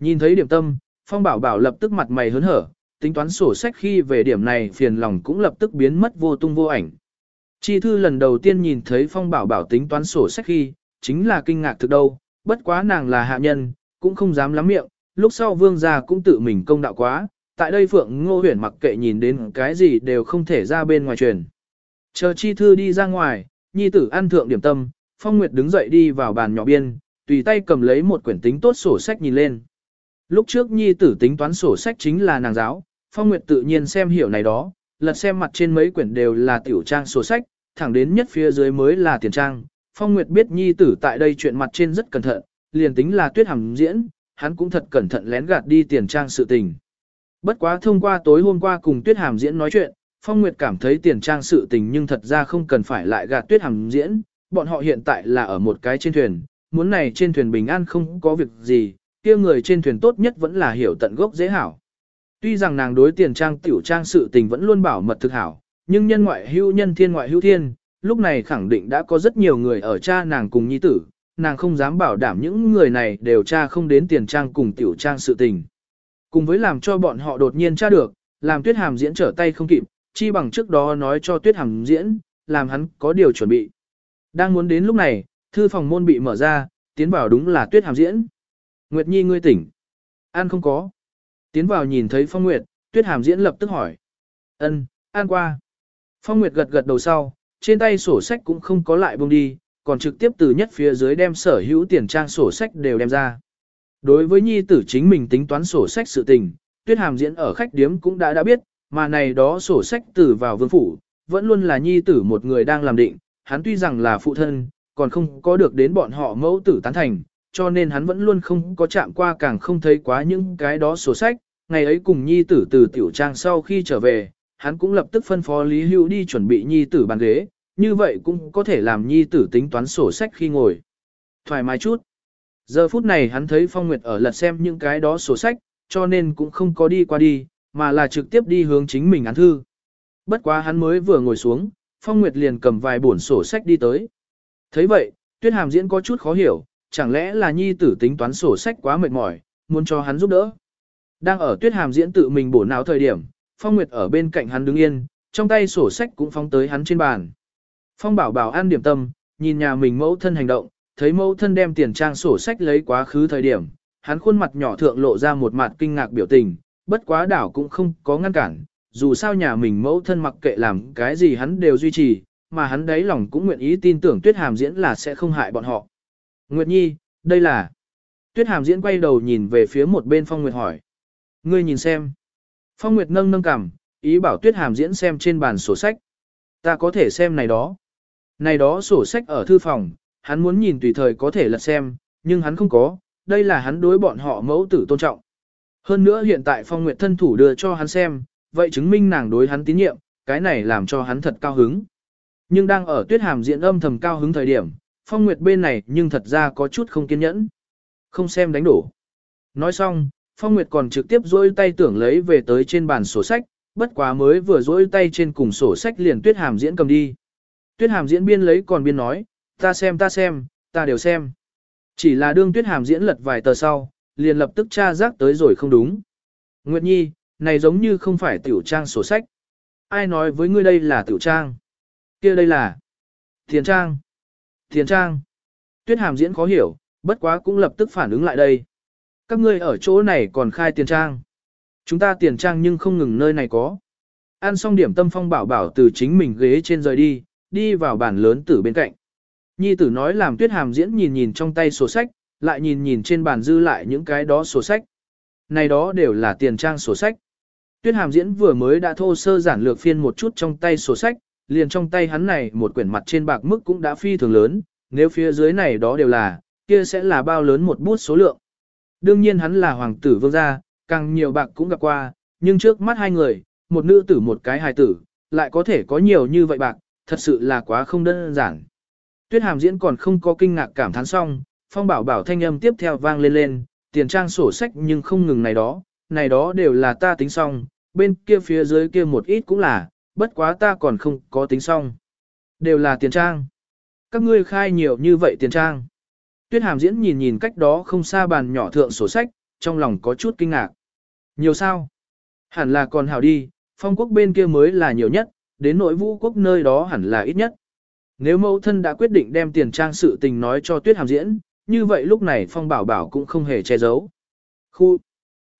Nhìn thấy điểm tâm, Phong Bảo Bảo lập tức mặt mày hớn hở, tính toán sổ sách khi về điểm này phiền lòng cũng lập tức biến mất vô tung vô ảnh. Chi thư lần đầu tiên nhìn thấy Phong Bảo Bảo tính toán sổ sách khi, chính là kinh ngạc thực đâu, bất quá nàng là hạ nhân, cũng không dám lắm miệng, lúc sau vương gia cũng tự mình công đạo quá, tại đây Phượng Ngô Huyền mặc kệ nhìn đến cái gì đều không thể ra bên ngoài truyền. Chờ Chi thư đi ra ngoài, nhi tử ăn thượng điểm tâm, Phong Nguyệt đứng dậy đi vào bàn nhỏ biên, tùy tay cầm lấy một quyển tính tốt sổ sách nhìn lên. Lúc trước nhi tử tính toán sổ sách chính là nàng giáo, Phong Nguyệt tự nhiên xem hiểu này đó, lật xem mặt trên mấy quyển đều là tiểu trang sổ sách, thẳng đến nhất phía dưới mới là tiền trang. Phong Nguyệt biết nhi tử tại đây chuyện mặt trên rất cẩn thận, liền tính là tuyết hằng diễn, hắn cũng thật cẩn thận lén gạt đi tiền trang sự tình. Bất quá thông qua tối hôm qua cùng tuyết hàm diễn nói chuyện, Phong Nguyệt cảm thấy tiền trang sự tình nhưng thật ra không cần phải lại gạt tuyết hàm diễn, bọn họ hiện tại là ở một cái trên thuyền, muốn này trên thuyền bình an không có việc gì, kia người trên thuyền tốt nhất vẫn là hiểu tận gốc dễ hảo. Tuy rằng nàng đối tiền trang tiểu trang sự tình vẫn luôn bảo mật thực hảo, nhưng nhân ngoại hữu nhân thiên ngoại hữu thiên, lúc này khẳng định đã có rất nhiều người ở cha nàng cùng nhi tử, nàng không dám bảo đảm những người này đều tra không đến tiền trang cùng tiểu trang sự tình. Cùng với làm cho bọn họ đột nhiên tra được, làm tuyết hàm diễn trở tay không kịp, chi bằng trước đó nói cho tuyết hàm diễn, làm hắn có điều chuẩn bị. Đang muốn đến lúc này, thư phòng môn bị mở ra, tiến vào đúng là tuyết hàm diễn. Nguyệt Nhi ngươi tỉnh. An không có. Tiến vào nhìn thấy Phong Nguyệt, Tuyết Hàm diễn lập tức hỏi. Ân, an qua. Phong Nguyệt gật gật đầu sau, trên tay sổ sách cũng không có lại buông đi, còn trực tiếp từ nhất phía dưới đem sở hữu tiền trang sổ sách đều đem ra. Đối với nhi tử chính mình tính toán sổ sách sự tình, tuyết hàm diễn ở khách điếm cũng đã đã biết, mà này đó sổ sách từ vào vương phủ, vẫn luôn là nhi tử một người đang làm định, hắn tuy rằng là phụ thân, còn không có được đến bọn họ mẫu tử tán thành, cho nên hắn vẫn luôn không có chạm qua càng không thấy quá những cái đó sổ sách, ngày ấy cùng nhi tử từ tiểu trang sau khi trở về, hắn cũng lập tức phân phó Lý Hữu đi chuẩn bị nhi tử bàn ghế, như vậy cũng có thể làm nhi tử tính toán sổ sách khi ngồi. Thoải mái chút. Giờ phút này hắn thấy Phong Nguyệt ở lật xem những cái đó sổ sách, cho nên cũng không có đi qua đi, mà là trực tiếp đi hướng chính mình án thư. Bất quá hắn mới vừa ngồi xuống, Phong Nguyệt liền cầm vài bổn sổ sách đi tới. thấy vậy, Tuyết Hàm diễn có chút khó hiểu, chẳng lẽ là nhi tử tính toán sổ sách quá mệt mỏi, muốn cho hắn giúp đỡ. Đang ở Tuyết Hàm diễn tự mình bổ não thời điểm, Phong Nguyệt ở bên cạnh hắn đứng yên, trong tay sổ sách cũng phóng tới hắn trên bàn. Phong bảo bảo an điểm tâm, nhìn nhà mình mẫu thân hành động, thấy mẫu thân đem tiền trang sổ sách lấy quá khứ thời điểm, hắn khuôn mặt nhỏ thượng lộ ra một mặt kinh ngạc biểu tình, bất quá đảo cũng không có ngăn cản, dù sao nhà mình mẫu thân mặc kệ làm cái gì hắn đều duy trì, mà hắn đấy lòng cũng nguyện ý tin tưởng Tuyết Hàm diễn là sẽ không hại bọn họ. Nguyệt Nhi, đây là... Tuyết Hàm diễn quay đầu nhìn về phía một bên Phong Nguyệt hỏi. Ngươi nhìn xem. Phong Nguyệt nâng nâng cằm, ý bảo Tuyết Hàm diễn xem trên bàn sổ sách. Ta có thể xem này đó. Này đó sổ sách ở thư phòng, hắn muốn nhìn tùy thời có thể lật xem, nhưng hắn không có, đây là hắn đối bọn họ mẫu tử tôn trọng. Hơn nữa hiện tại Phong Nguyệt thân thủ đưa cho hắn xem, vậy chứng minh nàng đối hắn tín nhiệm, cái này làm cho hắn thật cao hứng. Nhưng đang ở tuyết hàm diễn âm thầm cao hứng thời điểm, Phong Nguyệt bên này nhưng thật ra có chút không kiên nhẫn. Không xem đánh đổ. Nói xong, Phong Nguyệt còn trực tiếp dối tay tưởng lấy về tới trên bàn sổ sách, bất quá mới vừa dối tay trên cùng sổ sách liền tuyết hàm diễn cầm đi. Tuyết hàm diễn biên lấy còn biên nói, ta xem ta xem, ta đều xem. Chỉ là đương tuyết hàm diễn lật vài tờ sau, liền lập tức tra giác tới rồi không đúng. Nguyệt Nhi, này giống như không phải tiểu trang sổ sách. Ai nói với ngươi đây là tiểu trang? kia đây là tiền trang. Tiền trang. Tuyết hàm diễn khó hiểu, bất quá cũng lập tức phản ứng lại đây. Các ngươi ở chỗ này còn khai tiền trang. Chúng ta tiền trang nhưng không ngừng nơi này có. Ăn xong điểm tâm phong bảo bảo từ chính mình ghế trên rời đi, đi vào bàn lớn tử bên cạnh. Nhi tử nói làm tuyết hàm diễn nhìn nhìn trong tay sổ sách, lại nhìn nhìn trên bàn dư lại những cái đó sổ sách. Này đó đều là tiền trang sổ sách. Tuyết hàm diễn vừa mới đã thô sơ giản lược phiên một chút trong tay sổ sách, liền trong tay hắn này một quyển mặt trên bạc mức cũng đã phi thường lớn, nếu phía dưới này đó đều là, kia sẽ là bao lớn một bút số lượng. Đương nhiên hắn là hoàng tử vương gia, càng nhiều bạc cũng gặp qua, nhưng trước mắt hai người, một nữ tử một cái hài tử, lại có thể có nhiều như vậy bạc, thật sự là quá không đơn giản. Tuyết hàm diễn còn không có kinh ngạc cảm thán xong, phong bảo bảo thanh âm tiếp theo vang lên lên, tiền trang sổ sách nhưng không ngừng này đó, này đó đều là ta tính xong, bên kia phía dưới kia một ít cũng là, bất quá ta còn không có tính xong. Đều là tiền trang. Các ngươi khai nhiều như vậy tiền trang. Tuyết hàm diễn nhìn nhìn cách đó không xa bàn nhỏ thượng sổ sách, trong lòng có chút kinh ngạc. Nhiều sao? Hẳn là còn hảo đi, phong quốc bên kia mới là nhiều nhất, đến nội vũ quốc nơi đó hẳn là ít nhất. Nếu mẫu thân đã quyết định đem tiền trang sự tình nói cho tuyết hàm diễn, như vậy lúc này phong bảo bảo cũng không hề che giấu. Khu!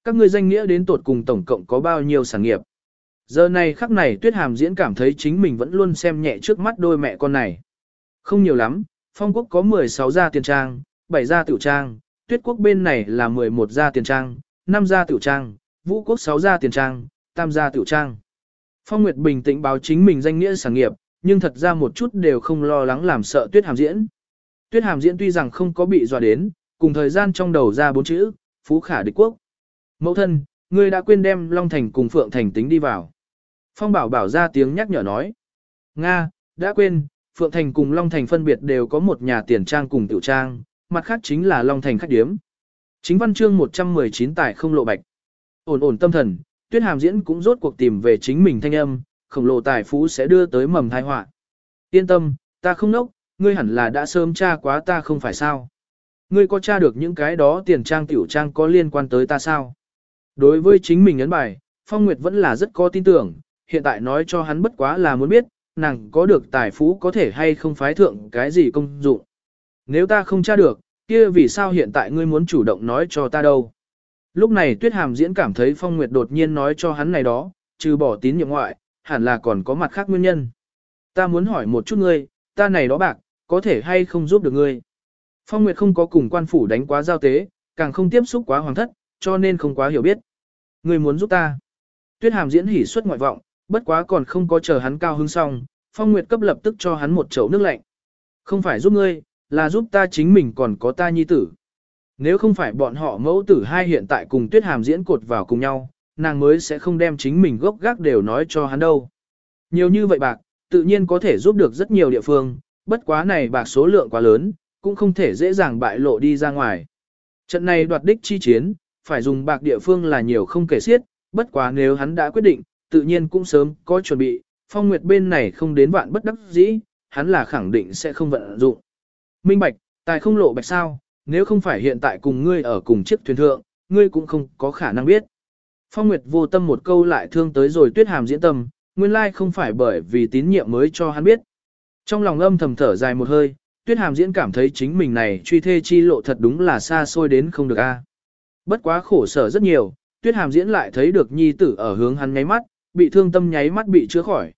Các ngươi danh nghĩa đến tột cùng tổng cộng có bao nhiêu sản nghiệp? Giờ này khắc này tuyết hàm diễn cảm thấy chính mình vẫn luôn xem nhẹ trước mắt đôi mẹ con này. Không nhiều lắm, phong quốc có 16 gia tiền trang, 7 gia tiểu trang, tuyết quốc bên này là 11 gia tiền trang, 5 gia tiểu trang, vũ quốc 6 gia tiền trang, tam gia tiểu trang. Phong Nguyệt bình tĩnh báo chính mình danh nghĩa sản nghiệp, nhưng thật ra một chút đều không lo lắng làm sợ tuyết hàm diễn. Tuyết hàm diễn tuy rằng không có bị dọa đến, cùng thời gian trong đầu ra bốn chữ, phú khả địch quốc. Mẫu thân, ngươi đã quên đem Long Thành cùng Phượng Thành tính đi vào. Phong bảo bảo ra tiếng nhắc nhở nói. Nga, đã quên, Phượng Thành cùng Long Thành phân biệt đều có một nhà tiền trang cùng tiểu trang, mặt khác chính là Long Thành khách điếm. Chính văn chương 119 tại không lộ bạch. Ổn ổn tâm thần, tuyết hàm diễn cũng rốt cuộc tìm về chính mình thanh âm, khổng lồ tài phú sẽ đưa tới mầm tai họa. Yên tâm, ta không nốc, ngươi hẳn là đã sớm tra quá ta không phải sao. Ngươi có tra được những cái đó tiền trang tiểu trang có liên quan tới ta sao? Đối với chính mình ấn bài, Phong Nguyệt vẫn là rất có tin tưởng, hiện tại nói cho hắn bất quá là muốn biết, nàng có được tài phú có thể hay không phái thượng cái gì công dụng. Nếu ta không tra được, kia vì sao hiện tại ngươi muốn chủ động nói cho ta đâu? Lúc này Tuyết Hàm diễn cảm thấy Phong Nguyệt đột nhiên nói cho hắn này đó, trừ bỏ tín nhiệm ngoại, hẳn là còn có mặt khác nguyên nhân. Ta muốn hỏi một chút ngươi, ta này đó bạc, có thể hay không giúp được ngươi? Phong Nguyệt không có cùng quan phủ đánh quá giao tế, càng không tiếp xúc quá hoàng thất, cho nên không quá hiểu biết. ngươi muốn giúp ta. Tuyết hàm diễn hỉ suất ngoại vọng, bất quá còn không có chờ hắn cao hứng xong, phong nguyệt cấp lập tức cho hắn một chậu nước lạnh. Không phải giúp ngươi, là giúp ta chính mình còn có ta nhi tử. Nếu không phải bọn họ mẫu tử hai hiện tại cùng tuyết hàm diễn cột vào cùng nhau, nàng mới sẽ không đem chính mình gốc gác đều nói cho hắn đâu. Nhiều như vậy bạc, tự nhiên có thể giúp được rất nhiều địa phương, bất quá này bạc số lượng quá lớn, cũng không thể dễ dàng bại lộ đi ra ngoài. Trận này đoạt đích chi chiến, phải dùng bạc địa phương là nhiều không kể xiết, bất quá nếu hắn đã quyết định, tự nhiên cũng sớm có chuẩn bị, phong nguyệt bên này không đến vạn bất đắc dĩ, hắn là khẳng định sẽ không vận dụng. Minh bạch, tài không lộ bạch sao, nếu không phải hiện tại cùng ngươi ở cùng chiếc thuyền thượng, ngươi cũng không có khả năng biết. Phong Nguyệt vô tâm một câu lại thương tới rồi tuyết hàm diễn tâm, nguyên lai không phải bởi vì tín nhiệm mới cho hắn biết. Trong lòng âm thầm thở dài một hơi, tuyết hàm diễn cảm thấy chính mình này truy thê chi lộ thật đúng là xa xôi đến không được a. Bất quá khổ sở rất nhiều, tuyết hàm diễn lại thấy được nhi tử ở hướng hắn ngáy mắt, bị thương tâm nháy mắt bị chữa khỏi.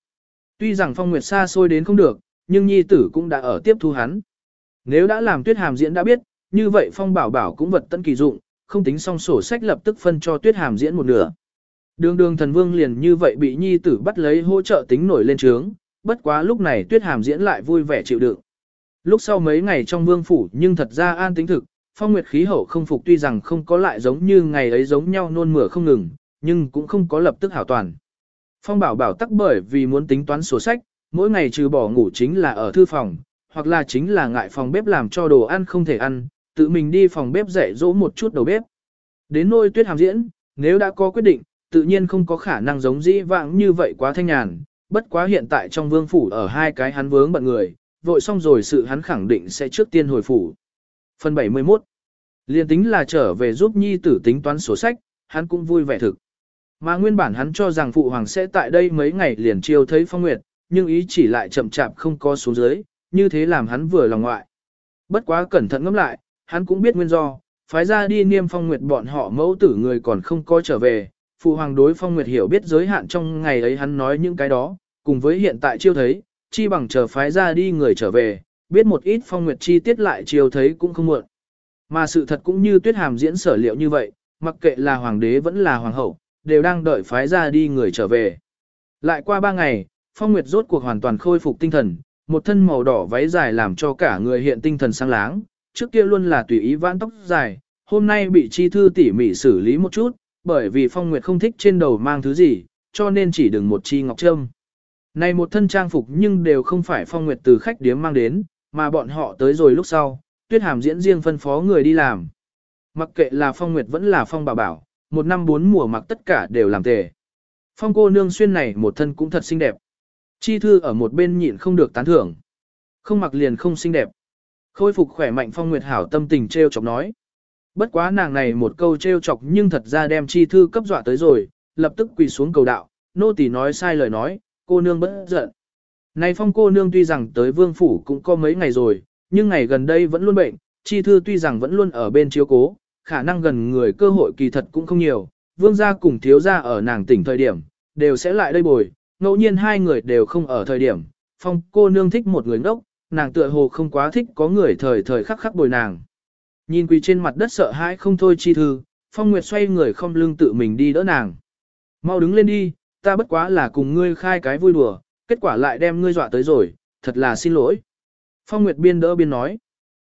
Tuy rằng phong nguyệt xa xôi đến không được, nhưng nhi tử cũng đã ở tiếp thu hắn. Nếu đã làm tuyết hàm diễn đã biết, như vậy phong bảo bảo cũng vật tận kỳ dụng, không tính xong sổ sách lập tức phân cho tuyết hàm diễn một nửa. Đường đường thần vương liền như vậy bị nhi tử bắt lấy hỗ trợ tính nổi lên trướng, bất quá lúc này tuyết hàm diễn lại vui vẻ chịu đựng. Lúc sau mấy ngày trong vương phủ nhưng thật ra an tính thực, phong nguyệt khí hậu không phục tuy rằng không có lại giống như ngày ấy giống nhau nôn mửa không ngừng, nhưng cũng không có lập tức hảo toàn. Phong bảo bảo tắc bởi vì muốn tính toán sổ sách, mỗi ngày trừ bỏ ngủ chính là ở thư phòng, hoặc là chính là ngại phòng bếp làm cho đồ ăn không thể ăn, tự mình đi phòng bếp dạy dỗ một chút đầu bếp. Đến nôi tuyết hàm diễn, nếu đã có quyết định, tự nhiên không có khả năng giống dĩ vãng như vậy quá thanh nhàn, bất quá hiện tại trong vương phủ ở hai cái hắn vướng bận người, vội xong rồi sự hắn khẳng định sẽ trước tiên hồi phủ. Phần 71 Liên tính là trở về giúp nhi tử tính toán sổ sách, hắn cũng vui vẻ thực. Mà nguyên bản hắn cho rằng phụ hoàng sẽ tại đây mấy ngày liền chiêu thấy phong nguyệt, nhưng ý chỉ lại chậm chạp không có xuống dưới, như thế làm hắn vừa lòng ngoại. Bất quá cẩn thận ngẫm lại, hắn cũng biết nguyên do, phái ra đi niêm phong nguyệt bọn họ mẫu tử người còn không có trở về, phụ hoàng đối phong nguyệt hiểu biết giới hạn trong ngày ấy hắn nói những cái đó, cùng với hiện tại chiêu thấy, chi bằng chờ phái ra đi người trở về, biết một ít phong nguyệt chi tiết lại chiêu thấy cũng không muộn. Mà sự thật cũng như tuyết hàm diễn sở liệu như vậy, mặc kệ là hoàng đế vẫn là hoàng hậu, đều đang đợi phái ra đi người trở về. Lại qua ba ngày, phong nguyệt rốt cuộc hoàn toàn khôi phục tinh thần, một thân màu đỏ váy dài làm cho cả người hiện tinh thần sáng láng, trước kia luôn là tùy ý vãn tóc dài, hôm nay bị chi thư tỉ mỉ xử lý một chút, bởi vì phong nguyệt không thích trên đầu mang thứ gì, cho nên chỉ đừng một chi ngọc trâm. Này một thân trang phục nhưng đều không phải phong nguyệt từ khách điếm mang đến, mà bọn họ tới rồi lúc sau, tuyết hàm diễn riêng phân phó người đi làm. Mặc kệ là phong nguyệt vẫn là phong bảo bảo, một năm bốn mùa mặc tất cả đều làm tề. Phong cô nương xuyên này một thân cũng thật xinh đẹp. Chi thư ở một bên nhịn không được tán thưởng. Không mặc liền không xinh đẹp. Khôi phục khỏe mạnh phong nguyệt hảo tâm tình treo chọc nói. Bất quá nàng này một câu treo chọc nhưng thật ra đem chi thư cấp dọa tới rồi, lập tức quỳ xuống cầu đạo, nô tỳ nói sai lời nói, cô nương bất giận. Này phong cô nương tuy rằng tới vương phủ cũng có mấy ngày rồi, nhưng ngày gần đây vẫn luôn bệnh, chi thư tuy rằng vẫn luôn ở bên chiếu cố, khả năng gần người cơ hội kỳ thật cũng không nhiều, vương gia cùng thiếu gia ở nàng tỉnh thời điểm, đều sẽ lại đây bồi, ngẫu nhiên hai người đều không ở thời điểm, phong cô nương thích một người ngốc, nàng tựa hồ không quá thích có người thời thời khắc khắc bồi nàng. Nhìn quỳ trên mặt đất sợ hãi không thôi chi thư, phong nguyệt xoay người không lưng tự mình đi đỡ nàng. Mau đứng lên đi, ta bất quá là cùng ngươi khai cái vui đùa, kết quả lại đem ngươi dọa tới rồi, thật là xin lỗi. Phong Nguyệt biên đỡ biên nói.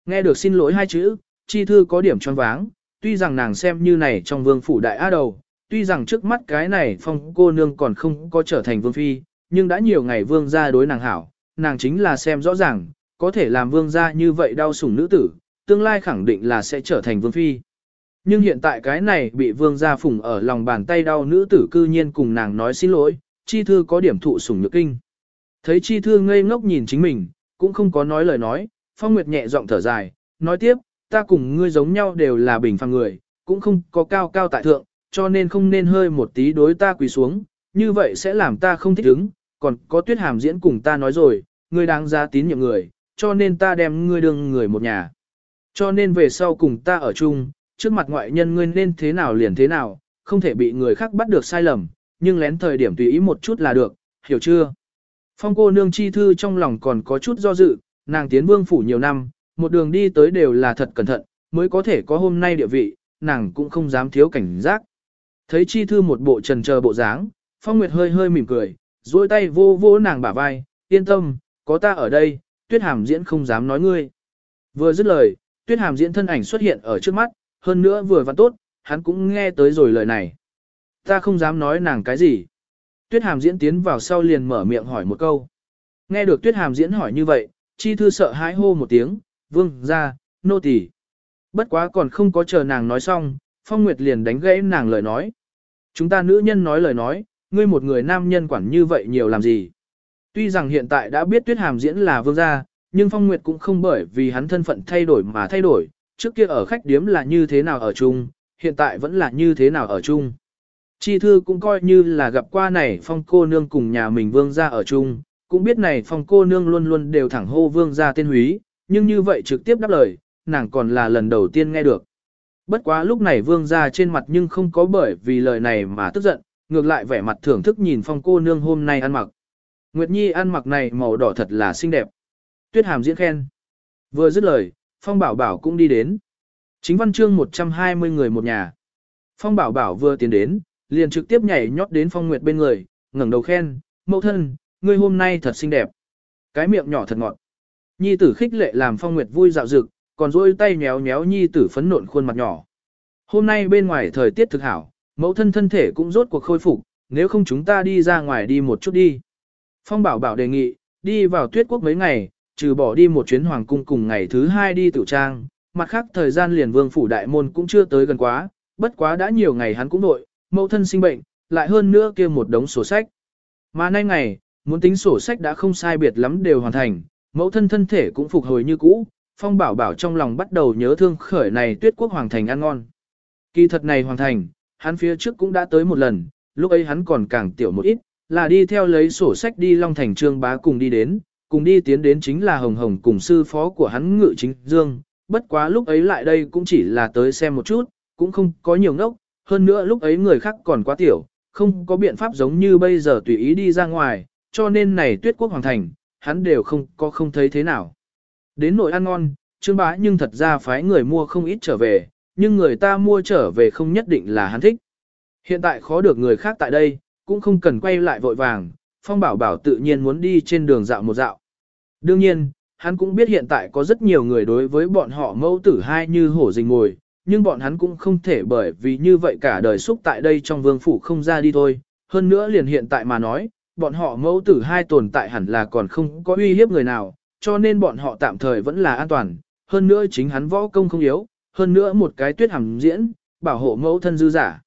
Nghe được xin lỗi hai chữ, chi thư có điểm choáng váng, tuy rằng nàng xem như này trong vương phủ đại á đầu, tuy rằng trước mắt cái này phong cô nương còn không có trở thành vương phi, nhưng đã nhiều ngày vương gia đối nàng hảo, nàng chính là xem rõ ràng, có thể làm vương gia như vậy đau sủng nữ tử, tương lai khẳng định là sẽ trở thành vương phi. Nhưng hiện tại cái này bị vương gia phủng ở lòng bàn tay đau nữ tử cư nhiên cùng nàng nói xin lỗi, chi thư có điểm thụ sủng nhược kinh. Thấy chi thư ngây ngốc nhìn chính mình, cũng không có nói lời nói, phong nguyệt nhẹ giọng thở dài, nói tiếp, ta cùng ngươi giống nhau đều là bình phàm người, cũng không có cao cao tại thượng, cho nên không nên hơi một tí đối ta quỳ xuống, như vậy sẽ làm ta không thích ứng, còn có tuyết hàm diễn cùng ta nói rồi, ngươi đáng giá tín nhiệm người, cho nên ta đem ngươi đương người một nhà. Cho nên về sau cùng ta ở chung, trước mặt ngoại nhân ngươi nên thế nào liền thế nào, không thể bị người khác bắt được sai lầm, nhưng lén thời điểm tùy ý một chút là được, hiểu chưa? Phong cô nương chi thư trong lòng còn có chút do dự, nàng tiến vương phủ nhiều năm, một đường đi tới đều là thật cẩn thận, mới có thể có hôm nay địa vị, nàng cũng không dám thiếu cảnh giác. Thấy chi thư một bộ trần chờ bộ dáng, Phong Nguyệt hơi hơi mỉm cười, duỗi tay vô vô nàng bả vai, yên tâm, có ta ở đây, tuyết hàm diễn không dám nói ngươi. Vừa dứt lời, tuyết hàm diễn thân ảnh xuất hiện ở trước mắt, hơn nữa vừa vặn tốt, hắn cũng nghe tới rồi lời này. Ta không dám nói nàng cái gì. Tuyết hàm diễn tiến vào sau liền mở miệng hỏi một câu. Nghe được tuyết hàm diễn hỏi như vậy, chi thư sợ hãi hô một tiếng, vương ra, nô tỳ. Bất quá còn không có chờ nàng nói xong, Phong Nguyệt liền đánh gãy nàng lời nói. Chúng ta nữ nhân nói lời nói, ngươi một người nam nhân quản như vậy nhiều làm gì. Tuy rằng hiện tại đã biết tuyết hàm diễn là vương gia, nhưng Phong Nguyệt cũng không bởi vì hắn thân phận thay đổi mà thay đổi, trước kia ở khách điếm là như thế nào ở chung, hiện tại vẫn là như thế nào ở chung. Chi thư cũng coi như là gặp qua này Phong cô nương cùng nhà mình vương gia ở chung, cũng biết này Phong cô nương luôn luôn đều thẳng hô vương gia tên húy, nhưng như vậy trực tiếp đáp lời, nàng còn là lần đầu tiên nghe được. Bất quá lúc này vương gia trên mặt nhưng không có bởi vì lời này mà tức giận, ngược lại vẻ mặt thưởng thức nhìn phong cô nương hôm nay ăn mặc. Nguyệt Nhi ăn mặc này màu đỏ thật là xinh đẹp. Tuyết hàm diễn khen. Vừa dứt lời, phong bảo bảo cũng đi đến. Chính văn chương 120 người một nhà. Phong bảo bảo vừa tiến đến, liền trực tiếp nhảy nhót đến phong nguyệt bên người, ngẩng đầu khen, mẫu thân, ngươi hôm nay thật xinh đẹp. Cái miệng nhỏ thật ngọt. Nhi tử khích lệ làm phong nguyệt vui dạo dực, còn dôi tay nhéo nhéo nhi tử phấn nộn khuôn mặt nhỏ. Hôm nay bên ngoài thời tiết thực hảo, mẫu thân thân thể cũng rốt cuộc khôi phục, nếu không chúng ta đi ra ngoài đi một chút đi. Phong bảo bảo đề nghị, đi vào tuyết quốc mấy ngày, trừ bỏ đi một chuyến hoàng cung cùng ngày thứ hai đi tiểu trang, mặt khác thời gian liền vương phủ đại môn cũng chưa tới gần quá, bất quá đã nhiều ngày hắn cũng nội, mẫu thân sinh bệnh, lại hơn nữa kia một đống sổ sách. Mà nay ngày, muốn tính sổ sách đã không sai biệt lắm đều hoàn thành, mẫu thân thân thể cũng phục hồi như cũ, phong bảo bảo trong lòng bắt đầu nhớ thương khởi này tuyết quốc hoàng thành ăn ngon. Kỳ thật này hoàng thành, hắn phía trước cũng đã tới một lần, lúc ấy hắn còn càng tiểu một ít, là đi theo lấy sổ sách đi Long Thành Trương Bá cùng đi đến, cùng đi tiến đến chính là Hồng Hồng cùng sư phó của hắn Ngự Chính Dương, bất quá lúc ấy lại đây cũng chỉ là tới xem một chút, cũng không có nhiều ngốc, hơn nữa lúc ấy người khác còn quá tiểu, không có biện pháp giống như bây giờ tùy ý đi ra ngoài, cho nên này tuyết quốc hoàng thành, hắn đều không có không thấy thế nào. Đến nội ăn ngon, Trương Bá nhưng thật ra phái người mua không ít trở về, nhưng người ta mua trở về không nhất định là hắn thích. Hiện tại khó được người khác tại đây, cũng không cần quay lại vội vàng, Phong Bảo Bảo tự nhiên muốn đi trên đường dạo một dạo. Đương nhiên, hắn cũng biết hiện tại có rất nhiều người đối với bọn họ mẫu tử hai như hổ rình ngồi, nhưng bọn hắn cũng không thể bởi vì như vậy cả đời xúc tại đây trong vương phủ không ra đi thôi. Hơn nữa liền hiện tại mà nói, bọn họ mẫu tử hai tồn tại hẳn là còn không có uy hiếp người nào, cho nên bọn họ tạm thời vẫn là an toàn. Hơn nữa chính hắn võ công không yếu, hơn nữa một cái tuyết hàm diễn, bảo hộ mẫu thân dư giả.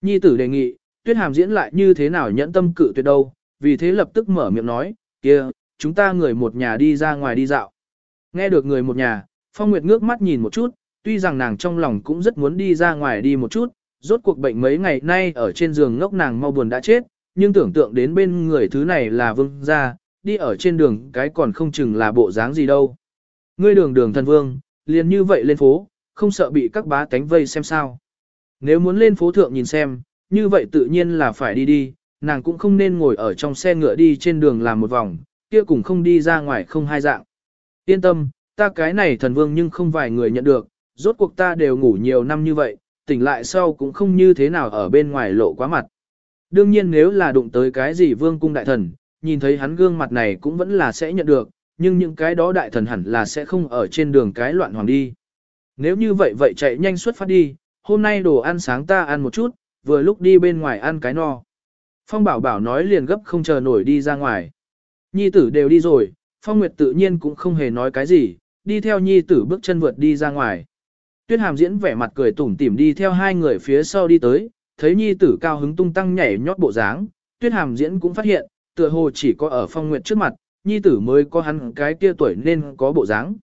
Nhi tử đề nghị, tuyết hàm diễn lại như thế nào nhẫn tâm cự tuyệt đâu, vì thế lập tức mở miệng nói, kia, chúng ta người một nhà đi ra ngoài đi dạo. Nghe được người một nhà, Phong Nguyệt ngước mắt nhìn một chút, tuy rằng nàng trong lòng cũng rất muốn đi ra ngoài đi một chút, rốt cuộc bệnh mấy ngày nay ở trên giường ngốc nàng mau buồn đã chết, nhưng tưởng tượng đến bên người thứ này là vương gia, đi ở trên đường cái còn không chừng là bộ dáng gì đâu. Ngươi đường đường thần vương, liền như vậy lên phố, không sợ bị các bá tánh vây xem sao. Nếu muốn lên phố thượng nhìn xem, như vậy tự nhiên là phải đi đi, nàng cũng không nên ngồi ở trong xe ngựa đi trên đường làm một vòng, kia cũng không đi ra ngoài không hai dạng. Yên tâm, ta cái này thần vương nhưng không vài người nhận được, rốt cuộc ta đều ngủ nhiều năm như vậy, tỉnh lại sau cũng không như thế nào ở bên ngoài lộ quá mặt. Đương nhiên nếu là đụng tới cái gì vương cung đại thần, nhìn thấy hắn gương mặt này cũng vẫn là sẽ nhận được, nhưng những cái đó đại thần hẳn là sẽ không ở trên đường cái loạn hoàng đi. Nếu như vậy vậy chạy nhanh xuất phát đi, hôm nay đồ ăn sáng ta ăn một chút, vừa lúc đi bên ngoài ăn cái no. Phong bảo bảo nói liền gấp không chờ nổi đi ra ngoài. Nhi tử đều đi rồi, Phong Nguyệt tự nhiên cũng không hề nói cái gì, đi theo nhi tử bước chân vượt đi ra ngoài. Tuyết hàm diễn vẻ mặt cười tủm tỉm đi theo hai người phía sau đi tới, thấy nhi tử cao hứng tung tăng nhảy nhót bộ dáng, tuyết hàm diễn cũng phát hiện, tựa hồ chỉ có ở Phong Nguyệt trước mặt, nhi tử mới có hắn cái kia tuổi nên có bộ dáng.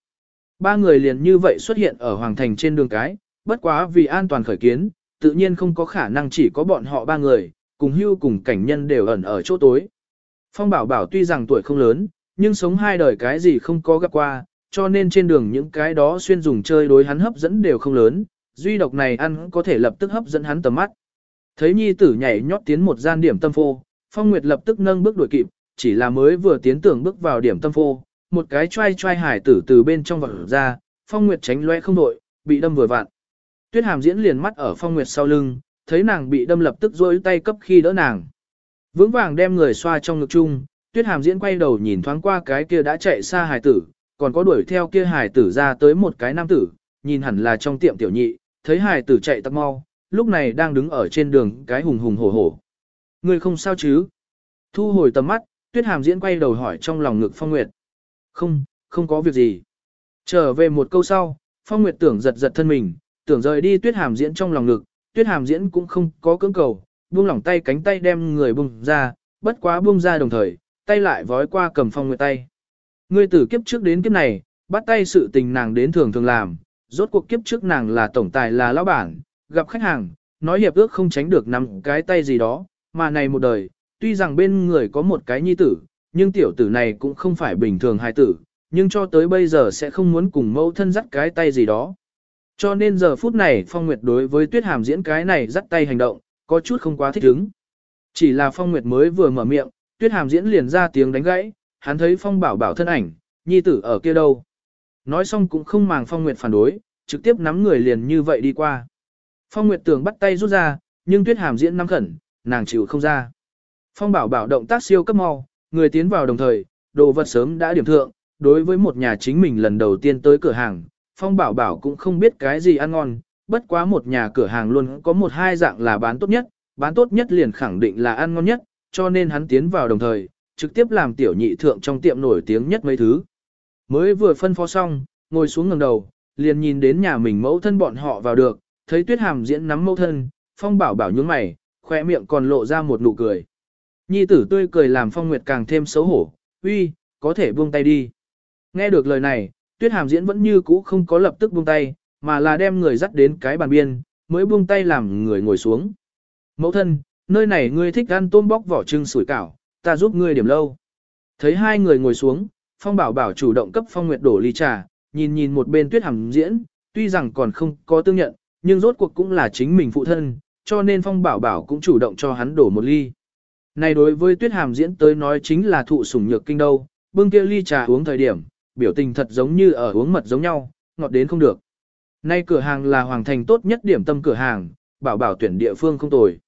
Ba người liền như vậy xuất hiện ở Hoàng Thành trên đường cái, bất quá vì an toàn khởi kiến, tự nhiên không có khả năng chỉ có bọn họ ba người, cùng hưu cùng cảnh nhân đều ẩn ở chỗ tối. Phong bảo bảo tuy rằng tuổi không lớn, nhưng sống hai đời cái gì không có gặp qua, cho nên trên đường những cái đó xuyên dùng chơi đối hắn hấp dẫn đều không lớn, duy độc này ăn có thể lập tức hấp dẫn hắn tầm mắt. Thấy nhi tử nhảy nhót tiến một gian điểm tâm phô, Phong Nguyệt lập tức nâng bước đuổi kịp, chỉ là mới vừa tiến tưởng bước vào điểm tâm phô, một cái trai trai hải tử từ bên trong vật ra, Phong Nguyệt tránh loe không đội, bị đâm vừa vặn. Tuyết hàm diễn liền mắt ở phong nguyệt sau lưng, thấy nàng bị đâm lập tức rỗi tay cấp khi đỡ nàng. Vững vàng đem người xoa trong ngực chung, tuyết hàm diễn quay đầu nhìn thoáng qua cái kia đã chạy xa hải tử, còn có đuổi theo kia hải tử ra tới một cái nam tử, nhìn hẳn là trong tiệm tiểu nhị, thấy hải tử chạy tắc mau, lúc này đang đứng ở trên đường cái hùng hùng hổ hổ. Người không sao chứ? Thu hồi tầm mắt, tuyết hàm diễn quay đầu hỏi trong lòng ngực phong nguyệt. Không, không có việc gì. Trở về một câu sau, phong nguyệt tưởng giật giật thân mình, tưởng rời đi tuyết hàm diễn trong lòng ngực, tuyết hàm diễn cũng không có cưỡng cầu, buông lỏng tay cánh tay đem người buông ra, bất quá buông ra đồng thời, tay lại vói qua cầm phong nguyệt tay. Ngươi từ kiếp trước đến kiếp này, bắt tay sự tình nàng đến thường thường làm, rốt cuộc kiếp trước nàng là tổng tài là lão bản, gặp khách hàng, nói hiệp ước không tránh được nắm cái tay gì đó, mà này một đời, tuy rằng bên người có một cái nhi tử, nhưng tiểu tử này cũng không phải bình thường hài tử, nhưng cho tới bây giờ sẽ không muốn cùng mẫu thân dắt cái tay gì đó. Cho nên giờ phút này Phong Nguyệt đối với Tuyết Hàm diễn cái này dắt tay hành động, có chút không quá thích ứng. Chỉ là Phong Nguyệt mới vừa mở miệng, Tuyết Hàm diễn liền ra tiếng đánh gãy, hắn thấy Phong Bảo Bảo thân ảnh, nhi tử ở kia đâu. Nói xong cũng không màng Phong Nguyệt phản đối, trực tiếp nắm người liền như vậy đi qua. Phong Nguyệt Tường bắt tay rút ra, nhưng Tuyết Hàm diễn nắm khẩn, nàng chịu không ra. Phong Bảo Bảo động tác siêu cấp mau, người tiến vào đồng thời, đồ vật sớm đã điểm thượng, đối với một nhà chính mình lần đầu tiên tới cửa hàng, Phong Bảo Bảo cũng không biết cái gì ăn ngon, bất quá một nhà cửa hàng luôn có một hai dạng là bán tốt nhất, bán tốt nhất liền khẳng định là ăn ngon nhất, cho nên hắn tiến vào đồng thời, trực tiếp làm tiểu nhị thượng trong tiệm nổi tiếng nhất mấy thứ. Mới vừa phân phó xong, ngồi xuống ngẩng đầu, liền nhìn đến nhà mình mẫu thân bọn họ vào được, thấy Tuyết Hàm diễn nắm mẫu thân, Phong Bảo Bảo nhướng mày, khoe miệng còn lộ ra một nụ cười. Nhi tử tươi cười làm Phong Nguyệt càng thêm xấu hổ, uy, có thể buông tay đi. Nghe được lời này, Tuyết Hàm diễn vẫn như cũ không có lập tức buông tay, mà là đem người dắt đến cái bàn biên, mới buông tay làm người ngồi xuống. Mẫu thân, nơi này ngươi thích ăn tôm bóc vỏ trưng sủi cảo, ta giúp ngươi điểm lâu. Thấy hai người ngồi xuống, Phong Bảo Bảo chủ động cấp Phong Nguyệt đổ ly trà, nhìn nhìn một bên Tuyết Hàm diễn, tuy rằng còn không có tương nhận, nhưng rốt cuộc cũng là chính mình phụ thân, cho nên Phong Bảo Bảo cũng chủ động cho hắn đổ một ly. Này đối với Tuyết Hàm diễn tới nói chính là thụ sủng nhược kinh đâu, bưng kia ly trà uống thời điểm, biểu tình thật giống như ở uống mật giống nhau, ngọt đến không được. Nay cửa hàng là hoàng thành tốt nhất điểm tâm cửa hàng, bảo bảo tuyển địa phương không tồi.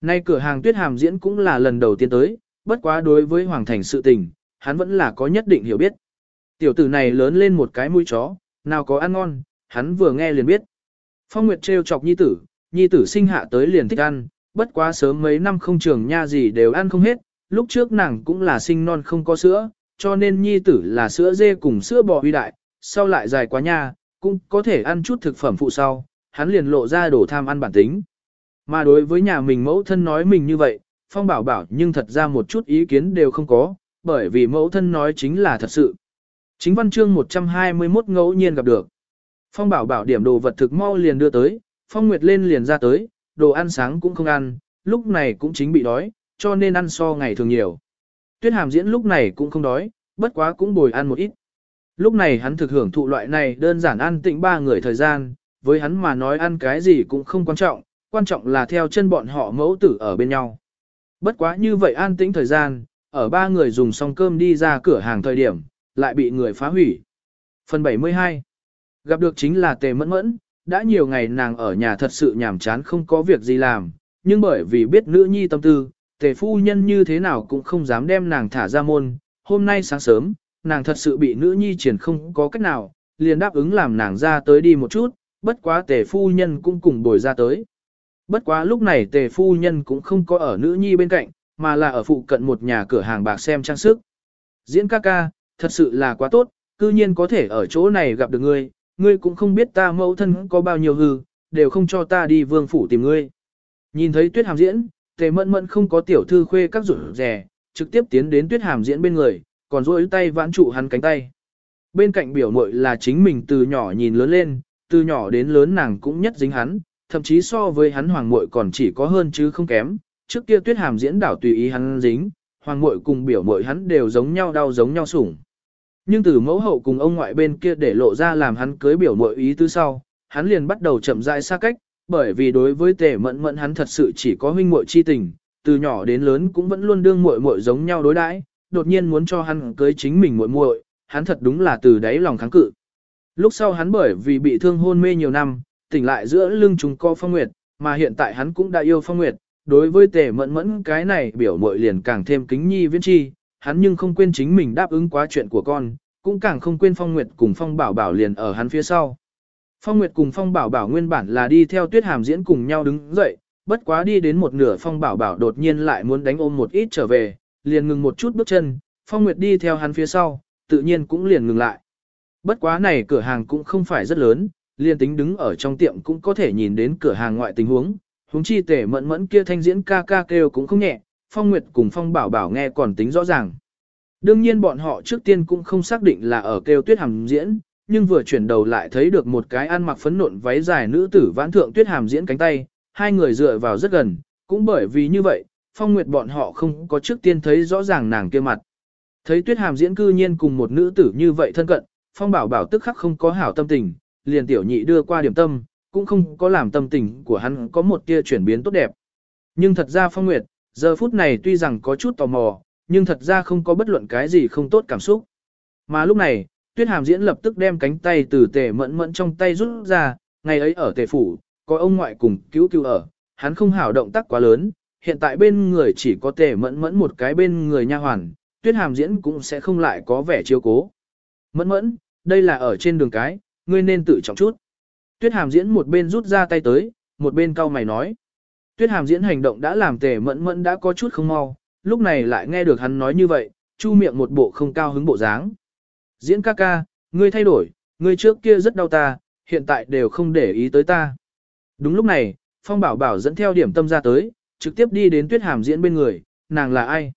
Nay cửa hàng tuyết hàm diễn cũng là lần đầu tiên tới, bất quá đối với hoàng thành sự tình, hắn vẫn là có nhất định hiểu biết. Tiểu tử này lớn lên một cái mũi chó, nào có ăn ngon, hắn vừa nghe liền biết. Phong Nguyệt trêu chọc nhi tử, nhi tử sinh hạ tới liền thích ăn, bất quá sớm mấy năm không trường nha gì đều ăn không hết, lúc trước nàng cũng là sinh non không có sữa, cho nên nhi tử là sữa dê cùng sữa bò huy đại, sau lại dài quá nha, cũng có thể ăn chút thực phẩm phụ sau, hắn liền lộ ra đổ tham ăn bản tính. Mà đối với nhà mình mẫu thân nói mình như vậy, Phong bảo bảo nhưng thật ra một chút ý kiến đều không có, bởi vì mẫu thân nói chính là thật sự. Chính văn chương 121 ngẫu nhiên gặp được. Phong bảo bảo điểm đồ vật thực mau liền đưa tới, Phong Nguyệt lên liền ra tới, đồ ăn sáng cũng không ăn, lúc này cũng chính bị đói, cho nên ăn so ngày thường nhiều. Tuyết hàm diễn lúc này cũng không đói, bất quá cũng bồi ăn một ít. Lúc này hắn thực hưởng thụ loại này đơn giản ăn tịnh ba người thời gian, với hắn mà nói ăn cái gì cũng không quan trọng, quan trọng là theo chân bọn họ mẫu tử ở bên nhau. Bất quá như vậy an tĩnh thời gian, ở ba người dùng xong cơm đi ra cửa hàng thời điểm, lại bị người phá hủy. Phần 72 Gặp được chính là Tề Mẫn Mẫn, đã nhiều ngày nàng ở nhà thật sự nhàm chán không có việc gì làm, nhưng bởi vì biết nữ nhi tâm tư, Tề phu nhân như thế nào cũng không dám đem nàng thả ra môn, hôm nay sáng sớm, nàng thật sự bị nữ nhi triển không có cách nào, liền đáp ứng làm nàng ra tới đi một chút, bất quá tề phu nhân cũng cùng bồi ra tới. Bất quá lúc này tề phu nhân cũng không có ở nữ nhi bên cạnh, mà là ở phụ cận một nhà cửa hàng bạc xem trang sức. Diễn ca ca, thật sự là quá tốt, cư nhiên có thể ở chỗ này gặp được ngươi, ngươi cũng không biết ta mẫu thân có bao nhiêu hư, đều không cho ta đi vương phủ tìm ngươi. Nhìn thấy tuyết hàm diễn, tề mẫn mẫn không có tiểu thư khuê các rủ rẻ, trực tiếp tiến đến tuyết hàm diễn bên người, còn duỗi tay vãn trụ hắn cánh tay. Bên cạnh biểu muội là chính mình từ nhỏ nhìn lớn lên, từ nhỏ đến lớn nàng cũng nhất dính hắn, thậm chí so với hắn hoàng muội còn chỉ có hơn chứ không kém. Trước kia tuyết hàm diễn đảo tùy ý hắn dính, hoàng muội cùng biểu muội hắn đều giống nhau đau giống nhau sủng. Nhưng từ mẫu hậu cùng ông ngoại bên kia để lộ ra làm hắn cưới biểu muội ý tứ sau, hắn liền bắt đầu chậm rãi xa cách, bởi vì đối với tề mẫn mẫn hắn thật sự chỉ có huynh muội chi tình, từ nhỏ đến lớn cũng vẫn luôn đương muội muội giống nhau đối đãi, đột nhiên muốn cho hắn cưới chính mình muội muội, hắn thật đúng là từ đáy lòng kháng cự. Lúc sau hắn bởi vì bị thương hôn mê nhiều năm, tỉnh lại giữa lưng trùng co phong nguyệt, mà hiện tại hắn cũng đã yêu phong nguyệt, đối với tề mẫn mẫn cái này biểu muội liền càng thêm kính nhi viễn chi, hắn nhưng không quên chính mình đáp ứng quá chuyện của con, cũng càng không quên phong nguyệt cùng phong bảo bảo liền ở hắn phía sau. Phong Nguyệt cùng Phong Bảo Bảo nguyên bản là đi theo Tuyết Hàm diễn cùng nhau đứng dậy, bất quá đi đến một nửa Phong Bảo Bảo đột nhiên lại muốn đánh ôm một ít trở về, liền ngừng một chút bước chân, Phong Nguyệt đi theo hắn phía sau, tự nhiên cũng liền ngừng lại. Bất quá này cửa hàng cũng không phải rất lớn, liền tính đứng ở trong tiệm cũng có thể nhìn đến cửa hàng ngoại tình huống, huống chi tể mẫn mẫn kia thanh diễn ca ca kêu cũng không nhẹ, Phong Nguyệt cùng Phong Bảo Bảo nghe còn tính rõ ràng. Đương nhiên bọn họ trước tiên cũng không xác định là ở kêu tuyết hàm diễn, nhưng vừa chuyển đầu lại thấy được một cái ăn mặc phấn nộn váy dài nữ tử vãn thượng tuyết hàm diễn cánh tay, hai người dựa vào rất gần, cũng bởi vì như vậy, phong nguyệt bọn họ không có trước tiên thấy rõ ràng nàng kia mặt. Thấy tuyết hàm diễn cư nhiên cùng một nữ tử như vậy thân cận, phong bảo bảo tức khắc không có hảo tâm tình, liền tiểu nhị đưa qua điểm tâm, cũng không có làm tâm tình của hắn có một tia chuyển biến tốt đẹp. Nhưng thật ra phong nguyệt, giờ phút này tuy rằng có chút tò mò, nhưng thật ra không có bất luận cái gì không tốt cảm xúc. Mà lúc này, Tuyết Hàm Diễn lập tức đem cánh tay từ tề mẫn mẫn trong tay rút ra, ngày ấy ở tề phủ, có ông ngoại cùng cứu cứu ở, hắn không hảo động tác quá lớn, hiện tại bên người chỉ có tề mẫn mẫn một cái bên người nha hoàn, Tuyết Hàm Diễn cũng sẽ không lại có vẻ chiếu cố. Mẫn mẫn, đây là ở trên đường cái, ngươi nên tự trọng chút. Tuyết Hàm Diễn một bên rút ra tay tới, một bên cau mày nói. Tuyết Hàm Diễn hành động đã làm tề mẫn mẫn đã có chút không mau, lúc này lại nghe được hắn nói như vậy, chu miệng một bộ không cao hứng bộ dáng. Diễn ca ca, ngươi thay đổi, ngươi trước kia rất đau ta, hiện tại đều không để ý tới ta. Đúng lúc này, Phong Bảo Bảo dẫn theo điểm tâm ra tới, trực tiếp đi đến Tuyết Hàm diễn bên người, nàng là ai?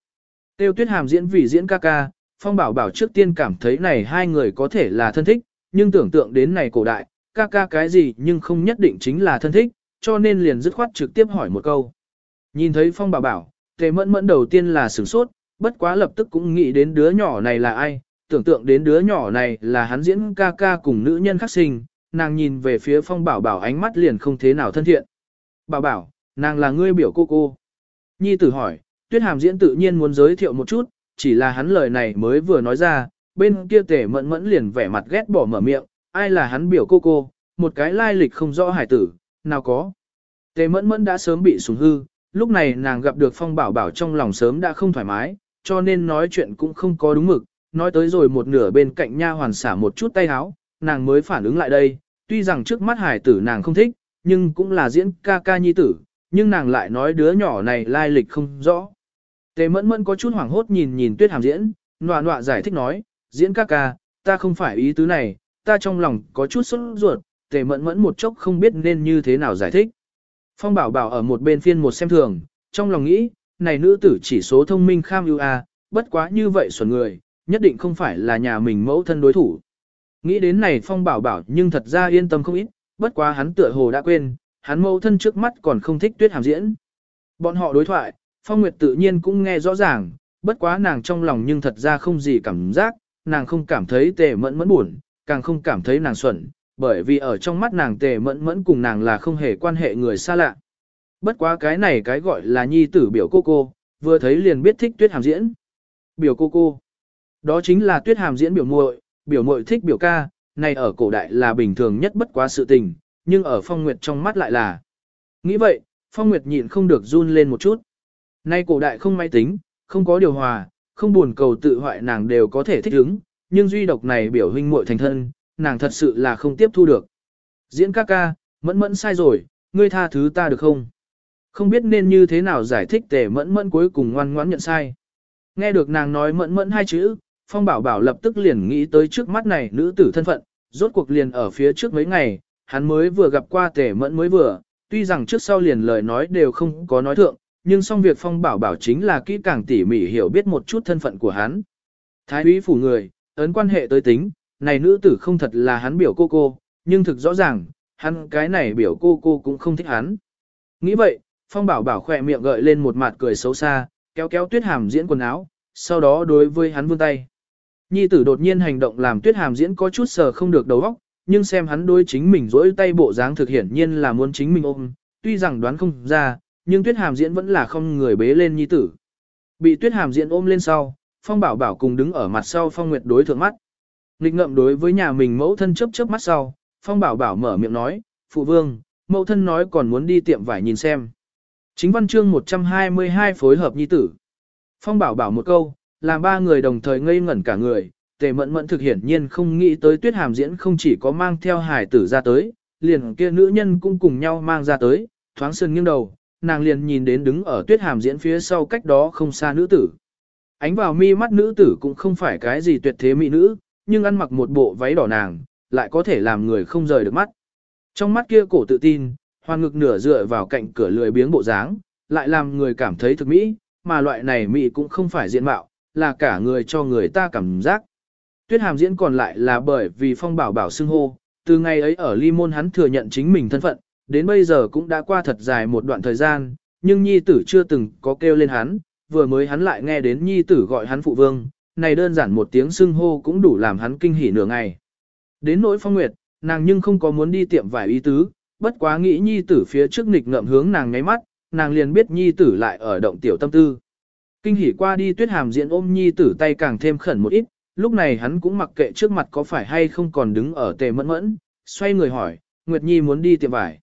Tiêu Tuyết Hàm diễn vì diễn ca ca, Phong Bảo Bảo trước tiên cảm thấy này hai người có thể là thân thích, nhưng tưởng tượng đến này cổ đại, ca ca cái gì nhưng không nhất định chính là thân thích, cho nên liền dứt khoát trực tiếp hỏi một câu. Nhìn thấy Phong Bảo Bảo, Tề Mẫn Mẫn đầu tiên là sửng sốt, bất quá lập tức cũng nghĩ đến đứa nhỏ này là ai, tưởng tượng đến đứa nhỏ này là hắn diễn ca ca cùng nữ nhân khắc sinh, nàng nhìn về phía phong bảo bảo ánh mắt liền không thế nào thân thiện. Bảo bảo, nàng là ngươi biểu cô cô. Nhi tử hỏi, tuyết hàm diễn tự nhiên muốn giới thiệu một chút, chỉ là hắn lời này mới vừa nói ra, bên kia tề mẫn mẫn liền vẻ mặt ghét bỏ mở miệng, ai là hắn biểu cô cô, một cái lai lịch không rõ hải tử, nào có. Tề mẫn mẫn đã sớm bị sủng hư, lúc này nàng gặp được phong bảo bảo trong lòng sớm đã không thoải mái, cho nên nói chuyện cũng không có đúng mực, nói tới rồi một nửa bên cạnh nha hoàn xả một chút tay háo, nàng mới phản ứng lại đây, tuy rằng trước mắt hải tử nàng không thích, nhưng cũng là diễn ca ca nhi tử, nhưng nàng lại nói đứa nhỏ này lai lịch không rõ. Tề mẫn mẫn có chút hoảng hốt nhìn nhìn tuyết hàm diễn, nọa nọa giải thích nói, diễn ca ca, ta không phải ý tứ này, ta trong lòng có chút sốt ruột, tề mẫn mẫn một chốc không biết nên như thế nào giải thích. Phong bảo bảo ở một bên phiên một xem thường, trong lòng nghĩ, này nữ tử chỉ số thông minh kham ưu a, bất quá như vậy xuẩn người, nhất định không phải là nhà mình mẫu thân đối thủ. Nghĩ đến này Phong bảo bảo nhưng thật ra yên tâm không ít, bất quá hắn tựa hồ đã quên, hắn mẫu thân trước mắt còn không thích tuyết hàm diễn. Bọn họ đối thoại, Phong Nguyệt tự nhiên cũng nghe rõ ràng, bất quá nàng trong lòng nhưng thật ra không gì cảm giác, nàng không cảm thấy tề mẫn mẫn buồn, càng không cảm thấy nàng xuẩn, bởi vì ở trong mắt nàng tề mẫn mẫn cùng nàng là không hề quan hệ người xa lạ. Bất quá cái này cái gọi là nhi tử biểu cô cô, vừa thấy liền biết thích tuyết hàm diễn. Biểu cô cô. Đó chính là tuyết hàm diễn biểu muội, biểu muội thích biểu ca, này ở cổ đại là bình thường nhất bất quá sự tình, nhưng ở phong nguyệt trong mắt lại là. Nghĩ vậy, phong nguyệt nhịn không được run lên một chút. Nay cổ đại không máy tính, không có điều hòa, không buồn cầu tự hoại nàng đều có thể thích ứng, nhưng duy độc này biểu huynh muội thành thân, nàng thật sự là không tiếp thu được. Diễn ca ca, mẫn mẫn sai rồi, ngươi tha thứ ta được không? Không biết nên như thế nào giải thích tề mẫn mẫn cuối cùng ngoan ngoãn nhận sai. Nghe được nàng nói mẫn mẫn hai chữ, Phong Bảo Bảo lập tức liền nghĩ tới trước mắt này nữ tử thân phận, rốt cuộc liền ở phía trước mấy ngày, hắn mới vừa gặp qua tể mẫn mới vừa, tuy rằng trước sau liền lời nói đều không có nói thượng, nhưng song việc Phong Bảo Bảo chính là kỹ càng tỉ mỉ hiểu biết một chút thân phận của hắn. Thái úy phủ người, ấn quan hệ tới tính, này nữ tử không thật là hắn biểu cô cô, nhưng thực rõ ràng, hắn cái này biểu cô cô cũng không thích hắn. Nghĩ vậy, Phong Bảo Bảo khỏe miệng gợi lên một mặt cười xấu xa, kéo kéo tuyết hàm diễn quần áo, sau đó đối với hắn vươn tay. Nhi tử đột nhiên hành động làm tuyết hàm diễn có chút sờ không được đầu óc, nhưng xem hắn đối chính mình rỗi tay bộ dáng thực hiển nhiên là muốn chính mình ôm, tuy rằng đoán không ra, nhưng tuyết hàm diễn vẫn là không người bế lên nhi tử. Bị tuyết hàm diễn ôm lên sau, phong bảo bảo cùng đứng ở mặt sau phong nguyệt đối thượng mắt. Nghịch ngậm đối với nhà mình mẫu thân chớp chớp mắt sau, Phong Bảo Bảo mở miệng nói, phụ vương, mẫu thân nói còn muốn đi tiệm vải nhìn xem. Chính văn chương 122 phối hợp nhi tử. Phong Bảo Bảo một câu, làm ba người đồng thời ngây ngẩn cả người, tề mẫn mẫn thực hiển nhiên không nghĩ tới tuyết hàm diễn không chỉ có mang theo hải tử ra tới, liền kia nữ nhân cũng cùng nhau mang ra tới, thoáng sơn nghiêng đầu, nàng liền nhìn đến đứng ở tuyết hàm diễn phía sau cách đó không xa nữ tử. Ánh vào mi mắt nữ tử cũng không phải cái gì tuyệt thế mỹ nữ, nhưng ăn mặc một bộ váy đỏ nàng, lại có thể làm người không rời được mắt. Trong mắt kia cổ tự tin, hoàn ngực nửa dựa vào cạnh cửa lười biếng bộ dáng, lại làm người cảm thấy thực mỹ, mà loại này mỹ cũng không phải diện mạo, là cả người cho người ta cảm giác. Tuyết hàm diễn còn lại là bởi vì phong bảo bảo xưng hô, từ ngày ấy ở ly môn hắn thừa nhận chính mình thân phận, đến bây giờ cũng đã qua thật dài một đoạn thời gian, nhưng nhi tử chưa từng có kêu lên hắn, vừa mới hắn lại nghe đến nhi tử gọi hắn phụ vương, này đơn giản một tiếng xưng hô cũng đủ làm hắn kinh hỉ nửa ngày. Đến nỗi phong nguyệt, nàng nhưng không có muốn đi tiệm vải ý tứ, bất quá nghĩ nhi tử phía trước nghịch ngợm hướng nàng ngáy mắt, nàng liền biết nhi tử lại ở động tiểu tâm tư. Kinh hỉ qua đi tuyết hàm diện ôm nhi tử tay càng thêm khẩn một ít, lúc này hắn cũng mặc kệ trước mặt có phải hay không còn đứng ở tề mẫn mẫn, xoay người hỏi, Nguyệt Nhi muốn đi tiệm vải.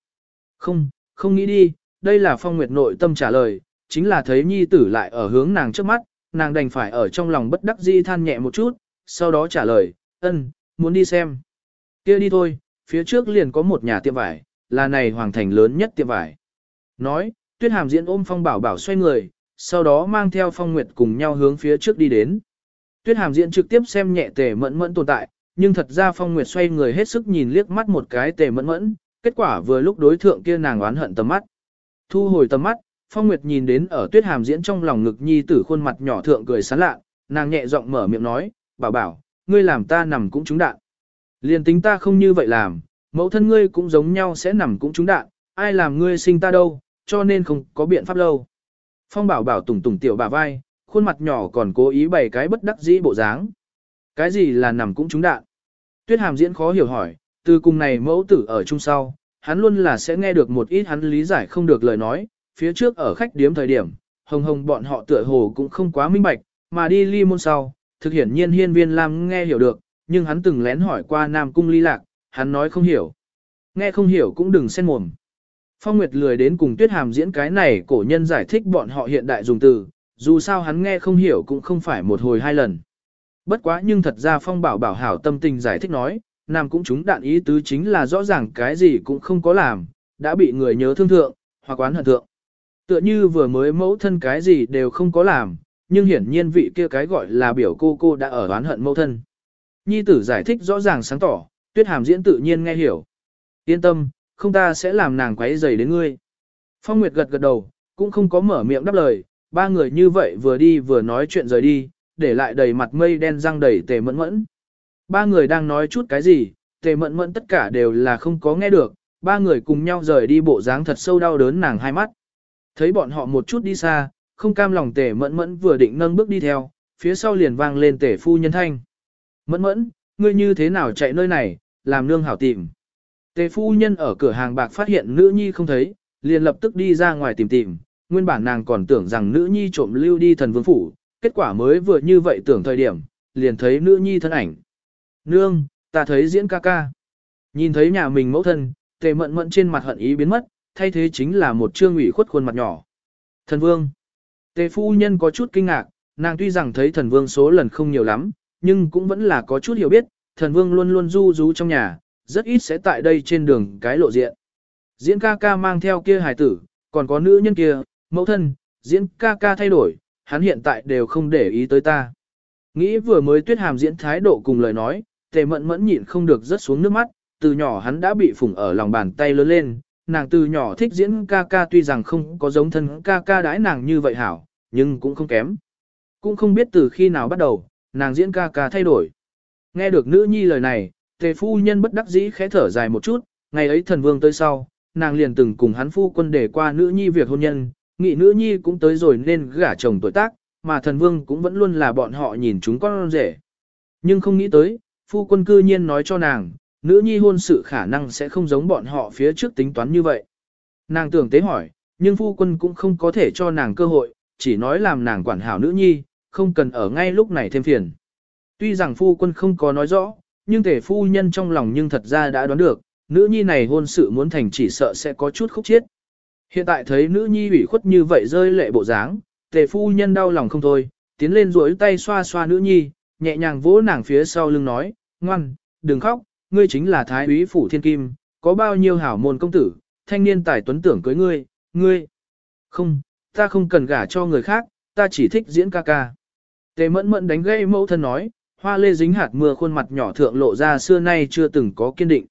Không, không nghĩ đi, đây là phong Nguyệt nội tâm trả lời, chính là thấy Nhi tử lại ở hướng nàng trước mắt, nàng đành phải ở trong lòng bất đắc dĩ than nhẹ một chút, sau đó trả lời, ân, muốn đi xem. kia đi thôi, phía trước liền có một nhà tiệm vải, là này hoàng thành lớn nhất tiệm vải. Nói, tuyết hàm diễn ôm phong bảo bảo xoay người, sau đó mang theo phong nguyệt cùng nhau hướng phía trước đi đến. Tuyết hàm diễn trực tiếp xem nhẹ tề mẫn mẫn tồn tại, nhưng thật ra phong nguyệt xoay người hết sức nhìn liếc mắt một cái tề mẫn mẫn, kết quả vừa lúc đối thượng kia nàng oán hận tầm mắt. Thu hồi tầm mắt, phong nguyệt nhìn đến ở tuyết hàm diễn trong lòng ngực nhi tử khuôn mặt nhỏ thượng cười sán lạ, nàng nhẹ giọng mở miệng nói, bảo bảo, ngươi làm ta nằm cũng trúng đạn. Liên tính ta không như vậy làm, mẫu thân ngươi cũng giống nhau sẽ nằm cũng trúng đạn, ai làm ngươi sinh ta đâu, cho nên không có biện pháp lâu. Phong bảo bảo tùng tùng tiểu bà vai, khuôn mặt nhỏ còn cố ý bày cái bất đắc dĩ bộ dáng. Cái gì là nằm cũng trúng đạn? Tuyết hàm diễn khó hiểu hỏi, từ cùng này mẫu tử ở chung sau, hắn luôn là sẽ nghe được một ít hắn lý giải không được lời nói, phía trước ở khách điếm thời điểm, hồng hồng bọn họ tựa hồ cũng không quá minh bạch, mà đi ly môn sau, thực hiển nhiên hiên viên Lam nghe hiểu được, nhưng hắn từng lén hỏi qua Nam Cung ly lạc, hắn nói không hiểu. Nghe không hiểu cũng đừng xen mồm. Phong Nguyệt lười đến cùng Tuyết Hàm diễn cái này cổ nhân giải thích bọn họ hiện đại dùng từ, dù sao hắn nghe không hiểu cũng không phải một hồi hai lần. Bất quá nhưng thật ra Phong Bảo bảo hảo tâm tình giải thích nói, Nam cũng chúng đạn ý tứ chính là rõ ràng cái gì cũng không có làm, đã bị người nhớ thương thượng, hoặc quán hận thượng. Tựa như vừa mới mẫu thân cái gì đều không có làm, nhưng hiển nhiên vị kia cái gọi là biểu cô cô đã ở oán hận mẫu thân. Nhi tử giải thích rõ ràng sáng tỏ, tuyết hàm diễn tự nhiên nghe hiểu. Yên tâm, không ta sẽ làm nàng quấy rầy đến ngươi. Phong Nguyệt gật gật đầu, cũng không có mở miệng đáp lời, ba người như vậy vừa đi vừa nói chuyện rời đi, để lại đầy mặt mây đen răng đầy tề mẫn mẫn. Ba người đang nói chút cái gì, tề mẫn mẫn tất cả đều là không có nghe được, ba người cùng nhau rời đi bộ dáng thật sâu đau đớn nàng hai mắt. Thấy bọn họ một chút đi xa, không cam lòng tề mẫn mẫn vừa định nâng bước đi theo, phía sau liền vang lên tề phu nhân thanh. Mẫn mẫn, ngươi như thế nào chạy nơi này, làm nương hảo tìm. Tề phu nhân ở cửa hàng bạc phát hiện nữ nhi không thấy, liền lập tức đi ra ngoài tìm tìm, nguyên bản nàng còn tưởng rằng nữ nhi trộm lưu đi thần vương phủ, kết quả mới vừa như vậy tưởng thời điểm, liền thấy nữ nhi thân ảnh. Nương, ta thấy diễn ca ca. Nhìn thấy nhà mình mẫu thân, tề mận mận trên mặt hận ý biến mất, thay thế chính là một trương ủy khuất khuôn mặt nhỏ. Thần vương. Tề phu nhân có chút kinh ngạc, nàng tuy rằng thấy thần vương số lần không nhiều lắm, nhưng cũng vẫn là có chút hiểu biết, thần vương luôn luôn du rú trong nhà, rất ít sẽ tại đây trên đường cái lộ diện. Diễn ca ca mang theo kia hài tử, còn có nữ nhân kia, mẫu thân, diễn ca ca thay đổi, hắn hiện tại đều không để ý tới ta. Nghĩ vừa mới tuyết hàm diễn thái độ cùng lời nói, tề mẫn mẫn nhịn không được rớt xuống nước mắt, từ nhỏ hắn đã bị phủng ở lòng bàn tay lớn lên, nàng từ nhỏ thích diễn ca ca tuy rằng không có giống thân ca ca đãi nàng như vậy hảo, nhưng cũng không kém. Cũng không biết từ khi nào bắt đầu, nàng diễn ca ca thay đổi. Nghe được nữ nhi lời này, tề phu nhân bất đắc dĩ khẽ thở dài một chút, ngày ấy thần vương tới sau, nàng liền từng cùng hắn phu quân để qua nữ nhi việc hôn nhân, nghị nữ nhi cũng tới rồi nên gả chồng tuổi tác, mà thần vương cũng vẫn luôn là bọn họ nhìn chúng con rể. Nhưng không nghĩ tới, phu quân cư nhiên nói cho nàng, nữ nhi hôn sự khả năng sẽ không giống bọn họ phía trước tính toán như vậy. Nàng tưởng tế hỏi, nhưng phu quân cũng không có thể cho nàng cơ hội, chỉ nói làm nàng quản hảo nữ nhi, không cần ở ngay lúc này thêm phiền. Tuy rằng phu quân không có nói rõ, nhưng thể phu nhân trong lòng nhưng thật ra đã đoán được, nữ nhi này hôn sự muốn thành chỉ sợ sẽ có chút khúc chiết. Hiện tại thấy nữ nhi ủy khuất như vậy rơi lệ bộ dáng, tề phu nhân đau lòng không thôi, tiến lên duỗi tay xoa xoa nữ nhi, nhẹ nhàng vỗ nàng phía sau lưng nói, ngoan, đừng khóc, ngươi chính là thái úy phủ thiên kim, có bao nhiêu hảo môn công tử, thanh niên tài tuấn tưởng cưới ngươi, ngươi. Không, ta không cần gả cho người khác, ta chỉ thích diễn ca ca. Tề mẫn mẫn đánh gây mẫu thân nói, hoa lê dính hạt mưa khuôn mặt nhỏ thượng lộ ra xưa nay chưa từng có kiên định.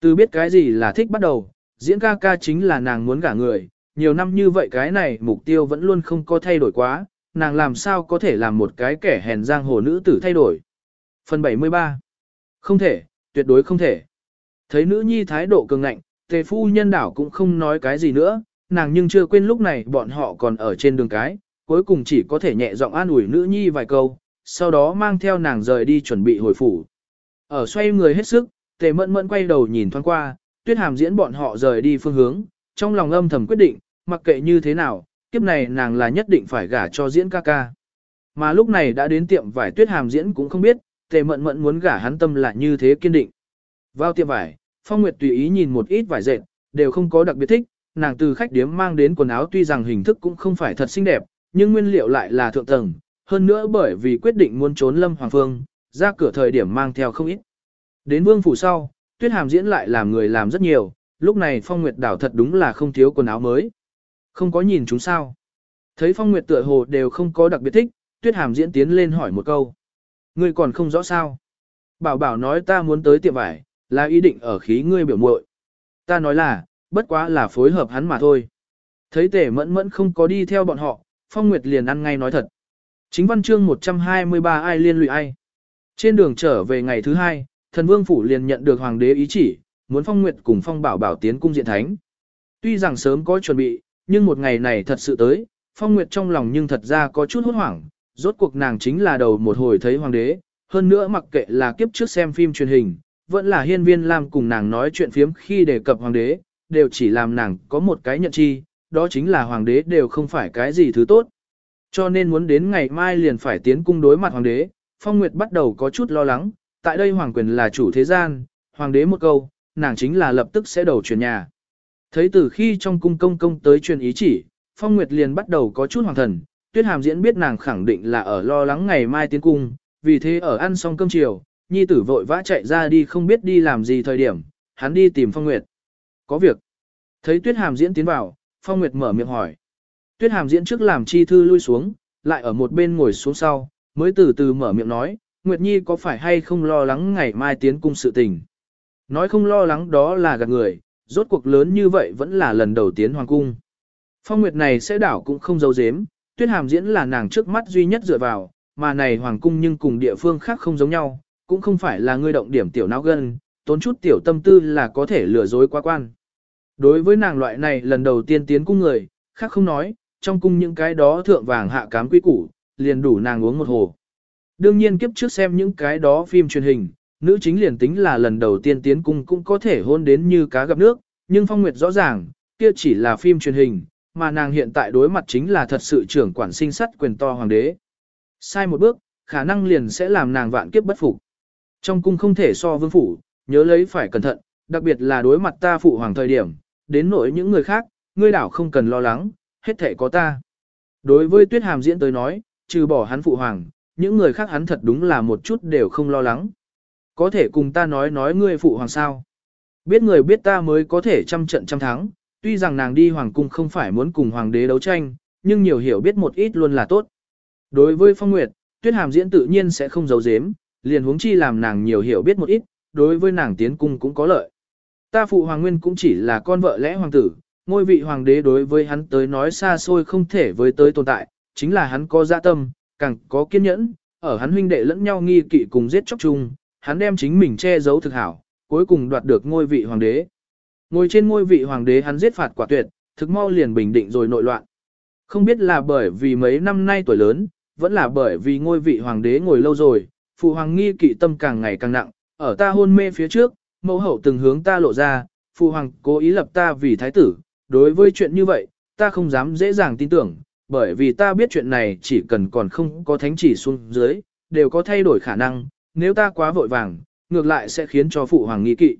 Từ biết cái gì là thích bắt đầu, diễn ca ca chính là nàng muốn gả người, nhiều năm như vậy cái này mục tiêu vẫn luôn không có thay đổi quá, nàng làm sao có thể làm một cái kẻ hèn giang hồ nữ tử thay đổi. Phần 73 Không thể, tuyệt đối không thể. Thấy nữ nhi thái độ cường ngạnh, tề phu nhân đảo cũng không nói cái gì nữa, nàng nhưng chưa quên lúc này bọn họ còn ở trên đường cái, cuối cùng chỉ có thể nhẹ giọng an ủi nữ nhi vài câu, sau đó mang theo nàng rời đi chuẩn bị hồi phủ. Ở xoay người hết sức, tề mẫn mẫn quay đầu nhìn thoáng qua, tuyết hàm diễn bọn họ rời đi phương hướng, trong lòng âm thầm quyết định, mặc kệ như thế nào, kiếp này nàng là nhất định phải gả cho diễn ca ca. Mà lúc này đã đến tiệm vải tuyết hàm diễn cũng không biết, tề Mận Mận muốn gả hắn tâm là như thế kiên định. Vào tiệm vải, Phong Nguyệt tùy ý nhìn một ít vải dệt, đều không có đặc biệt thích, nàng từ khách điếm mang đến quần áo tuy rằng hình thức cũng không phải thật xinh đẹp, nhưng nguyên liệu lại là thượng tầng, hơn nữa bởi vì quyết định muốn trốn Lâm Hoàng Phương, ra cửa thời điểm mang theo không ít. Đến vương phủ sau, tuyết hàm diễn lại làm người làm rất nhiều, lúc này Phong Nguyệt đảo thật đúng là không thiếu quần áo mới. Không có nhìn chúng sao. Thấy Phong Nguyệt tựa hồ đều không có đặc biệt thích, tuyết hàm diễn tiến lên hỏi một câu. Ngươi còn không rõ sao. Bảo bảo nói ta muốn tới tiệm vải, là ý định ở khí ngươi biểu muội. Ta nói là, bất quá là phối hợp hắn mà thôi. Thấy tể mẫn mẫn không có đi theo bọn họ, Phong Nguyệt liền ăn ngay nói thật. Chính văn chương 123 ai liên lụy ai. Trên đường trở về ngày thứ hai, thần vương phủ liền nhận được hoàng đế ý chỉ, muốn Phong Nguyệt cùng Phong Bảo Bảo tiến cung diện thánh. Tuy rằng sớm có chuẩn bị, nhưng một ngày này thật sự tới, Phong Nguyệt trong lòng nhưng thật ra có chút hốt hoảng, rốt cuộc nàng chính là đầu một hồi thấy hoàng đế, hơn nữa mặc kệ là kiếp trước xem phim truyền hình, vẫn là hiên viên Lam cùng nàng nói chuyện phiếm khi đề cập hoàng đế, đều chỉ làm nàng có một cái nhận chi, đó chính là hoàng đế đều không phải cái gì thứ tốt. Cho nên muốn đến ngày mai liền phải tiến cung đối mặt hoàng đế, Phong Nguyệt bắt đầu có chút lo lắng, tại đây hoàng quyền là chủ thế gian, hoàng đế một câu, nàng chính là lập tức sẽ đầu chuyển nhà. Thấy từ khi trong cung công công tới truyền ý chỉ, Phong Nguyệt liền bắt đầu có chút hoàng thần, Tuyết Hàm diễn biết nàng khẳng định là ở lo lắng ngày mai tiến cung, vì thế ở ăn xong cơm chiều, nhi tử vội vã chạy ra đi không biết đi làm gì thời điểm, hắn đi tìm Phong Nguyệt. Có việc. Thấy Tuyết Hàm diễn tiến vào, Phong Nguyệt mở miệng hỏi. Tuyết Hàm diễn trước làm chi thư lui xuống, lại ở một bên ngồi xuống sau, mới từ từ mở miệng nói, Nguyệt Nhi có phải hay không lo lắng ngày mai tiến cung sự tình. Nói không lo lắng đó là gạt người, rốt cuộc lớn như vậy vẫn là lần đầu tiến hoàng cung. Phong Nguyệt này sẽ đảo cũng không giấu giếm, Tuyết Hàm diễn là nàng trước mắt duy nhất dựa vào, mà này hoàng cung nhưng cùng địa phương khác không giống nhau, cũng không phải là ngươi động điểm tiểu não gân, tốn chút tiểu tâm tư là có thể lừa dối quá quan. Đối với nàng loại này lần đầu tiên tiến cung người, khác không nói, trong cung những cái đó thượng vàng hạ cám quý củ, liền đủ nàng uống một hồ. Đương nhiên kiếp trước xem những cái đó phim truyền hình, nữ chính liền tính là lần đầu tiên tiến cung cũng có thể hôn đến như cá gặp nước, nhưng Phong Nguyệt rõ ràng, kia chỉ là phim truyền hình, mà nàng hiện tại đối mặt chính là thật sự trưởng quản sinh sắt quyền to hoàng đế. Sai một bước, khả năng liền sẽ làm nàng vạn kiếp bất phục. Trong cung không thể so vương phủ, nhớ lấy phải cẩn thận, đặc biệt là đối mặt ta phụ hoàng thời điểm, đến nỗi những người khác, ngươi đảo không cần lo lắng, hết thể có ta. Đối với tuyết hàm diễn tới nói, trừ bỏ hắn phụ hoàng, những người khác hắn thật đúng là một chút đều không lo lắng. Có thể cùng ta nói nói ngươi phụ hoàng sao. Biết người biết ta mới có thể trăm trận trăm thắng, tuy rằng nàng đi hoàng cung không phải muốn cùng hoàng đế đấu tranh, nhưng nhiều hiểu biết một ít luôn là tốt. Đối với phong nguyệt, tuyết hàm diễn tự nhiên sẽ không giấu giếm, liền huống chi làm nàng nhiều hiểu biết một ít, đối với nàng tiến cung cũng có lợi. Ta phụ hoàng nguyên cũng chỉ là con vợ lẽ hoàng tử, ngôi vị hoàng đế đối với hắn tới nói xa xôi không thể với tới tồn tại, chính là hắn có dạ tâm, càng có kiên nhẫn, ở hắn huynh đệ lẫn nhau nghi kỵ cùng giết chóc chung, hắn đem chính mình che giấu thực hảo, cuối cùng đoạt được ngôi vị hoàng đế. Ngồi trên ngôi vị hoàng đế hắn giết phạt quả tuyệt, thực mau liền bình định rồi nội loạn. Không biết là bởi vì mấy năm nay tuổi lớn, vẫn là bởi vì ngôi vị hoàng đế ngồi lâu rồi, phụ hoàng nghi kỵ tâm càng ngày càng nặng, ở ta hôn mê phía trước, mẫu hậu từng hướng ta lộ ra, phụ hoàng cố ý lập ta vì thái tử, đối với chuyện như vậy, ta không dám dễ dàng tin tưởng, bởi vì ta biết chuyện này chỉ cần còn không có thánh chỉ xuống dưới, đều có thay đổi khả năng, nếu ta quá vội vàng, ngược lại sẽ khiến cho phụ hoàng nghi kỵ.